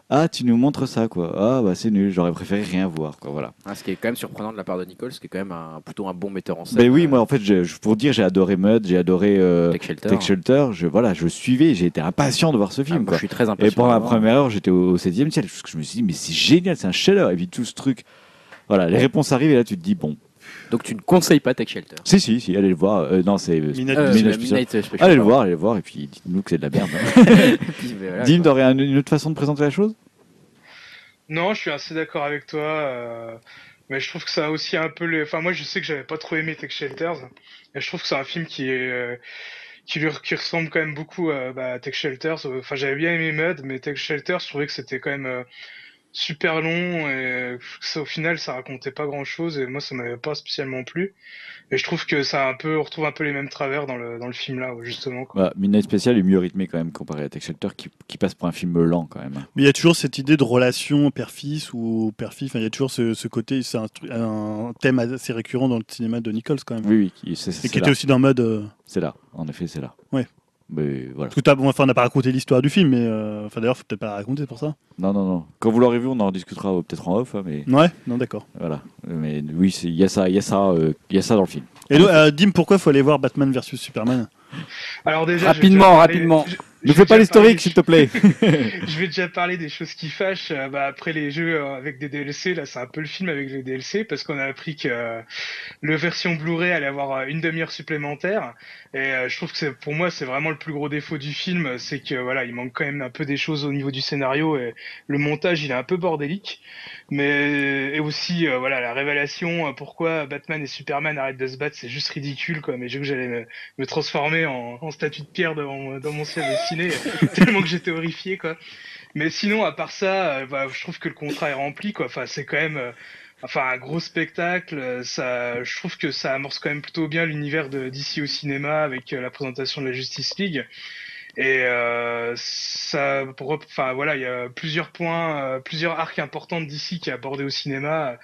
ah, tu nous montres ça, quoi. Ah, bah c'est nul, j'aurais préféré rien voir, quoi. Voilà. Ah, ce qui est quand même surprenant de la part de Nicole, ce qui est quand même un, plutôt un bon metteur en scène. Ben oui, euh, moi, en fait, je- pour dire, j'ai adoré Mud, j'ai adoré euh, Tech Shelter. Tech Shelter. Je, voilà, je suivais, j'ai été impatient de voir ce Ah, film, moi, quoi. je suis très Et impatient. pendant la première heure, j'étais au, 7 ciel, parce que je me suis dit, mais c'est génial, c'est un chef Et puis tout ce truc. Voilà, les réponses arrivent, et là, tu te dis, bon. Donc tu ne conseilles pas Tech Shelter? Si, si, si, allez le voir. Euh, non, c'est. Midnight Euh, Midnight. Midnight Special. Allez le voir, allez le voir, et puis dites-nous que c'est de la merde. hein. Puis, voilà, Dim, t'aurais un- une autre façon de présenter la chose? Non, je suis assez d'accord avec toi. euh, Mais je trouve que ça a aussi un peu les. Enfin, moi, je sais que j'avais pas trop aimé Tech Shelters. Et je trouve que c'est un film qui est. euh, Qui, lui, qui ressemble quand même beaucoup euh, bah, à Tech Shelters. Enfin, j'avais bien aimé Mud, mais Tech Shelters, je trouvais que c'était quand même. Super long et ça, au final ça racontait pas grand chose et moi ça m'avait pas spécialement plu. Et je trouve que ça a un peu, on retrouve un peu les mêmes travers dans le, dans le film là, justement. quoi. Bah, Midnight Special est mieux rythmé quand même comparé à Tech Shelter qui, qui passe pour un film lent quand même. Mais il y a toujours cette idée de relation père-fils ou père-fils. Enfin, il y a toujours ce, ce côté, c'est un, un thème assez récurrent dans le cinéma de Nichols quand même. Oui, oui, qui- c'est Et c'est qui là. était aussi dans le mode. euh, C'est là, en effet, c'est là. Ouais. Mais voilà. Parce que bon, enfin, on n'a pas raconté l'histoire du film, mais euh, enfin, d'ailleurs, faut peut-être pas la raconter pour ça. Non, non, non. Quand vous l'aurez vu, on en discutera euh, peut-être en off, hein, mais Ouais, non, d'accord. voilà. Mais oui, il y a ça, il y a ça, euh, il y a ça dans le film. Et donc, euh, Dim, pourquoi faut aller voir Batman versus Superman? Alors déjà, Rapidement, rapidement. Ne fais pas l'historique, s'il te plaît. Je vais déjà parler des choses qui fâchent. Euh, bah, après les jeux euh, avec des DLC, là, c'est un peu le film avec les DLC parce qu'on a appris que euh, le version Blu-ray allait avoir une demi-heure supplémentaire. Et je trouve que pour moi, c'est vraiment le plus gros défaut du film, c'est que voilà, il manque quand même un peu des choses au niveau du scénario et le montage, il est un peu bordélique. Mais et aussi, voilà, la révélation, pourquoi Batman et Superman arrêtent de se battre, c'est juste ridicule, quoi. Mais j'ai que j'allais me, me transformer en, en statue de pierre dans, mon- dans mon ciel tellement que j'étais horrifié, quoi. Mais sinon, à part ça, euh, bah, je trouve que le contrat est rempli, quoi. Enfin, c'est quand même, euh, enfin, un gros spectacle. euh, Ça, je trouve que ça amorce quand même plutôt bien l'univers d'ici au cinéma avec la présentation de la Justice League. Et ça, enfin voilà, il y a plusieurs points, plusieurs arcs importants d'ici qui est abordé au cinéma.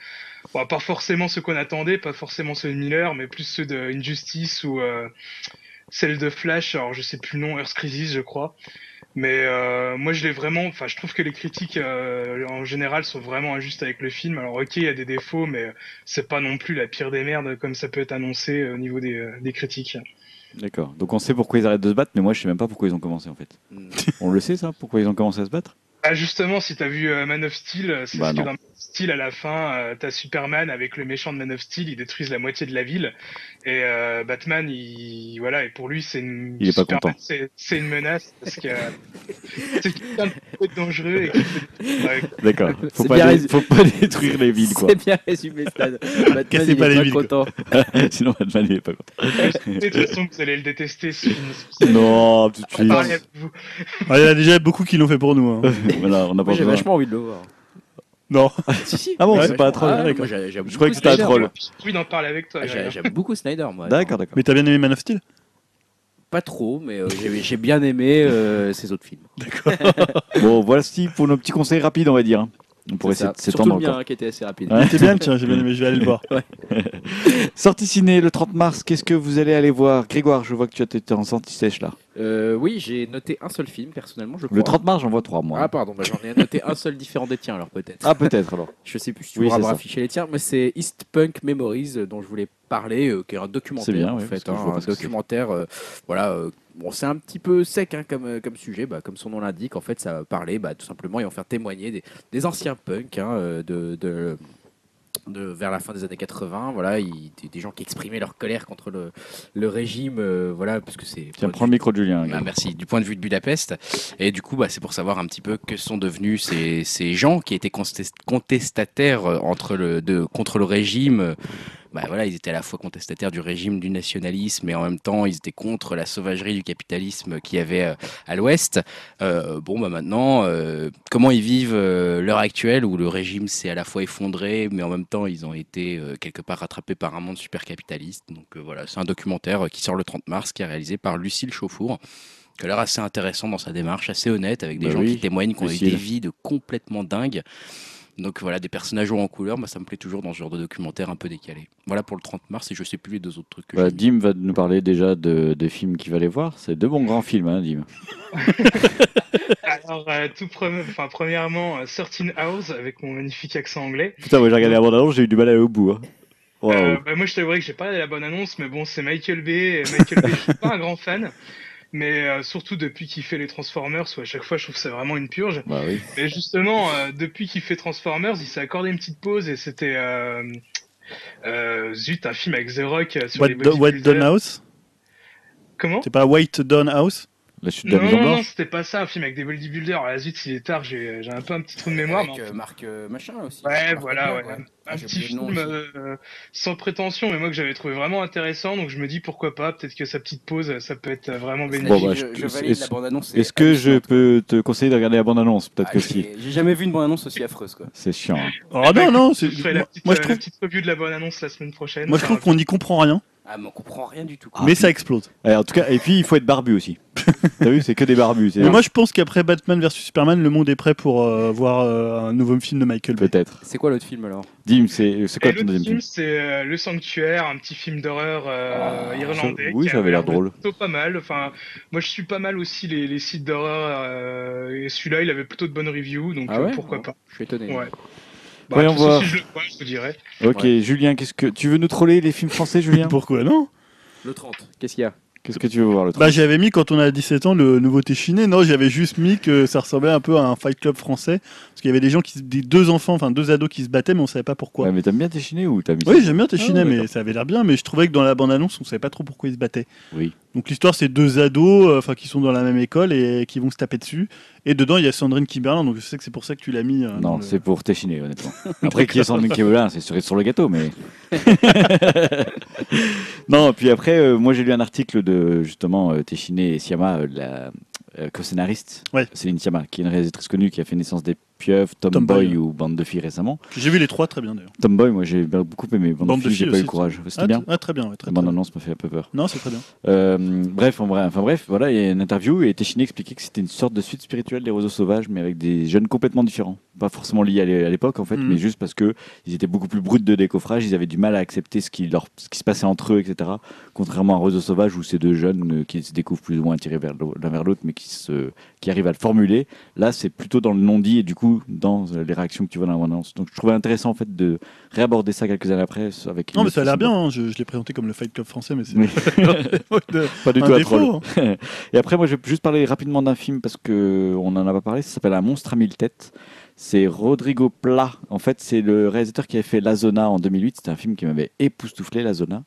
Bon, pas forcément ceux qu'on attendait, pas forcément ceux de Miller, mais plus ceux de Injustice ou celle de Flash. Alors je sais plus le nom, Earth Crisis, je crois. Mais euh, moi je l'ai vraiment, enfin je trouve que les critiques euh, en général sont vraiment injustes avec le film. Alors ok, il y a des défauts, mais c'est pas non plus la pire des merdes comme ça peut être annoncé euh, au niveau des, euh, des critiques. D'accord. Donc on sait pourquoi ils arrêtent de se battre, mais moi je sais même pas pourquoi ils ont commencé en fait. Mm. On le sait ça Pourquoi ils ont commencé à se battre? Ah justement, si t'as vu euh, Man of Steel, euh, c'est Bah parce que dans Man of Steel à la fin, euh, t'as Superman avec le méchant de Man of Steel, ils détruisent la moitié de la ville et euh, Batman, il voilà, et pour lui c'est une Il est pas Superman, content. c'est c'est une menace parce que c'est quelqu'un de dangereux et qui fait- ouais, D'accord. Faut, pas faut pas détruire les villes quoi. C'est bien résumé, Stan. Batman, Cassez il pas est les pas villes, content. Sinon Batman il est pas content. de toute façon vous allez le détester. ce. Non, tout de suite. Ah, Il y en a déjà beaucoup qui l'ont fait pour nous. hein. Voilà, on pas Moi, j'ai besoin. vachement envie de le voir. Non. si, si. Ah bon, Ouais, c'est pas un troll, Ah, d'accord. moi, j'ai- j'aime Je croyais beaucoup que c'était un Snyder, troll. moi. J'ai envie d'en parler avec toi. Ah, j'ai- Gaël. J'aime beaucoup Snyder, moi. D'accord, d'accord. Mais t'as bien aimé Man of Steel? Pas trop, mais euh, j'ai j'ai bien aimé euh, ses autres films. Bon, voici pour nos petits conseils rapides, on va dire. On pourrait s'étendre encore. hein, qui était assez rapide. Ouais. C'est bien, tiens, j'ai bien aimé, je vais aller le voir. Sortie ciné le 30 mars, qu'est-ce que vous allez aller voir? Grégoire, je vois que tu as été en sortie sèche là. Euh, oui, j'ai noté un seul film, personnellement, je crois. Le 30 mars, j'en vois trois mois. Ah, pardon, bah, j'en ai noté un seul différent des tiens, alors peut-être. Ah, peut-être alors. Je sais plus si tu Oui, pourras rafficher les tiens, mais c'est East Punk Memories euh, dont je voulais parler, euh, qui est un documentaire C'est bien, en oui, fait, hein, un documentaire. euh, voilà, euh, bon, c'est un petit peu sec hein, comme, euh, comme sujet, bah, comme son nom l'indique. En fait, ça va parler, bah, tout simplement, et en faire témoigner des, des anciens punks hein, euh, de, de, de- vers la fin des années 80. Voilà, il- des, gens qui exprimaient leur colère contre le, le régime, euh, voilà, parce que c'est Tiens, prends le micro Julien. Ah, merci. Du point de vue de Budapest. Et du coup, bah, c'est pour savoir un petit peu que sont devenus ces, ces gens qui étaient contest- contestataires entre le, de, contre le régime. euh, Bah, voilà, ils étaient à la fois contestataires du régime, du nationalisme, et en même temps, ils étaient contre la sauvagerie du capitalisme qu'il y avait euh, à l'Ouest. Euh, bon, bah maintenant, euh, comment ils vivent l'heure actuelle où le régime s'est à la fois effondré, mais en même temps, ils ont été quelque part rattrapés par un monde super capitaliste. Donc voilà, c'est un documentaire qui sort le 30 mars, qui est réalisé par Lucille Chauffour qui a l'air assez intéressant dans sa démarche, assez honnête, avec des Bah gens oui, qui témoignent, qui ont eu des vies de complètement dingues. Donc voilà, des personnages en couleur, moi ça me plaît toujours dans ce genre de documentaire un peu décalé. Voilà pour le 30 mars, et je sais plus les deux autres trucs que mis. Dim va nous parler déjà de, des films qu'il va aller voir. C'est deux bons grands films, hein, Dim. Alors euh, tout pre- enfin premièrement, euh, 13 House avec mon magnifique accent anglais. Putain, moi j'ai regardé la bande-annonce, j'ai eu du mal à aller au bout. hein. Euh, bah, moi, je t'avouerais que j'ai pas regardé la bonne annonce, mais bon, c'est Michael Bay. Michael Bay, je suis pas un grand fan, mais euh, surtout depuis qu'il fait les Transformers, où à chaque fois, je trouve que c'est vraiment une purge. Bah oui. Mais justement, euh, depuis qu'il fait Transformers, il s'est accordé une petite pause et c'était euh, zut, un film avec The Rock sur What, les Do- House Comment? C'est pas White Down House La chute de la Non, Maison non, non, c'était pas ça, un film avec des bodybuilders. Ah, zut, s'il est tard, j'ai j'ai un peu un petit trou de mémoire. Avec mais euh, Marc euh, machin aussi. Ouais, Marc voilà, ouais. Ah, Un j'ai petit film euh, sans prétention, mais moi que j'avais trouvé vraiment intéressant, donc je me dis pourquoi pas, peut-être que sa petite pause, ça peut être vraiment bénéfique. Bon, bah, je, je- je valide est-ce- la bande-annonce. Est-ce que je peux te conseiller de regarder la bande-annonce Peut-être Ah, que si. j'ai- jamais vu une bande-annonce aussi affreuse quoi. C'est chiant. hein. Oh Bah, non, non, écoute, c'est. je ferai Moi, la petite, moi, je trouve, la petite review de la bonne-annonce la semaine prochaine. moi, je trouve qu'on n'y comprend rien, Ah mais on comprend rien du tout. Ah, mais ça explose. Ouais, en tout cas, et puis il faut être barbu aussi. T'as vu, c'est que des barbus. c'est- Mais moi, je pense qu'après Batman vs Superman, le monde est prêt pour euh, voir euh, un nouveau film de Michael Bay. Peut-être. C'est quoi l'autre film alors? Dim, c'est c'est quoi Et ton l'autre deuxième film, film? c'est euh, Le Sanctuaire, un petit film d'horreur euh, Ah, irlandais. ça- oui, qui ça avait l'air drôle. Plutôt pas mal. Enfin, moi, je suis pas mal aussi les, les sites d'horreur. euh, et celui-là, il avait plutôt de bonnes reviews, donc Ah euh, ouais? pourquoi pas. Je suis étonné. Ouais. Voyons toute façon, voir. Si je le vois, je te dirais. Ok, Julien, qu'est-ce que tu veux nous troller les films français, Julien? Pourquoi non? Le 30. Qu'est-ce qu'il y a? Qu'est-ce que tu veux voir le truc Bah j'avais mis quand on a 17 ans le nouveau Téchiné. Non, j'avais juste mis que ça ressemblait un peu à un Fight Club français parce qu'il y avait des gens qui, des deux enfants, enfin deux ados qui se battaient, mais on savait pas pourquoi. Ouais, mais t'aimes bien Téchiné ou t'as mis Oui, j'aime bien Téchiné, Ah, mais ça avait l'air bien. Mais je trouvais que dans la bande annonce, on savait pas trop pourquoi ils se battaient. Oui. Donc l'histoire, c'est deux ados, euh, enfin qui sont dans la même école et qui vont se taper dessus. Et dedans, il y a Sandrine Kiberlin, donc je sais que c'est pour ça que tu l'as mis. euh, Non, le- c'est pour Téchiné, honnêtement. Après, qui est Sandrine Kiberlin, c'est cerise sur le gâteau, mais. non, puis après, euh, moi j'ai lu un article de justement euh, Téchiné et Siama, la co-scénariste, Ouais. Céline Siama, qui est une réalisatrice connue qui a fait Naissance des pieuvres, Tomboy ou Bande de filles récemment. J'ai vu les trois très bien d'ailleurs. Tomboy, moi j'ai beaucoup aimé. Bande, Bande de filles, j'ai pas eu le courage. C'était Ah, bien. ah, très bien, ouais, très, La très bien. bande-annonce m'a fait un peu peur. Non, c'est très bien. Euh, bref, en vrai, enfin bref, voilà, il y a une interview et Téchiné expliquait que c'était une sorte de suite spirituelle des roseaux sauvages, mais avec des jeunes complètement différents. Pas forcément liés à l'é- à l'époque en fait, Mhm. mais juste parce que ils étaient beaucoup plus bruts de décoffrage, ils avaient du mal à accepter ce qui, leur, ce qui se passait entre eux, etc. Contrairement à Roseaux sauvages où c'est deux jeunes euh, qui se découvrent plus ou moins attirés vers l'un vers l'autre, mais qui, se, qui arrivent à le formuler. Là, c'est plutôt dans le non-dit et du coup dans euh, les réactions que tu vois dans l'annonce. Donc je trouvais intéressant en fait de réaborder ça quelques années après avec. Non, mais ça a l'air bien. hein. Je, je l'ai présenté comme le Fight Club français, mais c'est Oui. Pas du un tout défaut, troll. hein. Et après, moi, je vais juste parler rapidement d'un film parce que on en a pas parlé. Ça s'appelle Un monstre à mille têtes. C'est Rodrigo Pla. En fait, c'est le réalisateur qui avait fait La Zona en 2008. C'était un film qui m'avait époustouflé, La Zona,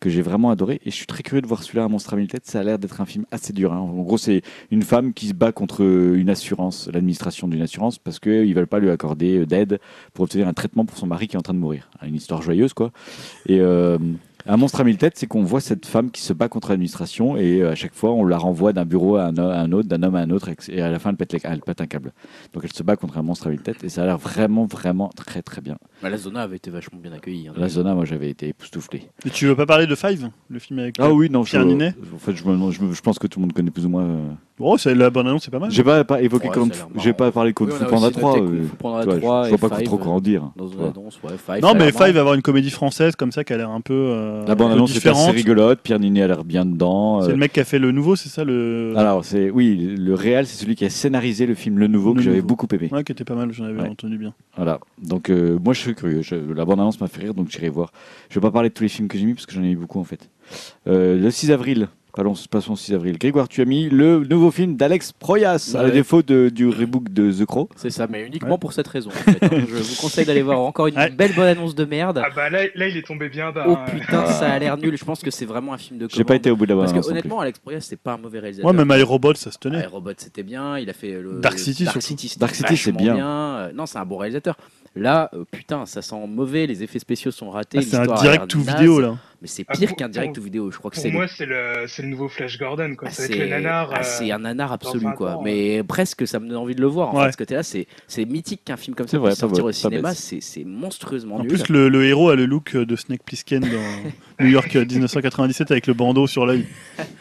que j'ai vraiment adoré. Et je suis très curieux de voir celui-là, Un monstre à. Ça a l'air d'être un film assez dur. hein. En gros, c'est une femme qui se bat contre une assurance, l'administration d'une assurance, parce qu'ils veulent pas lui accorder d'aide pour obtenir un traitement pour son mari qui est en train de mourir. Une histoire joyeuse, quoi. Et euh, un monstre à mille têtes, c'est qu'on voit cette femme qui se bat contre l'administration et euh, à chaque fois on la renvoie d'un bureau à un, à un autre, d'un homme à un autre et à la fin elle pète, les- elle pète un câble. Donc elle se bat contre un monstre à mille têtes et ça a l'air vraiment, vraiment très très bien. Bah, La Zona avait été vachement bien accueillie. hein. La zona, moi j'avais été époustouflé. Et tu veux pas parler de Five, le film avec. Ah oui, non, je, Pierre Ninet? en fait, je, me- je me- je pense que tout le monde connaît plus ou moins. euh. Oh, c'est la bande annonce, c'est pas mal. J'ai pas, pas évoqué Ouais, Kung ça a l'air Fu- j'ai marrant. pas parlé de Kung Oui, on Fu a Panda aussi 3. noté Kung euh, Fu Panda tu vois, 3 je vois et pas Five, trop comment dire. Dans une Ouais. annonce, ouais, Five. Non, ça a mais l'air marrant. Five va avoir une comédie française comme ça qui a l'air un peu. euh, La un bande peu annonce était assez différente. rigolote. Pierre Ninet a l'air bien dedans. C'est euh, le mec qui a fait le nouveau, c'est ça le. Alors, c'est oui, le réel, c'est celui qui a scénarisé le film Le Nouveau Le que j'avais Nouveau. beaucoup aimé. Ouais, qui était pas mal, j'en avais Ouais. entendu bien. Voilà. Donc, euh, moi, je suis curieux. Je- la bande-annonce m'a fait rire, donc j'irai voir. Je vais pas parler de tous les films que j'ai mis parce que j'en ai mis beaucoup en fait. Euh, le 6 avril. Allons, passons au 6 avril. Grégoire, tu as mis le nouveau film d'Alex Proyas, à défaut de- du rebook de The Crow. C'est ça, mais uniquement pour cette raison. en fait, hein. Je vous conseille d'aller voir encore une Ouais. belle bonne annonce de merde. Ah bah là, là il est tombé bien bas. Oh putain, ça a l'air nul. Je pense que c'est vraiment un film de J'ai pas été au bout de la Parce que honnêtement, Alex Proyas, c'est pas un mauvais réalisateur. Ouais, même iRobot, ça se tenait. Ouais, Robot, c'était bien. Il a fait le Dark City, Dark. City, c'était Dark City, c'est bien. Euh, Non, c'est un bon réalisateur. Là, euh, putain, ça sent mauvais. Les effets spéciaux sont ratés. Ah, c'est un direct naze. vidéo là. Mais c'est Ah, pire pour- qu'un direct pour- ou vidéo. Je crois que Pour c'est le- moi, c'est le, c'est le nouveau Flash Gordon, quoi. Ah, être c'est ah, euh, c'est un nanar absolu, quoi. Mais presque, ça me donne envie de le voir. En Ouais. fait, ce côté-là, c'est c'est mythique qu'un film comme ça puisse sortir au cinéma. C'est c'est monstrueusement En nul. plus, le, le héros a le look de Snake Plissken dans New York euh, 1997 avec le bandeau sur l'œil.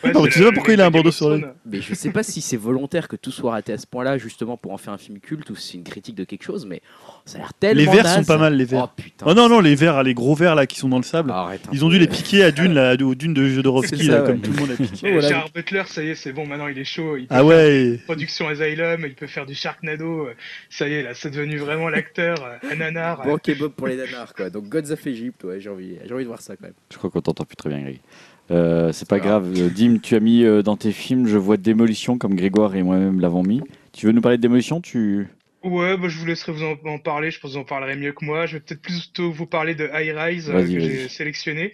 ouais, Non, tu sais pas pourquoi il a un bandeau of sur l'œil. Mais je sais pas si c'est volontaire que tout soit raté à ce point-là, justement pour en faire un film culte ou si c'est une critique de quelque chose, mais oh, ça a l'air tellement. Les verts sont pas mal, les verts. Oh putain. Oh non, non, les verts, les gros verts là qui sont dans le sable. Ils ont dû les piquer à Dune, là, aux dunes de Jodorowsky, ça, là, ouais. comme tout le monde a piqué. Voilà. Gérard Butler, ça y est, c'est bon, maintenant il est chaud. Il peut Ah ouais. Production Asylum, il peut faire du Sharknado. euh, Ça y est, là, c'est devenu vraiment l'acteur, euh, un nanar. euh. Bon, ok, Bob pour les nanars, quoi. Donc Gods of Egypt, ouais, j'ai envie, j'ai envie de voir ça quand même. Je crois qu'on t'entend plus très bien, Greg. Euh, c'est pas C'est pas grave. Euh, Dim, tu as mis euh, dans tes films, je vois Démolition comme Grégoire et moi-même l'avons mis. Tu veux nous parler de Démolition? Tu... Ouais, bah, je vous laisserai vous en, en parler. Je pense que vous en parlerez mieux que moi. Je vais peut-être plutôt vous parler de High Rise euh, que j'ai sélectionné.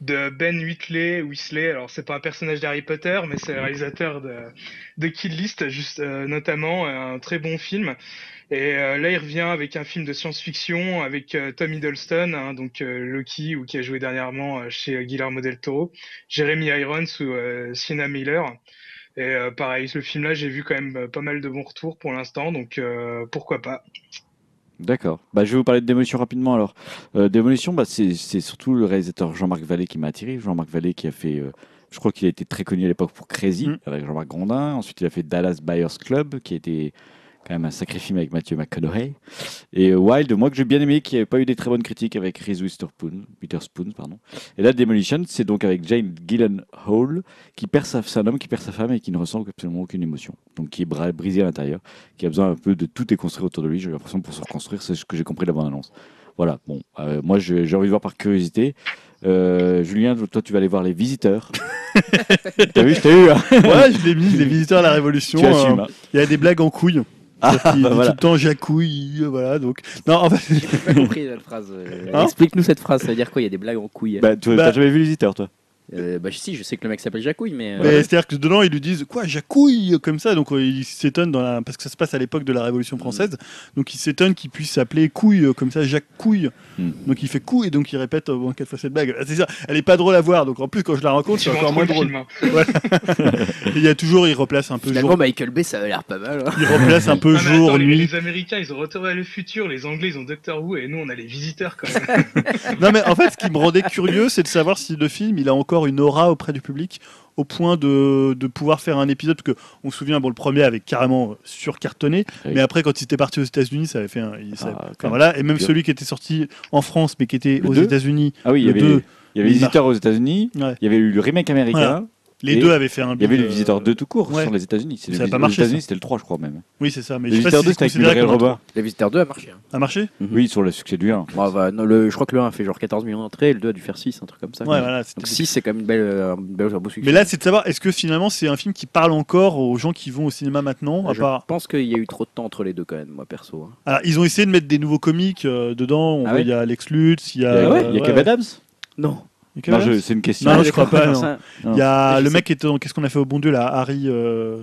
de Ben Whitley, Weasley. Alors c'est pas un personnage d'Harry Potter, mais c'est le réalisateur de, de Kill List, juste euh, notamment un très bon film. Et euh, là, il revient avec un film de science-fiction avec euh, Tom Hiddleston, hein, donc euh, Loki, ou qui a joué dernièrement euh, chez Guillermo del Toro, Jeremy Irons ou euh, Sienna Miller. Et euh, pareil, le film-là, j'ai vu quand même euh, pas mal de bons retours pour l'instant, donc euh, pourquoi pas. D'accord. Bah, je vais vous parler de Démolition rapidement alors. Euh, Démolition, bah, c'est c'est surtout le réalisateur Jean-Marc Vallée qui m'a attiré. Jean-Marc Vallée qui a fait, euh, je crois qu'il a été très connu à l'époque pour Crazy Mm. avec Jean-Marc Grondin. Ensuite, il a fait Dallas Buyers Club qui a été quand même un sacré film avec Matthew McConaughey. Et Wild, moi que j'ai bien aimé, qui n'avait pas eu des très bonnes critiques avec Reese Witherspoon, Witherspoon pardon. Et là, Demolition, c'est donc avec Jane Gyllenhaal qui perd sa, c'est un homme qui perd sa femme et qui ne ressent absolument aucune émotion. Donc qui est brisé à l'intérieur, qui a besoin un peu de tout déconstruire autour de lui. J'ai l'impression pour se reconstruire, c'est ce que j'ai compris de la bande-annonce. Voilà, bon, euh, moi j'ai envie de voir par curiosité. Euh, Julien, toi tu vas aller voir Les Visiteurs. T'as vu, je t'ai eu. Hein Ouais, je l'ai mis, les visiteurs à la Révolution. tu assumes. euh, hein. Il y a des blagues en couille. Ah, il bah voilà. tout le temps jacouille, voilà. Donc, non, en fait, J'ai pas compris la phrase. euh, Hein Explique-nous cette phrase, ça veut dire quoi Il y a des blagues en couille. Bah, tu Bah- t'as jamais vu Les Visiteurs, toi Euh, bah si, je sais que le mec s'appelle Jacouille, mais. euh, mais c'est-à-dire que dedans, ils lui disent quoi, jacouille comme ça. Donc, euh, il s'étonne dans la... parce que ça se passe à l'époque de la Révolution française. Donc, il s'étonne qu'il puisse s'appeler couille comme ça, Jacques Couille. Hmm. Donc, il fait couille et donc il répète euh, bon, quatre fois cette blague. Ah, C'est ça. Elle est pas drôle à voir. Donc, en plus, quand je la raconte, c'est encore moins le drôle. film, hein. Il y a toujours, il replace un peu Finalement, jour. Michael Bay, ça avait l'air pas mal. hein. Il replace un peu Ah, jour, attends, les, nuit. les Américains, ils ont Retour vers le futur, les Anglais, ils ont Doctor Who, et nous, on a les visiteurs quand même. Non mais en fait, ce qui me rendait curieux, c'est de savoir si le film, il a encore une aura auprès du public au point de, de pouvoir faire un épisode parce que on se souvient bon le premier avait carrément surcartonné Oui. mais après quand il était parti aux États-Unis ça avait fait un il- ça- Ah, enfin, voilà et même celui qui était sorti en France mais qui était Le aux États-Unis Ah oui, il y avait, il y avait Les Visiteurs aux États-Unis, Ouais. il y avait eu le remake américain, Voilà. Les Et deux avaient fait un il y avait bid, Les euh, Visiteurs 2 tout court ouais. sur les États-Unis. C'est Ça les a pas marché, États-unis, ça. c'était le 3, je crois même. oui c'est ça mais Les Visiteurs si 2, c'est c'était avec Muriel Robin. Les Visiteurs 2 a marché. hein. a marché? Oui, sur le succès du 1. Bon, bah, non, le, je crois que le 1 a fait genre 14 millions d'entrées et le 2 a dû faire 6, un truc comme ça. ouais voilà Donc 6, c'est quand même une belle, euh, un bel- un beau succès. mais là c'est de savoir est-ce que finalement c'est un film qui parle encore aux gens qui vont au cinéma maintenant à je part pense qu'il y a eu trop de temps entre les deux quand même, moi perso. hein. Alors, ils ont essayé de mettre des nouveaux comiques euh, dedans. Ah ouais il y a Lex Lutz, il y a. a, euh, il y a ouais, Kev. Adams? Non. Non, je- c'est une question. Non, Ah, je crois pas, non. Il y a je le sais. mec qui était dans Qu'est-ce qu'on a fait au bon Dieu là Harry. euh,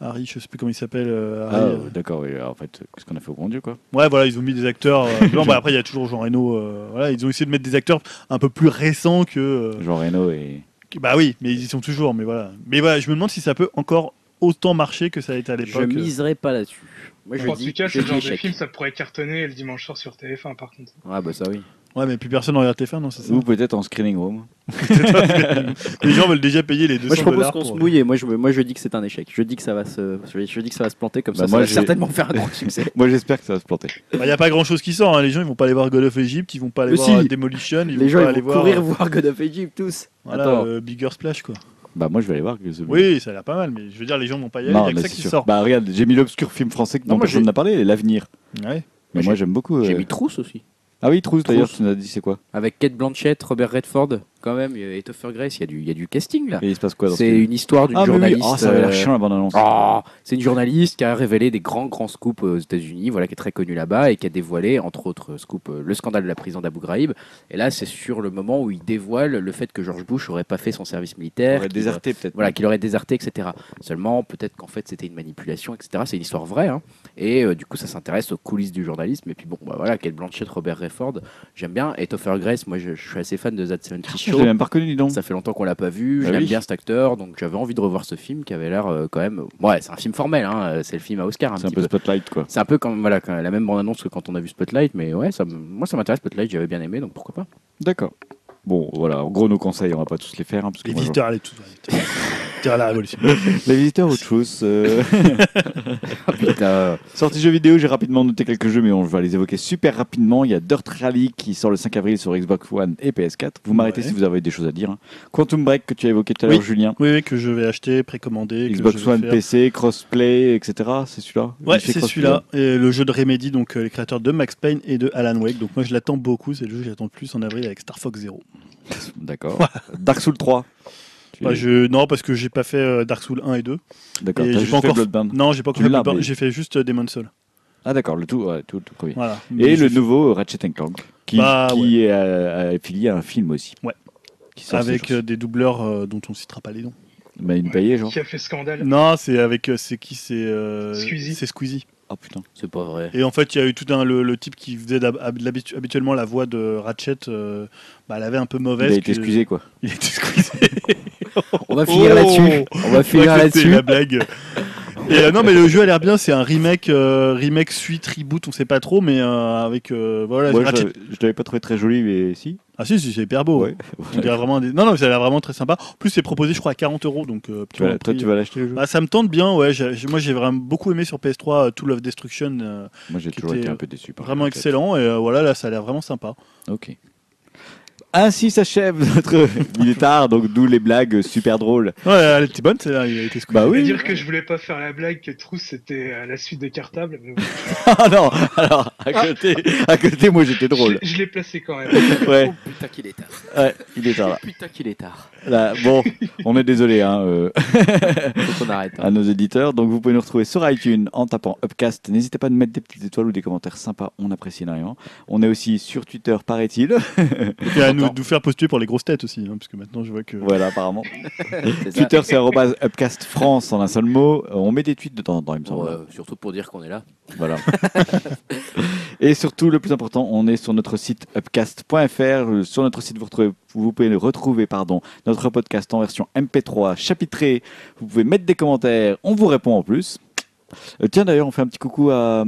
Harry, je sais plus comment il s'appelle. euh, Ah, Harry, euh, euh. d'accord, oui. En fait, qu'est-ce qu'on a fait au bon Dieu, quoi? Ouais, voilà, ils ont mis des acteurs. euh, non, bah, après, il y a toujours Jean Reno. euh, voilà, ils ont essayé de mettre des acteurs un peu plus récents que. euh, Jean Reno et. que- bah oui, mais ils y sont toujours. Mais voilà. Mais voilà, je me demande si ça peut encore autant marcher que ça a été à Je l'époque. euh. miserai pas là-dessus. Moi je en dis, tout cas, je dis genre de échec. film, ça pourrait cartonner le dimanche soir sur TF1 par contre. Ah bah ça oui. Ouais, mais plus personne ne regarde TF1, non, c'est ça. Ou peut-être en screening room. les gens veulent déjà payer les 200 Moi je propose qu'on se mouille et moi je, moi je dis que c'est un échec. Je dis que ça va se, je dis que ça va se planter comme Bah, ça. moi, ça va j'ai- certainement faire un grand succès. Moi, j'espère que ça va se planter. Il n'y a pas grand chose qui sort. hein. Les gens ils vont pas aller voir God of Egypt, ils vont pas aller Mais voir si. euh, Demolition, ils Les vont gens pas ils aller vont voir courir euh, voir God of Egypt tous. voilà, Attends. euh, Bigger Splash quoi. Bah, moi, je vais aller voir. que ce- Oui, ça a l'air pas mal, mais je veux dire, les gens vont pas y aller. Il Non, y a que mais ça c'est qui sûr. sort. Bah, regarde, j'ai mis l'obscur film français dont Non, moi, personne j'ai- n'a parlé, L'avenir. Ouais. Mais Moi, moi, j'aime beaucoup. J'ai euh, mis Trousse aussi. Ah oui, Trousse, d'ailleurs, tu nous as dit c'est quoi? Avec Kate Blanchett, Robert Redford, quand même, et Topher Grace, il y, a du- il y a du casting là. Et il se passe quoi dans ce C'est une histoire d'une Ah, mais oui, journaliste. oh, ça avait l'air euh, chiant la bande-annonce. Ah, c'est une journaliste qui a révélé des grands grands scoops aux États-Unis, voilà, qui est très connue là-bas et qui a dévoilé, entre autres scoops, euh, le scandale de la prison d'Abu Ghraib. Et là, c'est sur le moment où il dévoile le fait que George Bush aurait pas fait son service Il militaire, aurait qu'il- déserté, peut-être. voilà, qu'il aurait déserté, etc. Seulement, peut-être qu'en fait, c'était une manipulation, etc. C'est une histoire vraie, hein. Et euh, du coup, ça s'intéresse aux coulisses du journalisme. Et puis bon, bah voilà, Kate Blanchett, Robert Redford, j'aime bien. Et Topher Grace, moi, je, je suis assez fan de That 70 Je l'ai même pas reconnu, dis donc. Ça fait longtemps qu'on l'a pas vu. Bah J'aime oui. bien cet acteur, donc j'avais envie de revoir ce film qui avait l'air euh, quand même. Ouais, c'est un film formel, hein, euh, c'est le film à Oscar. C'est un peu peu. spotlight, quoi. C'est un peu comme voilà quand- la même bande annonce que quand on a vu Spotlight, mais ouais, ça, moi ça m'intéresse Spotlight, j'avais bien aimé, donc pourquoi pas. D'accord. Bon, voilà, en gros, nos conseils, on va pas tous les faire. hein, parce que Les moi, visiteurs, allez tous. allez, Visiteurs à la Révolution. Les visiteurs, autre chose. euh, Ah, putain. Sortie jeux vidéo, j'ai rapidement noté quelques jeux, mais on va les évoquer super rapidement. Il y a Dirt Rally qui sort le 5 avril sur Xbox One et PS4. Vous m'arrêtez Ouais. si vous avez des choses à dire. hein. Quantum Break que tu as évoqué tout à l'heure, Oui. Julien. Oui, oui, que je vais acheter, précommander. que Xbox je vais One, faire. PC, crossplay, etc. C'est celui-là Ouais, c'est celui-là. Et le jeu de Remedy, donc euh, les créateurs de Max Payne et de Alan Wake. Donc moi je l'attends beaucoup. C'est le jeu que j'attends le plus en avril avec Star Fox Zero. D'accord. Dark Souls 3. Tu- Bah, je... Non, parce que j'ai pas fait euh, Dark Souls 1 et 2. D'accord. et T'as j'ai juste pas fait encore- Bloodborne. Non, j'ai pas encore Tu fait l'as, Bloodborne, mais- J'ai fait juste euh, Demon's Soul. Ah d'accord, le tout, ouais, tout, tout premier. Voilà. Et Mais le je- nouveau Ratchet Clank, qui, Bah, qui est euh, affilié à un film aussi. Ouais. qui sort Avec euh, des doubleurs euh, dont on citera pas les noms. Bah, une genre. Qui a fait scandale. Non, c'est avec. euh, C'est qui C'est. euh, Squeezie. C'est Squeezie. Oh putain. C'est pas vrai. Et en fait, il y a eu tout un. Le, le type qui faisait habituellement la voix de Ratchet, euh, bah, elle avait un peu Il mauvaise. a été que- excusé, quoi. Il a été excusé. On va finir Oh là-dessus. On va finir là-dessus. la blague. Et, euh, non, mais le jeu a l'air bien. C'est un remake, euh, remake suite, reboot, on sait pas trop, mais euh, avec. voilà, Moi, je, je l'avais pas trouvé très joli, mais si. Ah si, si, c'est hyper beau. Ouais. Vraiment des- Non, non, ça a l'air vraiment très sympa. En plus, c'est proposé, je crois, à 40 euros. Donc, euh, Tu vas- toi, tu vas l'acheter le jeu Bah, ça me tente bien, ouais. moi, j'ai vraiment beaucoup aimé sur PS3 euh, Tool of Destruction, euh, Moi, j'ai toujours été un peu déçu. par vraiment excellent. Et euh, voilà, là, ça a l'air vraiment sympa. Ok. Ainsi s'achève notre. Il est tard, donc d'où les blagues super drôles. Ouais, elle était bonne, celle-là, il a été. Bah Je oui. dire que je voulais pas faire la blague que Trousse c'était à la suite des cartables. Mais bon. Ah non, alors à côté, à côté, moi j'étais drôle. Je, je l'ai placé quand même. Ouais, Oh putain qu'il est tard. ouais, il est tard là. Putain qu'il est tard. Là, bon, on est désolé hein, euh, Faut qu'on arrête. hein. à nos éditeurs. Donc vous pouvez nous retrouver sur iTunes en tapant Upcast. N'hésitez pas à nous mettre des petites étoiles ou des commentaires sympas, on apprécie énormément. On est aussi sur Twitter, paraît-il. Nous, nous faire postuler pour les grosses têtes aussi, hein, parce que maintenant, je vois que. voilà, apparemment. Twitter, c'est Upcast France en un seul mot. Euh, On met des tweets de temps en temps, il me semble. Surtout pour dire qu'on est là. Voilà. Et surtout, le plus important, on est sur notre site upcast.fr. Euh, Sur notre site, vous, retrouvez- vous pouvez retrouver pardon, notre podcast en version MP3 chapitré. Vous pouvez mettre des commentaires, on vous répond en plus. Euh, tiens, d'ailleurs, on fait un petit coucou à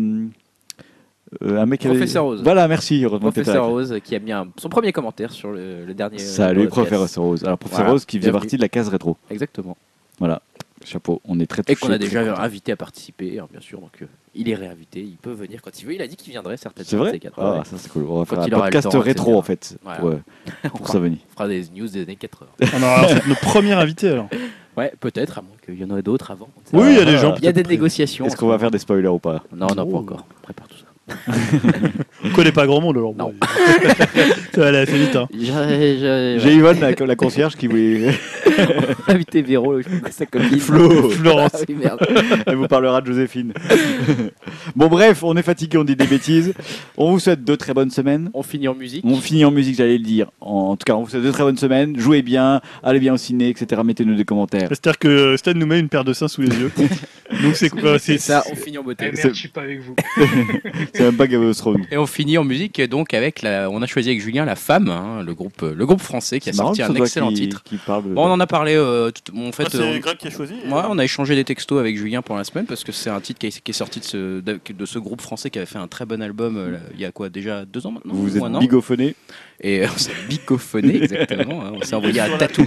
euh, un mec qui avait- Professeur Rose. Voilà, merci. Heureusement Professeur. Rose qui a mis un- son premier commentaire sur le, le dernier. Salut, euh, podcast. Professeur Rose. Alors, Professeur Voilà, Rose qui faisait partie de la case rétro. Exactement. Voilà. Chapeau, on est très Et touchés, qu'on a déjà invité à participer, hein, bien sûr. Donc euh, il est réinvité, il peut venir quand il veut. Il a dit qu'il viendrait certainement. C'est vrai Ah, ouais. ça c'est cool. On va Quand faire un le podcast temps, rétro etc. en fait Voilà. pour, euh, pour sa venue. On fera des news des années 80. On aura notre premier invité alors. Ouais, peut-être, à moins qu'il y en ait d'autres avant. Oui, il y a des gens. Il y a des négociations. Est-ce qu'on va faire des spoilers ou pas? Non, non, Oh. pas encore. On prépare tout ça. On connaît pas grand monde alors. Non. ça va aller assez vite. Hein. J'ai Yvonne, la, la concierge, qui voulait. invité Véro, je crois que sa copine. Flo. Florence. Ah oui, merde. Elle vous parlera de Joséphine. bon, bref, on est fatigué, on dit des bêtises. On vous souhaite deux très bonnes semaines. On finit en musique. On finit en musique, j'allais le dire. En, en tout cas, on vous souhaite deux très bonnes semaines. Jouez bien, allez bien au ciné, etc. Mettez-nous des commentaires. C'est-à-dire que Stan nous met une paire de seins sous les yeux. Donc c'est quoi C'est C'est ça, on finit en Eh beauté. merde, c'est- je suis pas avec vous. C'est même pas Game of Thrones. Et on finit en musique donc avec la, on a choisi avec Julien la femme, hein, le groupe, le groupe français qui a sorti un excellent qui- titre. Qui parle de- Bon, on en a parlé. euh, tout- en fait, Ah, c'est euh, Greg qui a choisi. Ouais, on a échangé des textos avec Julien pour la semaine parce que c'est un titre qui est, qui est sorti de ce, de, de ce groupe français qui avait fait un très bon album euh, là, il y a quoi déjà deux ans maintenant Vous vous êtes bigophoné. Et on s'est bicophoné exactement. hein, on s'est envoyé un tatou.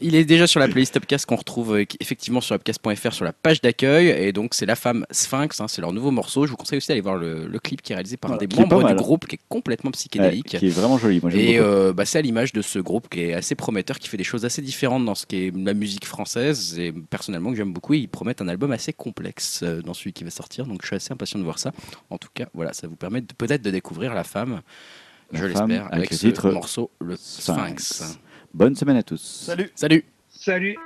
Il est déjà sur la playlist Upcast qu'on retrouve euh, effectivement sur upcast.fr sur la page d'accueil. Et donc, c'est la femme Sphinx, hein, c'est leur nouveau morceau. Je vous conseille aussi d'aller voir le, le clip qui est réalisé par un Voilà, des membres du mal. groupe qui est complètement Ouais, psychédélique. qui est vraiment joli. Moi, Et euh, bah, c'est à l'image de ce groupe qui est assez prometteur, qui fait des choses assez différentes dans ce qui est la musique française, et personnellement que j'aime beaucoup. Et ils promettent un album assez complexe euh, dans celui qui va sortir, donc je suis assez impatient de voir ça. En tout cas, voilà, ça vous permet peut-être de découvrir la femme, La je femme, l'espère, avec avec le ce titre morceau, le Sphinx. Sphinx. Bonne semaine à tous. Salut. Salut Salut.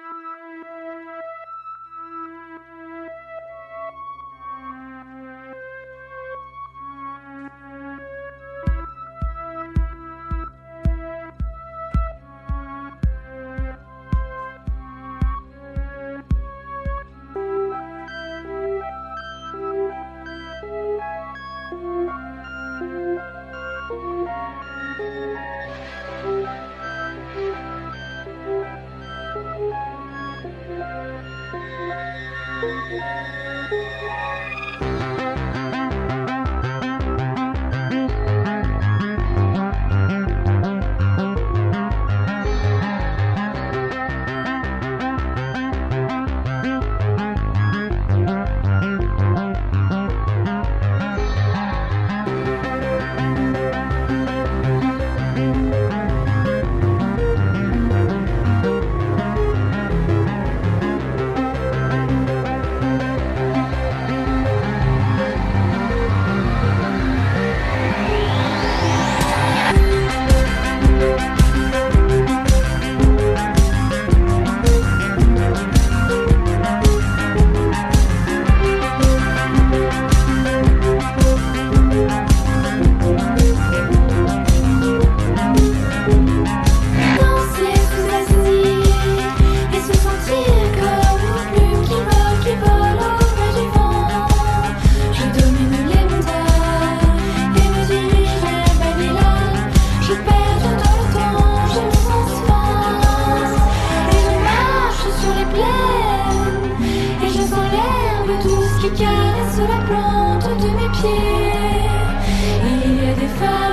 marcher. Il é y a des femmes.